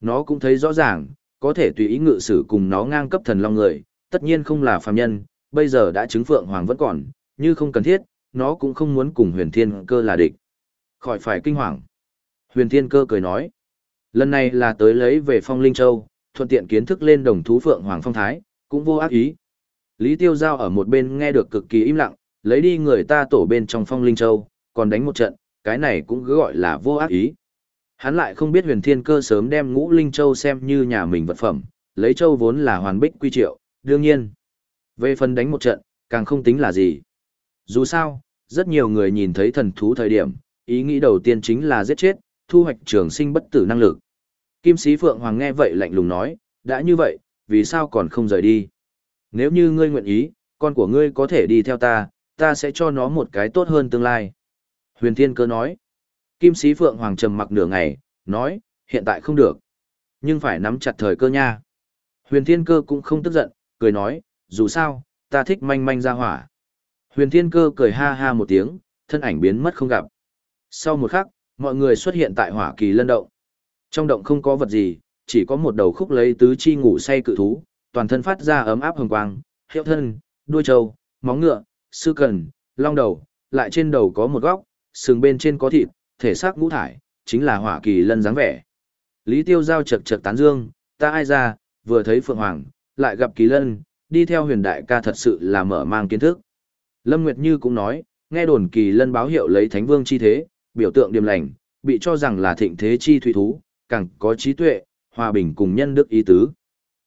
Nó cũng thấy rõ ràng, có thể tùy ý ngự sử cùng nó ngang cấp thần long người, tất nhiên không là phàm nhân, bây giờ đã chứng phượng hoàng vẫn còn, như không cần thiết, nó cũng không muốn cùng huyền thiên cơ là địch. Khỏi phải kinh hoàng. Huyền thiên cơ cười nói, lần này là tới lấy về phong linh châu, thuận tiện kiến thức lên đồng thú phượng hoàng phong thái, cũng vô ác ý. Lý Tiêu Giao ở một bên nghe được cực kỳ im lặng, lấy đi người ta tổ bên trong phong linh châu, còn đánh một trận, cái này cũng cứ gọi là vô ác ý. Hắn lại không biết huyền thiên cơ sớm đem ngũ linh châu xem như nhà mình vật phẩm, lấy châu vốn là hoàn bích quy triệu, đương nhiên. Về phần đánh một trận, càng không tính là gì. Dù sao, rất nhiều người nhìn thấy thần thú thời điểm, ý nghĩ đầu tiên chính là giết chết, thu hoạch trường sinh bất tử năng lực. Kim sĩ Phượng Hoàng nghe vậy lạnh lùng nói, đã như vậy, vì sao còn không rời đi? Nếu như ngươi nguyện ý, con của ngươi có thể đi theo ta, ta sẽ cho nó một cái tốt hơn tương lai. Huyền Thiên Cơ nói. Kim sĩ Phượng Hoàng trầm mặc nửa ngày, nói, hiện tại không được. Nhưng phải nắm chặt thời cơ nha. Huyền Thiên Cơ cũng không tức giận, cười nói, dù sao, ta thích manh manh ra hỏa. Huyền Thiên Cơ cười ha ha một tiếng, thân ảnh biến mất không gặp. Sau một khắc, mọi người xuất hiện tại hỏa kỳ lân động. Trong động không có vật gì, chỉ có một đầu khúc lấy tứ chi ngủ say cự thú, toàn thân phát ra ấm áp hồng quang, hiệu thân, đuôi trâu, móng ngựa, sư cần, long đầu, lại trên đầu có một góc, sừng bên trên có thịt, thể xác ngũ thải, chính là hỏa kỳ lân dáng vẻ. Lý Tiêu Giao chật chật tán dương, ta ai ra, vừa thấy Phượng Hoàng, lại gặp kỳ lân, đi theo huyền đại ca thật sự là mở mang kiến thức. Lâm Nguyệt Như cũng nói, nghe đồn kỳ lân báo hiệu lấy thánh vương chi thế, biểu tượng điềm lành, bị cho rằng là thịnh thế chi thủy thú, càng có trí tuệ, hòa bình cùng nhân đức ý tứ.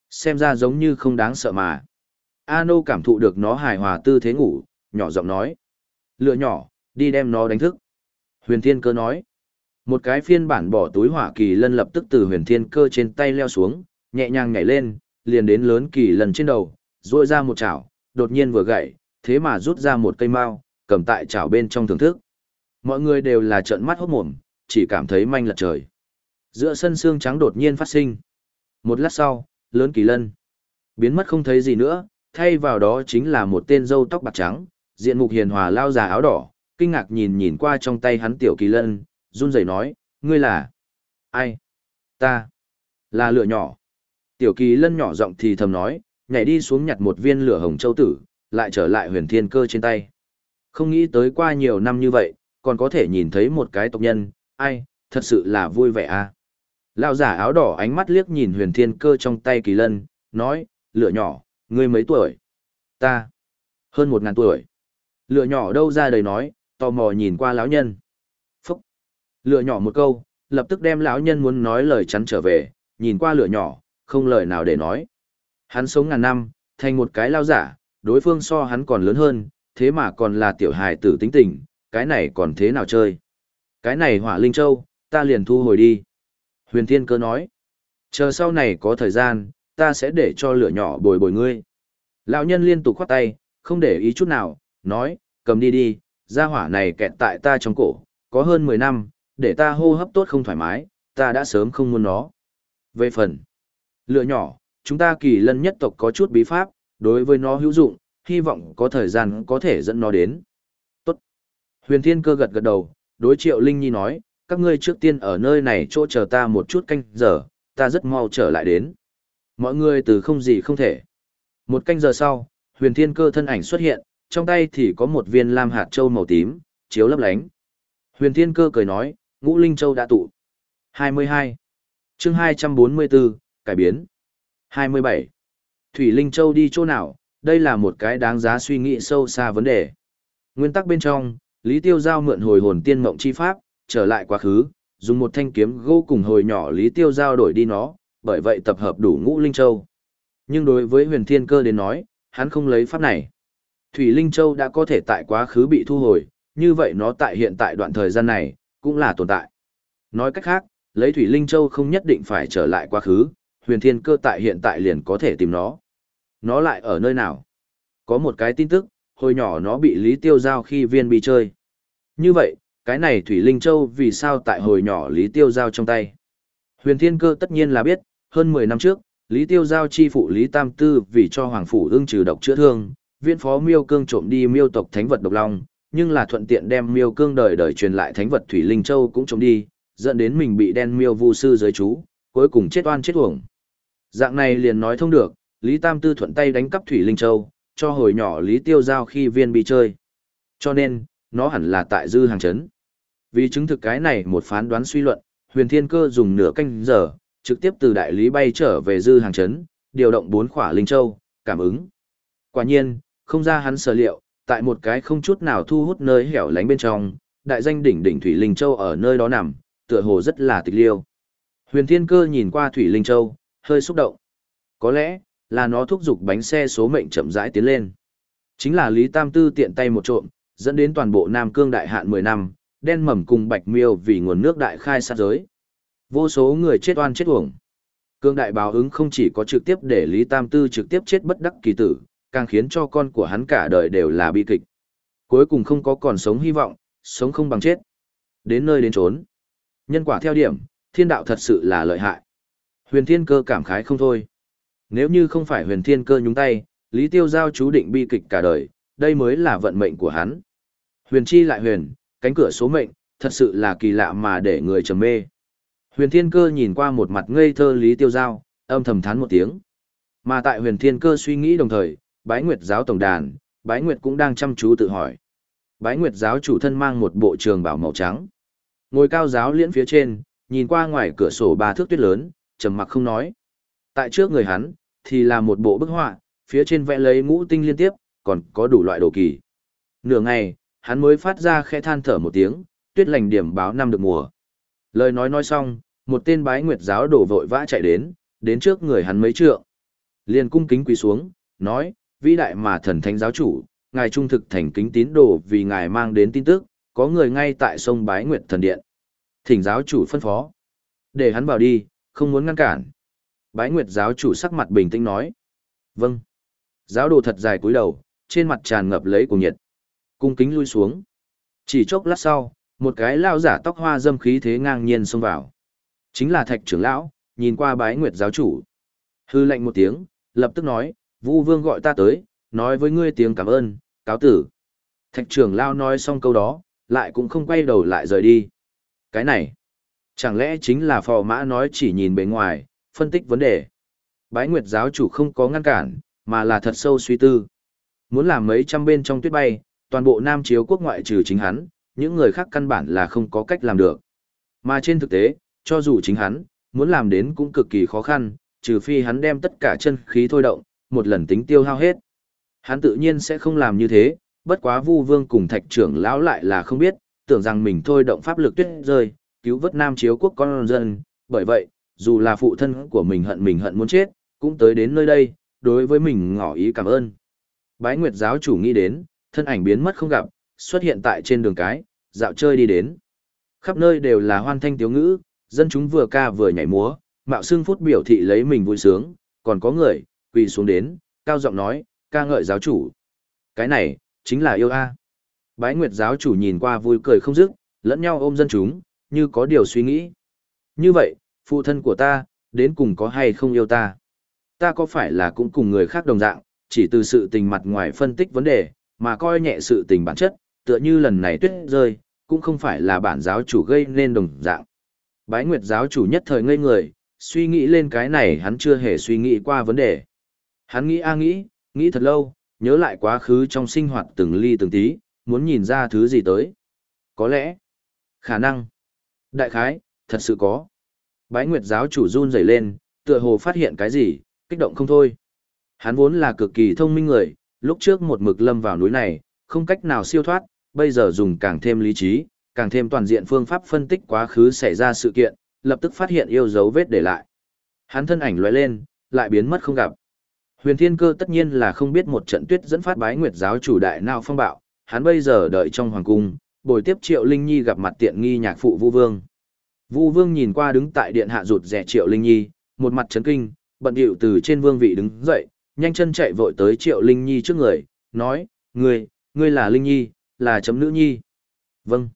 Xem ra giống như không đáng sợ mà. Ano cảm thụ được nó hài hòa tư thế ngủ, nhỏ giọng nói. Lựa nhỏ, đi đem nó đánh thức. Huyền Thiên Cơ nói. Một cái phiên bản bỏ túi hỏa kỳ lân lập tức từ huyền thiên cơ trên tay leo xuống, nhẹ nhàng nhảy lên, liền đến lớn kỳ lân trên đầu, ruôi ra một chảo, đột nhiên vừa gãy, thế mà rút ra một cây mao, cầm tại chảo bên trong thưởng thức. Mọi người đều là trợn mắt hốt mồm, chỉ cảm thấy manh lật trời. Giữa sân xương trắng đột nhiên phát sinh. Một lát sau, lớn kỳ lân biến mất không thấy gì nữa, thay vào đó chính là một tên râu tóc bạc trắng, diện mục hiền hòa lao già áo đỏ, kinh ngạc nhìn nhìn qua trong tay hắn tiểu kỳ lân, run rẩy nói, ngươi là... Ai? Ta. Là lửa nhỏ. Tiểu kỳ lân nhỏ giọng thì thầm nói, nhảy đi xuống nhặt một viên lửa hồng châu tử, lại trở lại huyền thiên cơ trên tay. Không nghĩ tới qua nhiều năm như vậy, còn có thể nhìn thấy một cái tộc nhân, ai, thật sự là vui vẻ à. Lão giả áo đỏ ánh mắt liếc nhìn huyền thiên cơ trong tay kỳ lân, nói, lửa nhỏ, ngươi mấy tuổi? Ta. Hơn một ngàn tuổi. Lửa nhỏ đâu ra đời nói, tò mò nhìn qua lão nhân. Phúc. Lửa nhỏ một câu, lập tức đem lão nhân muốn nói lời chắn trở về, nhìn qua lửa nhỏ, không lời nào để nói. Hắn sống ngàn năm, thành một cái lao giả, đối phương so hắn còn lớn hơn, thế mà còn là tiểu hài tử tính tình, cái này còn thế nào chơi. Cái này hỏa linh châu, ta liền thu hồi đi. Huyền Thiên Cơ nói, chờ sau này có thời gian, ta sẽ để cho lửa nhỏ bồi bồi ngươi. Lão nhân liên tục khoát tay, không để ý chút nào, nói, cầm đi đi, gia hỏa này kẹt tại ta trong cổ, có hơn 10 năm, để ta hô hấp tốt không thoải mái, ta đã sớm không muốn nó. Về phần, lựa nhỏ, chúng ta kỳ lân nhất tộc có chút bí pháp, đối với nó hữu dụng, hy vọng có thời gian có thể dẫn nó đến. Tốt. Huyền Thiên Cơ gật gật đầu, đối Triệu Linh Nhi nói, các ngươi trước tiên ở nơi này chỗ chờ ta một chút canh giờ, ta rất mau trở lại đến. Mọi người từ không gì không thể. Một canh giờ sau, Huyền Thiên Cơ thân ảnh xuất hiện, trong tay thì có một viên lam hạt châu màu tím, chiếu lấp lánh. Huyền Thiên Cơ cười nói, ngũ linh châu đã tụ. 22. chương 244, cải biến. 27. Thủy Linh Châu đi chỗ nào, đây là một cái đáng giá suy nghĩ sâu xa vấn đề. Nguyên tắc bên trong, Lý Tiêu Giao mượn hồi hồn tiên mộng chi pháp, trở lại quá khứ, dùng một thanh kiếm gỗ cùng hồi nhỏ Lý Tiêu Giao đổi đi nó, bởi vậy tập hợp đủ ngũ Linh Châu. Nhưng đối với huyền thiên cơ đến nói, hắn không lấy pháp này. Thủy Linh Châu đã có thể tại quá khứ bị thu hồi, như vậy nó tại hiện tại đoạn thời gian này, cũng là tồn tại. Nói cách khác, lấy Thủy Linh Châu không nhất định phải trở lại quá khứ, huyền thiên cơ tại hiện tại liền có thể tìm nó. Nó lại ở nơi nào? Có một cái tin tức, hồi nhỏ nó bị Lý Tiêu Giao khi viên bị chơi. Như vậy, cái này Thủy Linh Châu vì sao tại hồi nhỏ Lý Tiêu Giao trong tay? Huyền thiên cơ tất nhiên là biết, hơn 10 năm trước, Lý Tiêu Giao chi phụ Lý Tam Tư vì cho Hoàng Phủ ương trừ độc chữa thương, viện phó miêu cương trộm đi miêu tộc thánh vật độc long, nhưng là thuận tiện đem miêu cương đời đời truyền lại thánh vật Thủy Linh Châu cũng trộm đi, dẫn đến mình bị đen miêu vu sư giới chú, cuối cùng chết oan chết uổng. Dạng này liền nói thông được, Lý Tam Tư thuận tay đánh cắp Thủy Linh Châu, cho hồi nhỏ Lý Tiêu Giao khi viên bị chơi. Cho nên, nó hẳn là tại dư hàng chấn. Vì chứng thực cái này một phán đoán suy luận, huyền thiên cơ dùng nửa canh giờ, trực tiếp từ đại lý bay trở về dư hàng chấn, điều động bốn khỏa Linh Châu, cảm ứng. Quả nhiên, không ra hắn sở liệu, tại một cái không chút nào thu hút nơi hẻo lánh bên trong, đại danh đỉnh đỉnh Thủy Linh Châu ở nơi đó nằm, tựa hồ rất là tịch liêu. Huyền Thiên Cơ nhìn qua Thủy Linh Châu, hơi xúc động. Có lẽ, là nó thúc giục bánh xe số mệnh chậm rãi tiến lên. Chính là Lý Tam Tư tiện tay một trộm, dẫn đến toàn bộ Nam Cương đại hạn 10 năm, đen mầm cùng Bạch Miêu vì nguồn nước đại khai sát giới. Vô số người chết oan chết uổng. Cương đại báo ứng không chỉ có trực tiếp để Lý Tam Tư trực tiếp chết bất đắc kỳ tử, càng khiến cho con của hắn cả đời đều là bi kịch. Cuối cùng không có còn sống hy vọng, sống không bằng chết. Đến nơi đến trốn. Nhân quả theo điểm, thiên đạo thật sự là lợi hại. Huyền thiên cơ cảm khái không thôi. Nếu như không phải huyền thiên cơ nhúng tay, Lý Tiêu Giao chú định bi kịch cả đời, đây mới là vận mệnh của hắn. Huyền chi lại huyền, cánh cửa số mệnh, thật sự là kỳ lạ mà để người trầm mê. Huyền thiên cơ nhìn qua một mặt ngây thơ Lý Tiêu Giao, âm thầm thán một tiếng. Mà tại huyền thiên cơ suy nghĩ đồng thời, bái nguyệt giáo tổng đàn, bái nguyệt cũng đang chăm chú tự hỏi. Bái nguyệt giáo chủ thân mang một bộ trường bảo màu trắng. Ngồi cao giáo liễn phía trên, nhìn qua ngoài cửa sổ ba thước tuyết lớn, trầm mặc không nói. Tại trước người hắn, thì là một bộ bức họa, phía trên vẽ lấy ngũ tinh liên tiếp, còn có đủ loại đồ kỳ. Nửa ngày, hắn mới phát ra khẽ than thở một tiếng, tuyết lành điểm báo năm được mùa. Lời nói nói xong, một tên bái nguyệt giáo đổ vội vã chạy đến, đến trước người hắn mấy trượng. Liền cung kính quỳ xuống, nói, vĩ đại mà thần thánh giáo chủ, ngài trung thực thành kính tín đồ vì ngài mang đến tin tức, có người ngay tại sông bái nguyệt thần điện. Thỉnh giáo chủ phân phó. Để hắn vào đi, không muốn ngăn cản. Bái nguyệt giáo chủ sắc mặt bình tĩnh nói. Vâng. Giáo đồ thật dài cúi đầu, trên mặt tràn ngập lấy cùng nhiệt. Cung kính lui xuống. Chỉ chốc lát sau, một cái lao giả tóc hoa dâm khí thế ngang nhiên xông vào. Chính là thạch trưởng lão, nhìn qua bái nguyệt giáo chủ. Hư lệnh một tiếng, lập tức nói, Vu Vương gọi ta tới, nói với ngươi tiếng cảm ơn, cáo tử. Thạch trưởng lão nói xong câu đó, lại cũng không quay đầu lại rời đi. Cái này, chẳng lẽ chính là phò mã nói chỉ nhìn bề ngoài, phân tích vấn đề. Bái Nguyệt giáo chủ không có ngăn cản, mà là thật sâu suy tư. Muốn làm mấy trăm bên trong tuyết bay, toàn bộ Nam Chiếu quốc ngoại trừ chính hắn, những người khác căn bản là không có cách làm được. Mà trên thực tế, cho dù chính hắn, muốn làm đến cũng cực kỳ khó khăn, trừ phi hắn đem tất cả chân khí thôi động, một lần tính tiêu hao hết. Hắn tự nhiên sẽ không làm như thế, bất quá Vu Vương cùng Thạch trưởng lão lại là không biết, tưởng rằng mình thôi động pháp lực tuyết rơi, cứu vớt Nam Chiếu quốc con dân, bởi vậy, dù là phụ thân của mình hận mình hận muốn chết, cũng tới đến nơi đây, đối với mình ngỏ ý cảm ơn. Bái Nguyệt giáo chủ nghĩ đến, thân ảnh biến mất không gặp, xuất hiện tại trên đường cái, dạo chơi đi đến. Khắp nơi đều là hoan thanh tiếu ngữ, dân chúng vừa ca vừa nhảy múa, mạo xương phút biểu thị lấy mình vui sướng, còn có người, quỳ xuống đến, cao giọng nói, ca ngợi giáo chủ. Cái này, chính là yêu a. Bái Nguyệt giáo chủ nhìn qua vui cười không dứt, lẫn nhau ôm dân chúng, như có điều suy nghĩ. Như vậy, phụ thân của ta, đến cùng có hay không yêu ta? Ta có phải là cũng cùng người khác đồng dạng, chỉ từ sự tình mặt ngoài phân tích vấn đề, mà coi nhẹ sự tình bản chất, tựa như lần này tuyết rơi, cũng không phải là bản giáo chủ gây nên đồng dạng. Bái Nguyệt giáo chủ nhất thời ngây người, suy nghĩ lên cái này hắn chưa hề suy nghĩ qua vấn đề. Hắn nghĩ a nghĩ, nghĩ thật lâu, nhớ lại quá khứ trong sinh hoạt từng ly từng tí, muốn nhìn ra thứ gì tới. Có lẽ, khả năng, đại khái, thật sự có. Bái Nguyệt giáo chủ run rẩy lên, tựa hồ phát hiện cái gì, kích động không thôi. Hắn vốn là cực kỳ thông minh người, lúc trước một mực lâm vào núi này, không cách nào siêu thoát, bây giờ dùng càng thêm lý trí, càng thêm toàn diện phương pháp phân tích quá khứ xảy ra sự kiện, lập tức phát hiện yêu dấu vết để lại. Hắn thân ảnh lóe lên, lại biến mất không gặp. Huyền Thiên Cơ tất nhiên là không biết một trận tuyết dẫn phát bái nguyệt giáo chủ đại nào phong bạo, hắn bây giờ đợi trong hoàng cung, bồi tiếp Triệu Linh Nhi gặp mặt tiện nghi nhạc phụ Vu Vương. Vu Vương nhìn qua đứng tại điện hạ rụt rẻ Triệu Linh Nhi, một mặt chấn kinh, bận điệu từ trên vương vị đứng dậy, nhanh chân chạy vội tới Triệu Linh Nhi trước người, nói, ngươi, ngươi là Linh Nhi, là chấm nữ nhi. Vâng.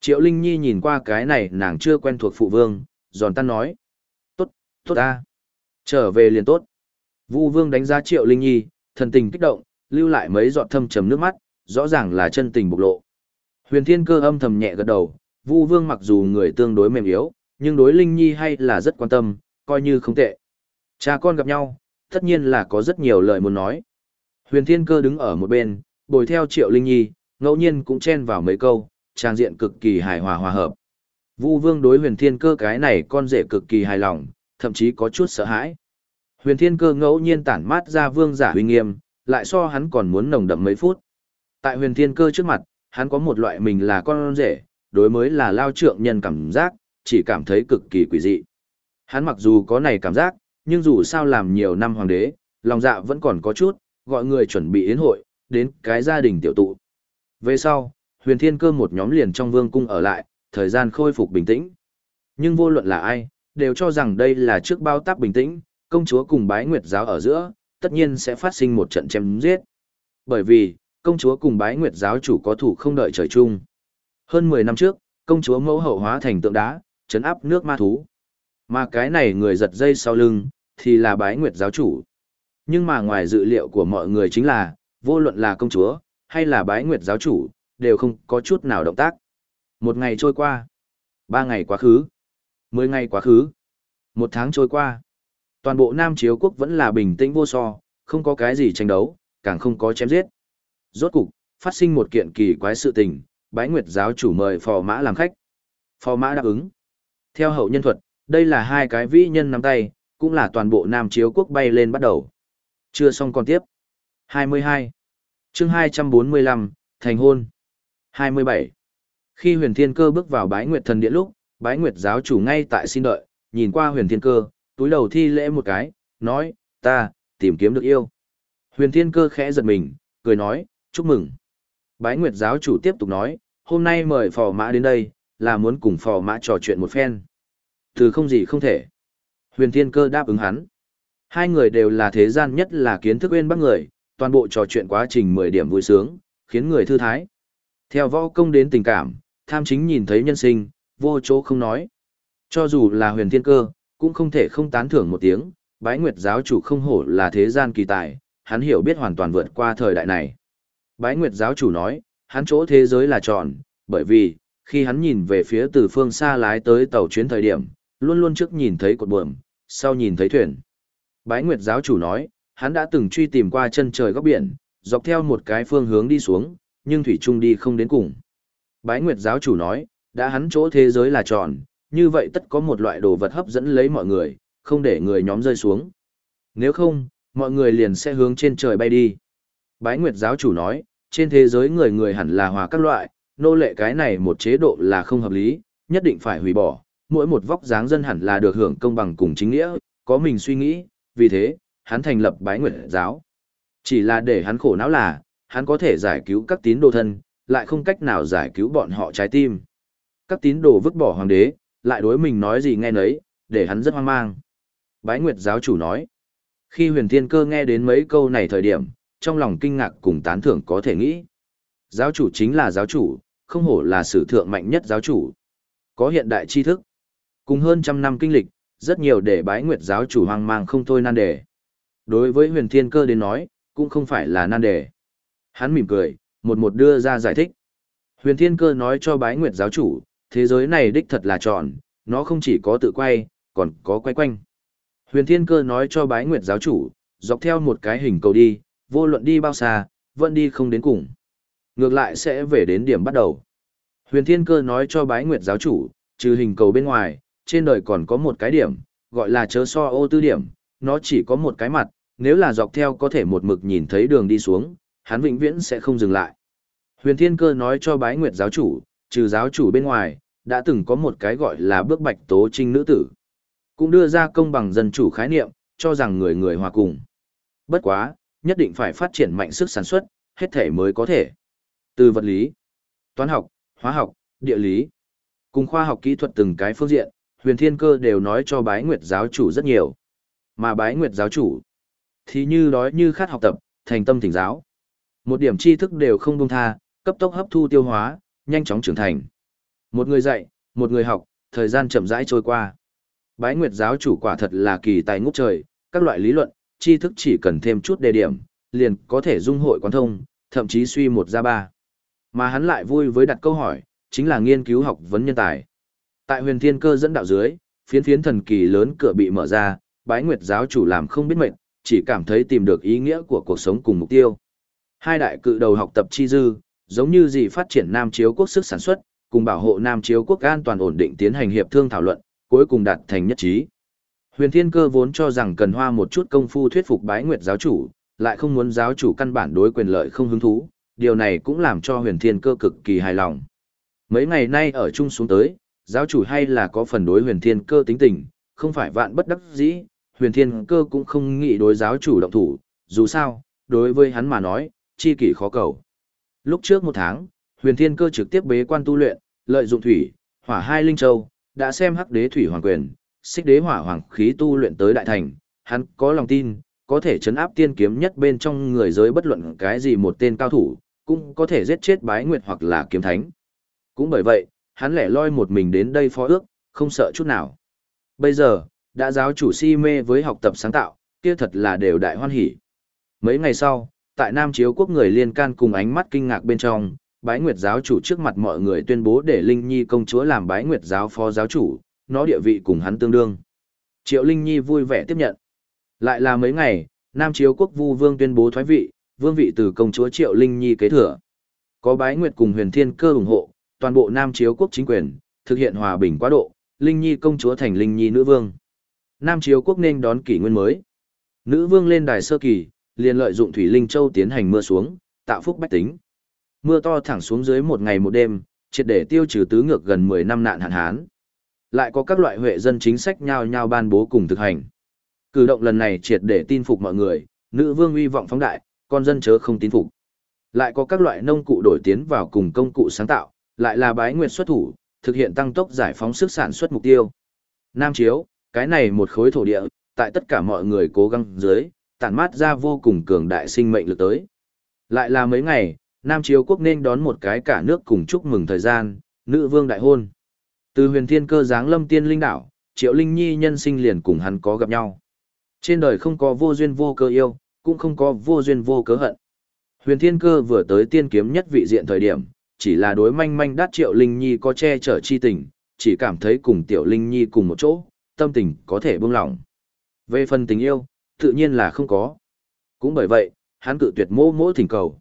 Triệu Linh Nhi nhìn qua cái này nàng chưa quen thuộc phụ vương, giòn tan nói. Tốt, tốt ta. Trở về liền tốt. Vu vương đánh giá Triệu Linh Nhi, thần tình kích động, lưu lại mấy giọt thâm trầm nước mắt, rõ ràng là chân tình bộc lộ. Huyền Thiên Cơ âm thầm nhẹ gật đầu, Vu Vương mặc dù người tương đối mềm yếu, nhưng đối Linh Nhi hay là rất quan tâm, coi như không tệ. Cha con gặp nhau, tất nhiên là có rất nhiều lời muốn nói. Huyền Thiên Cơ đứng ở một bên, bồi theo Triệu Linh Nhi, ngẫu nhiên cũng chen vào mấy câu, trang diện cực kỳ hài hòa hòa hợp. Vu Vương đối Huyền Thiên Cơ cái này con rể cực kỳ hài lòng, thậm chí có chút sợ hãi. Huyền Thiên Cơ ngẫu nhiên tản mát ra vương giả uy nghiêm, lại so hắn còn muốn nồng đậm mấy phút. Tại Huyền Thiên Cơ trước mặt, hắn có một loại mình là con rể, đối mới là lao trượng nhân cảm giác, chỉ cảm thấy cực kỳ quỷ dị. Hắn mặc dù có này cảm giác, nhưng dù sao làm nhiều năm hoàng đế, lòng dạ vẫn còn có chút, gọi người chuẩn bị yến hội, đến cái gia đình tiểu tụ. Về sau, huyền thiên cơ một nhóm liền trong vương cung ở lại, thời gian khôi phục bình tĩnh. Nhưng vô luận là ai, đều cho rằng đây là trước bao tác bình tĩnh, công chúa cùng bái nguyệt giáo ở giữa, tất nhiên sẽ phát sinh một trận chém giết. Bởi vì, công chúa cùng bái nguyệt giáo chủ có thủ không đợi trời chung. Hơn 10 năm trước, công chúa mẫu hậu hóa thành tượng đá, chấn áp nước ma thú. Mà cái này người giật dây sau lưng, thì là bái nguyệt giáo chủ. Nhưng mà ngoài dự liệu của mọi người chính là, vô luận là công chúa, hay là bái nguyệt giáo chủ, đều không có chút nào động tác. Một ngày trôi qua, ba ngày quá khứ, mười ngày quá khứ, một tháng trôi qua. Toàn bộ Nam Chiếu Quốc vẫn là bình tĩnh vô so, không có cái gì tranh đấu, càng không có chém giết. Rốt cục, phát sinh một kiện kỳ quái sự tình, bái nguyệt giáo chủ mời phò mã làm khách. Phò mã đáp ứng. Theo hậu nhân thuật, đây là hai cái vĩ nhân nắm tay, cũng là toàn bộ Nam Chiếu Quốc bay lên bắt đầu. Chưa xong còn tiếp. 22. chương 245, Thành hôn. 27. Khi huyền thiên cơ bước vào bái nguyệt thần điện lúc, bái nguyệt giáo chủ ngay tại xin đợi, nhìn qua huyền thiên cơ, túi đầu thi lễ một cái, nói, ta, tìm kiếm được yêu. Huyền thiên cơ khẽ giật mình, cười nói, chúc mừng. Bái nguyệt giáo chủ tiếp tục nói, hôm nay mời phò mã đến đây, là muốn cùng phò mã trò chuyện một phen. Từ không gì không thể. Huyền thiên cơ đáp ứng hắn. Hai người đều là thế gian nhất là kiến thức bên bác người, toàn bộ trò chuyện quá trình 10 điểm vui sướng, khiến người thư thái. Theo võ công đến tình cảm, tham chính nhìn thấy nhân sinh, vô chỗ không nói. Cho dù là huyền thiên cơ, cũng không thể không tán thưởng một tiếng, bái nguyệt giáo chủ không hổ là thế gian kỳ tài, hắn hiểu biết hoàn toàn vượt qua thời đại này. Bái nguyệt giáo chủ nói, hắn chỗ thế giới là tròn, bởi vì, khi hắn nhìn về phía từ phương xa lái tới tàu chuyến thời điểm, luôn luôn trước nhìn thấy cột buồm, sau nhìn thấy thuyền. Bái nguyệt giáo chủ nói, hắn đã từng truy tìm qua chân trời góc biển, dọc theo một cái phương hướng đi xuống, nhưng thủy trung đi không đến cùng. Bái nguyệt giáo chủ nói, đã hắn chỗ thế giới là tròn, như vậy tất có một loại đồ vật hấp dẫn lấy mọi người, không để người nhóm rơi xuống. Nếu không, mọi người liền sẽ hướng trên trời bay đi. Bái Nguyệt giáo chủ nói, trên thế giới người người hẳn là hòa các loại, nô lệ cái này một chế độ là không hợp lý, nhất định phải hủy bỏ, mỗi một vóc dáng dân hẳn là được hưởng công bằng cùng chính nghĩa, có mình suy nghĩ, vì thế, hắn thành lập Bái Nguyệt giáo. Chỉ là để hắn khổ não là, hắn có thể giải cứu các tín đồ thân, lại không cách nào giải cứu bọn họ trái tim. Các tín đồ vứt bỏ hoàng đế, lại đối mình nói gì nghe nấy, để hắn rất hoang mang. Bái Nguyệt giáo chủ nói, khi huyền thiên cơ nghe đến mấy câu này thời điểm, trong lòng kinh ngạc cùng tán thưởng có thể nghĩ. Giáo chủ chính là giáo chủ, không hổ là sử thượng mạnh nhất giáo chủ. Có hiện đại tri thức, cùng hơn trăm năm kinh lịch, rất nhiều để bái nguyệt giáo chủ hoang mang không thôi nan đề. Đối với huyền thiên cơ đến nói, cũng không phải là nan đề. Hắn mỉm cười, một một đưa ra giải thích. Huyền thiên cơ nói cho bái nguyệt giáo chủ, thế giới này đích thật là tròn, nó không chỉ có tự quay, còn có quay quanh. Huyền Thiên Cơ nói cho bái nguyệt giáo chủ, dọc theo một cái hình cầu đi, vô luận đi bao xa, vẫn đi không đến cùng. Ngược lại sẽ về đến điểm bắt đầu. Huyền Thiên Cơ nói cho bái nguyệt giáo chủ, trừ hình cầu bên ngoài, trên đời còn có một cái điểm, gọi là chớ so ô tư điểm, nó chỉ có một cái mặt, nếu là dọc theo có thể một mực nhìn thấy đường đi xuống, hắn vĩnh viễn sẽ không dừng lại. Huyền Thiên Cơ nói cho bái nguyệt giáo chủ, trừ giáo chủ bên ngoài, đã từng có một cái gọi là bước bạch tố trinh nữ tử. Cũng đưa ra công bằng dân chủ khái niệm, cho rằng người người hòa cùng. Bất quá, nhất định phải phát triển mạnh sức sản xuất, hết thể mới có thể. Từ vật lý, toán học, hóa học, địa lý, cùng khoa học kỹ thuật từng cái phương diện, huyền thiên cơ đều nói cho bái nguyệt giáo chủ rất nhiều. Mà bái nguyệt giáo chủ, thì như đói như khát học tập, thành tâm thỉnh giáo. Một điểm tri thức đều không buông tha, cấp tốc hấp thu tiêu hóa, nhanh chóng trưởng thành. Một người dạy, một người học, thời gian chậm rãi trôi qua. Bái Nguyệt giáo chủ quả thật là kỳ tài ngút trời, các loại lý luận, tri thức chỉ cần thêm chút đề điểm, liền có thể dung hội quán thông, thậm chí suy một ra ba. Mà hắn lại vui với đặt câu hỏi, chính là nghiên cứu học vấn nhân tài. Tại huyền thiên cơ dẫn đạo dưới, phiến phiến thần kỳ lớn cửa bị mở ra, bái nguyệt giáo chủ làm không biết mệnh, chỉ cảm thấy tìm được ý nghĩa của cuộc sống cùng mục tiêu. Hai đại cự đầu học tập chi dư, giống như gì phát triển Nam Chiếu quốc sức sản xuất, cùng bảo hộ Nam Chiếu quốc an toàn ổn định tiến hành hiệp thương thảo luận, cuối cùng đạt thành nhất trí. Huyền Thiên Cơ vốn cho rằng cần hoa một chút công phu thuyết phục bái nguyệt giáo chủ, lại không muốn giáo chủ căn bản đối quyền lợi không hứng thú, điều này cũng làm cho Huyền Thiên Cơ cực kỳ hài lòng. Mấy ngày nay ở chung xuống tới, Giáo chủ hay là có phần đối huyền thiên cơ tính tình, không phải vạn bất đắc dĩ, huyền thiên cơ cũng không nghĩ đối giáo chủ động thủ, dù sao, đối với hắn mà nói, chi kỷ khó cầu. Lúc trước một tháng, huyền thiên cơ trực tiếp bế quan tu luyện, lợi dụng thủy, hỏa hai linh châu, đã xem hắc đế thủy hoàng quyền, xích đế hỏa hoàng khí tu luyện tới đại thành, hắn có lòng tin, có thể chấn áp tiên kiếm nhất bên trong người giới bất luận cái gì một tên cao thủ, cũng có thể giết chết bái nguyệt hoặc là kiếm thánh. Cũng bởi vậy, hắn lẻ loi một mình đến đây phó ước, không sợ chút nào. Bây giờ, đã giáo chủ si mê với học tập sáng tạo, kia thật là đều đại hoan hỉ. Mấy ngày sau, tại Nam Chiếu quốc người liên can cùng ánh mắt kinh ngạc bên trong, bái nguyệt giáo chủ trước mặt mọi người tuyên bố để Linh Nhi công chúa làm bái nguyệt giáo phó giáo chủ, nó địa vị cùng hắn tương đương. Triệu Linh Nhi vui vẻ tiếp nhận. Lại là mấy ngày, Nam Chiếu quốc vu vương tuyên bố thoái vị, vương vị từ công chúa Triệu Linh Nhi kế thừa. Có bái nguyệt cùng huyền thiên cơ ủng hộ, toàn bộ Nam Chiếu quốc chính quyền, thực hiện hòa bình quá độ, Linh Nhi công chúa thành Linh Nhi nữ vương. Nam Chiếu quốc nên đón kỷ nguyên mới. Nữ vương lên đài sơ kỳ, liền lợi dụng thủy linh châu tiến hành mưa xuống, tạo phúc bách tính. Mưa to thẳng xuống dưới một ngày một đêm, triệt để tiêu trừ tứ ngược gần 10 năm nạn hạn hán. Lại có các loại huệ dân chính sách nhau nhau ban bố cùng thực hành. Cử động lần này triệt để tin phục mọi người, nữ vương uy vọng phóng đại, con dân chớ không tin phục. Lại có các loại nông cụ đổi tiến vào cùng công cụ sáng tạo, lại là bái nguyệt xuất thủ, thực hiện tăng tốc giải phóng sức sản xuất mục tiêu. Nam chiếu, cái này một khối thổ địa, tại tất cả mọi người cố gắng dưới, tản mát ra vô cùng cường đại sinh mệnh lực tới. Lại là mấy ngày, Nam chiếu quốc nên đón một cái cả nước cùng chúc mừng thời gian, nữ vương đại hôn. Từ huyền thiên cơ giáng lâm tiên linh đảo, triệu linh nhi nhân sinh liền cùng hắn có gặp nhau. Trên đời không có vô duyên vô cơ yêu, cũng không có vô duyên vô cớ hận. Huyền thiên cơ vừa tới tiên kiếm nhất vị diện thời điểm, chỉ là đối manh manh đát triệu linh nhi có che chở chi tình, chỉ cảm thấy cùng tiểu linh nhi cùng một chỗ, tâm tình có thể buông lỏng. Về phần tình yêu, tự nhiên là không có. Cũng bởi vậy, hắn cự tuyệt mô mỗ thỉnh cầu.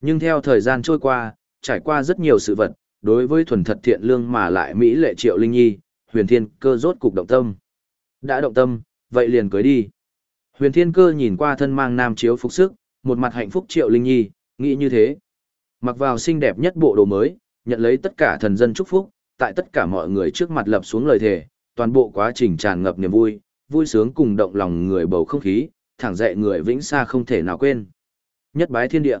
Nhưng theo thời gian trôi qua, trải qua rất nhiều sự vật, đối với thuần thật thiện lương mà lại Mỹ lệ triệu linh nhi, huyền thiên cơ rốt cục động tâm. Đã động tâm, vậy liền cưới đi. Huyền thiên cơ nhìn qua thân mang nam chiếu phục sức, một mặt hạnh phúc triệu linh nhi, nghĩ như thế. Mặc vào xinh đẹp nhất bộ đồ mới, nhận lấy tất cả thần dân chúc phúc, tại tất cả mọi người trước mặt lập xuống lời thề, toàn bộ quá trình tràn ngập niềm vui, vui sướng cùng động lòng người bầu không khí, thẳng dậy người vĩnh xa không thể nào quên. Nhất bái thiên địa,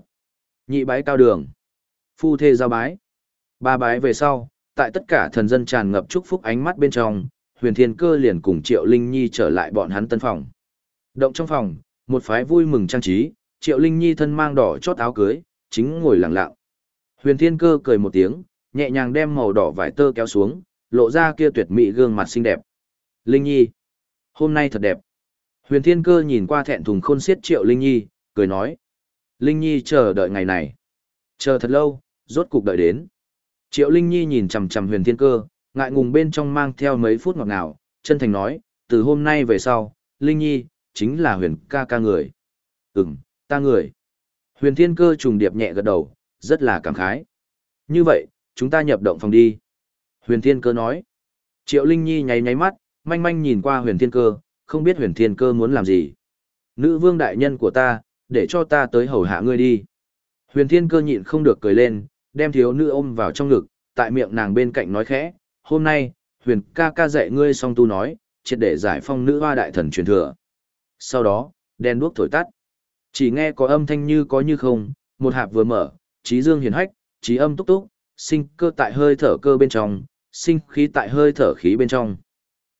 nhị bái cao đường, phu thê giao bái. Ba bái về sau, tại tất cả thần dân tràn ngập chúc phúc ánh mắt bên trong, huyền thiên cơ liền cùng Triệu Linh Nhi trở lại bọn hắn tân phòng. Động trong phòng, một phái vui mừng trang trí, Triệu Linh Nhi thân mang đỏ chót áo cưới, chính ngồi lặng lặng. Huyền thiên cơ cười một tiếng, nhẹ nhàng đem màu đỏ vải tơ kéo xuống, lộ ra kia tuyệt mỹ gương mặt xinh đẹp. Linh Nhi, hôm nay thật đẹp. Huyền thiên cơ nhìn qua thẹn thùng khôn xiết Triệu Linh Nhi, cười nói. Linh Nhi chờ đợi ngày này. Chờ thật lâu, rốt cục đợi đến. Triệu Linh Nhi nhìn chằm chằm huyền thiên cơ, ngại ngùng bên trong mang theo mấy phút ngọt ngào, chân thành nói, từ hôm nay về sau, Linh Nhi, chính là huyền ca ca người. Ừm, ta người. Huyền thiên cơ trùng điệp nhẹ gật đầu, rất là cảm khái. Như vậy, chúng ta nhập động phòng đi. Huyền thiên cơ nói. Triệu Linh Nhi nháy nháy mắt, manh manh nhìn qua huyền thiên cơ, không biết huyền thiên cơ muốn làm gì. Nữ vương đại nhân của ta, để cho ta tới hầu hạ ngươi đi. Huyền thiên cơ nhịn không được cười lên, đem thiếu nữ ôm vào trong ngực, tại miệng nàng bên cạnh nói khẽ, hôm nay, huyền ca ca dạy ngươi song tu nói, triệt để giải phong nữ hoa đại thần truyền thừa. Sau đó, đen đuốc thổi tắt. Chỉ nghe có âm thanh như có như không, một hạp vừa mở, trí dương hiền hách, trí âm túc túc, sinh cơ tại hơi thở cơ bên trong, sinh khí tại hơi thở khí bên trong.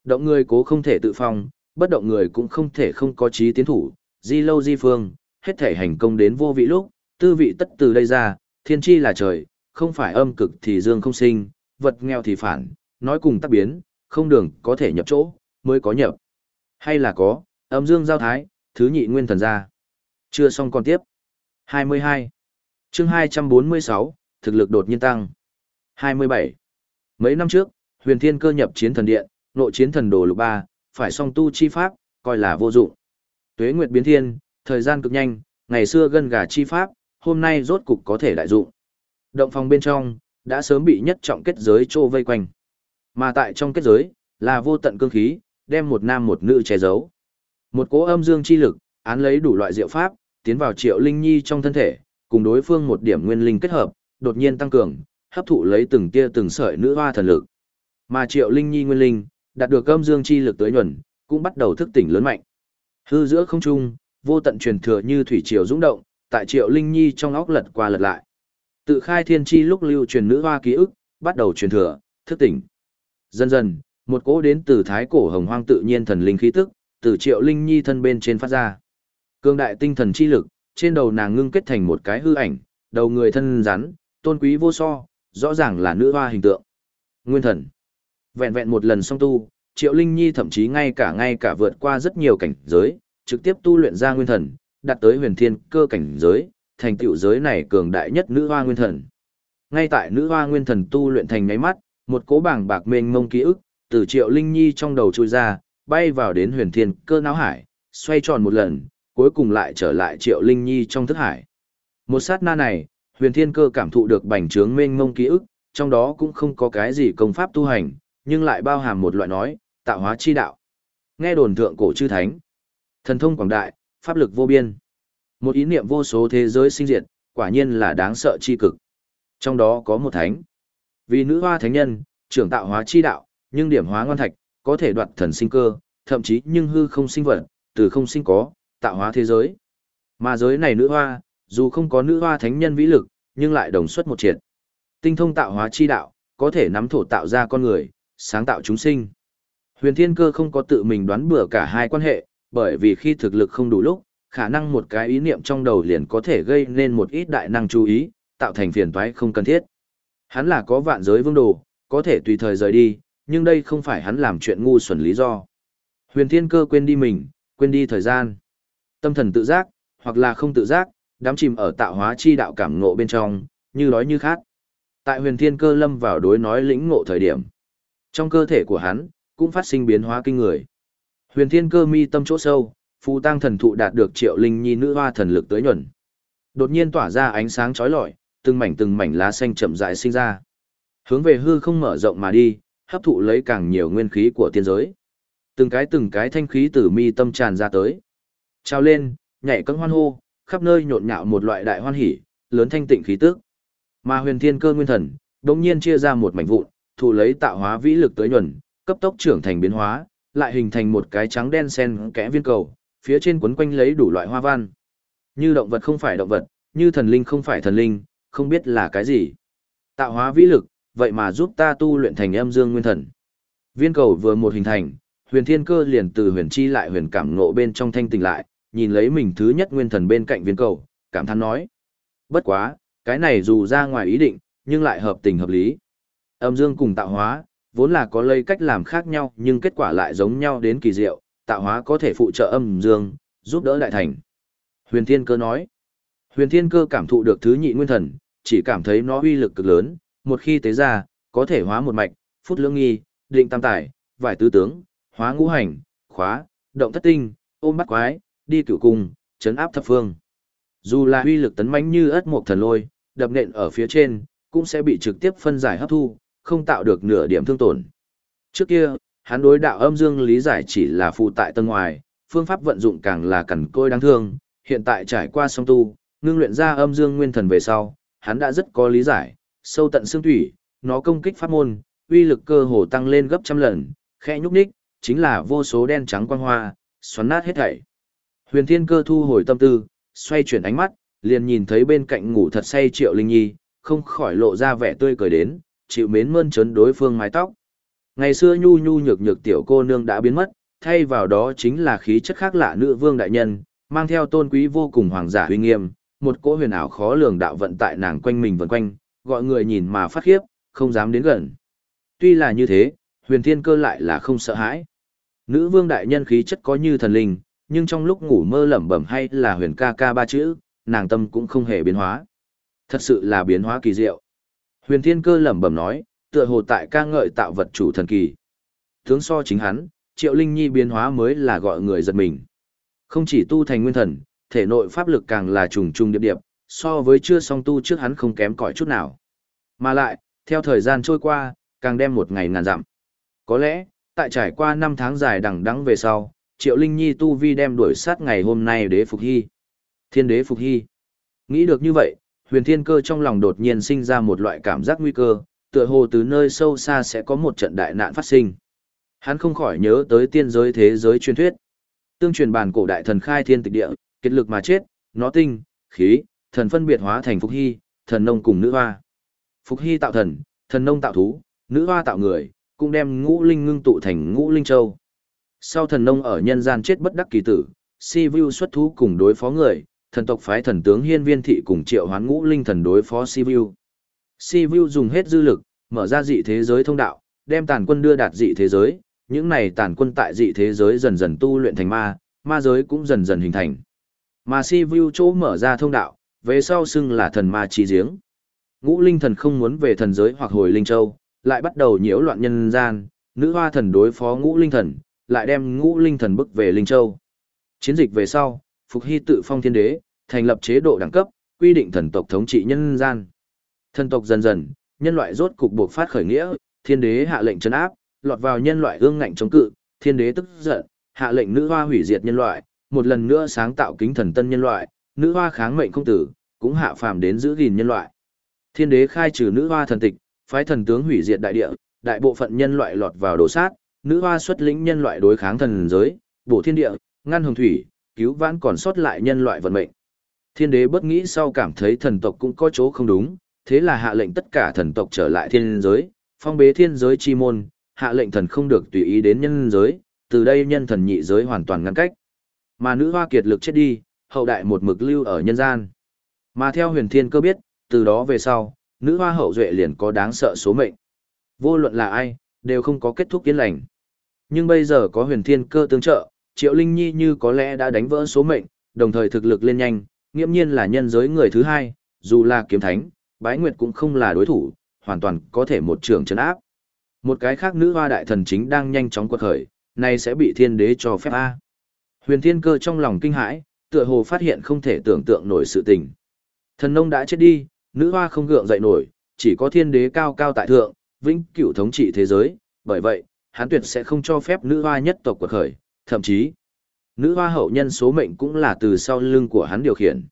Động người cố không thể tự phòng, bất động người cũng không thể không có trí tiến thủ, di lâu di phương, hết thể hành công đến vô vị lúc, tư vị tất từ đây ra, thiên chi là trời, không phải âm cực thì dương không sinh, vật nghèo thì phản, nói cùng tác biến, không đường có thể nhập chỗ, mới có nhập. Hay là có, âm dương giao thái, thứ nhị nguyên thần ra. Chưa xong còn tiếp. 22. chương 246, thực lực đột nhiên tăng. 27. Mấy năm trước, huyền thiên cơ nhập chiến thần điện, nội chiến thần đồ lục ba, phải song tu chi pháp, coi là vô dụng. Tuế nguyệt biến thiên, thời gian cực nhanh, ngày xưa gân gà chi pháp, hôm nay rốt cục có thể đại dụng. Động phòng bên trong, đã sớm bị nhất trọng kết giới trô vây quanh. Mà tại trong kết giới, là vô tận cương khí, đem một nam một nữ che giấu. Một cỗ âm dương chi lực, án lấy đủ loại diệu pháp, tiến vào triệu linh nhi trong thân thể, cùng đối phương một điểm nguyên linh kết hợp, đột nhiên tăng cường, hấp thụ lấy từng tia từng sợi nữ hoa thần lực. Mà Triệu Linh Nhi nguyên linh, đạt được âm dương chi lực tới nhuần, cũng bắt đầu thức tỉnh lớn mạnh. Hư giữa không trung, vô tận truyền thừa như thủy triều dũng động, tại Triệu Linh Nhi trong óc lật qua lật lại. Tự khai thiên chi lúc lưu truyền nữ hoa ký ức, bắt đầu truyền thừa, thức tỉnh. Dần dần, một cỗ đến từ thái cổ hồng hoang tự nhiên thần linh khí tức, từ Triệu Linh Nhi thân bên trên phát ra. Cương đại tinh thần chi lực, trên đầu nàng ngưng kết thành một cái hư ảnh, đầu người thân rắn, tôn quý vô so, rõ ràng là nữ hoa hình tượng. Nguyên thần. Vẹn vẹn một lần song tu, Triệu Linh Nhi thậm chí ngay cả ngay cả vượt qua rất nhiều cảnh giới, trực tiếp tu luyện ra nguyên thần, đạt tới huyền thiên cơ cảnh giới, thành tựu giới này cường đại nhất nữ hoa nguyên thần. Ngay tại nữ hoa nguyên thần tu luyện thành ngáy mắt, một cố bảng bạc mênh mông ký ức, từ Triệu Linh Nhi trong đầu trôi ra, bay vào đến huyền thiên cơ não hải, xoay tròn một lần, cuối cùng lại trở lại Triệu Linh Nhi trong thức hải. Một sát na này, huyền thiên cơ cảm thụ được bành trướng mênh mông ký ức, trong đó cũng không có cái gì công pháp tu hành, nhưng lại bao hàm một loại nói, tạo hóa chi đạo. Nghe đồn thượng cổ chư thánh, thần thông quảng đại, pháp lực vô biên. Một ý niệm vô số thế giới sinh diệt, quả nhiên là đáng sợ chi cực. Trong đó có một thánh. Vì nữ hoa thánh nhân, trưởng tạo hóa chi đạo, nhưng điểm hóa ngoan thạch, có thể đoạt thần sinh cơ, thậm chí nhưng hư không sinh vật, từ không sinh có, tạo hóa thế giới. Mà giới này nữ hoa, dù không có nữ hoa thánh nhân vĩ lực, nhưng lại đồng xuất một triệt. Tinh thông tạo hóa chi đạo, có thể nắm thổ tạo ra con người, sáng tạo chúng sinh. Huyền Thiên Cơ không có tự mình đoán bừa cả hai quan hệ, bởi vì khi thực lực không đủ lúc, khả năng một cái ý niệm trong đầu liền có thể gây nên một ít đại năng chú ý, tạo thành phiền toái không cần thiết. Hắn là có vạn giới vương đồ, có thể tùy thời rời đi, nhưng đây không phải hắn làm chuyện ngu xuẩn lý do. Huyền Thiên Cơ quên đi mình, quên đi thời gian. Tâm thần tự giác, hoặc là không tự giác, đám chìm ở tạo hóa chi đạo cảm ngộ bên trong, như đói như khát. Tại huyền thiên cơ lâm vào đối nói lĩnh ngộ thời điểm. Trong cơ thể của hắn, cũng phát sinh biến hóa kinh người. Huyền thiên cơ mi tâm chỗ sâu, phù tăng thần thụ đạt được triệu linh nhi nữ hoa thần lực tới nhuần. Đột nhiên tỏa ra ánh sáng chói lọi, từng mảnh từng mảnh lá xanh chậm rãi sinh ra. Hướng về hư không mở rộng mà đi, hấp thụ lấy càng nhiều nguyên khí của tiên giới. Từng cái từng cái thanh khí từ mi tâm tràn ra tới. Trao lên, nhảy cẫng hoan hô, khắp nơi nhộn nhạo một loại đại hoan hỉ, lớn thanh tịnh khí tức. Mà huyền thiên cơ nguyên thần, đột nhiên chia ra một mảnh vụn, thụ lấy tạo hóa vĩ lực tới nhuần, cấp tốc trưởng thành biến hóa, lại hình thành một cái trắng đen sen kẽ viên cầu, phía trên quấn quanh lấy đủ loại hoa văn. Như động vật không phải động vật, như thần linh không phải thần linh, không biết là cái gì. Tạo hóa vĩ lực, vậy mà giúp ta tu luyện thành âm dương nguyên thần. Viên cầu vừa một hình thành, huyền thiên cơ liền từ huyền chi lại huyền cảm ngộ bên trong thanh tỉnh lại, nhìn lấy mình thứ nhất nguyên thần bên cạnh viên cầu, cảm thán nói. Bất quá, cái này dù ra ngoài ý định, nhưng lại hợp tình hợp lý. Âm dương cùng tạo hóa, vốn là có lây cách làm khác nhau nhưng kết quả lại giống nhau đến kỳ diệu, tạo hóa có thể phụ trợ âm dương, giúp đỡ đại thành. Huyền Thiên Cơ nói, Huyền Thiên Cơ cảm thụ được thứ nhị nguyên thần, chỉ cảm thấy nó uy lực cực lớn, một khi tế ra, có thể hóa một mạch, phút lưỡng nghi, định tam tải, vải tứ tướng, hóa ngũ hành, khóa, động thất tinh, ôm bắt quái, đi cửu cung, chấn áp thập phương. Dù là uy lực tấn mãnh như ất mộc thần lôi, đập nện ở phía trên, cũng sẽ bị trực tiếp phân giải hấp thu, không tạo được nửa điểm thương tổn. Trước kia, hắn đối đạo âm dương lý giải chỉ là phụ tại tầng ngoài, phương pháp vận dụng càng là cẩn côi đáng thương, hiện tại trải qua song tu, ngưng luyện ra âm dương nguyên thần về sau, hắn đã rất có lý giải, sâu tận xương thủy, nó công kích pháp môn, uy lực cơ hồ tăng lên gấp trăm lần, khẽ nhúc nhích, chính là vô số đen trắng quang hoa, xoắn nát hết thảy. Huyền Thiên Cơ thu hồi tâm tư, xoay chuyển ánh mắt, liền nhìn thấy bên cạnh ngủ thật say Triệu Linh Nhi, không khỏi lộ ra vẻ tươi cười đến, chịu mến mơn trớn đối phương mái tóc. Ngày xưa nhu nhu nhược nhược tiểu cô nương đã biến mất, thay vào đó chính là khí chất khác lạ nữ vương đại nhân, mang theo tôn quý vô cùng hoàng giả uy nghiêm, một cỗ huyền ảo khó lường đạo vận tại nàng quanh mình vần quanh, gọi người nhìn mà phát khiếp, không dám đến gần. Tuy là như thế, huyền thiên cơ lại là không sợ hãi. Nữ vương đại nhân khí chất có như thần linh, nhưng trong lúc ngủ mơ lẩm bẩm hay là huyền ca ca ba chữ, nàng tâm cũng không hề biến hóa. Thật sự là biến hóa kỳ diệu. Huyền thiên cơ lẩm bẩm nói, tựa hồ tại ca ngợi tạo vật chủ thần kỳ. Tướng so chính hắn, triệu linh nhi biến hóa mới là gọi người giật mình. Không chỉ tu thành nguyên thần, thể nội pháp lực càng là trùng trùng điệp điệp, so với chưa song tu trước hắn không kém cỏi chút nào. Mà lại, theo thời gian trôi qua, càng đem một ngày ngàn dặm. Có lẽ, tại trải qua năm tháng dài đằng đẵng về sau, Triệu Linh Nhi tu vi đem đuổi sát ngày hôm nay đế phục hy. Thiên đế phục hy. Nghĩ được như vậy, huyền thiên cơ trong lòng đột nhiên sinh ra một loại cảm giác nguy cơ, tựa hồ từ nơi sâu xa sẽ có một trận đại nạn phát sinh. Hắn không khỏi nhớ tới tiên giới thế giới truyền thuyết. Tương truyền bản cổ đại thần khai thiên tịch địa, kết lực mà chết, nó tinh, khí, thần phân biệt hóa thành Phục Hy, thần nông cùng nữ hoa. Phục Hy tạo thần, thần nông tạo thú, nữ hoa tạo người, cũng đem ngũ linh ngưng tụ thành ngũ linh châu. Sau thần nông ở nhân gian chết bất đắc kỳ tử, si vu xuất thú cùng đối phó người, thần tộc phái thần tướng hiên viên thị cùng triệu hoán ngũ linh thần đối phó si vu. Si vu dùng hết dư lực, mở ra dị thế giới thông đạo, đem tàn quân đưa đạt dị thế giới, những này tàn quân tại dị thế giới dần dần tu luyện thành ma, ma giới cũng dần dần hình thành. Mà si vu chỗ mở ra thông đạo, về sau xưng là thần ma chi giếng. Ngũ linh thần không muốn về thần giới hoặc hồi linh châu, lại bắt đầu nhiễu loạn nhân gian, nữ hoa thần đối phó ngũ linh thần, lại đem ngũ linh thần bức về linh châu. Chiến dịch về sau, Phục Hy tự phong thiên đế, thành lập chế độ đẳng cấp, quy định thần tộc thống trị nhân gian. Thần tộc dần dần, nhân loại rốt cục buộc phát khởi nghĩa, thiên đế hạ lệnh trấn áp, lọt vào nhân loại ương ngạnh chống cự, thiên đế tức giận, hạ lệnh nữ hoa hủy diệt nhân loại, một lần nữa sáng tạo kính thần tân nhân loại, nữ hoa kháng mệnh không tử, cũng hạ phàm đến giữ gìn nhân loại. Thiên đế khai trừ nữ hoa thần tịch, phái thần tướng hủy diệt đại địa, đại bộ phận nhân loại lọt vào đổ sát, nữ hoa xuất lĩnh nhân loại đối kháng thần giới, bổ thiên địa, ngăn hồng thủy, cứu vãn còn sót lại nhân loại vận mệnh. Thiên đế bất nghĩ sau cảm thấy thần tộc cũng có chỗ không đúng, thế là hạ lệnh tất cả thần tộc trở lại thiên giới, phong bế thiên giới chi môn, hạ lệnh thần không được tùy ý đến nhân giới, từ đây nhân thần nhị giới hoàn toàn ngăn cách. Mà nữ hoa kiệt lực chết đi, hậu đại một mực lưu ở nhân gian. Mà theo huyền thiên cơ biết, từ đó về sau, nữ hoa hậu duệ liền có đáng sợ số mệnh. Vô luận là ai, đều không có kết thúc yên lành. Nhưng bây giờ có huyền thiên cơ tương trợ, triệu linh nhi như có lẽ đã đánh vỡ số mệnh, đồng thời thực lực lên nhanh, nghiễm nhiên là nhân giới người thứ hai, dù là kiếm thánh, bái nguyệt cũng không là đối thủ, hoàn toàn có thể một trường chấn áp. Một cái khác nữ hoa đại thần chính đang nhanh chóng quật khởi, nay sẽ bị thiên đế cho phép A. Huyền thiên cơ trong lòng kinh hãi, tựa hồ phát hiện không thể tưởng tượng nổi sự tình. Thần nông đã chết đi, nữ hoa không gượng dậy nổi, chỉ có thiên đế cao cao tại thượng, vĩnh cửu thống trị thế giới, bởi vậy, hắn tuyệt sẽ không cho phép nữ hoa nhất tộc quật khởi, thậm chí, nữ hoa hậu nhân số mệnh cũng là từ sau lưng của hắn điều khiển.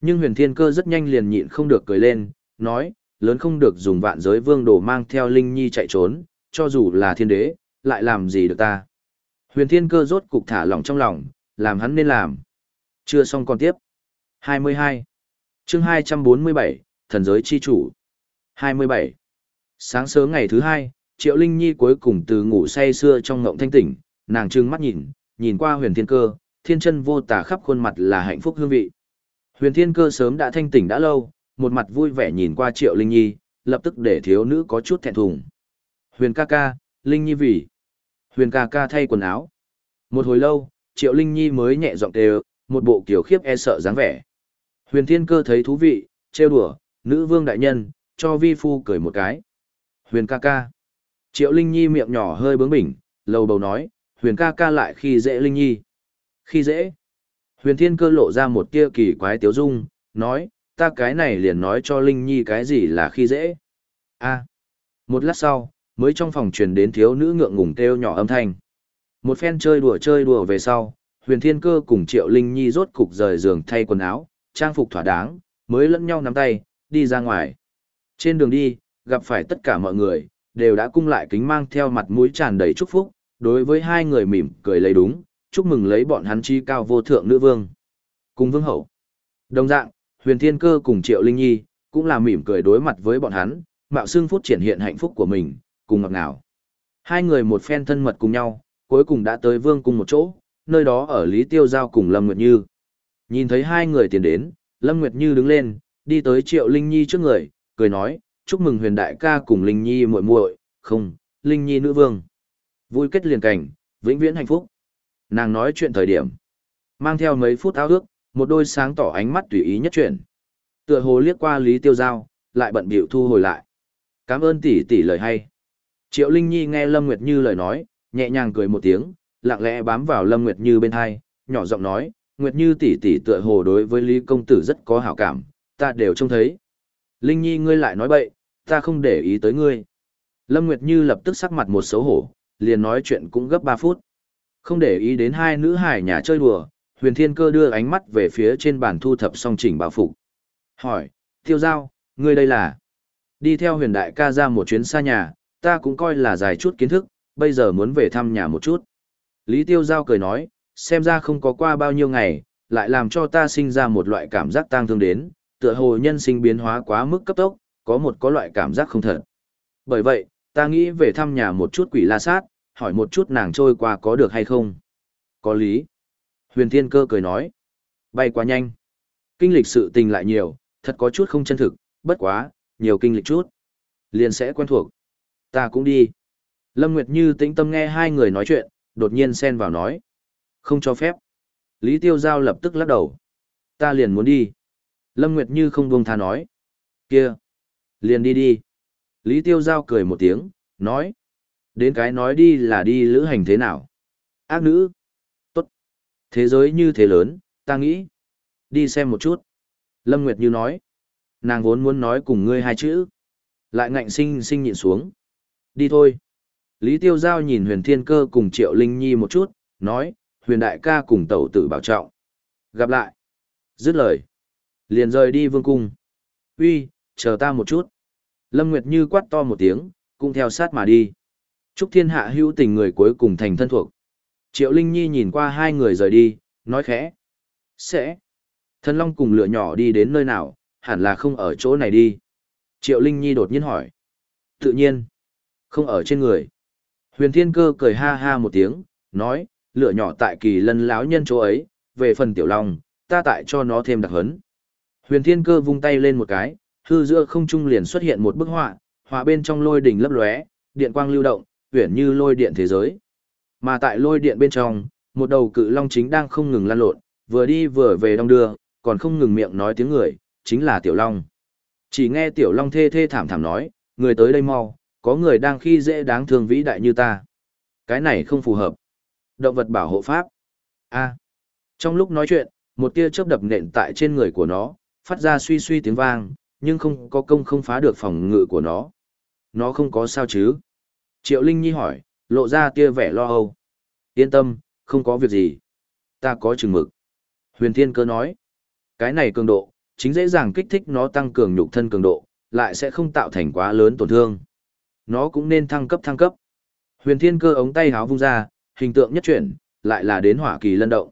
Nhưng huyền thiên cơ rất nhanh liền nhịn không được cười lên, nói, lớn không được dùng vạn giới vương đồ mang theo linh nhi chạy trốn, cho dù là thiên đế, lại làm gì được ta. Huyền thiên cơ rốt cục thả lỏng trong lòng, làm hắn nên làm. Chưa xong còn tiếp. 22. chương 247, Thần giới chi chủ. 27. Sáng sớm ngày thứ hai, Triệu Linh Nhi cuối cùng từ ngủ say sưa trong ngộng thanh tỉnh, nàng trừng mắt nhìn, nhìn qua huyền thiên cơ, thiên chân vô tà khắp khuôn mặt là hạnh phúc hương vị. Huyền thiên cơ sớm đã thanh tỉnh đã lâu, một mặt vui vẻ nhìn qua Triệu Linh Nhi, lập tức để thiếu nữ có chút thẹn thùng. Huyền ca ca, Linh Nhi vì. Huyền ca ca thay quần áo. Một hồi lâu, Triệu Linh Nhi mới nhẹ giọng kêu, một bộ kiểu khiếp e sợ dáng vẻ. Huyền thiên cơ thấy thú vị, trêu đùa, nữ vương đại nhân, cho vi phu cười một cái. Huyền ca ca. Triệu Linh Nhi miệng nhỏ hơi bướng bỉnh, lầu bầu nói, huyền ca ca lại khi dễ Linh Nhi. Khi dễ. Huyền thiên cơ lộ ra một tia kỳ quái tiếu dung, nói, ta cái này liền nói cho Linh Nhi cái gì là khi dễ. a một lát sau, mới trong phòng truyền đến thiếu nữ ngượng ngùng kêu nhỏ âm thanh. Một phen chơi đùa chơi đùa về sau, huyền thiên cơ cùng triệu Linh Nhi rốt cục rời giường thay quần áo, trang phục thỏa đáng, mới lẫn nhau nắm tay, đi ra ngoài. Trên đường đi, gặp phải tất cả mọi người, đều đã cung lại kính mang theo mặt mũi tràn đầy chúc phúc, đối với hai người mỉm cười lấy đúng, chúc mừng lấy bọn hắn chi cao vô thượng nữ vương. Cùng vương hậu. Đồng dạng, huyền thiên cơ cùng triệu linh nhi, cũng là mỉm cười đối mặt với bọn hắn, mạo xương phút triển hiện hạnh phúc của mình, cùng ngọt ngào. Hai người một phen thân mật cùng nhau, cuối cùng đã tới vương cùng một chỗ, nơi đó ở Lý Tiêu Giao cùng Lâm Nguyệt Như. Nhìn thấy hai người tiến đến, Lâm Nguyệt Như đứng lên, đi tới Triệu Linh Nhi trước người, cười nói, chúc mừng huyền đại ca cùng Linh Nhi muội muội, không, Linh Nhi nữ vương. Vui kết liền cảnh, vĩnh viễn hạnh phúc. Nàng nói chuyện thời điểm. Mang theo mấy phút áo ước, một đôi sáng tỏ ánh mắt tùy ý nhất chuyển. Tựa hồ liếc qua Lý Tiêu Giao, lại bận biểu thu hồi lại. Cảm ơn tỷ tỷ lời hay. Triệu Linh Nhi nghe Lâm Nguyệt Như lời nói, nhẹ nhàng cười một tiếng, lặng lẽ bám vào Lâm Nguyệt Như bên hai, nhỏ giọng nói, Nguyệt Như tỷ tỷ tựa hồ đối với Lý công tử rất có hảo cảm, ta đều trông thấy. Linh Nhi ngươi lại nói bậy, ta không để ý tới ngươi. Lâm Nguyệt Như lập tức sắc mặt một xấu hổ, liền nói chuyện cũng gấp 3 phút. Không để ý đến hai nữ hải nhà chơi đùa, huyền thiên cơ đưa ánh mắt về phía trên bàn thu thập song chỉnh bảo phục. Hỏi, tiêu giao, ngươi đây là... Đi theo huyền đại ca ra một chuyến xa nhà, ta cũng coi là dài chút kiến thức, bây giờ muốn về thăm nhà một chút. Lý Tiêu Giao cười nói, xem ra không có qua bao nhiêu ngày, lại làm cho ta sinh ra một loại cảm giác tang thương đến, tựa hồ nhân sinh biến hóa quá mức cấp tốc, có một có loại cảm giác không thật. Bởi vậy, ta nghĩ về thăm nhà một chút quỷ la sát, hỏi một chút nàng trôi qua có được hay không. Có lý. Huyền Thiên Cơ cười nói, bay quá nhanh. Kinh lịch sự tình lại nhiều, thật có chút không chân thực, bất quá, nhiều kinh lịch chút. Liền sẽ quen thuộc. Ta cũng đi. Lâm Nguyệt Như tĩnh tâm nghe hai người nói chuyện, đột nhiên xen vào nói. Không cho phép. Lý Tiêu Giao lập tức lắc đầu. Ta liền muốn đi. Lâm Nguyệt Như không buông tha nói. Kia. Liền đi đi. Lý Tiêu Giao cười một tiếng, nói. Đến cái nói đi là đi lữ hành thế nào? Ác nữ. Tốt. Thế giới như thế lớn, ta nghĩ. Đi xem một chút. Lâm Nguyệt Như nói. Nàng vốn muốn nói cùng ngươi hai chữ. Lại ngạnh sinh sinh nhịn xuống. Đi thôi. Lý Tiêu Giao nhìn huyền thiên cơ cùng Triệu Linh Nhi một chút, nói, huyền đại ca cùng tẩu tử bảo trọng. Gặp lại. Dứt lời. Liền rời đi vương cung. Uy, chờ ta một chút. Lâm Nguyệt Như quát to một tiếng, cũng theo sát mà đi. Trúc Thiên Hạ hữu tình người cuối cùng thành thân thuộc. Triệu Linh Nhi nhìn qua hai người rời đi, nói khẽ. Sẽ. Thần Long cùng lửa nhỏ đi đến nơi nào, hẳn là không ở chỗ này đi. Triệu Linh Nhi đột nhiên hỏi. Tự nhiên. Không ở trên người. Huyền Thiên Cơ cười ha ha một tiếng, nói, lửa nhỏ tại kỳ lân lão nhân chỗ ấy, về phần tiểu long, ta tại cho nó thêm đặc hấn. Huyền Thiên Cơ vung tay lên một cái, hư giữa không trung liền xuất hiện một bức họa, họa bên trong lôi đỉnh lấp lóe, điện quang lưu động, uyển như lôi điện thế giới. Mà tại lôi điện bên trong, một đầu cự long chính đang không ngừng lan lộn, vừa đi vừa về đông đưa, còn không ngừng miệng nói tiếng người, chính là tiểu long. Chỉ nghe tiểu long thê thê thảm thảm nói, người tới đây mau, có người đang khi dễ đáng thương vĩ đại như ta. Cái này không phù hợp. Động vật bảo hộ pháp. A. Trong lúc nói chuyện, một tia chớp đập nện tại trên người của nó, phát ra suy suy tiếng vang, nhưng không có công không phá được phòng ngự của nó. Nó không có sao chứ? Triệu Linh Nhi hỏi, lộ ra tia vẻ lo âu. Yên tâm, không có việc gì. Ta có chừng mực. Huyền Thiên Cơ nói, cái này cường độ, chính dễ dàng kích thích nó tăng cường nhục thân cường độ, lại sẽ không tạo thành quá lớn tổn thương. Nó cũng nên thăng cấp thăng cấp. Huyền Thiên Cơ ống tay háo vung ra, hình tượng nhất chuyển, lại là đến hỏa kỳ lân động.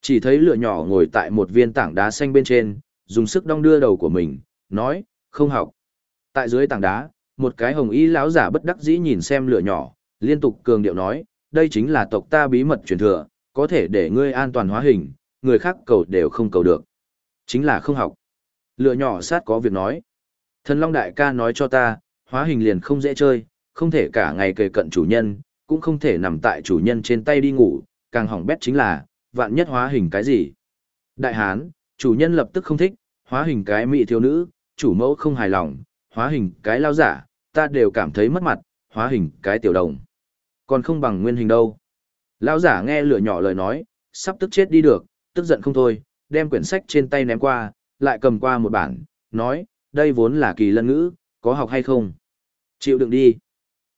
Chỉ thấy lửa nhỏ ngồi tại một viên tảng đá xanh bên trên, dùng sức đong đưa đầu của mình, nói, không học. Tại dưới tảng đá, một cái hồng y lão giả bất đắc dĩ nhìn xem lửa nhỏ, liên tục cường điệu nói, đây chính là tộc ta bí mật truyền thừa, có thể để ngươi an toàn hóa hình, người khác cầu đều không cầu được. Chính là không học. Lửa nhỏ sát có việc nói. Thần Long Đại ca nói cho ta, hóa hình liền không dễ chơi, không thể cả ngày kề cận chủ nhân, cũng không thể nằm tại chủ nhân trên tay đi ngủ, càng hỏng bét chính là, vạn nhất hóa hình cái gì. Đại hán, chủ nhân lập tức không thích, hóa hình cái mỹ thiếu nữ, chủ mẫu không hài lòng, hóa hình cái lao giả, ta đều cảm thấy mất mặt, hóa hình cái tiểu đồng. Còn không bằng nguyên hình đâu. Lao giả nghe lửa nhỏ lời nói, sắp tức chết đi được, tức giận không thôi, đem quyển sách trên tay ném qua, lại cầm qua một bản, nói, đây vốn là kỳ lân ngữ, có học hay không? Chịu đựng đi.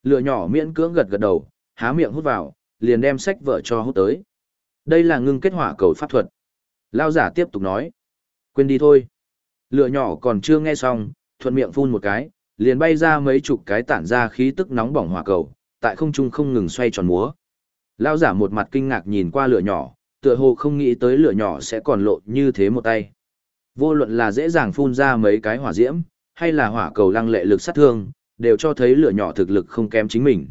Lửa nhỏ miễn cưỡng gật gật đầu, há miệng hút vào, liền đem sách vợ cho hút tới. Đây là ngưng kết hỏa cầu pháp thuật. Lao giả tiếp tục nói. Quên đi thôi. Lửa nhỏ còn chưa nghe xong, thuận miệng phun một cái, liền bay ra mấy chục cái tản ra khí tức nóng bỏng hỏa cầu, tại không trung không ngừng xoay tròn múa. Lão giả một mặt kinh ngạc nhìn qua lửa nhỏ, tựa hồ không nghĩ tới lửa nhỏ sẽ còn lộ như thế một tay. Vô luận là dễ dàng phun ra mấy cái hỏa diễm, hay là hỏa cầu lăng lệ lực sát thương, đều cho thấy lửa nhỏ thực lực không kém chính mình.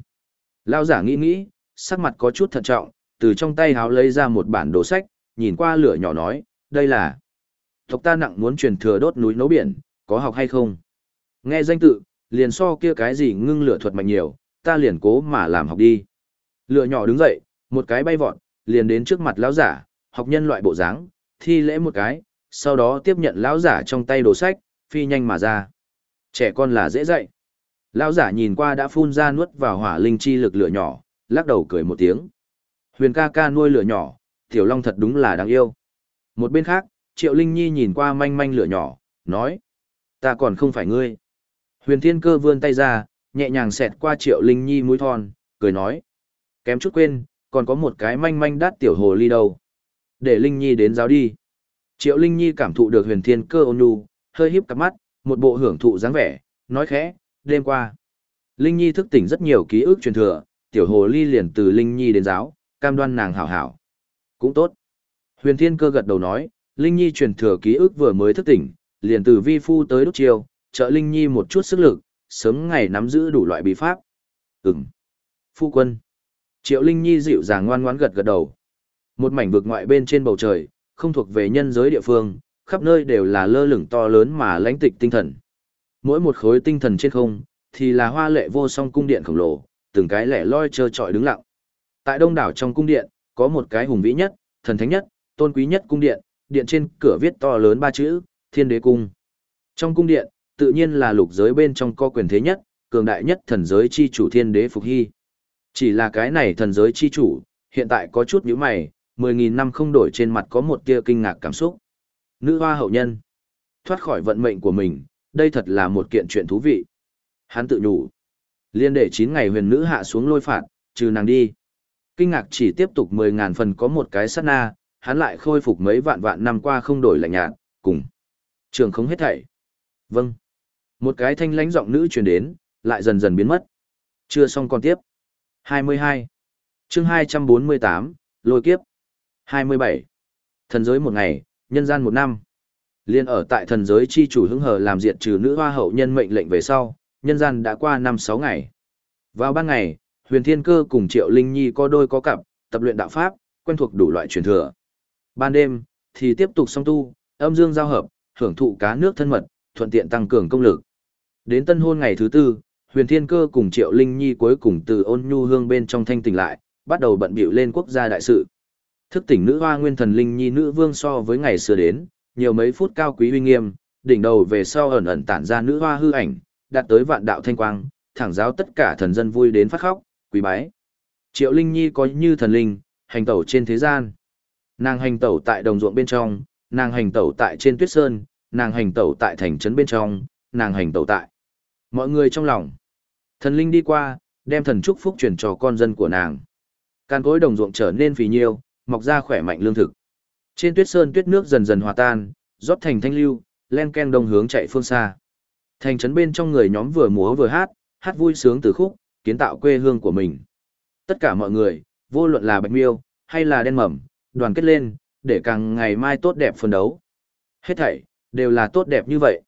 Lão giả nghĩ nghĩ, sắc mặt có chút thận trọng, từ trong tay háo lấy ra một bản đồ sách, nhìn qua lửa nhỏ nói, đây là tộc ta nặng muốn truyền thừa đốt núi nấu biển, có học hay không? Nghe danh tự, liền so kia cái gì ngưng lửa thuật mạnh nhiều, ta liền cố mà làm học đi. Lửa nhỏ đứng dậy, một cái bay vọt, liền đến trước mặt lão giả, học nhân loại bộ dáng, thi lễ một cái, sau đó tiếp nhận lão giả trong tay đồ sách, phi nhanh mà ra. Trẻ con là dễ dạy. Lão giả nhìn qua đã phun ra nuốt vào hỏa linh chi lực lửa nhỏ, lắc đầu cười một tiếng. Huyền ca ca nuôi lửa nhỏ, tiểu long thật đúng là đáng yêu. Một bên khác, triệu linh nhi nhìn qua manh manh lửa nhỏ, nói. Ta còn không phải ngươi. Huyền thiên cơ vươn tay ra, nhẹ nhàng xẹt qua triệu linh nhi mũi thon, cười nói. Kém chút quên, còn có một cái manh manh đắt tiểu hồ ly đâu. Để linh nhi đến giáo đi. Triệu linh nhi cảm thụ được huyền thiên cơ ôn nhu, hơi híp cặp mắt, một bộ hưởng thụ dáng vẻ, nói khẽ, đêm qua. Linh Nhi thức tỉnh rất nhiều ký ức truyền thừa, tiểu hồ ly liền từ Linh Nhi đến giáo, cam đoan nàng hảo hảo. Cũng tốt. Huyền Thiên Cơ gật đầu nói, Linh Nhi truyền thừa ký ức vừa mới thức tỉnh, liền từ vi phu tới đốt chiêu, trợ Linh Nhi một chút sức lực, sớm ngày nắm giữ đủ loại bí pháp. Ừm. Phu quân. Triệu Linh Nhi dịu dàng ngoan ngoãn gật gật đầu. Một mảnh vực ngoại bên trên bầu trời, không thuộc về nhân giới địa phương, khắp nơi đều là lơ lửng to lớn mà lãnh tịch tinh thần. Mỗi một khối tinh thần trên không, thì là hoa lệ vô song cung điện khổng lồ, từng cái lẻ loi trơ trọi đứng lặng. Tại đông đảo trong cung điện, có một cái hùng vĩ nhất, thần thánh nhất, tôn quý nhất cung điện, điện trên cửa viết to lớn ba chữ, Thiên Đế Cung. Trong cung điện, tự nhiên là lục giới bên trong có quyền thế nhất, cường đại nhất thần giới chi chủ Thiên Đế Phục Hy. Chỉ là cái này thần giới chi chủ, hiện tại có chút nhíu mày, 10.000 năm không đổi trên mặt có một tia kinh ngạc cảm xúc. Nữ hoa hậu nhân, thoát khỏi vận mệnh của mình, đây thật là một kiện chuyện thú vị. Hắn tự nhủ, liên để 9 ngày huyền nữ hạ xuống lôi phạt, trừ nàng đi. Kinh ngạc chỉ tiếp tục 10.000 phần có một cái sát na, hắn lại khôi phục mấy vạn vạn năm qua không đổi lạnh nhạt, cùng. Trường không hết thảy. Vâng. Một cái thanh lãnh giọng nữ truyền đến, lại dần dần biến mất. Chưa xong còn tiếp. 22. chương 248, lôi kiếp. 27. Thần giới một ngày, nhân gian một năm. Liên ở tại thần giới chi chủ hứng hờ làm diện trừ nữ hoa hậu nhân mệnh lệnh về sau, nhân gian đã qua năm sáu ngày. Vào ban ngày, huyền thiên cơ cùng triệu linh nhi có đôi có cặp, tập luyện đạo pháp, quen thuộc đủ loại truyền thừa. Ban đêm, thì tiếp tục song tu, âm dương giao hợp, hưởng thụ cá nước thân mật, thuận tiện tăng cường công lực. Đến tân hôn ngày thứ tư, huyền thiên cơ cùng triệu linh nhi cuối cùng từ ôn nhu hương bên trong thanh tỉnh lại, bắt đầu bận bịu lên quốc gia đại sự. Thức tỉnh nữ hoa nguyên thần linh nhi nữ vương so với ngày xưa đến, nhiều mấy phút cao quý uy nghiêm, đỉnh đầu về sau ẩn ẩn tản ra nữ hoa hư ảnh, đạt tới vạn đạo thanh quang, thẳng giáo tất cả thần dân vui đến phát khóc, quý bái. Triệu Linh Nhi có như thần linh, hành tẩu trên thế gian. Nàng hành tẩu tại đồng ruộng bên trong, nàng hành tẩu tại trên tuyết sơn, nàng hành tẩu tại thành trấn bên trong, nàng hành tẩu tại. Mọi người trong lòng. Thần linh đi qua, đem thần chúc phúc truyền cho con dân của nàng. Can cối đồng ruộng trở nên phì nhiêu, mọc ra khỏe mạnh lương thực. Trên tuyết sơn tuyết nước dần dần hòa tan, rót thành thanh lưu, len ken đông hướng chạy phương xa. Thành trấn bên trong người nhóm vừa múa vừa hát, hát vui sướng từ khúc, kiến tạo quê hương của mình. Tất cả mọi người, vô luận là bạch miêu, hay là đen mầm, đoàn kết lên, để càng ngày mai tốt đẹp phân đấu. Hết thảy, đều là tốt đẹp như vậy.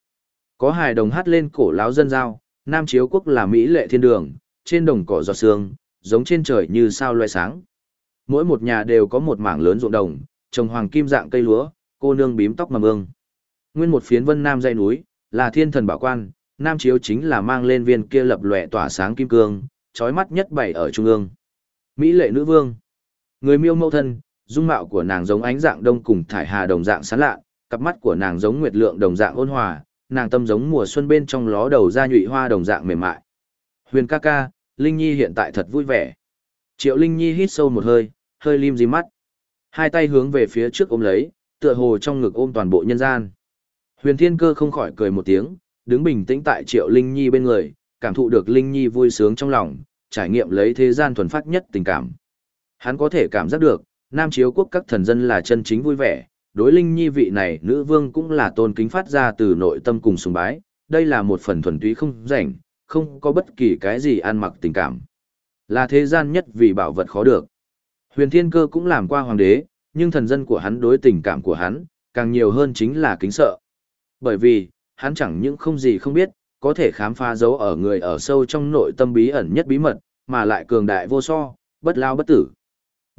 Có hài đồng hát lên cổ láo dân giao, Nam Chiếu Quốc là Mỹ lệ thiên đường, trên đồng cỏ giọt sương, giống trên trời như sao loe sáng. Mỗi một nhà đều có một mảng lớn ruộng đồng, trồng hoàng kim dạng cây lúa, cô nương bím tóc mầm ương. Nguyên một phiến vân nam dãy núi, là thiên thần bảo quan, Nam Chiếu chính là mang lên viên kia lập lòe tỏa sáng kim cương, chói mắt nhất bảy ở trung ương. Mỹ lệ nữ vương. Người miêu mẫu thân, dung mạo của nàng giống ánh dạng đông cùng thải hà đồng dạng sáng lạ, cặp mắt của nàng giống nguyệt lượng đồng dạng ôn hòa, nàng tâm giống mùa xuân bên trong ló đầu ra nhụy hoa đồng dạng mềm mại. Huyền ca ca, Linh Nhi hiện tại thật vui vẻ. Triệu Linh Nhi hít sâu một hơi, hơi lim di mắt. Hai tay hướng về phía trước ôm lấy, tựa hồ trong ngực ôm toàn bộ nhân gian. Huyền Thiên Cơ không khỏi cười một tiếng, đứng bình tĩnh tại Triệu Linh Nhi bên người, cảm thụ được Linh Nhi vui sướng trong lòng, trải nghiệm lấy thế gian thuần phát nhất tình cảm. Hắn có thể cảm giác được, Nam Chiếu quốc các thần dân là chân chính vui vẻ, đối Linh Nhi vị này nữ vương cũng là tôn kính phát ra từ nội tâm cùng sùng bái, đây là một phần thuần túy không rảnh, không có bất kỳ cái gì ăn mặc tình cảm. Là thế gian nhất vì bảo vật khó được. Huyền Thiên Cơ cũng làm qua hoàng đế, nhưng thần dân của hắn đối tình cảm của hắn, càng nhiều hơn chính là kính sợ. Bởi vì, hắn chẳng những không gì không biết, có thể khám phá dấu ở người ở sâu trong nội tâm bí ẩn nhất bí mật, mà lại cường đại vô so, bất lao bất tử.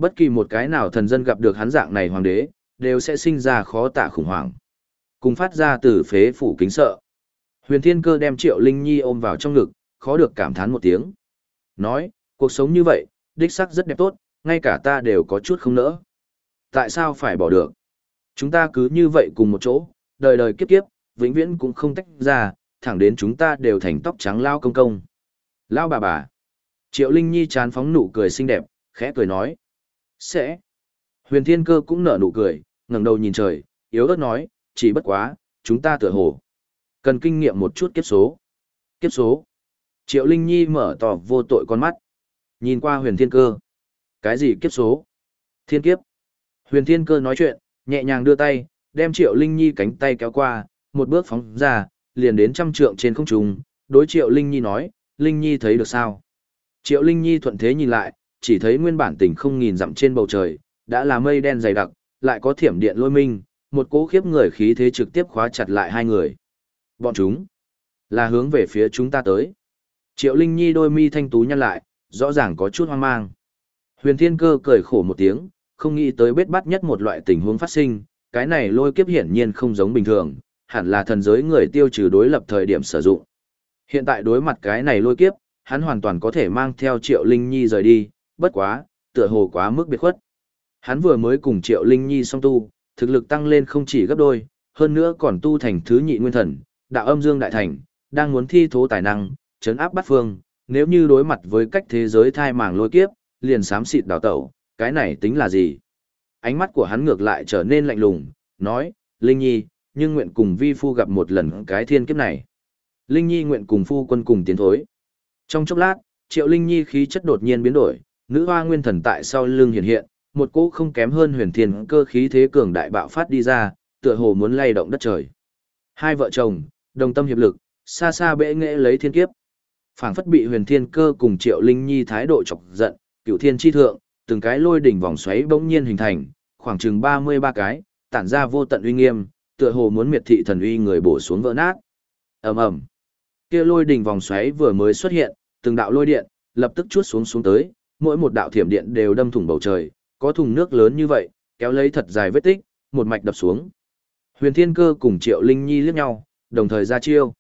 Bất kỳ một cái nào thần dân gặp được hắn dạng này hoàng đế, đều sẽ sinh ra khó tả khủng hoảng. Cùng phát ra từ phế phủ kính sợ. Huyền Thiên Cơ đem Triệu Linh Nhi ôm vào trong ngực, khó được cảm thán một tiếng. Nói, cuộc sống như vậy, đích sắc rất đẹp tốt, ngay cả ta đều có chút không nỡ. Tại sao phải bỏ được? Chúng ta cứ như vậy cùng một chỗ, đời đời kiếp kiếp, vĩnh viễn cũng không tách ra, thẳng đến chúng ta đều thành tóc trắng lao công công. Lao bà bà. Triệu Linh Nhi chán phóng nụ cười xinh đẹp, khẽ cười nói. Sẽ. Huyền Thiên Cơ cũng nở nụ cười, ngẩng đầu nhìn trời, yếu ớt nói, chỉ bất quá, chúng ta tựa hồ. Cần kinh nghiệm một chút kiếp số. Kiếp số. Triệu Linh Nhi mở tỏ vô tội con mắt. Nhìn qua huyền thiên cơ. Cái gì kiếp số? Thiên kiếp. Huyền thiên cơ nói chuyện, nhẹ nhàng đưa tay, đem Triệu Linh Nhi cánh tay kéo qua, một bước phóng ra, liền đến trăm trượng trên không trung, đối Triệu Linh Nhi nói, Linh Nhi thấy được sao? Triệu Linh Nhi thuận thế nhìn lại, chỉ thấy nguyên bản tình không nghìn dặm trên bầu trời, đã là mây đen dày đặc, lại có thiểm điện lôi minh, một cỗ khiếp người khí thế trực tiếp khóa chặt lại hai người. Bọn chúng là hướng về phía chúng ta tới. Triệu Linh Nhi đôi mi thanh tú nhăn lại, rõ ràng có chút hoang mang. Huyền Thiên Cơ cười khổ một tiếng, không nghĩ tới bết bắt nhất một loại tình huống phát sinh, cái này lôi kiếp hiển nhiên không giống bình thường, hẳn là thần giới người tiêu trừ đối lập thời điểm sử dụng. Hiện tại đối mặt cái này lôi kiếp, hắn hoàn toàn có thể mang theo Triệu Linh Nhi rời đi, bất quá, tựa hồ quá mức biệt khuất. Hắn vừa mới cùng Triệu Linh Nhi song tu, thực lực tăng lên không chỉ gấp đôi, hơn nữa còn tu thành thứ nhị nguyên thần, đạo âm dương đại thành, đang muốn thi thố tài năng, chấn áp bắt phương, nếu như đối mặt với cách thế giới thai màng lôi kiếp, liền xám xịt đào tẩu, cái này tính là gì? Ánh mắt của hắn ngược lại trở nên lạnh lùng, nói, Linh Nhi, nhưng nguyện cùng vi phu gặp một lần cái thiên kiếp này. Linh Nhi nguyện cùng phu quân cùng tiến thối. Trong chốc lát, Triệu Linh Nhi khí chất đột nhiên biến đổi, nữ hoa nguyên thần tại sau lưng hiện hiện, một cỗ không kém hơn huyền thiên cơ khí thế cường đại bạo phát đi ra, tựa hồ muốn lay động đất trời. Hai vợ chồng, đồng tâm hiệp lực, xa xa bệ nghệ lấy thiên kiếp. Phảng phất bị huyền thiên cơ cùng Triệu Linh Nhi thái độ chọc giận, cửu thiên chi thượng, từng cái lôi đỉnh vòng xoáy bỗng nhiên hình thành, khoảng chừng 33 cái, tản ra vô tận uy nghiêm, tựa hồ muốn miệt thị thần uy người bổ xuống vỡ nát. Ầm ầm. Kia lôi đỉnh vòng xoáy vừa mới xuất hiện, từng đạo lôi điện lập tức chuốt xuống xuống tới, mỗi một đạo thiểm điện đều đâm thủng bầu trời, có thùng nước lớn như vậy, kéo lấy thật dài vết tích, một mạch đập xuống. Huyền Thiên Cơ cùng Triệu Linh Nhi liếc nhau, đồng thời ra chiêu.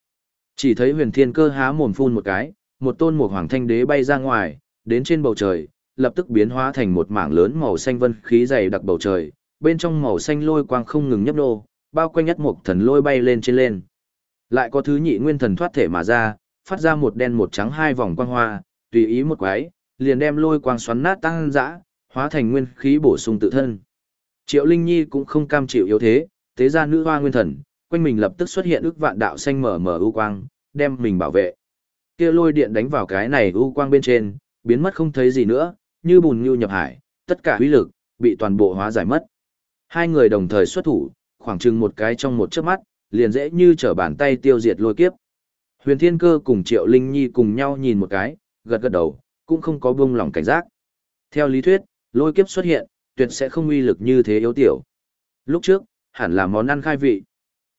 Chỉ thấy Huyền Thiên Cơ há mồm phun một cái, một tôn một hoàng thanh đế bay ra ngoài, đến trên bầu trời, lập tức biến hóa thành một mảng lớn màu xanh vân khí dày đặc bầu trời, bên trong màu xanh lôi quang không ngừng nhấp nô, bao quanh nhất một thần lôi bay lên trên lên. Lại có thứ nhị nguyên thần thoát thể mà ra, phát ra một đen một trắng hai vòng quang hoa, tùy ý một quái, liền đem lôi quang xoắn nát tăng dã, hóa thành nguyên khí bổ sung tự thân. Triệu Linh Nhi cũng không cam chịu yếu thế, tế ra nữ hoa nguyên thần, quanh mình lập tức xuất hiện ức vạn đạo xanh mở mở ưu quang, đem mình bảo vệ. Kia lôi điện đánh vào cái này ưu quang bên trên, biến mất không thấy gì nữa, như bùn như nhập hải, tất cả uy lực bị toàn bộ hóa giải mất. Hai người đồng thời xuất thủ, khoảng chừng một cái trong một chớp mắt, liền dễ như trở bàn tay tiêu diệt lôi kiếp. Huyền Thiên Cơ cùng Triệu Linh Nhi cùng nhau nhìn một cái, gật gật đầu, cũng không có buông lỏng cảnh giác. Theo lý thuyết, lôi kiếp xuất hiện, tuyệt sẽ không uy lực như thế yếu tiểu. Lúc trước, hẳn là món ăn khai vị.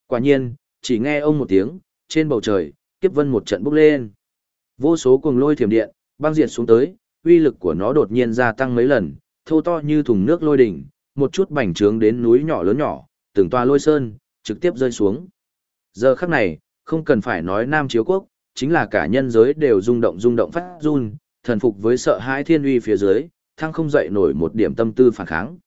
Quả nhiên, chỉ nghe ông một tiếng, trên bầu trời, kiếp vân một trận bốc lên. Vô số cuồng lôi thiểm điện, băng diệt xuống tới, uy lực của nó đột nhiên gia tăng mấy lần, thô to như thùng nước lôi đỉnh, một chút bành trướng đến núi nhỏ lớn nhỏ, từng toa lôi sơn, trực tiếp rơi xuống. Giờ khắc này, không cần phải nói Nam Chiếu Quốc, chính là cả nhân giới đều rung động rung động phát run, thần phục với sợ hãi thiên uy phía dưới, thăng không dậy nổi một điểm tâm tư phản kháng.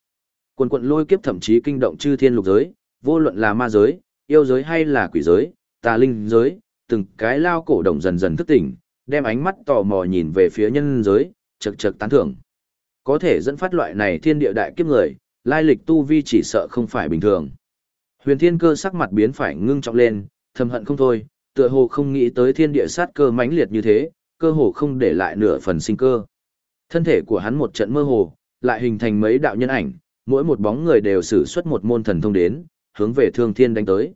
Quần quận lôi kiếp thậm chí kinh động chư thiên lục giới, vô luận là ma giới, yêu giới hay là quỷ giới, tà linh giới, từng cái lao cổ động dần dần thức tỉnh, đem ánh mắt tò mò nhìn về phía nhân giới, chật chật tán thưởng. Có thể dẫn phát loại này thiên địa đại kiếp người, lai lịch tu vi chỉ sợ không phải bình thường. Huyền thiên cơ sắc mặt biến phải ngưng trọng lên, thầm hận không thôi, tựa hồ không nghĩ tới thiên địa sát cơ mãnh liệt như thế, cơ hồ không để lại nửa phần sinh cơ. Thân thể của hắn một trận mơ hồ, lại hình thành mấy đạo nhân ảnh, mỗi một bóng người đều sử xuất một môn thần thông đến, hướng về thương thiên đánh tới.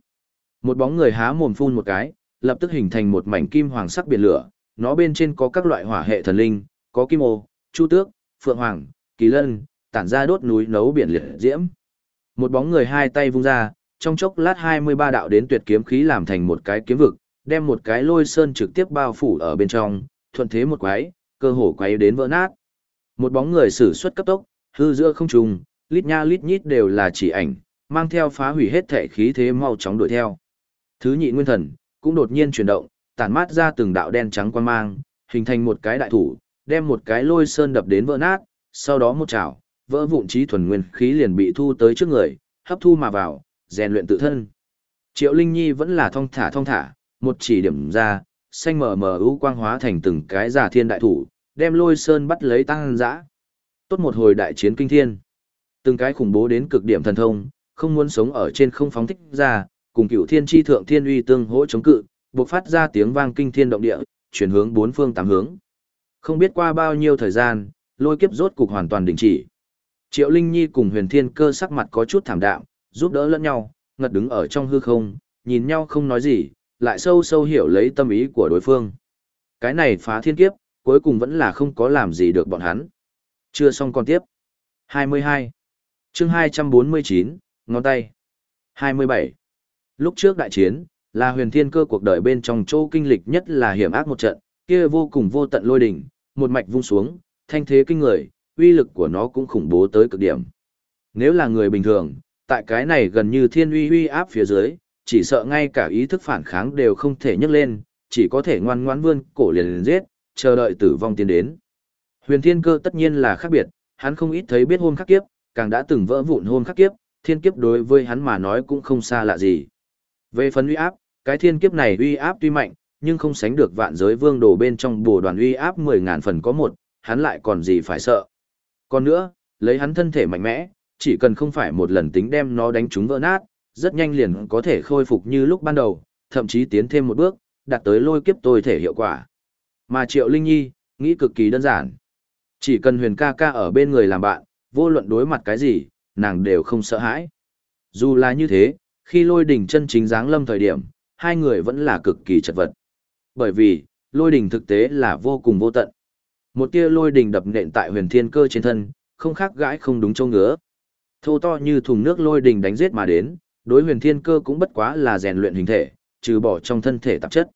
Một bóng người há mồm phun một cái, lập tức hình thành một mảnh kim hoàng sắc biển lửa, nó bên trên có các loại hỏa hệ thần linh, có kim ô, chu tước, phượng hoàng, kỳ lân, tản ra đốt núi nấu biển liệt diễm. Một bóng người hai tay vung ra, trong chốc lát 23 đạo đến tuyệt kiếm khí làm thành một cái kiếm vực, đem một cái lôi sơn trực tiếp bao phủ ở bên trong, thuận thế một quái, cơ hồ quái đến vỡ nát. Một bóng người sử xuất cấp tốc, hư giữa không trùng, lít nha lít nhít đều là chỉ ảnh, mang theo phá hủy hết thể khí thế mau chóng đuổi theo. Thứ nhị nguyên thần, cũng đột nhiên chuyển động, tản mát ra từng đạo đen trắng quan mang, hình thành một cái đại thủ, đem một cái lôi sơn đập đến vỡ nát, sau đó một chảo, vỡ vụn trí thuần nguyên khí liền bị thu tới trước người, hấp thu mà vào, rèn luyện tự thân. Triệu Linh Nhi vẫn là thong thả thong thả, một chỉ điểm ra, xanh mờ mờ ưu quang hóa thành từng cái giả thiên đại thủ, đem lôi sơn bắt lấy tăng dã. Tốt một hồi đại chiến kinh thiên. Từng cái khủng bố đến cực điểm thần thông, không muốn sống ở trên không phóng thích ra, cùng cựu thiên tri thượng thiên uy tương hỗ chống cự, bộc phát ra tiếng vang kinh thiên động địa, chuyển hướng bốn phương tám hướng. Không biết qua bao nhiêu thời gian, lôi kiếp rốt cục hoàn toàn đình chỉ. Triệu Linh Nhi cùng huyền thiên cơ sắc mặt có chút thảm đạm, giúp đỡ lẫn nhau, ngật đứng ở trong hư không, nhìn nhau không nói gì, lại sâu sâu hiểu lấy tâm ý của đối phương. Cái này phá thiên kiếp, cuối cùng vẫn là không có làm gì được bọn hắn. Chưa xong còn tiếp. 22. chương 249, ngón tay. 27. Lúc trước đại chiến, là huyền thiên cơ cuộc đời bên trong châu kinh lịch nhất là hiểm ác một trận, kia vô cùng vô tận lôi đỉnh, một mạch vung xuống, thanh thế kinh người, uy lực của nó cũng khủng bố tới cực điểm. Nếu là người bình thường, tại cái này gần như thiên uy uy áp phía dưới, chỉ sợ ngay cả ý thức phản kháng đều không thể nhấc lên, chỉ có thể ngoan ngoãn vươn cổ liền liền giết, chờ đợi tử vong tiến đến. Huyền thiên cơ tất nhiên là khác biệt, hắn không ít thấy biết hôn khắc kiếp, càng đã từng vỡ vụn hôn khắc kiếp, thiên kiếp đối với hắn mà nói cũng không xa lạ gì. Về phần uy áp, cái thiên kiếp này uy áp tuy mạnh, nhưng không sánh được vạn giới vương đồ bên trong bổ đoàn uy áp 10.000 phần có một, hắn lại còn gì phải sợ. Còn nữa, lấy hắn thân thể mạnh mẽ, chỉ cần không phải một lần tính đem nó đánh trúng vỡ nát, rất nhanh liền có thể khôi phục như lúc ban đầu, thậm chí tiến thêm một bước, đạt tới lôi kiếp tôi thể hiệu quả. Mà Triệu Linh Nhi, nghĩ cực kỳ đơn giản. Chỉ cần huyền ca ca ở bên người làm bạn, vô luận đối mặt cái gì, nàng đều không sợ hãi. Dù là như thế, khi lôi đỉnh chân chính dáng lâm thời điểm, hai người vẫn là cực kỳ chật vật. Bởi vì, lôi đỉnh thực tế là vô cùng vô tận. Một tia lôi đỉnh đập nện tại huyền thiên cơ trên thân, không khác gãi không đúng châu ngứa. Thô to như thùng nước lôi đỉnh đánh giết mà đến, đối huyền thiên cơ cũng bất quá là rèn luyện hình thể, trừ bỏ trong thân thể tạp chất.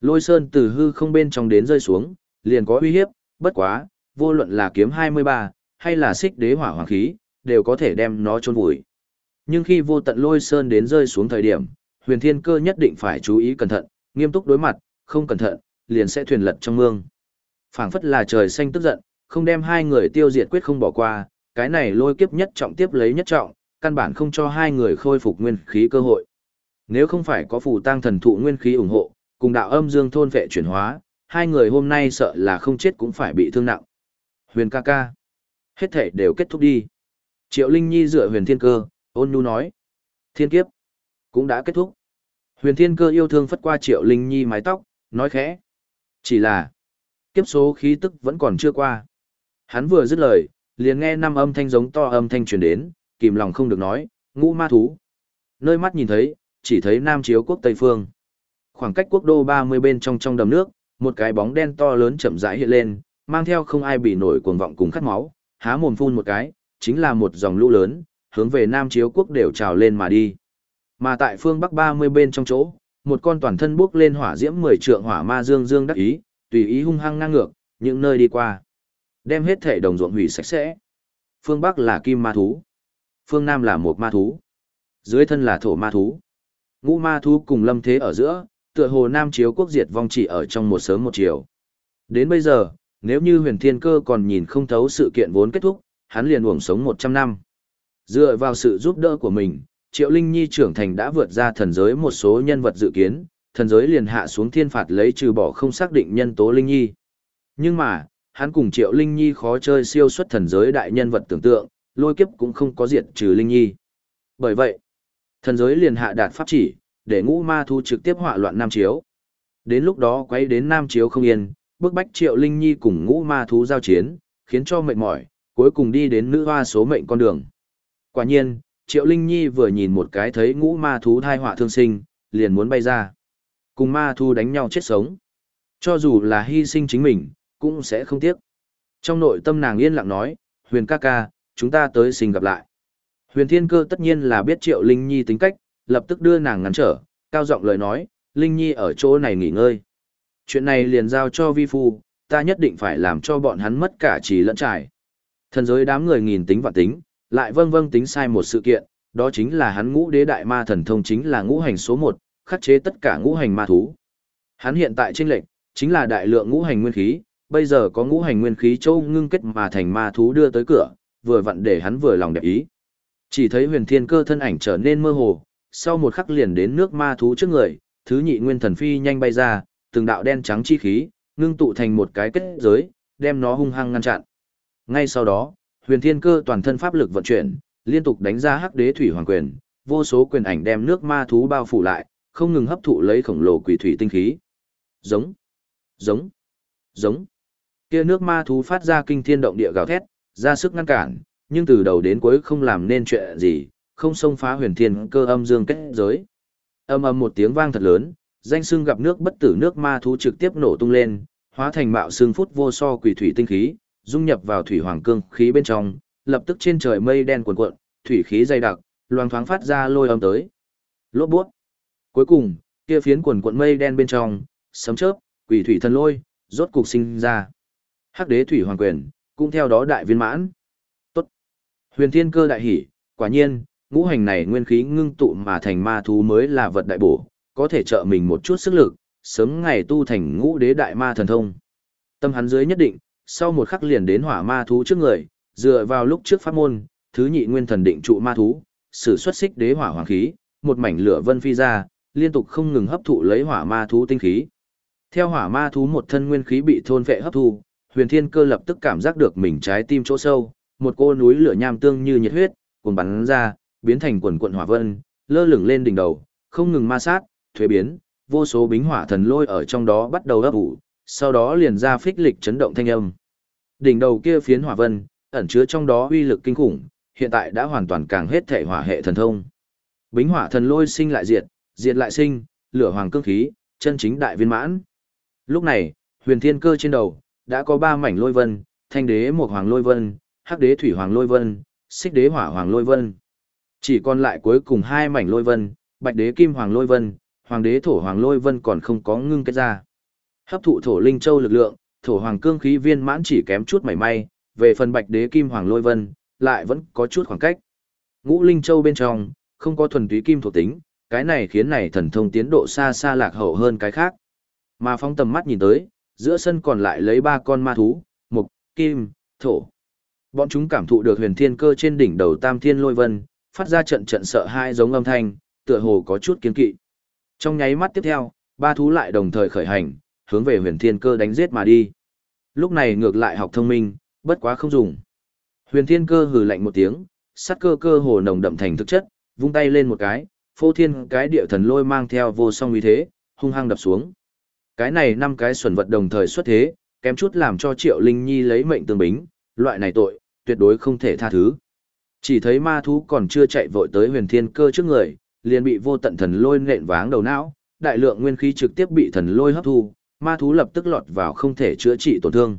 Lôi sơn từ hư không bên trong đến rơi xuống, liền có uy hiếp, bất quá, vô luận là kiếm 23, hay là xích đế hỏa hoàng khí, đều có thể đem nó trôn vùi. Nhưng khi vô tận lôi sơn đến rơi xuống thời điểm, huyền thiên cơ nhất định phải chú ý cẩn thận, nghiêm túc đối mặt, không cẩn thận, liền sẽ thuyền lật trong mương. phảng phất là trời xanh tức giận, không đem hai người tiêu diệt quyết không bỏ qua, cái này lôi kiếp nhất trọng tiếp lấy nhất trọng, căn bản không cho hai người khôi phục nguyên khí cơ hội. Nếu không phải có phù tăng thần thụ nguyên khí ủng hộ, cùng đạo âm dương thôn vệ chuyển hóa, hai người hôm nay sợ là không chết cũng phải bị thương nặng. Huyền ca ca. Hết thể đều kết thúc đi. Triệu Linh Nhi dựa huyền thiên cơ, ôn nhu nói. Thiên kiếp. Cũng đã kết thúc. Huyền thiên cơ yêu thương phất qua Triệu Linh Nhi mái tóc, nói khẽ. Chỉ là, kiếp số khí tức vẫn còn chưa qua. Hắn vừa dứt lời, liền nghe năm âm thanh giống to âm thanh truyền đến, kìm lòng không được nói, ngũ ma thú. Nơi mắt nhìn thấy, chỉ thấy Nam Chiếu quốc Tây Phương. Khoảng cách quốc đô 30 bên trong trong đầm nước, một cái bóng đen to lớn chậm rãi hiện lên, mang theo không ai bị nổi cuồng vọng cùng khát máu, há mồm phun một cái, chính là một dòng lũ lớn, hướng về Nam Chiếu quốc đều trào lên mà đi. Mà tại phương Bắc 30 bên trong chỗ, một con toàn thân bước lên hỏa diễm 10 trượng hỏa ma dương dương đắc ý, tùy ý hung hăng ngang ngược, những nơi đi qua. Đem hết thể đồng ruộng hủy sạch sẽ. Phương Bắc là kim ma thú. Phương Nam là một ma thú. Dưới thân là thổ ma thú. Ngũ ma thú cùng lâm thế ở giữa, tựa hồ Nam Chiếu quốc diệt vong chỉ ở trong một sớm một chiều. Đến bây giờ, nếu như huyền thiên cơ còn nhìn không thấu sự kiện vốn kết thúc, hắn liền uổng sống 100 năm. Dựa vào sự giúp đỡ của mình, Triệu Linh Nhi trưởng thành đã vượt ra thần giới một số nhân vật dự kiến, thần giới liền hạ xuống thiên phạt lấy trừ bỏ không xác định nhân tố Linh Nhi. Nhưng mà, hắn cùng Triệu Linh Nhi khó chơi siêu xuất thần giới đại nhân vật tưởng tượng, lôi kiếp cũng không có diệt trừ Linh Nhi. Bởi vậy, thần giới liền hạ đạt pháp chỉ, để ngũ ma thu trực tiếp họa loạn Nam Chiếu. Đến lúc đó quay đến Nam Chiếu không yên, bức bách Triệu Linh Nhi cùng ngũ ma thú giao chiến, khiến cho mệt mỏi, cuối cùng đi đến nữ hoa số mệnh con đường. Quả nhiên, Triệu Linh Nhi vừa nhìn một cái thấy ngũ ma thú thai họa thương sinh, liền muốn bay ra. Cùng ma thú đánh nhau chết sống. Cho dù là hy sinh chính mình, cũng sẽ không tiếc. Trong nội tâm nàng yên lặng nói, huyền ca ca, chúng ta tới xin gặp lại. Huyền thiên cơ tất nhiên là biết Triệu Linh Nhi tính cách, lập tức đưa nàng ngăn trở, cao giọng lời nói, Linh Nhi ở chỗ này nghỉ ngơi. Chuyện này liền giao cho vi phu, ta nhất định phải làm cho bọn hắn mất cả trí lẫn trải. Thần giới đám người nghìn tính vạn tính, lại vâng vâng tính sai một sự kiện, đó chính là hắn ngũ đế đại ma thần thông chính là ngũ hành số một, khắc chế tất cả ngũ hành ma thú. Hắn hiện tại trên lệnh, chính là đại lượng ngũ hành nguyên khí, bây giờ có ngũ hành nguyên khí châu ngưng kết mà thành ma thú đưa tới cửa, vừa vặn để hắn vừa lòng đẹp ý. Chỉ thấy huyền thiên cơ thân ảnh trở nên mơ hồ, sau một khắc liền đến nước ma thú trước người, thứ nhị nguyên thần phi nhanh bay ra, từng đạo đen trắng chi khí, ngưng tụ thành một cái kết giới, đem nó hung hăng ngăn chặn. Ngay sau đó, huyền thiên cơ toàn thân pháp lực vận chuyển, liên tục đánh ra hắc đế thủy hoàng quyền, vô số quyền ảnh đem nước ma thú bao phủ lại, không ngừng hấp thụ lấy khổng lồ quỷ thủy tinh khí. Giống, giống, giống. Kia nước ma thú phát ra kinh thiên động địa gào thét, ra sức ngăn cản, nhưng từ đầu đến cuối không làm nên chuyện gì, không xông phá huyền thiên cơ âm dương kết giới. Âm âm một tiếng vang thật lớn, Danh xương gặp nước bất tử nước ma thú trực tiếp nổ tung lên, hóa thành mạo xương phút vô so quỷ thủy tinh khí, dung nhập vào thủy hoàng cương khí bên trong, lập tức trên trời mây đen cuồn cuộn, thủy khí dày đặc, loang thoáng phát ra lôi âm tới. Lốp bút. Cuối cùng, kia phiến cuồn cuộn mây đen bên trong, sấm chớp, quỷ thủy thần lôi, rốt cục sinh ra. Hắc đế thủy hoàng quyền, cũng theo đó đại viên mãn. Tốt. Huyền thiên cơ đại hỉ, quả nhiên, ngũ hành này nguyên khí ngưng tụ mà thành ma thú mới là vật đại bổ, có thể trợ mình một chút sức lực, sớm ngày tu thành ngũ đế đại ma thần thông. Tâm hắn dưới nhất định, sau một khắc liền đến hỏa ma thú trước người, dựa vào lúc trước pháp môn, thứ nhị nguyên thần định trụ ma thú, sử xuất xích đế hỏa hoàng khí, một mảnh lửa vân phi ra, liên tục không ngừng hấp thụ lấy hỏa ma thú tinh khí. Theo hỏa ma thú một thân nguyên khí bị thôn vệ hấp thu, Huyền Thiên Cơ lập tức cảm giác được mình trái tim chỗ sâu, một cô núi lửa nham tương như nhiệt huyết, cuồn bắn ra, biến thành quần quận hỏa vân, lơ lửng lên đỉnh đầu, không ngừng ma sát, thuế biến, vô số bính hỏa thần lôi ở trong đó bắt đầu ấp ủ, sau đó liền ra phích lịch chấn động thanh âm. Đỉnh đầu kia phiến hỏa vân, ẩn chứa trong đó uy lực kinh khủng, hiện tại đã hoàn toàn càng hết thể hỏa hệ thần thông. Bính hỏa thần lôi sinh lại diệt, diệt lại sinh, lửa hoàng cương khí, chân chính đại viên mãn. Lúc này, huyền thiên cơ trên đầu, đã có ba mảnh lôi vân, thanh đế một hoàng lôi vân, hắc đế thủy hoàng lôi vân, xích đế hỏa hoàng lôi vân. Chỉ còn lại cuối cùng hai mảnh lôi vân, bạch đế kim hoàng lôi vân, hoàng đế thổ hoàng lôi vân còn không có ngưng kết ra. Hấp thụ thổ linh châu lực lượng, thổ hoàng cương khí viên mãn chỉ kém chút mảy may, về phần bạch đế kim hoàng lôi vân, lại vẫn có chút khoảng cách. Ngũ linh châu bên trong, không có thuần túy kim thuộc tính, cái này khiến này thần thông tiến độ xa xa lạc hậu hơn cái khác. Mà phong tầm mắt nhìn tới, giữa sân còn lại lấy ba con ma thú, mục, kim, thổ. Bọn chúng cảm thụ được huyền thiên cơ trên đỉnh đầu tam thiên lôi vân, phát ra trận trận sợ hai giống âm thanh, tựa hồ có chút kiên kỵ. Trong nháy mắt tiếp theo, ba thú lại đồng thời khởi hành, hướng về huyền thiên cơ đánh giết mà đi. Lúc này ngược lại học thông minh, bất quá không dùng. Huyền thiên cơ hừ lạnh một tiếng, sát cơ cơ hồ nồng đậm thành thực chất, vung tay lên một cái, phô thiên cái địa thần lôi mang theo vô song uy thế, hung hăng đập xuống. Cái này năm cái xuẩn vật đồng thời xuất thế, kém chút làm cho Triệu Linh Nhi lấy mệnh tương bính, loại này tội, tuyệt đối không thể tha thứ. Chỉ thấy ma thú còn chưa chạy vội tới huyền thiên cơ trước người, liền bị vô tận thần lôi nện váng đầu não, đại lượng nguyên khí trực tiếp bị thần lôi hấp thu, ma thú lập tức lọt vào không thể chữa trị tổn thương.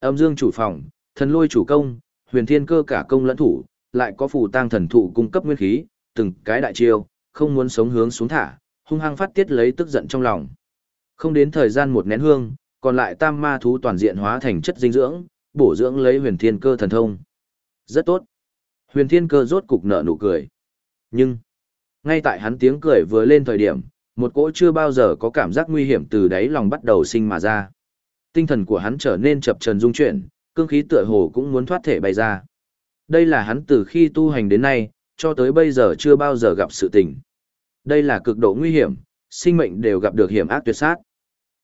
Âm dương chủ phòng, thần lôi chủ công, huyền thiên cơ cả công lẫn thủ, lại có phù tang thần thụ cung cấp nguyên khí, từng cái đại chiêu, không muốn sống hướng xuống thả, hung hăng phát tiết lấy tức giận trong lòng. Không đến thời gian một nén hương, còn lại tam ma thú toàn diện hóa thành chất dinh dưỡng, bổ dưỡng lấy huyền thiên cơ thần thông. Rất tốt. Huyền thiên cơ rốt cục nở nụ cười. Nhưng, ngay tại hắn tiếng cười vừa lên thời điểm, một cỗ chưa bao giờ có cảm giác nguy hiểm từ đáy lòng bắt đầu sinh mà ra. Tinh thần của hắn trở nên chập trần dung chuyển, cương khí tựa hồ cũng muốn thoát thể bay ra. Đây là hắn từ khi tu hành đến nay, cho tới bây giờ chưa bao giờ gặp sự tình. Đây là cực độ nguy hiểm, sinh mệnh đều gặp được hiểm ác tuyệt sát.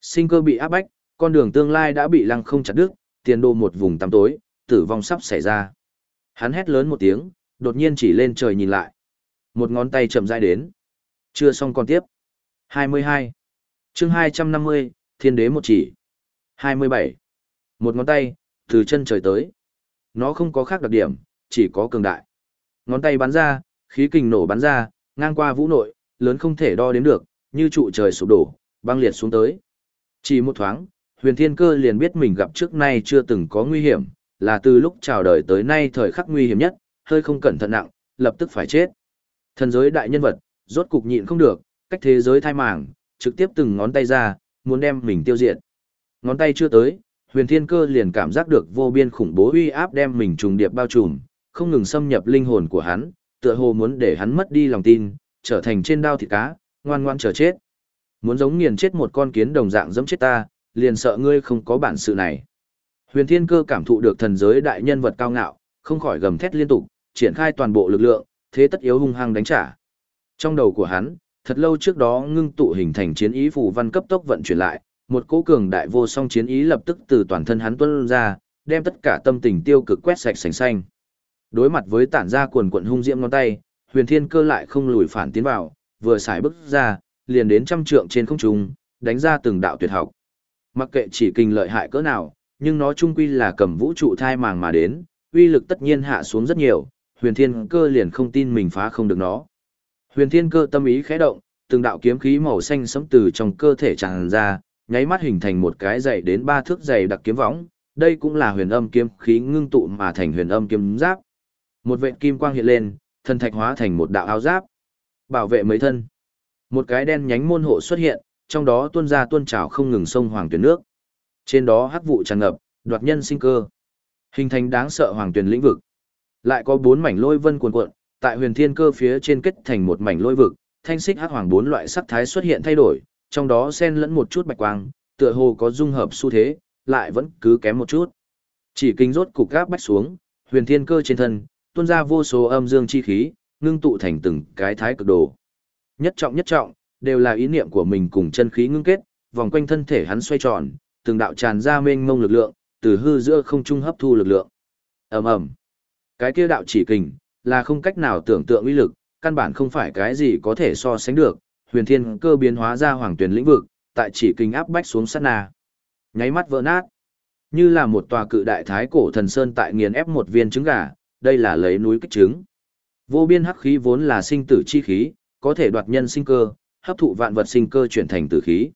Sinh cơ bị áp bách, con đường tương lai đã bị lăng không chặt đứt, tiền đồ một vùng tăm tối, tử vong sắp xảy ra. Hắn hét lớn một tiếng, đột nhiên chỉ lên trời nhìn lại. Một ngón tay chậm rãi đến. Chưa xong còn tiếp. 22. chương 250, thiên đế một chỉ. 27. Một ngón tay, từ chân trời tới. Nó không có khác đặc điểm, chỉ có cường đại. Ngón tay bắn ra, khí kình nổ bắn ra, ngang qua vũ nội, lớn không thể đo đếm được, như trụ trời sụp đổ, băng liệt xuống tới. Chỉ một thoáng, huyền thiên cơ liền biết mình gặp trước nay chưa từng có nguy hiểm, là từ lúc chào đời tới nay thời khắc nguy hiểm nhất, hơi không cẩn thận nặng, lập tức phải chết. Thần giới đại nhân vật, rốt cục nhịn không được, cách thế giới thai màng, trực tiếp từng ngón tay ra, muốn đem mình tiêu diệt. Ngón tay chưa tới, huyền thiên cơ liền cảm giác được vô biên khủng bố uy áp đem mình trùng điệp bao trùm, không ngừng xâm nhập linh hồn của hắn, tựa hồ muốn để hắn mất đi lòng tin, trở thành trên đao thịt cá, ngoan ngoan chờ chết. Muốn giống nghiền chết một con kiến đồng dạng giẫm chết ta, liền sợ ngươi không có bản sự này. Huyền Thiên Cơ cảm thụ được thần giới đại nhân vật cao ngạo, không khỏi gầm thét liên tục, triển khai toàn bộ lực lượng, thế tất yếu hung hăng đánh trả. Trong đầu của hắn, thật lâu trước đó ngưng tụ hình thành chiến ý phù văn cấp tốc vận chuyển lại, một cỗ cường đại vô song chiến ý lập tức từ toàn thân hắn tuôn ra, đem tất cả tâm tình tiêu cực quét sạch sành sanh Đối mặt với tản ra cuồn cuộn hung diễm ngón tay, Huyền Thiên Cơ lại không lùi phản tiến vào, vừa xài bước ra, liền đến trăm trượng trên không trung, đánh ra từng đạo tuyệt học. Mặc kệ chỉ kinh lợi hại cỡ nào, nhưng nó chung quy là cầm vũ trụ thai màng mà đến, uy lực tất nhiên hạ xuống rất nhiều, huyền thiên cơ liền không tin mình phá không được nó. Huyền thiên cơ tâm ý khẽ động, từng đạo kiếm khí màu xanh sẫm từ trong cơ thể tràn ra, nháy mắt hình thành một cái dày đến ba thước dày đặc kiếm võng, đây cũng là huyền âm kiếm khí ngưng tụ mà thành huyền âm kiếm giáp. Một vệt kim quang hiện lên, thân thạch hóa thành một đạo áo giáp, bảo vệ mấy thân. Một cái đen nhánh môn hộ xuất hiện, trong đó tuôn ra tuôn trào không ngừng sông hoàng tuyển nước. Trên đó hắc vụ tràn ngập, đoạt nhân sinh cơ, hình thành đáng sợ hoàng tuyển lĩnh vực. Lại có bốn mảnh lôi vân cuồn cuộn, tại huyền thiên cơ phía trên kết thành một mảnh lôi vực, thanh xích hắc hoàng bốn loại sắc thái xuất hiện thay đổi, trong đó xen lẫn một chút bạch quang, tựa hồ có dung hợp xu thế, lại vẫn cứ kém một chút. Chỉ kinh rốt cục gáp bách xuống, huyền thiên cơ trên thân, tuôn ra vô số âm dương chi khí, ngưng tụ thành từng cái thái cực đồ. Nhất trọng nhất trọng, đều là ý niệm của mình cùng chân khí ngưng kết, vòng quanh thân thể hắn xoay tròn, từng đạo tràn ra mênh mông lực lượng, từ hư giữa không trung hấp thu lực lượng. Ầm ầm. Cái kia đạo chỉ kình, là không cách nào tưởng tượng uy lực, căn bản không phải cái gì có thể so sánh được, huyền thiên cơ biến hóa ra hoàng tuyển lĩnh vực, tại chỉ kình áp bách xuống sát na. Nháy mắt vỡ nát, như là một tòa cự đại thái cổ thần sơn tại nghiền ép một viên trứng gà, đây là lấy núi kích trứng. Vô biên hắc khí vốn là sinh tử chi khí, có thể đoạt nhân sinh cơ, hấp thụ vạn vật sinh cơ chuyển thành tử khí.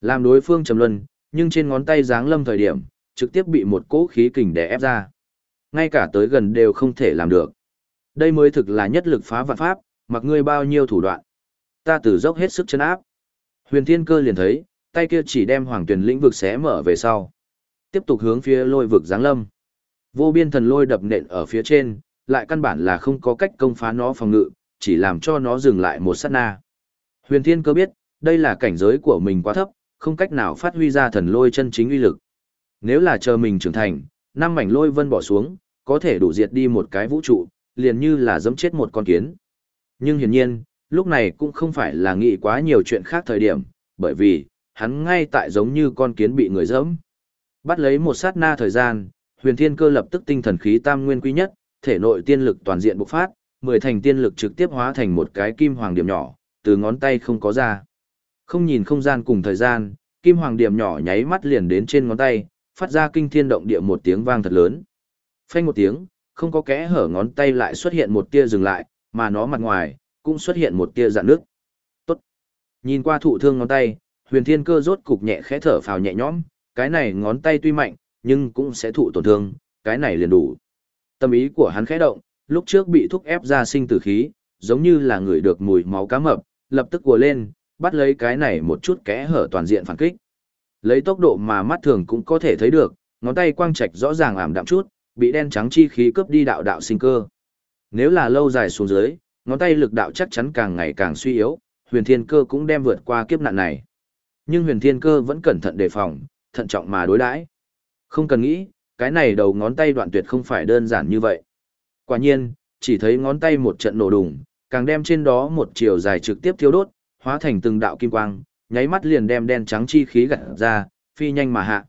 Làm đối phương trầm luân, nhưng trên ngón tay giáng lâm thời điểm, trực tiếp bị một cỗ khí kình đè ép ra. Ngay cả tới gần đều không thể làm được. Đây mới thực là nhất lực phá vạn pháp, mặc ngươi bao nhiêu thủ đoạn. Ta tử dốc hết sức chân áp. Huyền Thiên Cơ liền thấy, tay kia chỉ đem Hoàng Tuyển lĩnh vực xé mở về sau. Tiếp tục hướng phía lôi vực giáng lâm. Vô biên thần lôi đập nện ở phía trên, lại căn bản là không có cách công phá nó phòng ngự, chỉ làm cho nó dừng lại một sát na. Huyền Thiên Cơ biết, đây là cảnh giới của mình quá thấp, không cách nào phát huy ra thần lôi chân chính uy lực. Nếu là chờ mình trưởng thành, năm mảnh lôi vân bỏ xuống, có thể đủ diệt đi một cái vũ trụ, liền như là giẫm chết một con kiến. Nhưng hiển nhiên, lúc này cũng không phải là nghĩ quá nhiều chuyện khác thời điểm, bởi vì, hắn ngay tại giống như con kiến bị người dẫm. Bắt lấy một sát na thời gian, huyền thiên cơ lập tức tinh thần khí tam nguyên quý nhất, thể nội tiên lực toàn diện bộc phát, mười thành tiên lực trực tiếp hóa thành một cái kim hoàng điểm nhỏ, từ ngón tay không có ra. Không nhìn không gian cùng thời gian, kim hoàng điểm nhỏ nháy mắt liền đến trên ngón tay, phát ra kinh thiên động địa một tiếng vang thật lớn. Phanh một tiếng, không có kẽ hở ngón tay lại xuất hiện một tia dừng lại, mà nó mặt ngoài, cũng xuất hiện một tia dạn nước. Tốt. Nhìn qua thụ thương ngón tay, huyền thiên cơ rốt cục nhẹ khẽ thở phào nhẹ nhõm, cái này ngón tay tuy mạnh, nhưng cũng sẽ thụ tổn thương, cái này liền đủ. Tâm ý của hắn khẽ động, lúc trước bị thúc ép ra sinh tử khí, giống như là người được mùi máu cá mập, lập tức ùa lên, bắt lấy cái này một chút kẽ hở toàn diện phản kích. Lấy tốc độ mà mắt thường cũng có thể thấy được, ngón tay quang trạch rõ ràng ảm đạm chút, bị đen trắng chi khí cướp đi đạo đạo sinh cơ. Nếu là lâu dài xuống dưới, ngón tay lực đạo chắc chắn càng ngày càng suy yếu, huyền thiên cơ cũng đem vượt qua kiếp nạn này. Nhưng huyền thiên cơ vẫn cẩn thận đề phòng, thận trọng mà đối đãi. Không cần nghĩ, cái này đầu ngón tay đoạn tuyệt không phải đơn giản như vậy. Quả nhiên, chỉ thấy ngón tay một trận nổ đùng, càng đem trên đó một chiều dài trực tiếp thiêu đốt, hóa thành từng đạo kim quang, nháy mắt liền đem đen trắng chi khí gặt ra, phi nhanh mà hạ.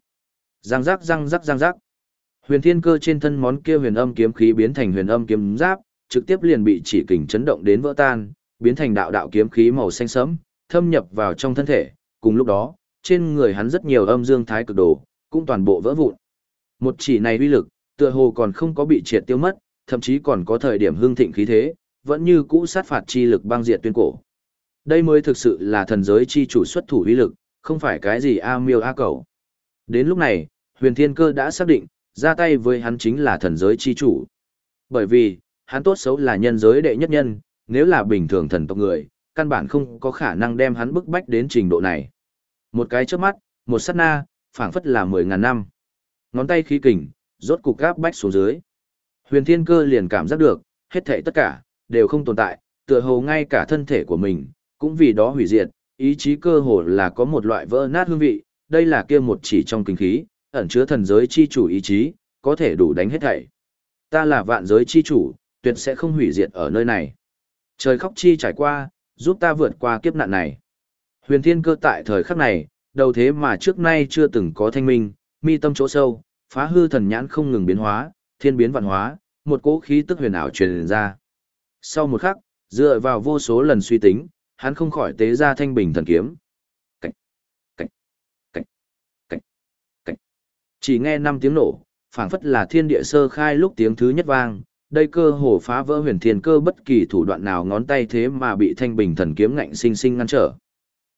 Răng rắc răng rắc răng rắc. Huyền Thiên Cơ trên thân món kia huyền âm kiếm khí biến thành huyền âm kiếm giáp, trực tiếp liền bị chỉ kình chấn động đến vỡ tan, biến thành đạo đạo kiếm khí màu xanh sẫm, thâm nhập vào trong thân thể, cùng lúc đó, trên người hắn rất nhiều âm dương thái cực đồ, cũng toàn bộ vỡ vụn. Một chỉ này uy lực, tựa hồ còn không có bị triệt tiêu mất, thậm chí còn có thời điểm hưng thịnh khí thế, vẫn như cũ sát phạt chi lực băng diệt tuyên cổ. Đây mới thực sự là thần giới chi chủ xuất thủ uy lực, không phải cái gì a miêu a cầu. Đến lúc này, huyền thiên cơ đã xác định, ra tay với hắn chính là thần giới chi chủ. Bởi vì, hắn tốt xấu là nhân giới đệ nhất nhân, nếu là bình thường thần tộc người, căn bản không có khả năng đem hắn bức bách đến trình độ này. Một cái chớp mắt, một sát na, phảng phất là mười ngàn năm. Ngón tay khí kình, rốt cục gáp bách xuống dưới. Huyền Thiên Cơ liền cảm giác được, hết thảy tất cả đều không tồn tại, tựa hồ ngay cả thân thể của mình cũng vì đó hủy diệt, ý chí cơ hồ là có một loại vỡ nát hương vị, đây là kia một chỉ trong kinh khí, ẩn chứa thần giới chi chủ ý chí, có thể đủ đánh hết thảy. Ta là vạn giới chi chủ, tuyệt sẽ không hủy diệt ở nơi này. Trời khóc chi trải qua, giúp ta vượt qua kiếp nạn này. Huyền thiên cơ tại thời khắc này, đầu thế mà trước nay chưa từng có thanh minh, mi tâm chỗ sâu, phá hư thần nhãn không ngừng biến hóa, thiên biến vạn hóa, một cỗ khí tức huyền ảo truyền ra. Sau một khắc, dựa vào vô số lần suy tính, hắn không khỏi tế ra thanh bình thần kiếm. Cạch, cạch, cạch, cạch, cạch. Chỉ nghe năm tiếng nổ, phảng phất là thiên địa sơ khai lúc tiếng thứ nhất vang, đây cơ hồ phá vỡ huyền thiên cơ bất kỳ thủ đoạn nào ngón tay thế mà bị thanh bình thần kiếm ngạnh sinh sinh ngăn trở.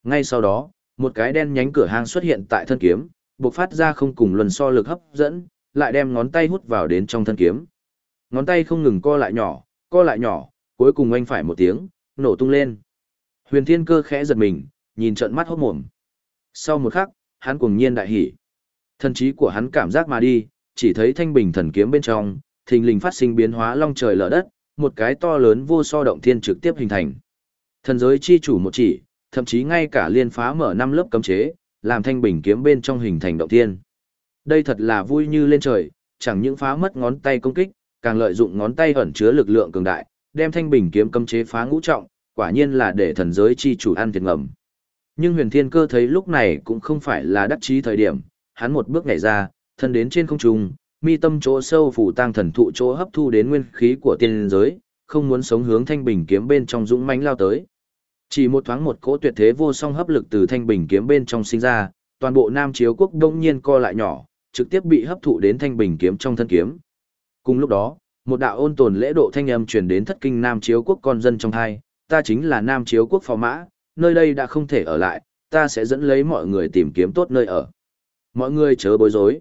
Ngay sau đó, một cái đen nhánh cửa hang xuất hiện tại thân kiếm, bộc phát ra không cùng luân so lực hấp dẫn, lại đem ngón tay hút vào đến trong thân kiếm. Ngón tay không ngừng co lại nhỏ, co lại nhỏ, cuối cùng anh phải một tiếng, nổ tung lên. Huyền thiên cơ khẽ giật mình, nhìn trận mắt hốt mồm. Sau một khắc, hắn cuồng nhiên đại hỉ. Thần trí của hắn cảm giác mà đi, chỉ thấy thanh bình thần kiếm bên trong, thình lình phát sinh biến hóa long trời lở đất, một cái to lớn vô so động thiên trực tiếp hình thành. Thần giới chi chủ một chỉ, thậm chí ngay cả liên phá mở năm lớp cấm chế, làm thanh bình kiếm bên trong hình thành động thiên. Đây thật là vui như lên trời, chẳng những phá mất ngón tay công kích, càng lợi dụng ngón tay ẩn chứa lực lượng cường đại, đem thanh bình kiếm cấm chế phá ngũ trọng, quả nhiên là để thần giới chi chủ ăn tiền ngầm. Nhưng huyền thiên cơ thấy lúc này cũng không phải là đắc chí thời điểm, hắn một bước nhảy ra, thân đến trên không trung, mi tâm chỗ sâu phủ tang thần thụ chỗ hấp thu đến nguyên khí của tiên giới, không muốn sống hướng thanh bình kiếm bên trong dũng mãnh lao tới. Chỉ một thoáng một cỗ tuyệt thế vô song hấp lực từ thanh bình kiếm bên trong sinh ra, toàn bộ Nam Chiếu quốc đông nhiên co lại nhỏ, trực tiếp bị hấp thụ đến thanh bình kiếm trong thân kiếm. Cùng lúc đó, một đạo ôn tồn lễ độ thanh âm truyền đến thất kinh Nam Chiếu quốc con dân trong hai, ta chính là Nam Chiếu quốc phò mã, nơi đây đã không thể ở lại, ta sẽ dẫn lấy mọi người tìm kiếm tốt nơi ở. Mọi người chớ bối rối.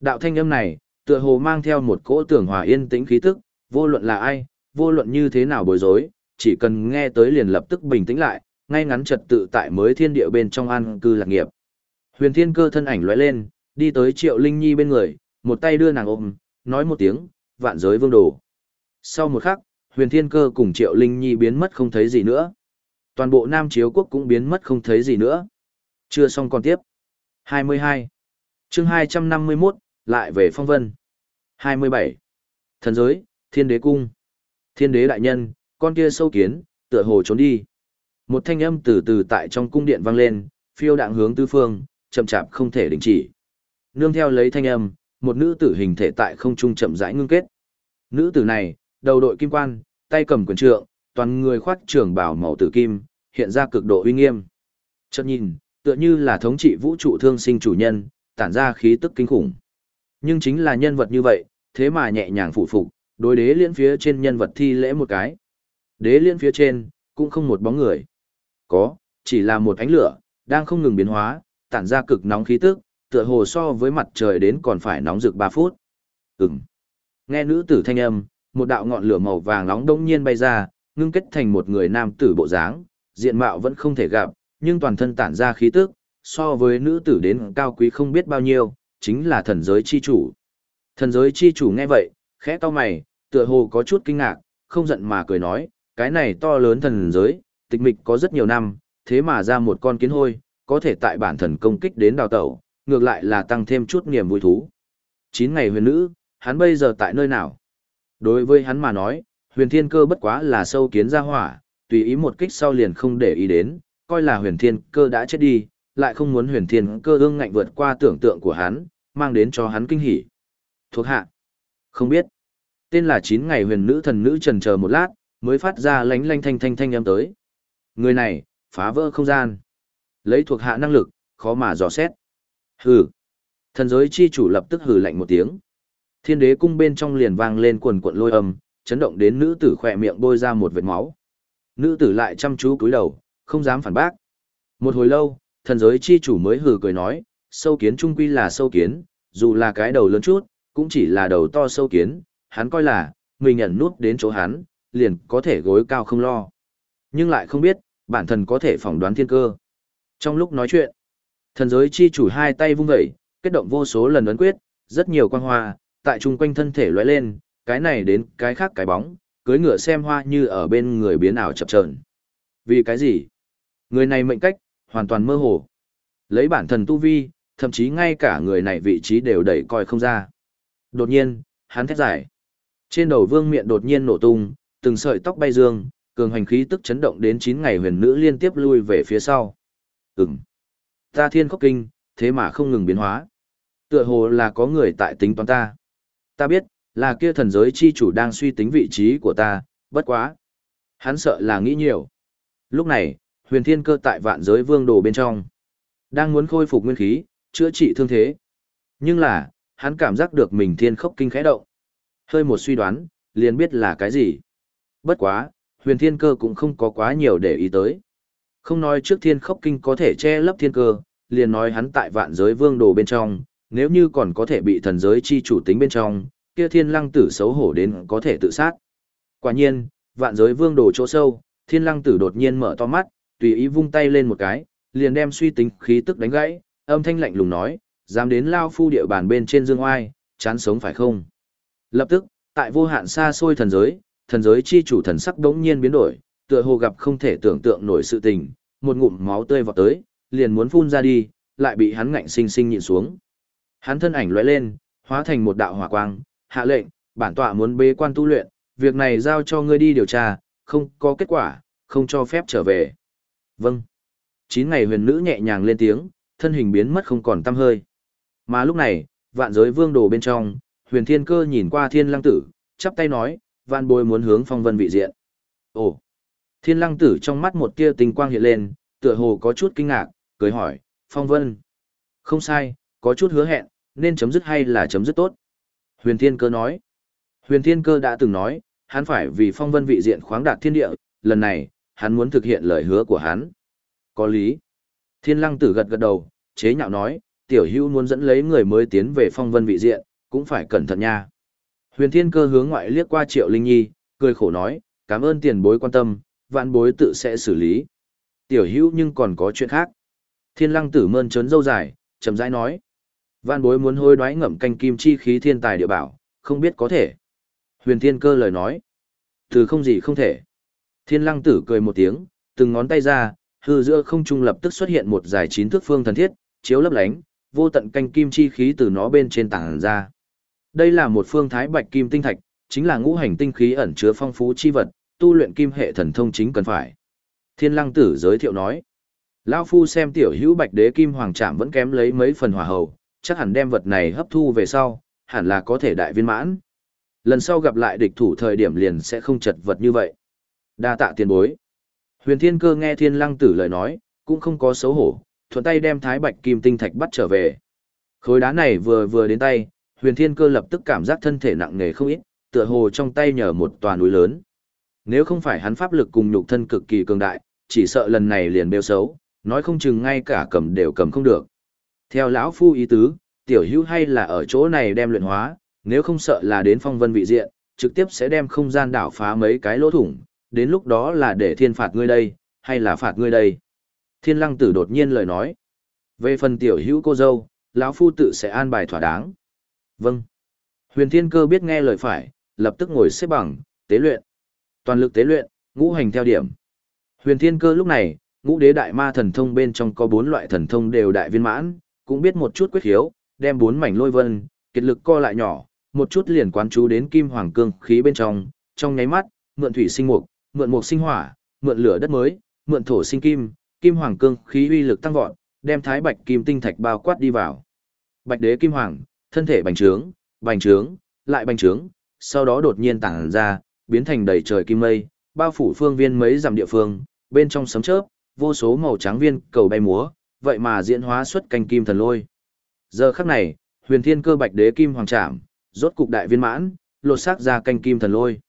Đạo thanh âm này, tựa hồ mang theo một cỗ tưởng hòa yên tĩnh khí tức, vô luận là ai, vô luận như thế nào bối rối, chỉ cần nghe tới liền lập tức bình tĩnh lại, ngay ngắn trật tự tại mới thiên địa bên trong an cư lạc nghiệp. Huyền Thiên Cơ thân ảnh lóe lên, đi tới Triệu Linh Nhi bên người, một tay đưa nàng ôm, nói một tiếng, vạn giới vương đồ. Sau một khắc, Huyền Thiên Cơ cùng Triệu Linh Nhi biến mất không thấy gì nữa. Toàn bộ Nam Chiếu Quốc cũng biến mất không thấy gì nữa. Chưa xong còn tiếp. 22. chương 251, lại về phong vân. 27. Thần giới, thiên đế cung. Thiên đế đại nhân, con kia sâu kiến, tựa hồ trốn đi. Một thanh âm từ từ tại trong cung điện vang lên, phiêu đạng hướng tứ phương, chậm chạp không thể đình chỉ. Nương theo lấy thanh âm, một nữ tử hình thể tại không trung chậm rãi ngưng kết. Nữ tử này, đầu đội kim quan, tay cầm quyền trượng, toàn người khoác trường bào màu tử kim, hiện ra cực độ uy nghiêm. Chợt nhìn, tựa như là thống trị vũ trụ thương sinh chủ nhân, tản ra khí tức kinh khủng. Nhưng chính là nhân vật như vậy, thế mà nhẹ nhàng phụ phục, đối đế liên phía trên nhân vật thi lễ một cái. Đế liên phía trên, cũng không một bóng người. Có, chỉ là một ánh lửa, đang không ngừng biến hóa, tản ra cực nóng khí tức, tựa hồ so với mặt trời đến còn phải nóng rực 3 phút. Ừm. Nghe nữ tử thanh âm, một đạo ngọn lửa màu vàng nóng đông nhiên bay ra, ngưng kết thành một người nam tử bộ dáng, diện mạo vẫn không thể gặp, nhưng toàn thân tản ra khí tức, so với nữ tử đến cao quý không biết bao nhiêu, chính là thần giới chi chủ. Thần giới chi chủ nghe vậy, khẽ to mày, tựa hồ có chút kinh ngạc, không giận mà cười nói, cái này to lớn thần giới, tịch mịch có rất nhiều năm, thế mà ra một con kiến hôi, có thể tại bản thần công kích đến đào tẩu, ngược lại là tăng thêm chút niềm vui thú. Chín ngày huyền nữ, hắn bây giờ tại nơi nào? Đối với hắn mà nói, huyền thiên cơ bất quá là sâu kiến ra hỏa, tùy ý một kích sau liền không để ý đến, coi là huyền thiên cơ đã chết đi, lại không muốn huyền thiên cơ ương ngạnh vượt qua tưởng tượng của hắn, mang đến cho hắn kinh hỉ. Thuộc hạ. Không biết. Tên là chín ngày huyền nữ thần nữ trần chờ một lát, mới phát ra lánh lanh thanh thanh thanh âm tới. Người này, phá vỡ không gian. Lấy thuộc hạ năng lực, khó mà dò xét. Hừ. Thần giới chi chủ lập tức hừ lạnh một tiếng. Thiên đế cung bên trong liền vang lên quần cuộn lôi âm, chấn động đến nữ tử khỏe miệng bôi ra một vệt máu. Nữ tử lại chăm chú cúi đầu, không dám phản bác. Một hồi lâu, thần giới chi chủ mới hừ cười nói, sâu kiến trung quy là sâu kiến, dù là cái đầu lớn chút, cũng chỉ là đầu to sâu kiến, hắn coi là, mình nhận nút đến chỗ hắn, liền có thể gối cao không lo. Nhưng lại không biết, bản thân có thể phỏng đoán thiên cơ. Trong lúc nói chuyện, thần giới chi chủ hai tay vung vẩy, kết động vô số lần ấn quyết, rất nhiều quang hoa, tại chung quanh thân thể lóe lên, cái này đến cái khác cái bóng, cưới ngựa xem hoa như ở bên người biến ảo chập chờn. Vì cái gì? Người này mệnh cách, hoàn toàn mơ hồ. Lấy bản thân tu vi, thậm chí ngay cả người này vị trí đều đẩy coi không ra. Đột nhiên, hắn thét giải. Trên đầu vương miện đột nhiên nổ tung, từng sợi tóc bay dương, cường hành khí tức chấn động đến 9 ngày huyền nữ liên tiếp lui về phía sau. Ừm. Ta thiên khốc kinh, thế mà không ngừng biến hóa. Tựa hồ là có người tại tính toán ta. Ta biết, là kia thần giới chi chủ đang suy tính vị trí của ta, bất quá. Hắn sợ là nghĩ nhiều. Lúc này, huyền thiên cơ tại vạn giới vương đồ bên trong. Đang muốn khôi phục nguyên khí, chữa trị thương thế. Nhưng là, hắn cảm giác được mình thiên khốc kinh khẽ động. Hơi một suy đoán, liền biết là cái gì. Bất quá, huyền thiên cơ cũng không có quá nhiều để ý tới. Không nói trước thiên khốc kinh có thể che lấp thiên cơ, liền nói hắn tại vạn giới vương đồ bên trong, nếu như còn có thể bị thần giới chi chủ tính bên trong, kia thiên lăng tử xấu hổ đến có thể tự sát. Quả nhiên, vạn giới vương đồ chỗ sâu, thiên lăng tử đột nhiên mở to mắt, tùy ý vung tay lên một cái, liền đem suy tính khí tức đánh gãy, âm thanh lạnh lùng nói, dám đến lao phu địa bàn bên trên dương oai, chán sống phải không? Lập tức, tại vô hạn xa xôi thần giới, thần giới chi chủ thần sắc đống nhiên biến đổi, tựa hồ gặp không thể tưởng tượng nổi sự tình, một ngụm máu tươi vọt tới, liền muốn phun ra đi, lại bị hắn ngạnh sinh sinh nhịn xuống. Hắn thân ảnh lóe lên, hóa thành một đạo hỏa quang, hạ lệnh, bản tọa muốn bế quan tu luyện, việc này giao cho ngươi đi điều tra, không có kết quả, không cho phép trở về. Vâng. Chín ngày huyền nữ nhẹ nhàng lên tiếng, thân hình biến mất không còn tăm hơi. Mà lúc này, vạn giới vương đồ bên trong, huyền thiên cơ nhìn qua thiên lăng tử, chắp tay nói, vạn bối muốn hướng phong vân vị diện. Ồ! Thiên lăng tử trong mắt một tia tinh quang hiện lên, tựa hồ có chút kinh ngạc, cười hỏi, phong vân. Không sai, có chút hứa hẹn, nên chấm dứt hay là chấm dứt tốt. Huyền thiên cơ nói. Huyền thiên cơ đã từng nói, hắn phải vì phong vân vị diện khoáng đạt thiên địa, lần này, hắn muốn thực hiện lời hứa của hắn. Có lý. Thiên lăng tử gật gật đầu, chế nhạo nói, tiểu hữu muốn dẫn lấy người mới tiến về phong vân vị diện, cũng phải cẩn thận nha. Huyền thiên cơ hướng ngoại liếc qua triệu linh nhi, cười khổ nói, cảm ơn tiền bối quan tâm, vạn bối tự sẽ xử lý. Tiểu hữu nhưng còn có chuyện khác. Thiên lăng tử mơn trớn dâu dài, chậm rãi nói. Vạn bối muốn hôi đoái ngậm canh kim chi khí thiên tài địa bảo, không biết có thể. Huyền thiên cơ lời nói. Từ không gì không thể. Thiên lăng tử cười một tiếng, từng ngón tay ra, hư giữa không trung lập tức xuất hiện một dài chín thước phương thần thiết, chiếu lấp lánh, vô tận canh kim chi khí từ nó bên trên tảng ra. Đây là một phương thái bạch kim tinh thạch, chính là ngũ hành tinh khí ẩn chứa phong phú chi vật, tu luyện kim hệ thần thông chính cần phải. Thiên lăng tử giới thiệu nói. Lao phu xem tiểu hữu bạch đế kim hoàng trạm vẫn kém lấy mấy phần hỏa hầu, chắc hẳn đem vật này hấp thu về sau, hẳn là có thể đại viên mãn. Lần sau gặp lại địch thủ thời điểm liền sẽ không chật vật như vậy. Đa tạ tiền bối. Huyền Thiên Cơ nghe Thiên Lăng Tử lời nói, cũng không có xấu hổ, thuận tay đem Thái Bạch Kim Tinh Thạch bắt trở về. Khối đá này vừa vừa đến tay, Huyền Thiên Cơ lập tức cảm giác thân thể nặng nề không ít, tựa hồ trong tay nhờ một tòa núi lớn. Nếu không phải hắn pháp lực cùng nhục thân cực kỳ cường đại, chỉ sợ lần này liền bêu xấu, nói không chừng ngay cả cầm đều cầm không được. Theo lão phu ý tứ, tiểu hữu hay là ở chỗ này đem luyện hóa, nếu không sợ là đến phong vân vị diện, trực tiếp sẽ đem không gian đảo phá mấy cái lỗ thủng, đến lúc đó là để thiên phạt ngươi đây, hay là phạt ngươi đây. Thiên lăng tử đột nhiên lời nói. Về phần tiểu hữu cô dâu, lão phu tự sẽ an bài thỏa đáng. Vâng. Huyền thiên cơ biết nghe lời phải, lập tức ngồi xếp bằng, tế luyện. Toàn lực tế luyện, ngũ hành theo điểm. Huyền thiên cơ lúc này, ngũ đế đại ma thần thông bên trong có bốn loại thần thông đều đại viên mãn, cũng biết một chút quyết hiếu, đem bốn mảnh lôi vân, kiệt lực co lại nhỏ, một chút liền quán chú đến kim hoàng cương khí bên trong, trong nháy mắt, mượn thủy sinh mục, mượn mục sinh hỏa, mượn lửa đất mới, mượn thổ sinh kim, kim hoàng cương khí uy lực tăng vọt, đem thái bạch kim tinh thạch bao quát đi vào. Bạch đế kim hoàng, thân thể bành trướng, bành trướng, lại bành trướng, sau đó đột nhiên tản ra, biến thành đầy trời kim mây, bao phủ phương viên mấy dặm địa phương, bên trong sấm chớp, vô số màu trắng viên cầu bay múa, vậy mà diễn hóa xuất canh kim thần lôi. Giờ khắc này, huyền thiên cơ bạch đế kim hoàng trảm, rốt cục đại viên mãn, lột xác ra canh kim thần lôi.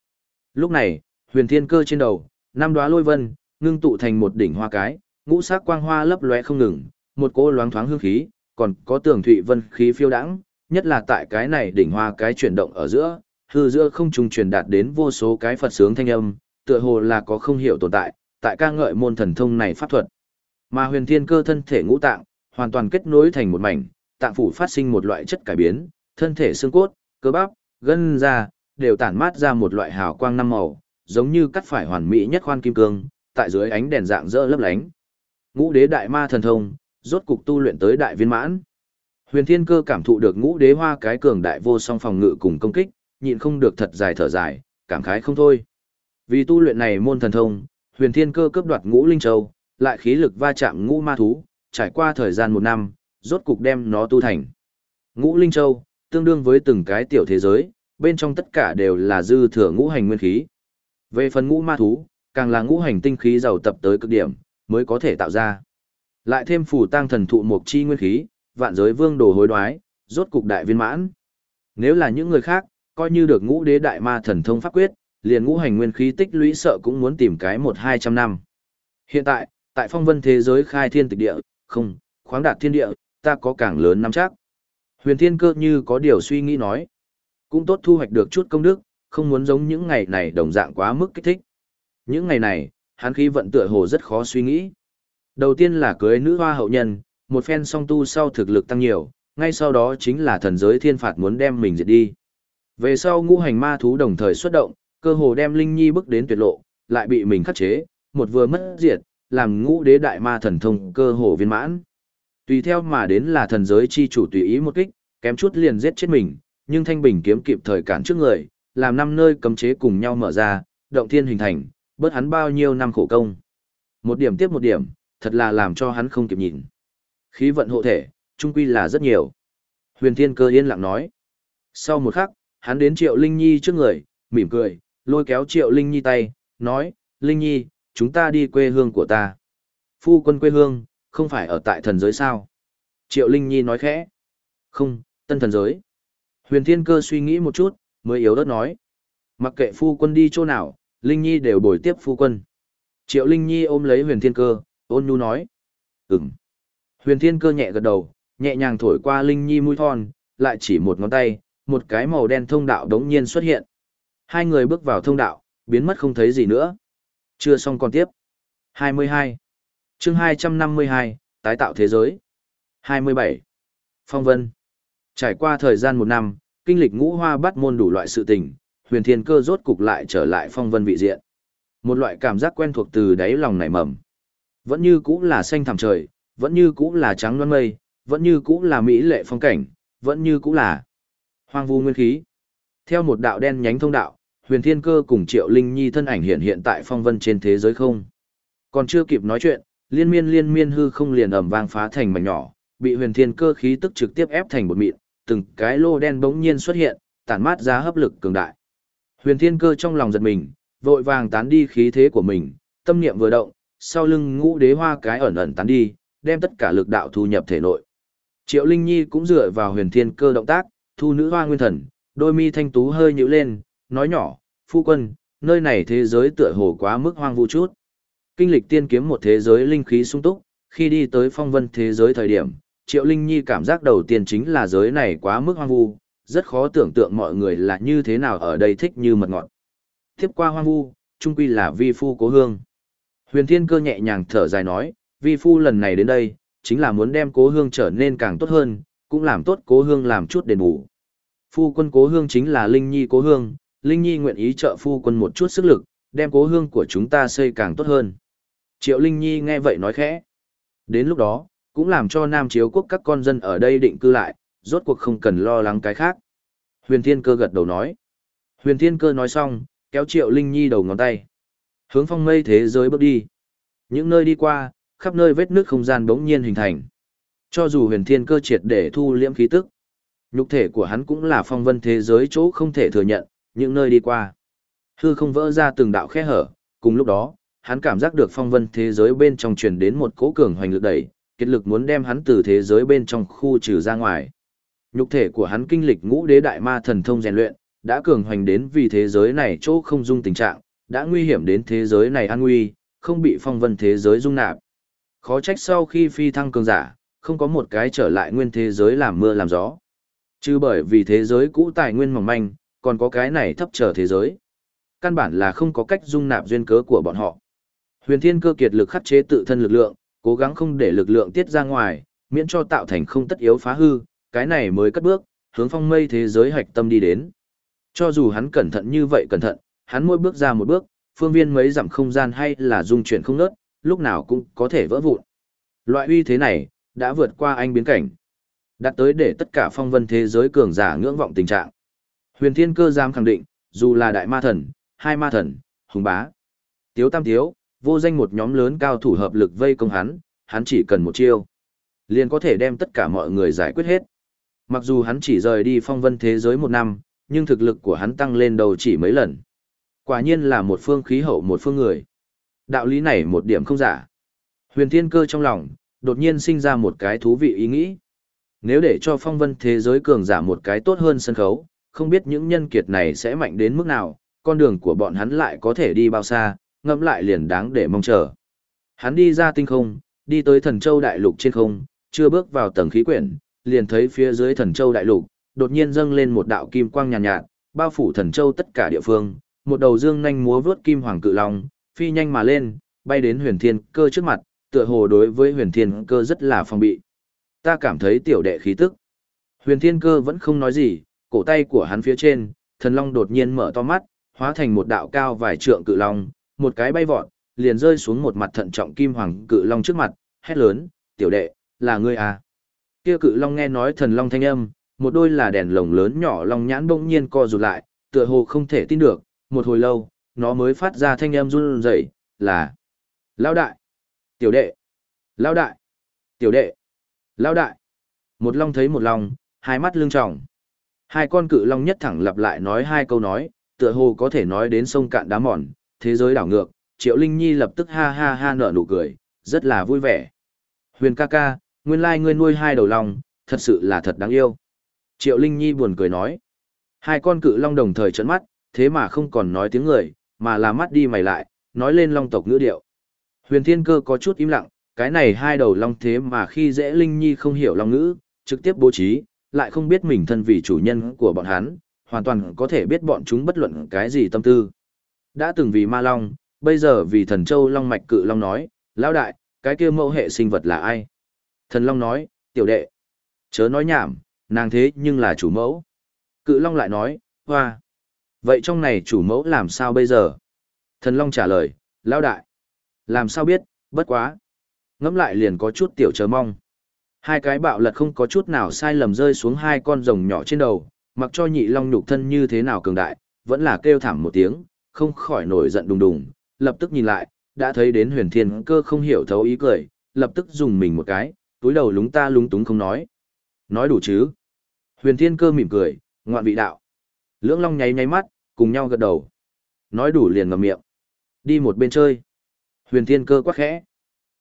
Lúc này, huyền thiên cơ trên đầu, năm đóa lôi vân, ngưng tụ thành một đỉnh hoa cái, ngũ sắc quang hoa lấp lóe không ngừng, một cỗ loáng thoáng hương khí, còn có tường thụy vân khí phiêu đãng, nhất là tại cái này đỉnh hoa cái chuyển động ở giữa, hư giữa không trung truyền đạt đến vô số cái Phật sướng thanh âm, tựa hồ là có không hiểu tồn tại, tại ca ngợi môn thần thông này pháp thuật. Mà huyền thiên cơ thân thể ngũ tạng, hoàn toàn kết nối thành một mảnh, tạng phủ phát sinh một loại chất cải biến, thân thể xương cốt, cơ bắp, gân da, đều tản mát ra một loại hào quang năm màu, giống như cắt phải hoàn mỹ nhất khoan kim cương, tại dưới ánh đèn dạng rỡ lấp lánh. Ngũ đế đại ma thần thông, rốt cục tu luyện tới đại viên mãn. Huyền Thiên Cơ cảm thụ được ngũ đế hoa cái cường đại vô song phòng ngự cùng công kích, nhịn không được thật dài thở dài, cảm khái không thôi. Vì tu luyện này môn thần thông, Huyền Thiên Cơ cướp đoạt ngũ linh châu, lại khí lực va chạm ngũ ma thú, trải qua thời gian một năm, rốt cục đem nó tu thành. Ngũ linh châu, tương đương với từng cái tiểu thế giới, bên trong tất cả đều là dư thừa ngũ hành nguyên khí. Về phần ngũ ma thú, càng là ngũ hành tinh khí giàu tập tới cực điểm, mới có thể tạo ra. Lại thêm phù tăng thần thụ mục chi nguyên khí, vạn giới vương đồ hối đoái, rốt cục đại viên mãn. Nếu là những người khác, coi như được ngũ đế đại ma thần thông pháp quyết, liền ngũ hành nguyên khí tích lũy sợ cũng muốn tìm cái một hai trăm năm. Hiện tại, tại phong vân thế giới khai thiên tịch địa, không, khoáng đạt thiên địa, ta có càng lớn nắm chắc. Huyền thiên cơ như có điều suy nghĩ nói. Cũng tốt thu hoạch được chút công đức, không muốn giống những ngày này đồng dạng quá mức kích thích. Những ngày này, hắn khí vận tựa hồ rất khó suy nghĩ. Đầu tiên là cưới nữ hoa hậu nhân, một phen song tu sau thực lực tăng nhiều, ngay sau đó chính là thần giới thiên phạt muốn đem mình diệt đi. Về sau ngũ hành ma thú đồng thời xuất động, cơ hồ đem Linh Nhi bước đến tuyệt lộ, lại bị mình khắc chế, một vừa mất diệt, làm ngũ đế đại ma thần thông cơ hồ viên mãn. Tùy theo mà đến là thần giới chi chủ tùy ý một kích, kém chút liền giết chết mình, nhưng thanh bình kiếm kịp thời cản trước người, làm năm nơi cấm chế cùng nhau mở ra, động thiên hình thành, bớt hắn bao nhiêu năm khổ công. Một điểm tiếp một điểm, thật là làm cho hắn không kịp nhìn. Khí vận hộ thể, trung quy là rất nhiều. Huyền Thiên Cơ yên lặng nói. Sau một khắc, hắn đến Triệu Linh Nhi trước người, mỉm cười, lôi kéo Triệu Linh Nhi tay, nói, Linh Nhi, chúng ta đi quê hương của ta. Phu quân quê hương, không phải ở tại thần giới sao? Triệu Linh Nhi nói khẽ. Không, tân thần giới. Huyền Thiên Cơ suy nghĩ một chút, mới yếu đất nói. Mặc kệ phu quân đi chỗ nào, Linh Nhi đều bồi tiếp phu quân. Triệu Linh Nhi ôm lấy huyền thiên cơ, ôn nhu nói. Ừm. Huyền thiên cơ nhẹ gật đầu, nhẹ nhàng thổi qua Linh Nhi mũi thon, lại chỉ một ngón tay, một cái màu đen thông đạo đống nhiên xuất hiện. Hai người bước vào thông đạo, biến mất không thấy gì nữa. Chưa xong còn tiếp. 22. chương 252, tái tạo thế giới. 27. Phong vân. Trải qua thời gian một năm, kinh lịch ngũ hoa bắt môn đủ loại sự tình, huyền thiên cơ rốt cục lại trở lại phong vân vị diện. Một loại cảm giác quen thuộc từ đáy lòng nảy mầm. Vẫn như cũ là xanh thẳm trời, vẫn như cũ là trắng loan mây, vẫn như cũ là mỹ lệ phong cảnh, vẫn như cũ là hoang vu nguyên khí. Theo một đạo đen nhánh thông đạo, huyền thiên cơ cùng triệu linh nhi thân ảnh hiện hiện tại phong vân trên thế giới không. Còn chưa kịp nói chuyện, liên miên liên miên hư không liền ầm vang phá thành mảnh nhỏ, bị huyền thiên cơ khí tức trực tiếp ép thành một mịn, từng cái lô đen bỗng nhiên xuất hiện, tản mát ra hấp lực cường đại. Huyền Thiên Cơ trong lòng giật mình, vội vàng tán đi khí thế của mình, tâm niệm vừa động, sau lưng ngũ đế hoa cái ẩn ẩn tán đi, đem tất cả lực đạo thu nhập thể nội. Triệu Linh Nhi cũng dựa vào Huyền Thiên Cơ động tác, thu nữ hoa nguyên thần, đôi mi thanh tú hơi nhíu lên, nói nhỏ, "Phu quân, nơi này thế giới tựa hồ quá mức hoang vu chút." Kinh lịch tiên kiếm một thế giới linh khí sung túc, khi đi tới phong vân thế giới thời điểm, Triệu Linh Nhi cảm giác đầu tiên chính là giới này quá mức hoang vu, rất khó tưởng tượng mọi người là như thế nào ở đây thích như mật ngọt. Tiếp qua hoang vu, trung quy là vi phu cố hương. Huyền Thiên Cơ nhẹ nhàng thở dài nói, vi phu lần này đến đây, chính là muốn đem cố hương trở nên càng tốt hơn, cũng làm tốt cố hương làm chút đền bù. Phu quân cố hương chính là Linh Nhi cố hương, Linh Nhi nguyện ý trợ phu quân một chút sức lực, đem cố hương của chúng ta xây càng tốt hơn. Triệu Linh Nhi nghe vậy nói khẽ. Đến lúc đó, cũng làm cho Nam Chiếu quốc các con dân ở đây định cư lại, rốt cuộc không cần lo lắng cái khác. Huyền Thiên Cơ gật đầu nói. Huyền Thiên Cơ nói xong, kéo Triệu Linh Nhi đầu ngón tay. Hướng phong mây thế giới bước đi. Những nơi đi qua, khắp nơi vết nước không gian bỗng nhiên hình thành. Cho dù Huyền Thiên Cơ triệt để thu liễm khí tức, nhục thể của hắn cũng là phong vân thế giới chỗ không thể thừa nhận, những nơi đi qua. Hư không vỡ ra từng đạo khe hở, cùng lúc đó, hắn cảm giác được phong vân thế giới bên trong truyền đến một cỗ cường hoành lực đẩy, kết lực muốn đem hắn từ thế giới bên trong khu trừ ra ngoài. Nhục thể của hắn kinh lịch ngũ đế đại ma thần thông rèn luyện, đã cường hoành đến vì thế giới này chỗ không dung tình trạng, đã nguy hiểm đến thế giới này an nguy, không bị phong vân thế giới dung nạp. Khó trách sau khi phi thăng cường giả, không có một cái trở lại nguyên thế giới làm mưa làm gió. Chứ bởi vì thế giới cũ tài nguyên mỏng manh, còn có cái này thấp trở thế giới. Căn bản là không có cách dung nạp duyên cớ của bọn họ. Huyền Thiên cơ kiệt lực khắc chế tự thân lực lượng, cố gắng không để lực lượng tiết ra ngoài, miễn cho tạo thành không tất yếu phá hư, cái này mới cất bước, hướng phong mây thế giới hạch tâm đi đến. Cho dù hắn cẩn thận như vậy cẩn thận, hắn mỗi bước ra một bước, phương viên mấy dặm không gian hay là dung chuyển không nớt, lúc nào cũng có thể vỡ vụn. Loại uy thế này, đã vượt qua anh biến cảnh. Đạt tới để tất cả phong vân thế giới cường giả ngưỡng vọng tình trạng. Huyền Thiên Cơ giam khẳng định, dù là đại ma thần, hai ma thần, hùng bá, tiếu tam tiếu, vô danh một nhóm lớn cao thủ hợp lực vây công hắn, hắn chỉ cần một chiêu. Liền có thể đem tất cả mọi người giải quyết hết. Mặc dù hắn chỉ rời đi phong vân thế giới một năm, nhưng thực lực của hắn tăng lên đầu chỉ mấy lần. Quả nhiên là một phương khí hậu một phương người. Đạo lý này một điểm không giả. Huyền thiên cơ trong lòng, đột nhiên sinh ra một cái thú vị ý nghĩ. Nếu để cho phong vân thế giới cường giả một cái tốt hơn sân khấu, không biết những nhân kiệt này sẽ mạnh đến mức nào, con đường của bọn hắn lại có thể đi bao xa, ngẫm lại liền đáng để mong chờ. Hắn đi ra tinh không, đi tới thần châu đại lục trên không, chưa bước vào tầng khí quyển, liền thấy phía dưới thần châu đại lục, đột nhiên dâng lên một đạo kim quang nhàn nhạt, nhạt, bao phủ thần châu tất cả địa phương, một đầu dương nhanh múa vướt kim hoàng cự long, phi nhanh mà lên, bay đến huyền thiên cơ trước mặt, tựa hồ đối với huyền thiên cơ rất là phòng bị. Ta cảm thấy tiểu đệ khí tức. Huyền thiên cơ vẫn không nói gì, cổ tay của hắn phía trên, thần long đột nhiên mở to mắt, hóa thành một đạo cao vài trượng cự long, một cái bay vọt, liền rơi xuống một mặt thận trọng kim hoàng cự long trước mặt, hét lớn, tiểu đệ, là ngươi à. Kia cự long nghe nói thần long thanh âm, một đôi là đèn lồng lớn nhỏ long nhãn bỗng nhiên co rụt lại, tựa hồ không thể tin được, một hồi lâu, nó mới phát ra thanh âm run rẩy, là Lão đại, tiểu đệ, Lão đại, tiểu đệ, Lão đại. Một long thấy một long, hai mắt lưng tròng. Hai con cự long nhất thẳng lặp lại nói hai câu nói, tựa hồ có thể nói đến sông cạn đá mòn, thế giới đảo ngược, Triệu Linh Nhi lập tức ha ha ha nở nụ cười, rất là vui vẻ. Huyền ca ca, nguyên lai ngươi nuôi hai đầu long, thật sự là thật đáng yêu. Triệu Linh Nhi buồn cười nói. Hai con cự long đồng thời trợn mắt, thế mà không còn nói tiếng người, mà là mắt đi mày lại, nói lên long tộc ngữ điệu. Huyền Thiên Cơ có chút im lặng, cái này hai đầu long thế mà khi dễ Linh Nhi không hiểu long ngữ, trực tiếp bố trí, lại không biết mình thân vì chủ nhân của bọn hắn, hoàn toàn có thể biết bọn chúng bất luận cái gì tâm tư. Đã từng vì ma long, bây giờ vì thần châu long mạch cự long nói, lão đại, cái kia mẫu hệ sinh vật là ai? Thần long nói, tiểu đệ. Chớ nói nhảm, nàng thế nhưng là chủ mẫu. Cự long lại nói, hoa. Vậy trong này chủ mẫu làm sao bây giờ? Thần long trả lời, lão đại. Làm sao biết, bất quá. Ngẫm lại liền có chút tiểu chờ mong. Hai cái bạo lật không có chút nào sai lầm rơi xuống hai con rồng nhỏ trên đầu, mặc cho nhị long nhục thân như thế nào cường đại, vẫn là kêu thảm một tiếng, không khỏi nổi giận đùng đùng, lập tức nhìn lại, đã thấy đến huyền thiên cơ không hiểu thấu ý cười, lập tức dùng mình một cái, túi đầu lúng ta lúng túng không nói. Nói đủ chứ? Huyền thiên cơ mỉm cười, ngoạn vị đạo. Lưỡng long nháy nháy mắt, cùng nhau gật đầu. Nói đủ liền ngầm miệng. Đi một bên chơi. Huyền thiên cơ quắc khẽ.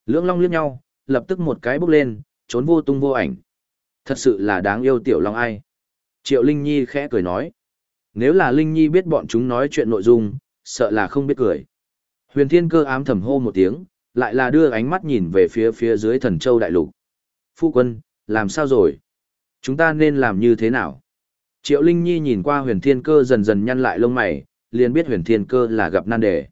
Lưỡng long liếc nhau, lập tức một cái bước lên, trốn vô tung vô ảnh. Thật sự là đáng yêu tiểu long ai. Triệu Linh Nhi khẽ cười nói. Nếu là Linh Nhi biết bọn chúng nói chuyện nội dung, sợ là không biết cười. Huyền Thiên Cơ ám thầm hô một tiếng, lại là đưa ánh mắt nhìn về phía phía dưới thần châu đại lục. Phu quân, làm sao rồi? Chúng ta nên làm như thế nào? Triệu Linh Nhi nhìn qua huyền thiên cơ dần dần nhăn lại lông mày, liền biết huyền thiên cơ là gặp nan đề.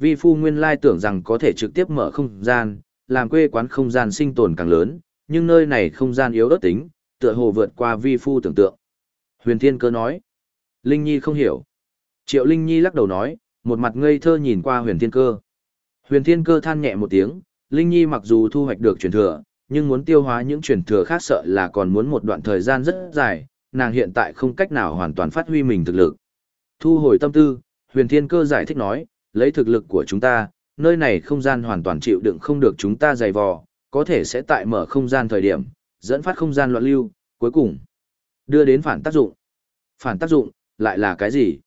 Vi phu nguyên lai tưởng rằng có thể trực tiếp mở không gian, làm quê quán không gian sinh tồn càng lớn, nhưng nơi này không gian yếu ớt tính, tựa hồ vượt qua vi phu tưởng tượng. Huyền thiên cơ nói. Linh Nhi không hiểu. Triệu Linh Nhi lắc đầu nói, một mặt ngây thơ nhìn qua huyền thiên cơ. Huyền thiên cơ than nhẹ một tiếng, Linh Nhi mặc dù thu hoạch được truyền thừa, nhưng muốn tiêu hóa những truyền thừa khác sợ là còn muốn một đoạn thời gian rất dài, nàng hiện tại không cách nào hoàn toàn phát huy mình thực lực. Thu hồi tâm tư, huyền thiên cơ giải thích nói, lấy thực lực của chúng ta, nơi này không gian hoàn toàn chịu đựng không được chúng ta dày vò, có thể sẽ tại mở không gian thời điểm, dẫn phát không gian loạn lưu, cuối cùng đưa đến phản tác dụng. Phản tác dụng, lại là cái gì?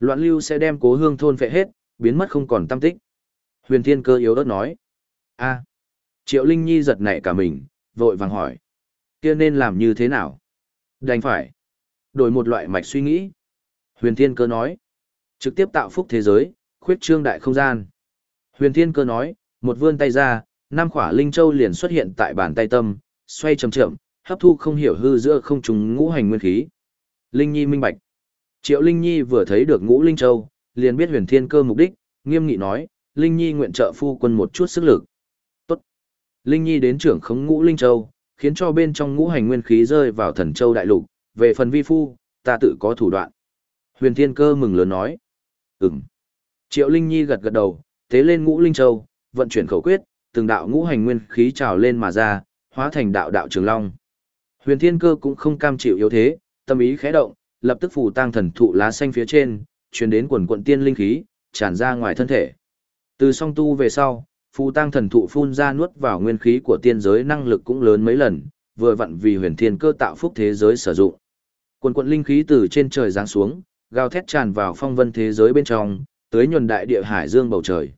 Loạn lưu sẽ đem cố hương thôn phệ hết, biến mất không còn tâm tích. Huyền thiên cơ yếu ớt nói. a Triệu Linh Nhi giật nảy cả mình, vội vàng hỏi. kia nên làm như thế nào? Đành phải. Đổi một loại mạch suy nghĩ. Huyền thiên cơ nói. Trực tiếp tạo phúc thế giới, khuyết trương đại không gian. Huyền thiên cơ nói, một vươn tay ra, năm khỏa linh châu liền xuất hiện tại bàn tay tâm, xoay chậm chậm, hấp thu không hiểu hư giữa không trùng ngũ hành nguyên khí. Linh Nhi minh bạch. Triệu Linh Nhi vừa thấy được ngũ Linh Châu, liền biết huyền thiên cơ mục đích, nghiêm nghị nói, Linh Nhi nguyện trợ phu quân một chút sức lực. Tốt. Linh Nhi đến trưởng khống ngũ Linh Châu, khiến cho bên trong ngũ hành nguyên khí rơi vào thần châu đại lục, về phần vi phu, ta tự có thủ đoạn. Huyền thiên cơ mừng lớn nói. Ừm. Triệu Linh Nhi gật gật đầu, tế lên ngũ Linh Châu, vận chuyển khẩu quyết, từng đạo ngũ hành nguyên khí trào lên mà ra, hóa thành đạo đạo trường long. Huyền thiên cơ cũng không cam chịu yếu thế, tâm ý khẽ động, lập tức phù tang thần thụ lá xanh phía trên, truyền đến quần quận tiên linh khí, tràn ra ngoài thân thể. Từ song tu về sau, phù tang thần thụ phun ra nuốt vào nguyên khí của tiên giới năng lực cũng lớn mấy lần, vừa vặn vì huyền thiên cơ tạo phúc thế giới sử dụng. Quần quận linh khí từ trên trời giáng xuống, gào thét tràn vào phong vân thế giới bên trong, tới nhuần đại địa hải dương bầu trời.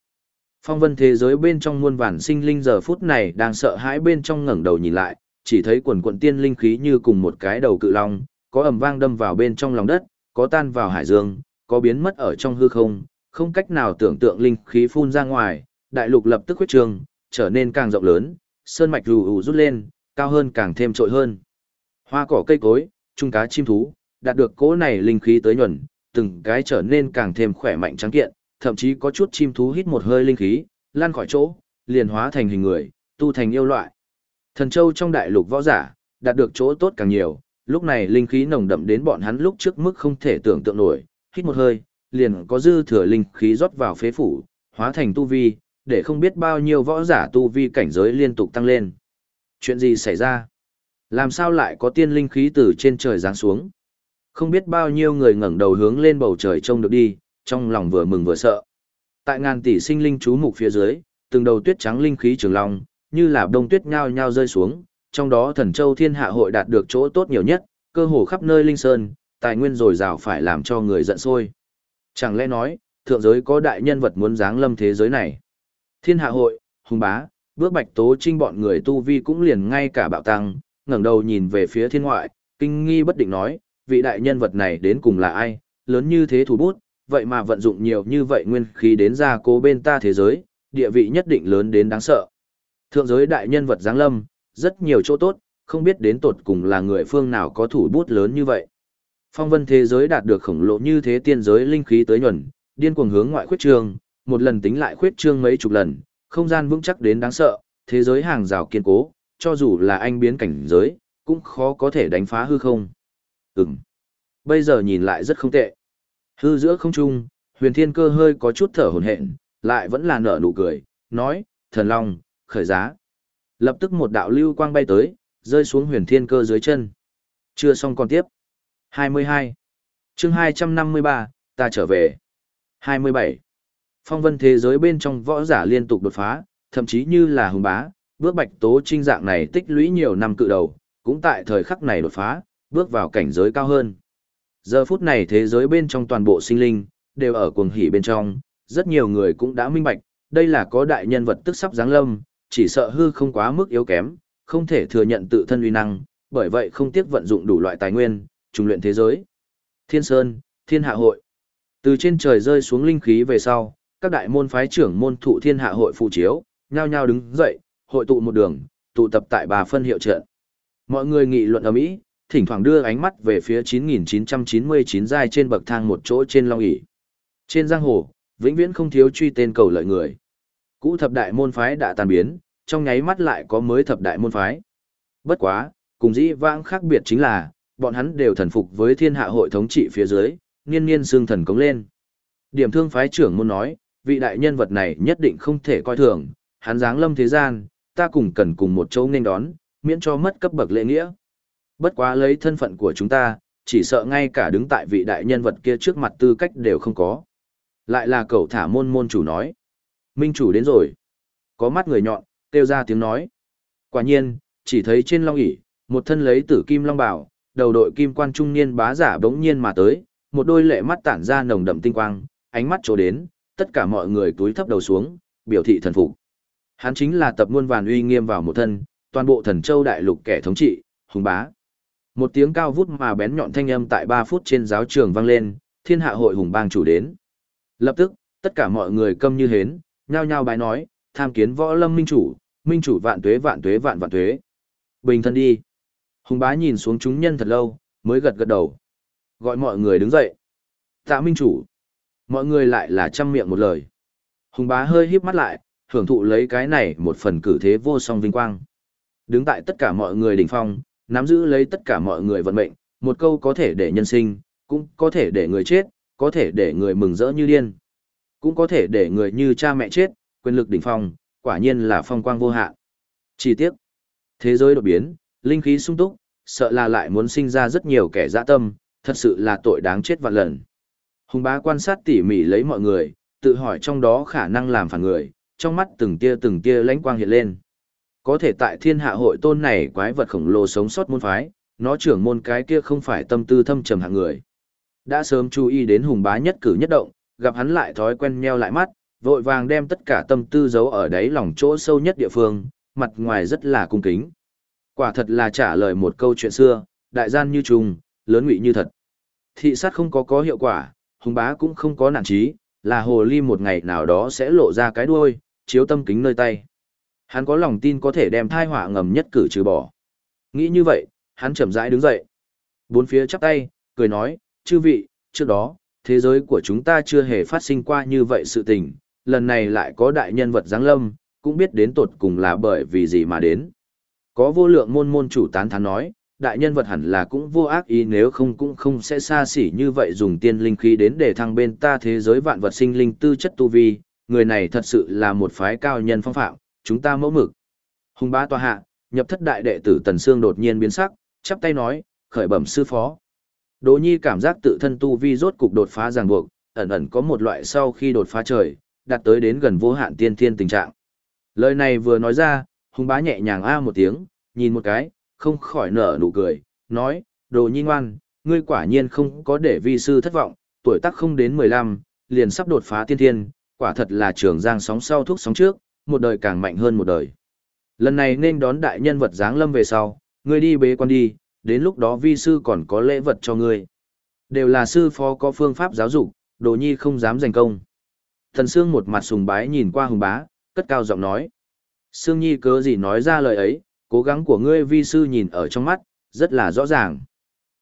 Phong vân thế giới bên trong muôn vàn sinh linh giờ phút này đang sợ hãi bên trong ngẩng đầu nhìn lại, chỉ thấy quần quần tiên linh khí như cùng một cái đầu cự long, có ầm vang đâm vào bên trong lòng đất, có tan vào hải dương, có biến mất ở trong hư không, không cách nào tưởng tượng linh khí phun ra ngoài, đại lục lập tức huyết trường, trở nên càng rộng lớn, sơn mạch rù rù rút lên, cao hơn càng thêm trội hơn. Hoa cỏ cây cối, trung cá chim thú, đạt được cỗ này linh khí tới nhuần, từng cái trở nên càng thêm khỏe mạnh trắng kiện, thậm chí có chút chim thú hít một hơi linh khí, lan khỏi chỗ, liền hóa thành hình người, tu thành yêu loại. Thần châu trong đại lục võ giả, đạt được chỗ tốt càng nhiều, lúc này linh khí nồng đậm đến bọn hắn lúc trước mức không thể tưởng tượng nổi, hít một hơi, liền có dư thừa linh khí rót vào phế phủ, hóa thành tu vi, để không biết bao nhiêu võ giả tu vi cảnh giới liên tục tăng lên. Chuyện gì xảy ra? Làm sao lại có tiên linh khí từ trên trời giáng xuống? Không biết bao nhiêu người ngẩng đầu hướng lên bầu trời trông được đi, trong lòng vừa mừng vừa sợ. Tại ngàn tỷ sinh linh chú mục phía dưới, từng đầu tuyết trắng linh khí trường long, như là đông tuyết nhao nhao rơi xuống, trong đó thần châu thiên hạ hội đạt được chỗ tốt nhiều nhất, cơ hồ khắp nơi linh sơn, tài nguyên dồi dào phải làm cho người giận sôi. Chẳng lẽ nói, thượng giới có đại nhân vật muốn giáng lâm thế giới này? Thiên hạ hội, hùng bá, bước bạch tố trinh bọn người tu vi cũng liền ngay cả bạo tăng, ngẩng đầu nhìn về phía thiên ngoại, kinh nghi bất định nói, vị đại nhân vật này đến cùng là ai, lớn như thế thủ bút, vậy mà vận dụng nhiều như vậy nguyên khí đến ra cố bên ta thế giới, địa vị nhất định lớn đến đáng sợ. Thượng giới đại nhân vật giáng lâm, rất nhiều chỗ tốt, không biết đến tột cùng là người phương nào có thủ bút lớn như vậy. Phong vân thế giới đạt được khổng lồ như thế tiên giới linh khí tới nhuần, điên cuồng hướng ngoại khuyết trương, một lần tính lại khuyết trương mấy chục lần, không gian vững chắc đến đáng sợ, thế giới hàng rào kiên cố, cho dù là anh biến cảnh giới, cũng khó có thể đánh phá hư không. Ừm. Bây giờ nhìn lại rất không tệ. Hư giữa không trung, huyền thiên cơ hơi có chút thở hổn hển, lại vẫn là nở nụ cười, nói, thần long, khởi giá. Lập tức một đạo lưu quang bay tới, rơi xuống huyền thiên cơ dưới chân. Chưa xong còn tiếp. 22. chương 253, ta trở về. 27. Phong vân thế giới bên trong võ giả liên tục đột phá, thậm chí như là hùng bá, bước bạch tố trinh dạng này tích lũy nhiều năm cự đầu, cũng tại thời khắc này đột phá, bước vào cảnh giới cao hơn. Giờ phút này thế giới bên trong toàn bộ sinh linh, đều ở cuồng hỉ bên trong, rất nhiều người cũng đã minh bạch, đây là có đại nhân vật tức sắp giáng lâm, chỉ sợ hư không quá mức yếu kém, không thể thừa nhận tự thân uy năng, bởi vậy không tiếc vận dụng đủ loại tài nguyên, trùng luyện thế giới. Thiên Sơn, Thiên Hạ Hội. Từ trên trời rơi xuống linh khí về sau, các đại môn phái trưởng môn thụ Thiên Hạ Hội phụ chiếu, nhao nhao đứng dậy, hội tụ một đường, tụ tập tại bà phân hiệu trận. Mọi người nghị luận ở mỹ, thỉnh thoảng đưa ánh mắt về phía 9999 giai trên bậc thang một chỗ trên long ỷ. Trên giang hồ, vĩnh viễn không thiếu truy tên cầu lợi người. Cũ thập đại môn phái đã tan biến, trong nháy mắt lại có mới thập đại môn phái. Bất quá, cùng dĩ vãng khác biệt chính là, bọn hắn đều thần phục với thiên hạ hội thống trị phía dưới, niên niên xương thần cống lên. Điểm thương phái trưởng môn nói, vị đại nhân vật này nhất định không thể coi thường, hắn dáng lâm thế gian, ta cùng cần cùng một chỗ nên đón, miễn cho mất cấp bậc lễ nghĩa. Bất quá lấy thân phận của chúng ta, chỉ sợ ngay cả đứng tại vị đại nhân vật kia trước mặt tư cách đều không có. Lại là cậu thả môn môn chủ nói. Minh chủ đến rồi. Có mắt người nhọn, kêu ra tiếng nói. Quả nhiên, chỉ thấy trên long ỷ một thân lấy tử kim long bảo, đầu đội kim quan trung niên bá giả bỗng nhiên mà tới, một đôi lệ mắt tản ra nồng đậm tinh quang, ánh mắt chỗ đến, tất cả mọi người túi thấp đầu xuống, biểu thị thần phục. Hắn chính là tập muôn vàn uy nghiêm vào một thân, toàn bộ thần châu đại lục kẻ thống trị, hùng bá. Một tiếng cao vút mà bén nhọn thanh âm tại 3 phút trên giáo trường vang lên, thiên hạ hội hùng bang chủ đến. Lập tức, tất cả mọi người câm như hến, nhao nhao bái nói, tham kiến võ lâm minh chủ, minh chủ vạn tuế vạn tuế vạn vạn tuế. Bình thân đi. Hùng bá nhìn xuống chúng nhân thật lâu, mới gật gật đầu. Gọi mọi người đứng dậy. Tạ minh chủ. Mọi người lại là chăm miệng một lời. Hùng bá hơi híp mắt lại, hưởng thụ lấy cái này một phần cử thế vô song vinh quang. Đứng tại tất cả mọi người đỉnh phong, nắm giữ lấy tất cả mọi người vận mệnh, một câu có thể để nhân sinh, cũng có thể để người chết, có thể để người mừng rỡ như điên. Cũng có thể để người như cha mẹ chết, quyền lực đỉnh phong, quả nhiên là phong quang vô hạn. Chi tiết. Thế giới đột biến, linh khí sung túc, sợ là lại muốn sinh ra rất nhiều kẻ dã tâm, thật sự là tội đáng chết vạn lần. Hùng bá quan sát tỉ mỉ lấy mọi người, tự hỏi trong đó khả năng làm phản người, trong mắt từng tia từng tia lãnh quang hiện lên. Có thể tại thiên hạ hội tôn này quái vật khổng lồ sống sót môn phái, nó trưởng môn cái kia không phải tâm tư thâm trầm hạng người. Đã sớm chú ý đến hùng bá nhất cử nhất động, gặp hắn lại thói quen nheo lại mắt, vội vàng đem tất cả tâm tư giấu ở đáy lòng chỗ sâu nhất địa phương, mặt ngoài rất là cung kính. Quả thật là trả lời một câu chuyện xưa, đại gian như trùng, lớn ngụy như thật. Thị sát không có có hiệu quả, hùng bá cũng không có nản trí, là hồ ly một ngày nào đó sẽ lộ ra cái đuôi, chiếu tâm kính nơi tay. Hắn có lòng tin có thể đem thai họa ngầm nhất cử trừ bỏ. Nghĩ như vậy, hắn chậm rãi đứng dậy. Bốn phía chắp tay, cười nói, chư vị, trước đó, thế giới của chúng ta chưa hề phát sinh qua như vậy sự tình, lần này lại có đại nhân vật giáng lâm, cũng biết đến tột cùng là bởi vì gì mà đến. Có vô lượng môn môn chủ tán thán nói, đại nhân vật hẳn là cũng vô ác ý nếu không cũng không sẽ xa xỉ như vậy dùng tiên linh khí đến để thăng bên ta thế giới vạn vật sinh linh tư chất tu vi, người này thật sự là một phái cao nhân phong phạm, chúng ta mẫu mực. Hùng bá tòa hạ, nhập thất đại đệ tử Tần Sương đột nhiên biến sắc, chắp tay nói, khởi bẩm sư phó. Đỗ Nhi cảm giác tự thân tu vi rốt cục đột phá ràng buộc, ẩn ẩn có một loại sau khi đột phá trời, đạt tới đến gần vô hạn tiên thiên tình trạng. Lời này vừa nói ra, hùng bá nhẹ nhàng a một tiếng, nhìn một cái, không khỏi nở nụ cười, nói, đồ nhi ngoan, ngươi quả nhiên không có để vi sư thất vọng, tuổi tác không đến 15, liền sắp đột phá tiên thiên, quả thật là trường giang sóng sau thuốc sóng trước, một đời càng mạnh hơn một đời. Lần này nên đón đại nhân vật giáng lâm về sau, ngươi đi bế quan đi, đến lúc đó vi sư còn có lễ vật cho ngươi. Đều là sư phó có phương pháp giáo dục, đồ nhi không dám giành công. Thần Sương một mặt sùng bái nhìn qua hùng bá, cất cao giọng nói. Sương Nhi cớ gì nói ra lời ấy, cố gắng của ngươi vi sư nhìn ở trong mắt, rất là rõ ràng.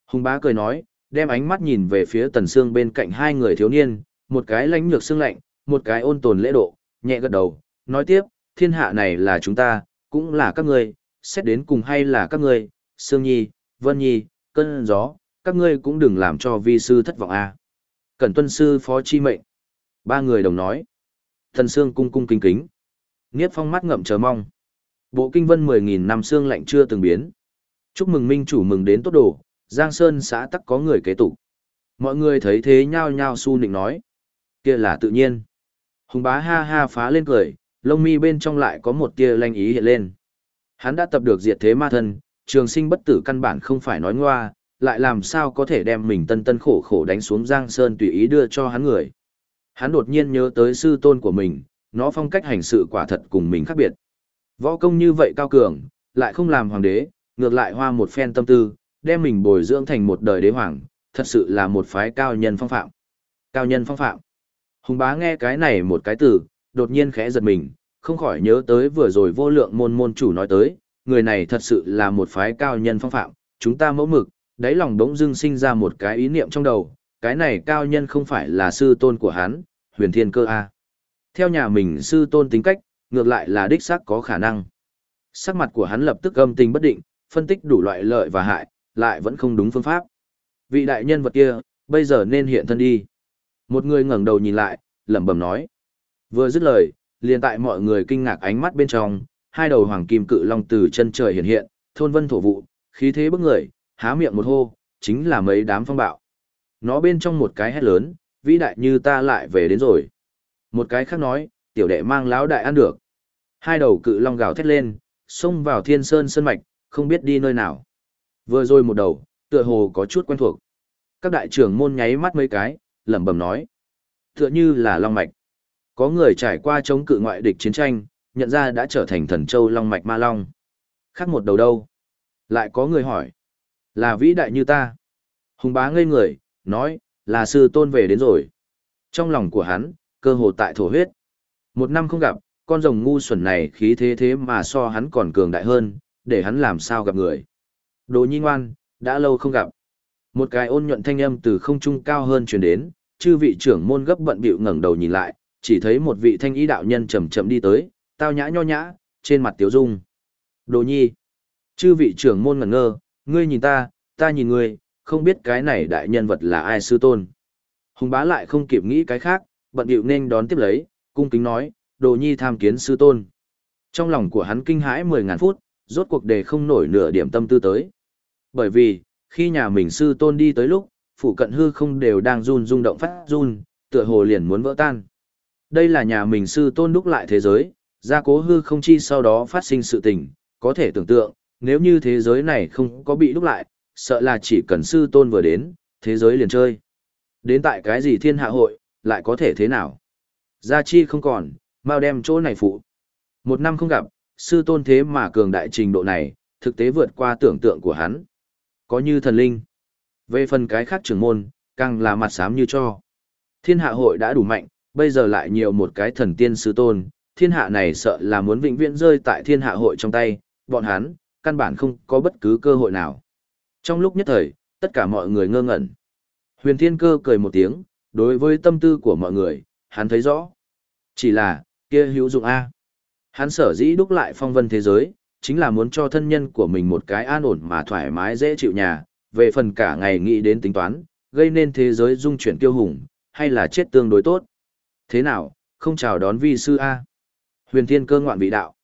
Hùng bá cười nói, đem ánh mắt nhìn về phía Tần Sương bên cạnh hai người thiếu niên, một cái lãnh nhược xương lạnh, một cái ôn tồn lễ độ, nhẹ gật đầu, nói tiếp, thiên hạ này là chúng ta, cũng là các ngươi, xét đến cùng hay là các ngươi, Sương Nhi, Vân Nhi, Cân Gió, các ngươi cũng đừng làm cho vi sư thất vọng a. À. Cẩn tuân sư phó chi mệnh. Ba người đồng nói. Thần Sương cung cung kính kính. Niếp phong mắt ngậm chờ mong. Bộ kinh vân 10.000 năm xương lạnh chưa từng biến. Chúc mừng minh chủ mừng đến tốt đồ, Giang Sơn xã tắc có người kế tục. Mọi người thấy thế nhao nhao su nịnh nói. kia là tự nhiên. Hùng bá ha ha phá lên cười, lông mi bên trong lại có một tia lanh ý hiện lên. Hắn đã tập được diệt thế ma thân, trường sinh bất tử căn bản không phải nói ngoa, lại làm sao có thể đem mình tân tân khổ khổ đánh xuống Giang Sơn tùy ý đưa cho hắn người. Hắn đột nhiên nhớ tới sư tôn của mình, nó phong cách hành sự quả thật cùng mình khác biệt. Võ công như vậy cao cường, lại không làm hoàng đế, ngược lại hoa một phen tâm tư, đem mình bồi dưỡng thành một đời đế hoàng, thật sự là một phái cao nhân phong phạm. Cao nhân phong phạm. Hùng bá nghe cái này một cái từ, đột nhiên khẽ giật mình, không khỏi nhớ tới vừa rồi vô lượng môn môn chủ nói tới, người này thật sự là một phái cao nhân phong phạm, chúng ta mẫu mực, đáy lòng đống dưng sinh ra một cái ý niệm trong đầu, cái này cao nhân không phải là sư tôn của hắn, huyền thiên cơ A. Theo nhà mình sư tôn tính cách, ngược lại là đích xác có khả năng. Sắc mặt của hắn lập tức âm tình bất định, phân tích đủ loại lợi và hại, lại vẫn không đúng phương pháp. Vị đại nhân vật kia, bây giờ nên hiện thân đi. Một người ngẩng đầu nhìn lại, lẩm bẩm nói. Vừa dứt lời, liền tại mọi người kinh ngạc ánh mắt bên trong, hai đầu hoàng kim cự long từ chân trời hiện hiện, thôn vân thổ vụ, khí thế bức người, há miệng một hô, chính là mấy đám phong bạo. Nó bên trong một cái hét lớn, vĩ đại như ta lại về đến rồi. Một cái khác nói, tiểu đệ mang lão đại ăn được. Hai đầu cự long gào thét lên, xông vào thiên sơn sơn mạch, không biết đi nơi nào. Vừa rồi một đầu, tựa hồ có chút quen thuộc. Các đại trưởng môn nháy mắt mấy cái, lẩm bẩm nói. Tựa như là long mạch. Có người trải qua chống cự ngoại địch chiến tranh, nhận ra đã trở thành thần châu long mạch ma long. Khác một đầu đâu? Lại có người hỏi. Là vĩ đại như ta. Hùng bá ngây người, nói, là sư tôn về đến rồi. Trong lòng của hắn, cơ hồ tại thổ huyết. Một năm không gặp, con rồng ngu xuẩn này khí thế thế mà so hắn còn cường đại hơn, để hắn làm sao gặp người. Đồ nhi ngoan, đã lâu không gặp. Một cái ôn nhuận thanh âm từ không trung cao hơn truyền đến, chư vị trưởng môn gấp bận bịu ngẩng đầu nhìn lại, chỉ thấy một vị thanh ý đạo nhân chậm chậm đi tới, tao nhã nho nhã, trên mặt tiếu dung. Đồ nhi. Chư vị trưởng môn ngẩn ngơ, ngươi nhìn ta, ta nhìn ngươi, không biết cái này đại nhân vật là ai sư tôn. Hùng bá lại không kịp nghĩ cái khác, bận điệu nên đón tiếp lấy, cung kính nói, đồ nhi tham kiến sư tôn. Trong lòng của hắn kinh hãi mười ngàn phút, rốt cuộc đề không nổi nửa điểm tâm tư tới. Bởi vì, khi nhà mình sư tôn đi tới lúc, phủ cận hư không đều đang run rung động phát run, tựa hồ liền muốn vỡ tan. Đây là nhà mình sư tôn đúc lại thế giới, gia cố hư không chi sau đó phát sinh sự tình, có thể tưởng tượng, nếu như thế giới này không có bị đúc lại, sợ là chỉ cần sư tôn vừa đến, thế giới liền chơi. Đến tại cái gì thiên hạ hội, lại có thể thế nào? Gia chi không còn, mau đem chỗ này phụ. Một năm không gặp, sư tôn thế mà cường đại trình độ này, thực tế vượt qua tưởng tượng của hắn. Có như thần linh. Về phần cái khác trưởng môn, càng là mặt xám như cho. Thiên hạ hội đã đủ mạnh, bây giờ lại nhiều một cái thần tiên sư tôn, thiên hạ này sợ là muốn vĩnh viễn rơi tại thiên hạ hội trong tay, bọn hắn, căn bản không có bất cứ cơ hội nào. Trong lúc nhất thời, tất cả mọi người ngơ ngẩn. Huyền Thiên Cơ cười một tiếng, đối với tâm tư của mọi người, hắn thấy rõ. Chỉ là, kia hữu dụng A. Hắn sở dĩ đúc lại phong vân thế giới, chính là muốn cho thân nhân của mình một cái an ổn mà thoải mái dễ chịu nhà, về phần cả ngày nghĩ đến tính toán, gây nên thế giới dung chuyển tiêu hùng, hay là chết tương đối tốt. Thế nào, không chào đón vi sư A. Huyền Thiên Cơ ngoạn vị đạo.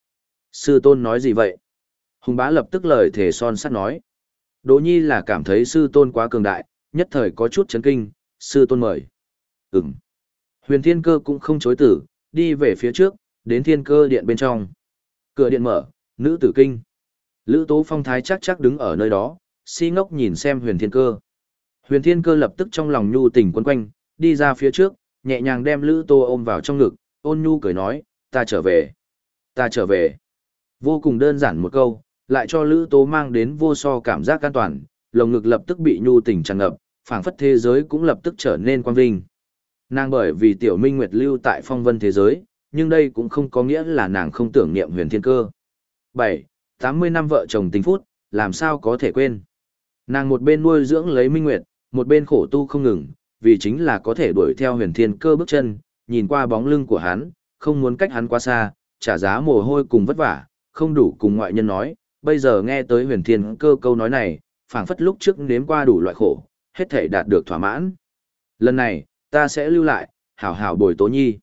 Sư tôn nói gì vậy? Hùng bá lập tức lời thể son sắt nói. Đỗ Nhi là cảm thấy sư tôn quá cường đại, nhất thời có chút chấn kinh, sư tôn mời. Ừm. Huyền Thiên Cơ cũng không chối tử, đi về phía trước, đến Thiên Cơ điện bên trong. Cửa điện mở, nữ tử kinh. Lữ Tố Phong thái chắc chắc đứng ở nơi đó, si ngốc nhìn xem Huyền Thiên Cơ. Huyền Thiên Cơ lập tức trong lòng nhu tình quấn quanh, đi ra phía trước, nhẹ nhàng đem Lữ Tô ôm vào trong ngực, ôn nhu cười nói, ta trở về. Ta trở về. Vô cùng đơn giản một câu, lại cho Lữ Tô mang đến vô so cảm giác an toàn, lồng ngực lập tức bị nhu tình tràn ngập, phảng phất thế giới cũng lập tức trở nên quang vinh. Nàng bởi vì tiểu minh nguyệt lưu tại phong vân thế giới, nhưng đây cũng không có nghĩa là nàng không tưởng niệm huyền thiên cơ. 7. 80 năm vợ chồng tình phút, làm sao có thể quên. Nàng một bên nuôi dưỡng lấy minh nguyệt, một bên khổ tu không ngừng, vì chính là có thể đuổi theo huyền thiên cơ bước chân, nhìn qua bóng lưng của hắn, không muốn cách hắn quá xa, trả giá mồ hôi cùng vất vả, không đủ cùng ngoại nhân nói, bây giờ nghe tới huyền thiên cơ câu nói này, phảng phất lúc trước nếm qua đủ loại khổ, hết thể đạt được thỏa mãn. Lần này, ta sẽ lưu lại, hảo hảo bồi tố nhi.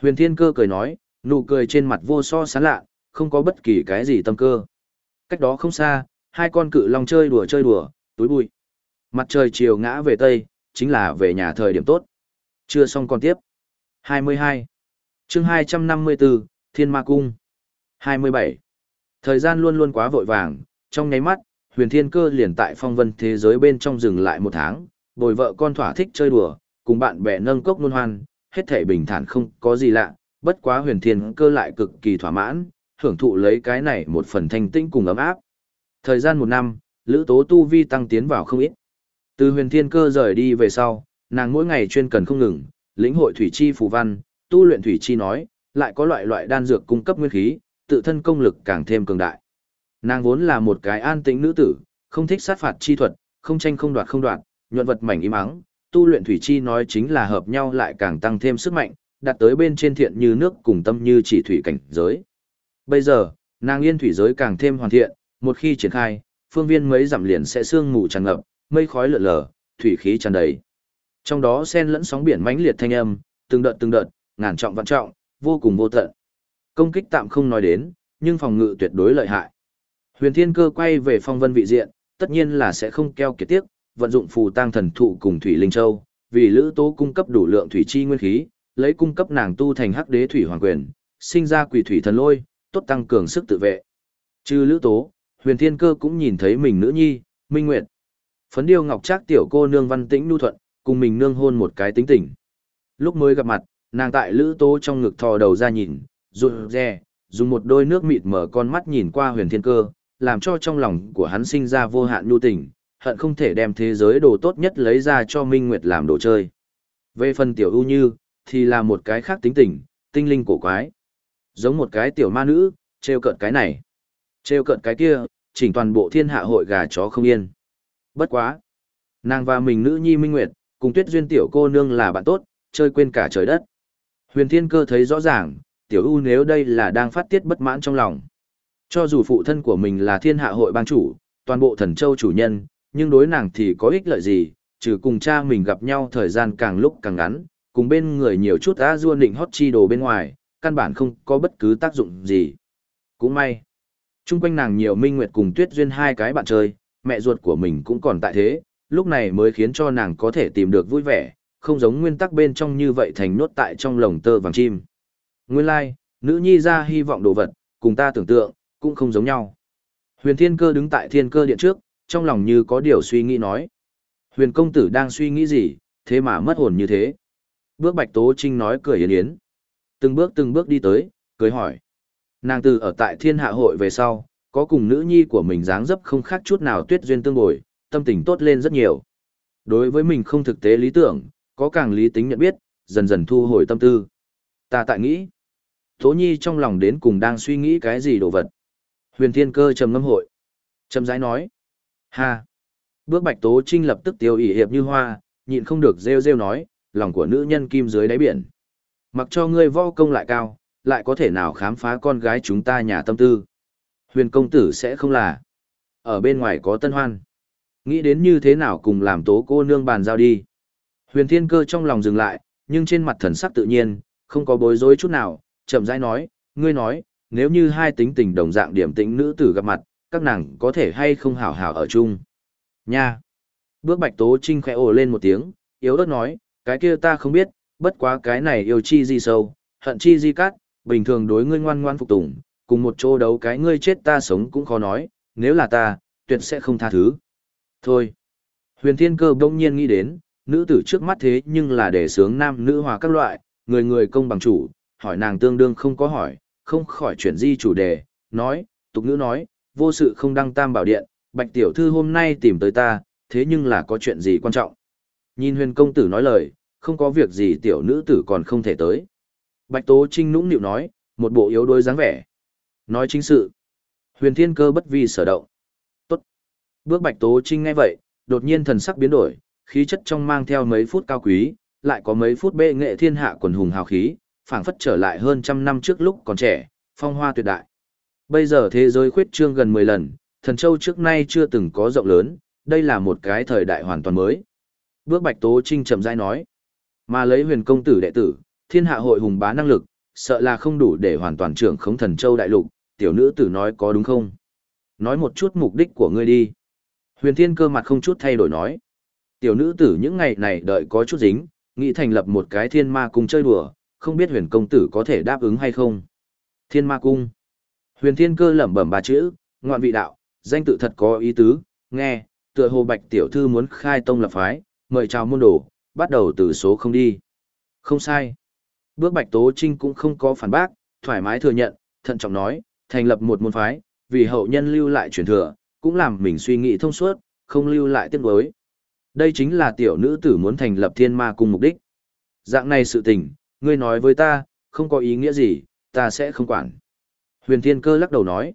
Huyền thiên cơ cười nói, nụ cười trên mặt vô so sán lạ, không có bất kỳ cái gì tâm cơ. Cách đó không xa, hai con cự long chơi đùa chơi đùa, túi bụi. Mặt trời chiều ngã về tây, chính là về nhà thời điểm tốt. Chưa xong còn tiếp. 22. chương 254, Thiên Ma Cung. 27. Thời gian luôn luôn quá vội vàng, trong nháy mắt, huyền thiên cơ liền tại phong vân thế giới bên trong dừng lại một tháng, bồi vợ con thỏa thích chơi đùa, cùng bạn bè nâng cốc luôn hoan, hết thể bình thản không có gì lạ, bất quá huyền thiên cơ lại cực kỳ thỏa mãn, hưởng thụ lấy cái này một phần thanh tĩnh cùng ấm áp. Thời gian một năm, lữ tố tu vi tăng tiến vào không ít. Từ huyền thiên cơ rời đi về sau, nàng mỗi ngày chuyên cần không ngừng, lĩnh hội thủy chi phù văn, tu luyện thủy chi nói, lại có loại loại đan dược cung cấp nguyên khí, tự thân công lực càng thêm cường đại. Nàng vốn là một cái an tĩnh nữ tử, không thích sát phạt chi thuật, không tranh không đoạt không đoạt, nhuận vật mảnh im ắng, tu luyện thủy chi nói chính là hợp nhau lại càng tăng thêm sức mạnh, đạt tới bên trên thiện như nước cùng tâm như chỉ thủy cảnh giới. Bây giờ, nàng yên thủy giới càng thêm hoàn thiện, một khi triển khai, phương viên mấy giảm liền sẽ sương mù tràn ngập, mây khói lượn lờ, thủy khí tràn đầy. Trong đó xen lẫn sóng biển mãnh liệt thanh âm, từng đợt từng đợt, ngàn trọng vạn trọng, vô cùng vô tận. Công kích tạm không nói đến, nhưng phòng ngự tuyệt đối lợi hại. Huyền Thiên Cơ quay về phong vân vị diện, tất nhiên là sẽ không keo kiệt tiếc, vận dụng phù tang thần thụ cùng thủy linh châu, vì lữ tố cung cấp đủ lượng thủy chi nguyên khí, lấy cung cấp nàng tu thành hắc đế thủy hoàng quyền, sinh ra quỷ thủy thần lôi, tốt tăng cường sức tự vệ. Trừ lữ tố, Huyền Thiên Cơ cũng nhìn thấy mình nữ nhi, Minh Nguyệt. Phấn điêu ngọc trác tiểu cô nương văn tĩnh nhu thuận, cùng mình nương hôn một cái tính tình. Lúc mới gặp mặt, nàng tại lữ tố trong ngực thò đầu ra nhìn, rụt rè, dùng một đôi nước mịt mở con mắt nhìn qua huyền thiên cơ, làm cho trong lòng của hắn sinh ra vô hạn nhu tình, hận không thể đem thế giới đồ tốt nhất lấy ra cho Minh Nguyệt làm đồ chơi. Về phần tiểu ưu như, thì là một cái khác tính tình, tinh linh cổ quái. Giống một cái tiểu ma nữ, treo cợt cái này, treo cợt cái kia, chỉnh toàn bộ thiên hạ hội gà chó không yên. Bất quá. Nàng và mình nữ nhi Minh Nguyệt, cùng tuyết duyên tiểu cô nương là bạn tốt, chơi quên cả trời đất. Huyền Thiên Cơ thấy rõ ràng, tiểu ưu nếu đây là đang phát tiết bất mãn trong lòng. Cho dù phụ thân của mình là thiên hạ hội bang chủ, toàn bộ thần châu chủ nhân, nhưng đối nàng thì có ích lợi gì, trừ cùng cha mình gặp nhau thời gian càng lúc càng ngắn, cùng bên người nhiều chút á dua nịnh hót chi đồ bên ngoài, căn bản không có bất cứ tác dụng gì. Cũng may, chung quanh nàng nhiều minh nguyệt cùng tuyết duyên hai cái bạn chơi, mẹ ruột của mình cũng còn tại thế, lúc này mới khiến cho nàng có thể tìm được vui vẻ, không giống nguyên tắc bên trong như vậy thành nốt tại trong lồng tơ vàng chim. Nguyên lai, like, nữ nhi ra hy vọng đồ vật, cùng ta tưởng tượng, cũng không giống nhau. Huyền Thiên Cơ đứng tại Thiên Cơ Điện trước, trong lòng như có điều suy nghĩ nói. Huyền công tử đang suy nghĩ gì, thế mà mất hồn như thế. Bước Bạch Tố Trinh nói cười yến yến. Từng bước từng bước đi tới, cười hỏi. Nàng từ ở tại Thiên Hạ Hội về sau, có cùng nữ nhi của mình dáng dấp không khác chút nào tuyết duyên tương bồi, tâm tình tốt lên rất nhiều. Đối với mình không thực tế lý tưởng, có càng lý tính nhận biết, dần dần thu hồi tâm tư. Ta tại nghĩ, Tố Nhi trong lòng đến cùng đang suy nghĩ cái gì đồ vật. Huyền Thiên Cơ trầm ngâm hội. Trầm rãi nói. Ha. Bước Bạch Tố Trinh lập tức tiêu ỉ hiệp như hoa, nhịn không được rêu rêu nói, lòng của nữ nhân kim dưới đáy biển. Mặc cho ngươi võ công lại cao, lại có thể nào khám phá con gái chúng ta nhà tâm tư. Huyền công tử sẽ không là. Ở bên ngoài có tân hoan. Nghĩ đến như thế nào cùng làm tố cô nương bàn giao đi. Huyền thiên cơ trong lòng dừng lại, nhưng trên mặt thần sắc tự nhiên, không có bối rối chút nào, chậm rãi nói, ngươi nói, nếu như hai tính tình đồng dạng điểm tĩnh nữ tử gặp mặt, các nàng có thể hay không hảo hảo ở chung. Nha! Bước bạch tố trinh khẽ ồ lên một tiếng, yếu ớt nói, cái kia ta không biết, bất quá cái này yêu chi di sâu, hận chi di cát, bình thường đối ngươi ngoan ngoan phục tùng, cùng một chỗ đấu cái ngươi chết ta sống cũng khó nói, nếu là ta, tuyệt sẽ không tha thứ. Thôi. Huyền Thiên Cơ bỗng nhiên nghĩ đến, nữ tử trước mắt thế nhưng là để sướng nam nữ hòa các loại, người người công bằng chủ, hỏi nàng tương đương không có hỏi, không khỏi chuyển di chủ đề, nói, tục nữ nói, vô sự không đăng tam bảo điện, bạch tiểu thư hôm nay tìm tới ta, thế nhưng là có chuyện gì quan trọng. Nhìn huyền công tử nói lời, không có việc gì tiểu nữ tử còn không thể tới. Bạch Tố Trinh nũng nịu nói, một bộ yếu đuối dáng vẻ. Nói chính sự. Huyền Thiên Cơ bất vi sở động. Tốt. Bước Bạch Tố Trinh ngay vậy, đột nhiên thần sắc biến đổi, khí chất trong mang theo mấy phút cao quý, lại có mấy phút bệ nghệ thiên hạ quần hùng hào khí, phảng phất trở lại hơn trăm năm trước lúc còn trẻ, phong hoa tuyệt đại. Bây giờ thế giới khuyết trương gần 10 lần, thần châu trước nay chưa từng có rộng lớn, đây là một cái thời đại hoàn toàn mới. Bước Bạch Tố Trinh chậm rãi nói, mà lấy huyền công tử đệ tử, thiên hạ hội hùng bá năng lực, sợ là không đủ để hoàn toàn trưởng khống thần châu đại lục, tiểu nữ tử nói có đúng không? Nói một chút mục đích của ngươi đi. Huyền thiên cơ mặt không chút thay đổi nói. Tiểu nữ tử những ngày này đợi có chút dính, nghĩ thành lập một cái thiên ma cung chơi đùa, không biết huyền công tử có thể đáp ứng hay không. Thiên ma cung. Huyền thiên cơ lẩm bẩm ba chữ, ngoạn vị đạo, danh tự thật có ý tứ, nghe, tựa hồ bạch tiểu thư muốn khai tông lập phái, mời chào môn đồ, bắt đầu từ số không đi. Không sai. Bước Bạch Tố Trinh cũng không có phản bác, thoải mái thừa nhận, thận trọng nói, thành lập một môn phái, vì hậu nhân lưu lại truyền thừa, cũng làm mình suy nghĩ thông suốt, không lưu lại tiếc nuối. Đây chính là tiểu nữ tử muốn thành lập thiên ma cùng mục đích. Dạng này sự tình, ngươi nói với ta, không có ý nghĩa gì, ta sẽ không quản. Huyền Thiên Cơ lắc đầu nói,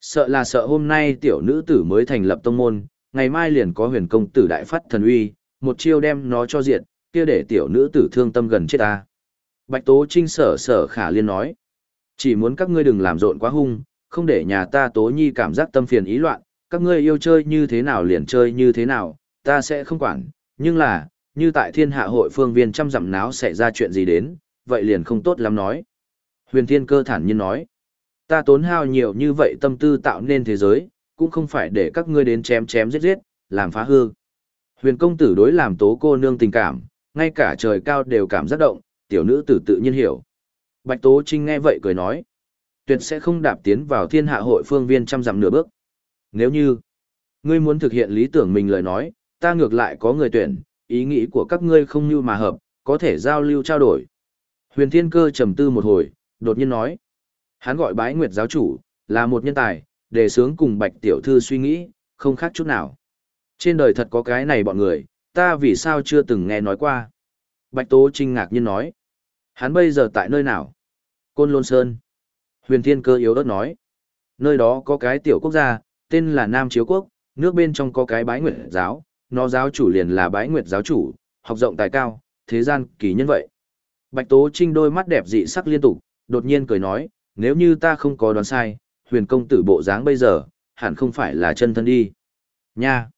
sợ là sợ hôm nay tiểu nữ tử mới thành lập tông môn, ngày mai liền có huyền công tử đại phát thần uy, một chiêu đem nó cho diệt, kia để tiểu nữ tử thương tâm gần chết ta. Bạch Tố Trinh sở sở khả liên nói. Chỉ muốn các ngươi đừng làm rộn quá hung, không để nhà ta Tố Nhi cảm giác tâm phiền ý loạn, các ngươi yêu chơi như thế nào liền chơi như thế nào, ta sẽ không quản, nhưng là, như tại thiên hạ hội phương viên trăm dặm náo sẽ ra chuyện gì đến, vậy liền không tốt lắm nói. Huyền Thiên Cơ thản nhiên nói, ta tốn hao nhiều như vậy tâm tư tạo nên thế giới, cũng không phải để các ngươi đến chém chém giết giết, làm phá hư. Huyền công tử đối làm tố cô nương tình cảm, ngay cả trời cao đều cảm giác động, tiểu nữ tử tự nhiên hiểu. Bạch Tố Trinh nghe vậy cười nói, tuyệt sẽ không đạp tiến vào thiên hạ hội phương viên trăm dặm nửa bước. Nếu như, ngươi muốn thực hiện lý tưởng mình lời nói, ta ngược lại có người tuyển, ý nghĩ của các ngươi không như mà hợp, có thể giao lưu trao đổi. Huyền Thiên Cơ trầm tư một hồi, đột nhiên nói, hắn gọi bái nguyệt giáo chủ, là một nhân tài, đề sướng cùng Bạch Tiểu Thư suy nghĩ, không khác chút nào. Trên đời thật có cái này bọn người, ta vì sao chưa từng nghe nói qua. Bạch Tố Trinh ngạc nhiên nói. Hắn bây giờ tại nơi nào? Côn Lôn Sơn. Huyền Thiên Cơ yếu ớt nói. Nơi đó có cái tiểu quốc gia, tên là Nam Chiếu Quốc, nước bên trong có cái bái nguyệt giáo, nó giáo chủ liền là bái nguyệt giáo chủ, học rộng tài cao, thế gian kỳ nhân vậy. Bạch Tố Trinh đôi mắt đẹp dị sắc liên tục, đột nhiên cười nói, nếu như ta không có đoán sai, huyền công tử bộ dáng bây giờ, hẳn không phải là chân thân đi. Nha!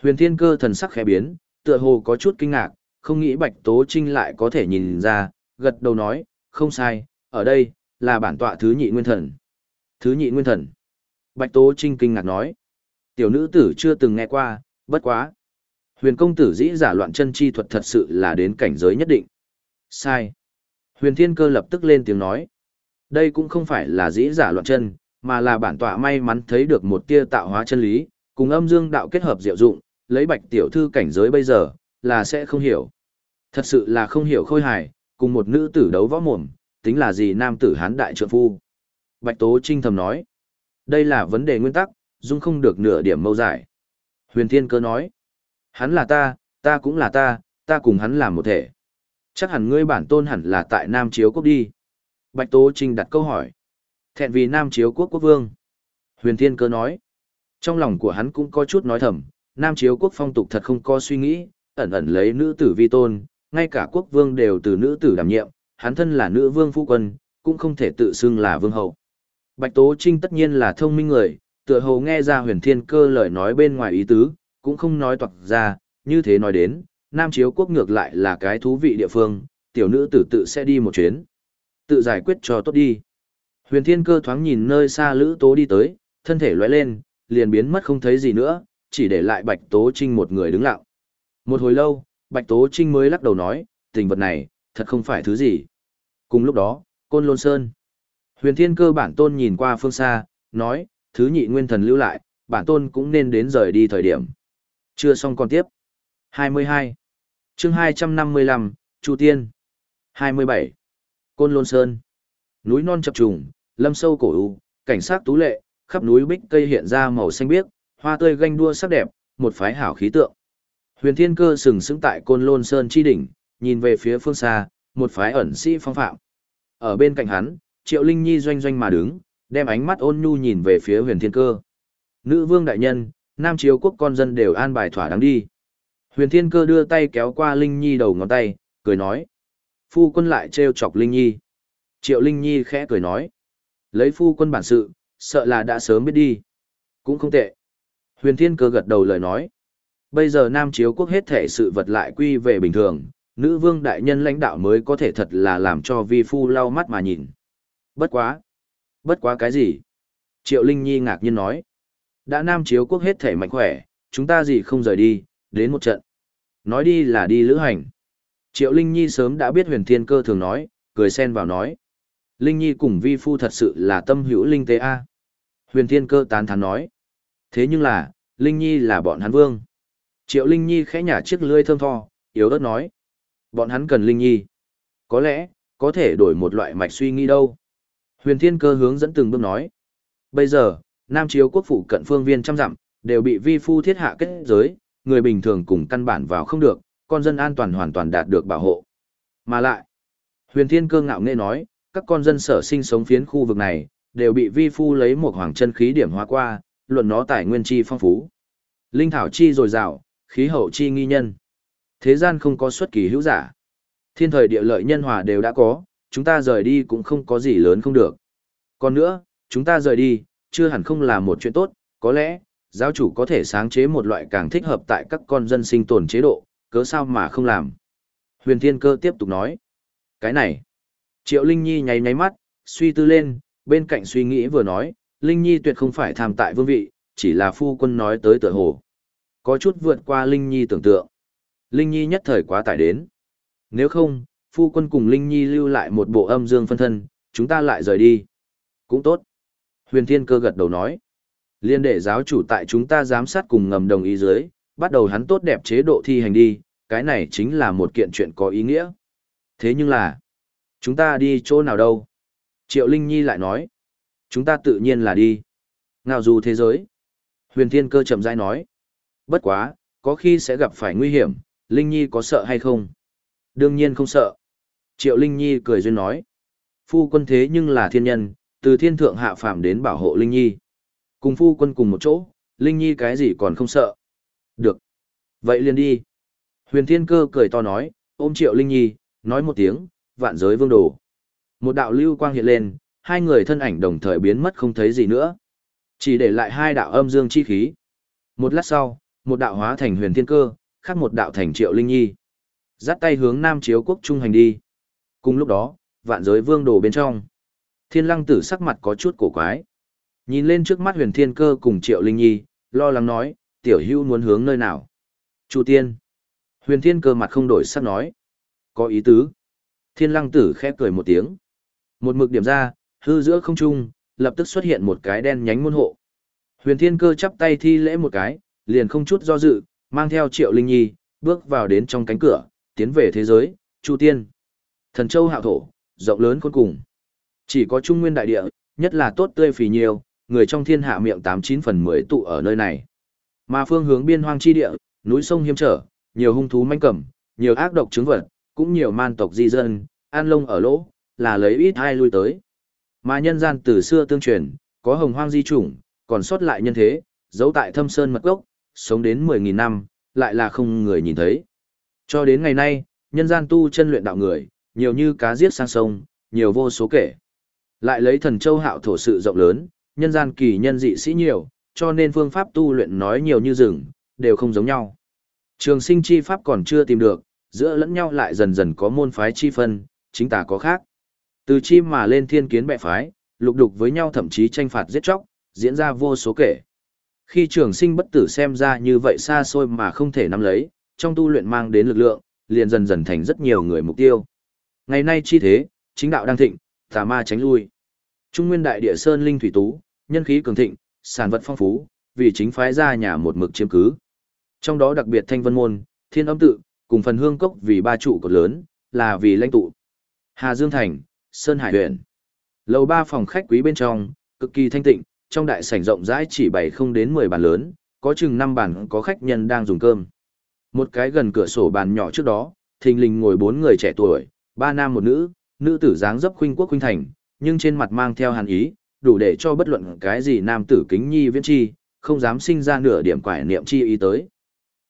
Huyền Thiên Cơ thần sắc khẽ biến, tựa hồ có chút kinh ngạc, không nghĩ Bạch Tố Trinh lại có thể nhìn ra, gật đầu nói, không sai, ở đây, là bản tọa thứ nhị nguyên thần. Thứ nhị nguyên thần. Bạch Tố Trinh kinh ngạc nói, tiểu nữ tử chưa từng nghe qua, bất quá. Huyền công tử dĩ giả loạn chân chi thuật thật sự là đến cảnh giới nhất định. Sai. Huyền Thiên Cơ lập tức lên tiếng nói, đây cũng không phải là dĩ giả loạn chân, mà là bản tọa may mắn thấy được một tia tạo hóa chân lý, cùng âm dương đạo kết hợp diệu dụng, lấy bạch tiểu thư cảnh giới bây giờ, là sẽ không hiểu. Thật sự là không hiểu khôi hài, cùng một nữ tử đấu võ mồm, tính là gì nam tử hán đại trượng phu. Bạch Tố Trinh thầm nói, đây là vấn đề nguyên tắc, dung không được nửa điểm mâu giải. Huyền Thiên Cơ nói, hắn là ta, Ta cũng là ta, ta cùng hắn làm một thể. Chắc hẳn ngươi bản tôn hẳn là tại Nam Chiếu Quốc đi. Bạch Tố Trinh đặt câu hỏi. Thẹn vì Nam Chiếu Quốc quốc vương. Huyền Thiên Cơ nói. Trong lòng của hắn cũng có chút nói thầm, Nam Chiếu Quốc phong tục thật không có suy nghĩ, ẩn ẩn lấy nữ tử vi tôn, ngay cả quốc vương đều từ nữ tử đảm nhiệm, hắn thân là nữ vương phu quân, cũng không thể tự xưng là vương hậu. Bạch Tố Trinh tất nhiên là thông minh người, tựa hồ nghe ra huyền thiên cơ lời nói bên ngoài ý tứ, cũng không nói toạc ra, như thế nói đến, Nam Chiếu Quốc ngược lại là cái thú vị địa phương, tiểu nữ tử tự sẽ đi một chuyến. Tự giải quyết cho tốt đi. Huyền thiên cơ thoáng nhìn nơi xa Lữ Tố đi tới, thân thể lóe lên, liền biến mất không thấy gì nữa, chỉ để lại Bạch Tố Trinh một người đứng lặng. Một hồi lâu, Bạch Tố Trinh mới lắc đầu nói, tình vật này, thật không phải thứ gì. Cùng lúc đó, Côn Lôn Sơn. Huyền Thiên Cơ bản tôn nhìn qua phương xa, nói, thứ nhị nguyên thần lưu lại, bản tôn cũng nên đến rời đi thời điểm. Chưa xong còn tiếp. 22. chương 255, Chu Tiên. 27. Côn Lôn Sơn. Núi non chập trùng, lâm sâu cổ u, cảnh sát tú lệ, khắp núi bích cây hiện ra màu xanh biếc, hoa tươi ganh đua sắc đẹp, một phái hảo khí tượng. Huyền Thiên Cơ sừng sững tại Côn Lôn Sơn chi đỉnh, nhìn về phía phương xa, một phái ẩn sĩ phong phạm. Ở bên cạnh hắn, Triệu Linh Nhi doanh doanh mà đứng, đem ánh mắt ôn nhu nhìn về phía Huyền Thiên Cơ. Nữ vương đại nhân, Nam Triều quốc con dân đều an bài thỏa đáng đi. Huyền Thiên Cơ đưa tay kéo qua Linh Nhi đầu ngón tay, cười nói. Phu quân lại trêu chọc Linh Nhi. Triệu Linh Nhi khẽ cười nói. Lấy phu quân bản sự, sợ là đã sớm biết đi. Cũng không tệ. Huyền Thiên Cơ gật đầu lời nói. Bây giờ Nam Chiếu quốc hết thể sự vật lại quy về bình thường, nữ vương đại nhân lãnh đạo mới có thể thật là làm cho vi phu lau mắt mà nhìn. Bất quá. Bất quá cái gì? Triệu Linh Nhi ngạc nhiên nói. Đã Nam Chiếu quốc hết thể mạnh khỏe, chúng ta gì không rời đi, đến một trận. Nói đi là đi lữ hành. Triệu Linh Nhi sớm đã biết huyền thiên cơ thường nói, cười xen vào nói. Linh Nhi cùng vi phu thật sự là tâm hữu linh tế A. Huyền thiên cơ tán thán nói. Thế nhưng là, Linh Nhi là bọn hắn vương. Triệu Linh Nhi khẽ nhả chiếc lưỡi thơm tho, yếu ớt nói. Bọn hắn cần Linh Nhi. Có lẽ, có thể đổi một loại mạch suy nghĩ đâu. Huyền Thiên Cơ hướng dẫn từng bước nói. Bây giờ, Nam Chiếu quốc phụ cận phương viên trăm dặm, đều bị vi phu thiết hạ kết giới, người bình thường cùng căn bản vào không được, con dân an toàn hoàn toàn đạt được bảo hộ. Mà lại, Huyền Thiên Cơ ngạo nghễ nói, các con dân sở sinh sống phiến khu vực này, đều bị vi phu lấy một hoàng chân khí điểm hóa qua, luận nó tài nguyên chi phong phú. Linh thảo chi dồi dào, khí hậu chi nghi nhân. Thế gian không có xuất kỳ hữu giả. Thiên thời địa lợi nhân hòa đều đã có, chúng ta rời đi cũng không có gì lớn không được. Còn nữa, chúng ta rời đi, chưa hẳn không là một chuyện tốt, có lẽ, giáo chủ có thể sáng chế một loại càng thích hợp tại các con dân sinh tồn chế độ, cớ sao mà không làm. Huyền Thiên Cơ tiếp tục nói. Cái này. Triệu Linh Nhi nháy nháy mắt, suy tư lên, bên cạnh suy nghĩ vừa nói, Linh Nhi tuyệt không phải tham tại vương vị, chỉ là phu quân nói tới tựa hồ. Có chút vượt qua Linh Nhi tưởng tượng. Linh Nhi nhất thời quá tải đến. Nếu không, phu quân cùng Linh Nhi lưu lại một bộ âm dương phân thân, chúng ta lại rời đi. Cũng tốt. Huyền Thiên Cơ gật đầu nói. Liên đệ giáo chủ tại chúng ta giám sát cùng ngầm đồng ý dưới, bắt đầu hắn tốt đẹp chế độ thi hành đi, cái này chính là một kiện chuyện có ý nghĩa. Thế nhưng là, chúng ta đi chỗ nào đâu? Triệu Linh Nhi lại nói. Chúng ta tự nhiên là đi. Ngào dù thế giới. Huyền Thiên Cơ chậm rãi nói. Bất quá, có khi sẽ gặp phải nguy hiểm, Linh Nhi có sợ hay không? Đương nhiên không sợ. Triệu Linh Nhi cười duyên nói. Phu quân thế nhưng là thiên nhân, từ thiên thượng hạ phàm đến bảo hộ Linh Nhi. Cùng phu quân cùng một chỗ, Linh Nhi cái gì còn không sợ. Được. Vậy liền đi. Huyền Thiên Cơ cười to nói, ôm Triệu Linh Nhi, nói một tiếng, vạn giới vương đồ. Một đạo lưu quang hiện lên, hai người thân ảnh đồng thời biến mất không thấy gì nữa. Chỉ để lại hai đạo âm dương chi khí. Một lát sau, một đạo hóa thành huyền thiên cơ, khác một đạo thành triệu linh nhi. Dắt tay hướng nam chiếu quốc trung hành đi. Cùng lúc đó, vạn giới vương đồ bên trong. Thiên lăng tử sắc mặt có chút cổ quái. Nhìn lên trước mắt huyền thiên cơ cùng triệu linh nhi, lo lắng nói, tiểu hưu muốn hướng nơi nào. Chu tiên. Huyền thiên cơ mặt không đổi sắc nói. Có ý tứ. Thiên lăng tử khẽ cười một tiếng. Một mực điểm ra, hư giữa không trung, lập tức xuất hiện một cái đen nhánh môn hộ. Huyền thiên cơ chắp tay thi lễ một cái, liền không chút do dự, mang theo triệu linh nhi, bước vào đến trong cánh cửa, tiến về thế giới, Chu Tiên. Thần châu hạo thổ, rộng lớn cuối cùng. Chỉ có trung nguyên đại địa, nhất là tốt tươi phì nhiều, người trong thiên hạ miệng tám chín phần mười tụ ở nơi này. Mà phương hướng biên hoang chi địa, núi sông hiếm trở, nhiều hung thú manh cẩm, nhiều ác độc chứng vật, cũng nhiều man tộc di dân, an lông ở lỗ, là lấy ít ai lui tới. Mà nhân gian từ xưa tương truyền, có hồng hoang di chủng, còn sót lại nhân thế, giấu tại thâm sơn mật gốc, sống đến 10.000 năm, lại là không người nhìn thấy. Cho đến ngày nay, nhân gian tu chân luyện đạo người, nhiều như cá giết sang sông, nhiều vô số kể. Lại lấy thần châu hạo thổ sự rộng lớn, nhân gian kỳ nhân dị sĩ nhiều, cho nên phương pháp tu luyện nói nhiều như rừng, đều không giống nhau. Trường sinh chi pháp còn chưa tìm được, giữa lẫn nhau lại dần dần có môn phái chi phân, chính tà có khác. Từ chi mà lên thiên kiến bệ phái, lục đục với nhau thậm chí tranh phạt giết chóc, diễn ra vô số kể. Khi trường sinh bất tử xem ra như vậy xa xôi mà không thể nắm lấy, trong tu luyện mang đến lực lượng, liền dần dần thành rất nhiều người mục tiêu. Ngày nay chi thế, chính đạo đang thịnh, tà ma tránh lui. Trung nguyên đại địa sơn linh thủy tú, nhân khí cường thịnh, sản vật phong phú, vì chính phái ra nhà một mực chiếm cứ. Trong đó đặc biệt thanh vân môn, thiên âm tự, cùng phần hương cốc vì ba trụ cột lớn, là vì lãnh tụ. Hà Dương Thành, Sơn Hải huyện. Lầu ba phòng khách quý bên trong, cực kỳ thanh tịnh, trong đại sảnh rộng rãi chỉ bày không đến 10 bàn lớn, có chừng 5 bàn có khách nhân đang dùng cơm. Một cái gần cửa sổ bàn nhỏ trước đó, thình lình ngồi bốn người trẻ tuổi, ba nam một nữ, nữ tử dáng dấp khuynh quốc khuynh thành, nhưng trên mặt mang theo hàn ý, đủ để cho bất luận cái gì nam tử kính nhi viễn chi, không dám sinh ra nửa điểm quải niệm chi ý tới.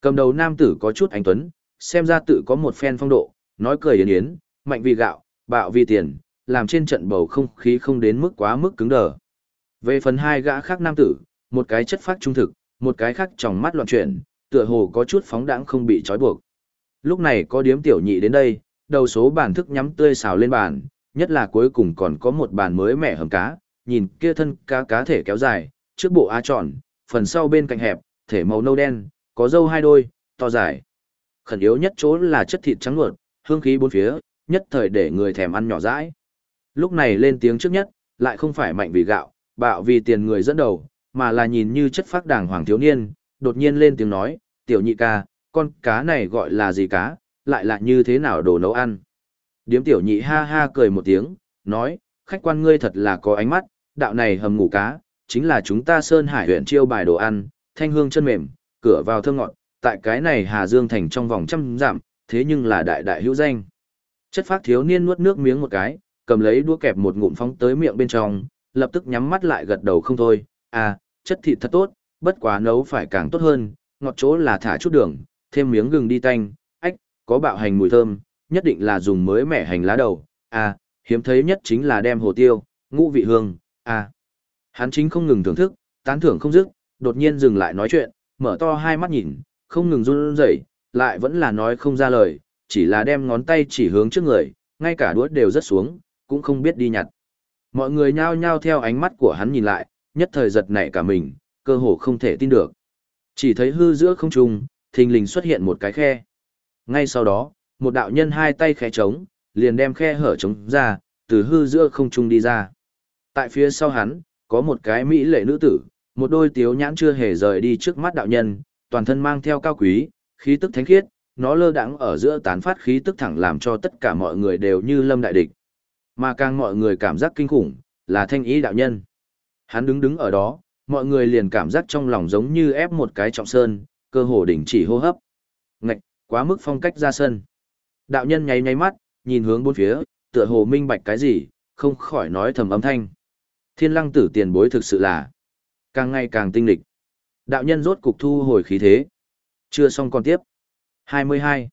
Cầm đầu nam tử có chút anh tuấn, xem ra tự có một phen phong độ, nói cười yến yến, mạnh vì gạo, bạo vì tiền, làm trên trận bầu không khí không đến mức quá mức cứng đờ. Về phần hai gã khác nam tử, một cái chất phát trung thực, một cái khác trong mắt loạn chuyển, tựa hồ có chút phóng đãng không bị trói buộc. Lúc này có điếm tiểu nhị đến đây, đầu số bàn thức nhắm tươi xào lên bàn, nhất là cuối cùng còn có một bàn mới mẻ hầm cá, nhìn kia thân cá cá thể kéo dài, trước bộ á tròn, phần sau bên cạnh hẹp, thể màu nâu đen, có dâu hai đôi, to dài. Khẩn yếu nhất chỗ là chất thịt trắng luộc, hương khí bốn phía, nhất thời để người thèm ăn nhỏ dãi. Lúc này lên tiếng trước nhất, lại không phải mạnh vì gạo, bạo vì tiền người dẫn đầu, mà là nhìn như chất phác đảng hoàng thiếu niên, đột nhiên lên tiếng nói, tiểu nhị ca, con cá này gọi là gì cá, lại là như thế nào đồ nấu ăn. Điếm tiểu nhị ha ha cười một tiếng, nói, khách quan ngươi thật là có ánh mắt, đạo này hầm ngủ cá, chính là chúng ta Sơn Hải huyện chiêu bài đồ ăn, thanh hương chân mềm, cửa vào thơm ngọt, tại cái này Hà Dương thành trong vòng trăm giảm, thế nhưng là đại đại hữu danh. Chất phác thiếu niên nuốt nước miếng một cái, cầm lấy đũa kẹp một ngụm phóng tới miệng bên trong, lập tức nhắm mắt lại gật đầu không thôi, à, chất thịt thật tốt, bất quá nấu phải càng tốt hơn, ngọt chỗ là thả chút đường, thêm miếng gừng đi tanh, ách, có bạo hành mùi thơm, nhất định là dùng mới mẻ hành lá đầu, à, hiếm thấy nhất chính là đem hồ tiêu, ngũ vị hương, à. Hắn chính không ngừng thưởng thức, tán thưởng không dứt, đột nhiên dừng lại nói chuyện, mở to hai mắt nhìn, không ngừng run rẩy, lại vẫn là nói không ra lời, chỉ là đem ngón tay chỉ hướng trước người, ngay cả đuốt đều rất xuống, cũng không biết đi nhặt. Mọi người nhao nhao theo ánh mắt của hắn nhìn lại, nhất thời giật nảy cả mình, cơ hồ không thể tin được. Chỉ thấy hư giữa không trung, thình lình xuất hiện một cái khe. Ngay sau đó, một đạo nhân hai tay khẽ trống, liền đem khe hở trống ra, từ hư giữa không trung đi ra. Tại phía sau hắn, có một cái mỹ lệ nữ tử, một đôi tiếu nhãn chưa hề rời đi trước mắt đạo nhân, toàn thân mang theo cao quý, khí tức thánh khiết, nó lơ đãng ở giữa tán phát khí tức thẳng làm cho tất cả mọi người đều như lâm đại địch. Mà càng mọi người cảm giác kinh khủng, là thanh ý đạo nhân. Hắn đứng đứng ở đó, mọi người liền cảm giác trong lòng giống như ép một cái trọng sơn, cơ hồ đình chỉ hô hấp. Ngạch, quá mức phong cách ra sân. Đạo nhân nháy nháy mắt, nhìn hướng bốn phía, tựa hồ minh bạch cái gì, không khỏi nói thầm âm thanh. Thiên lăng tử tiền bối thực sự là càng ngày càng tinh lịch. Đạo nhân rốt cục thu hồi khí thế. Chưa xong còn tiếp. 22.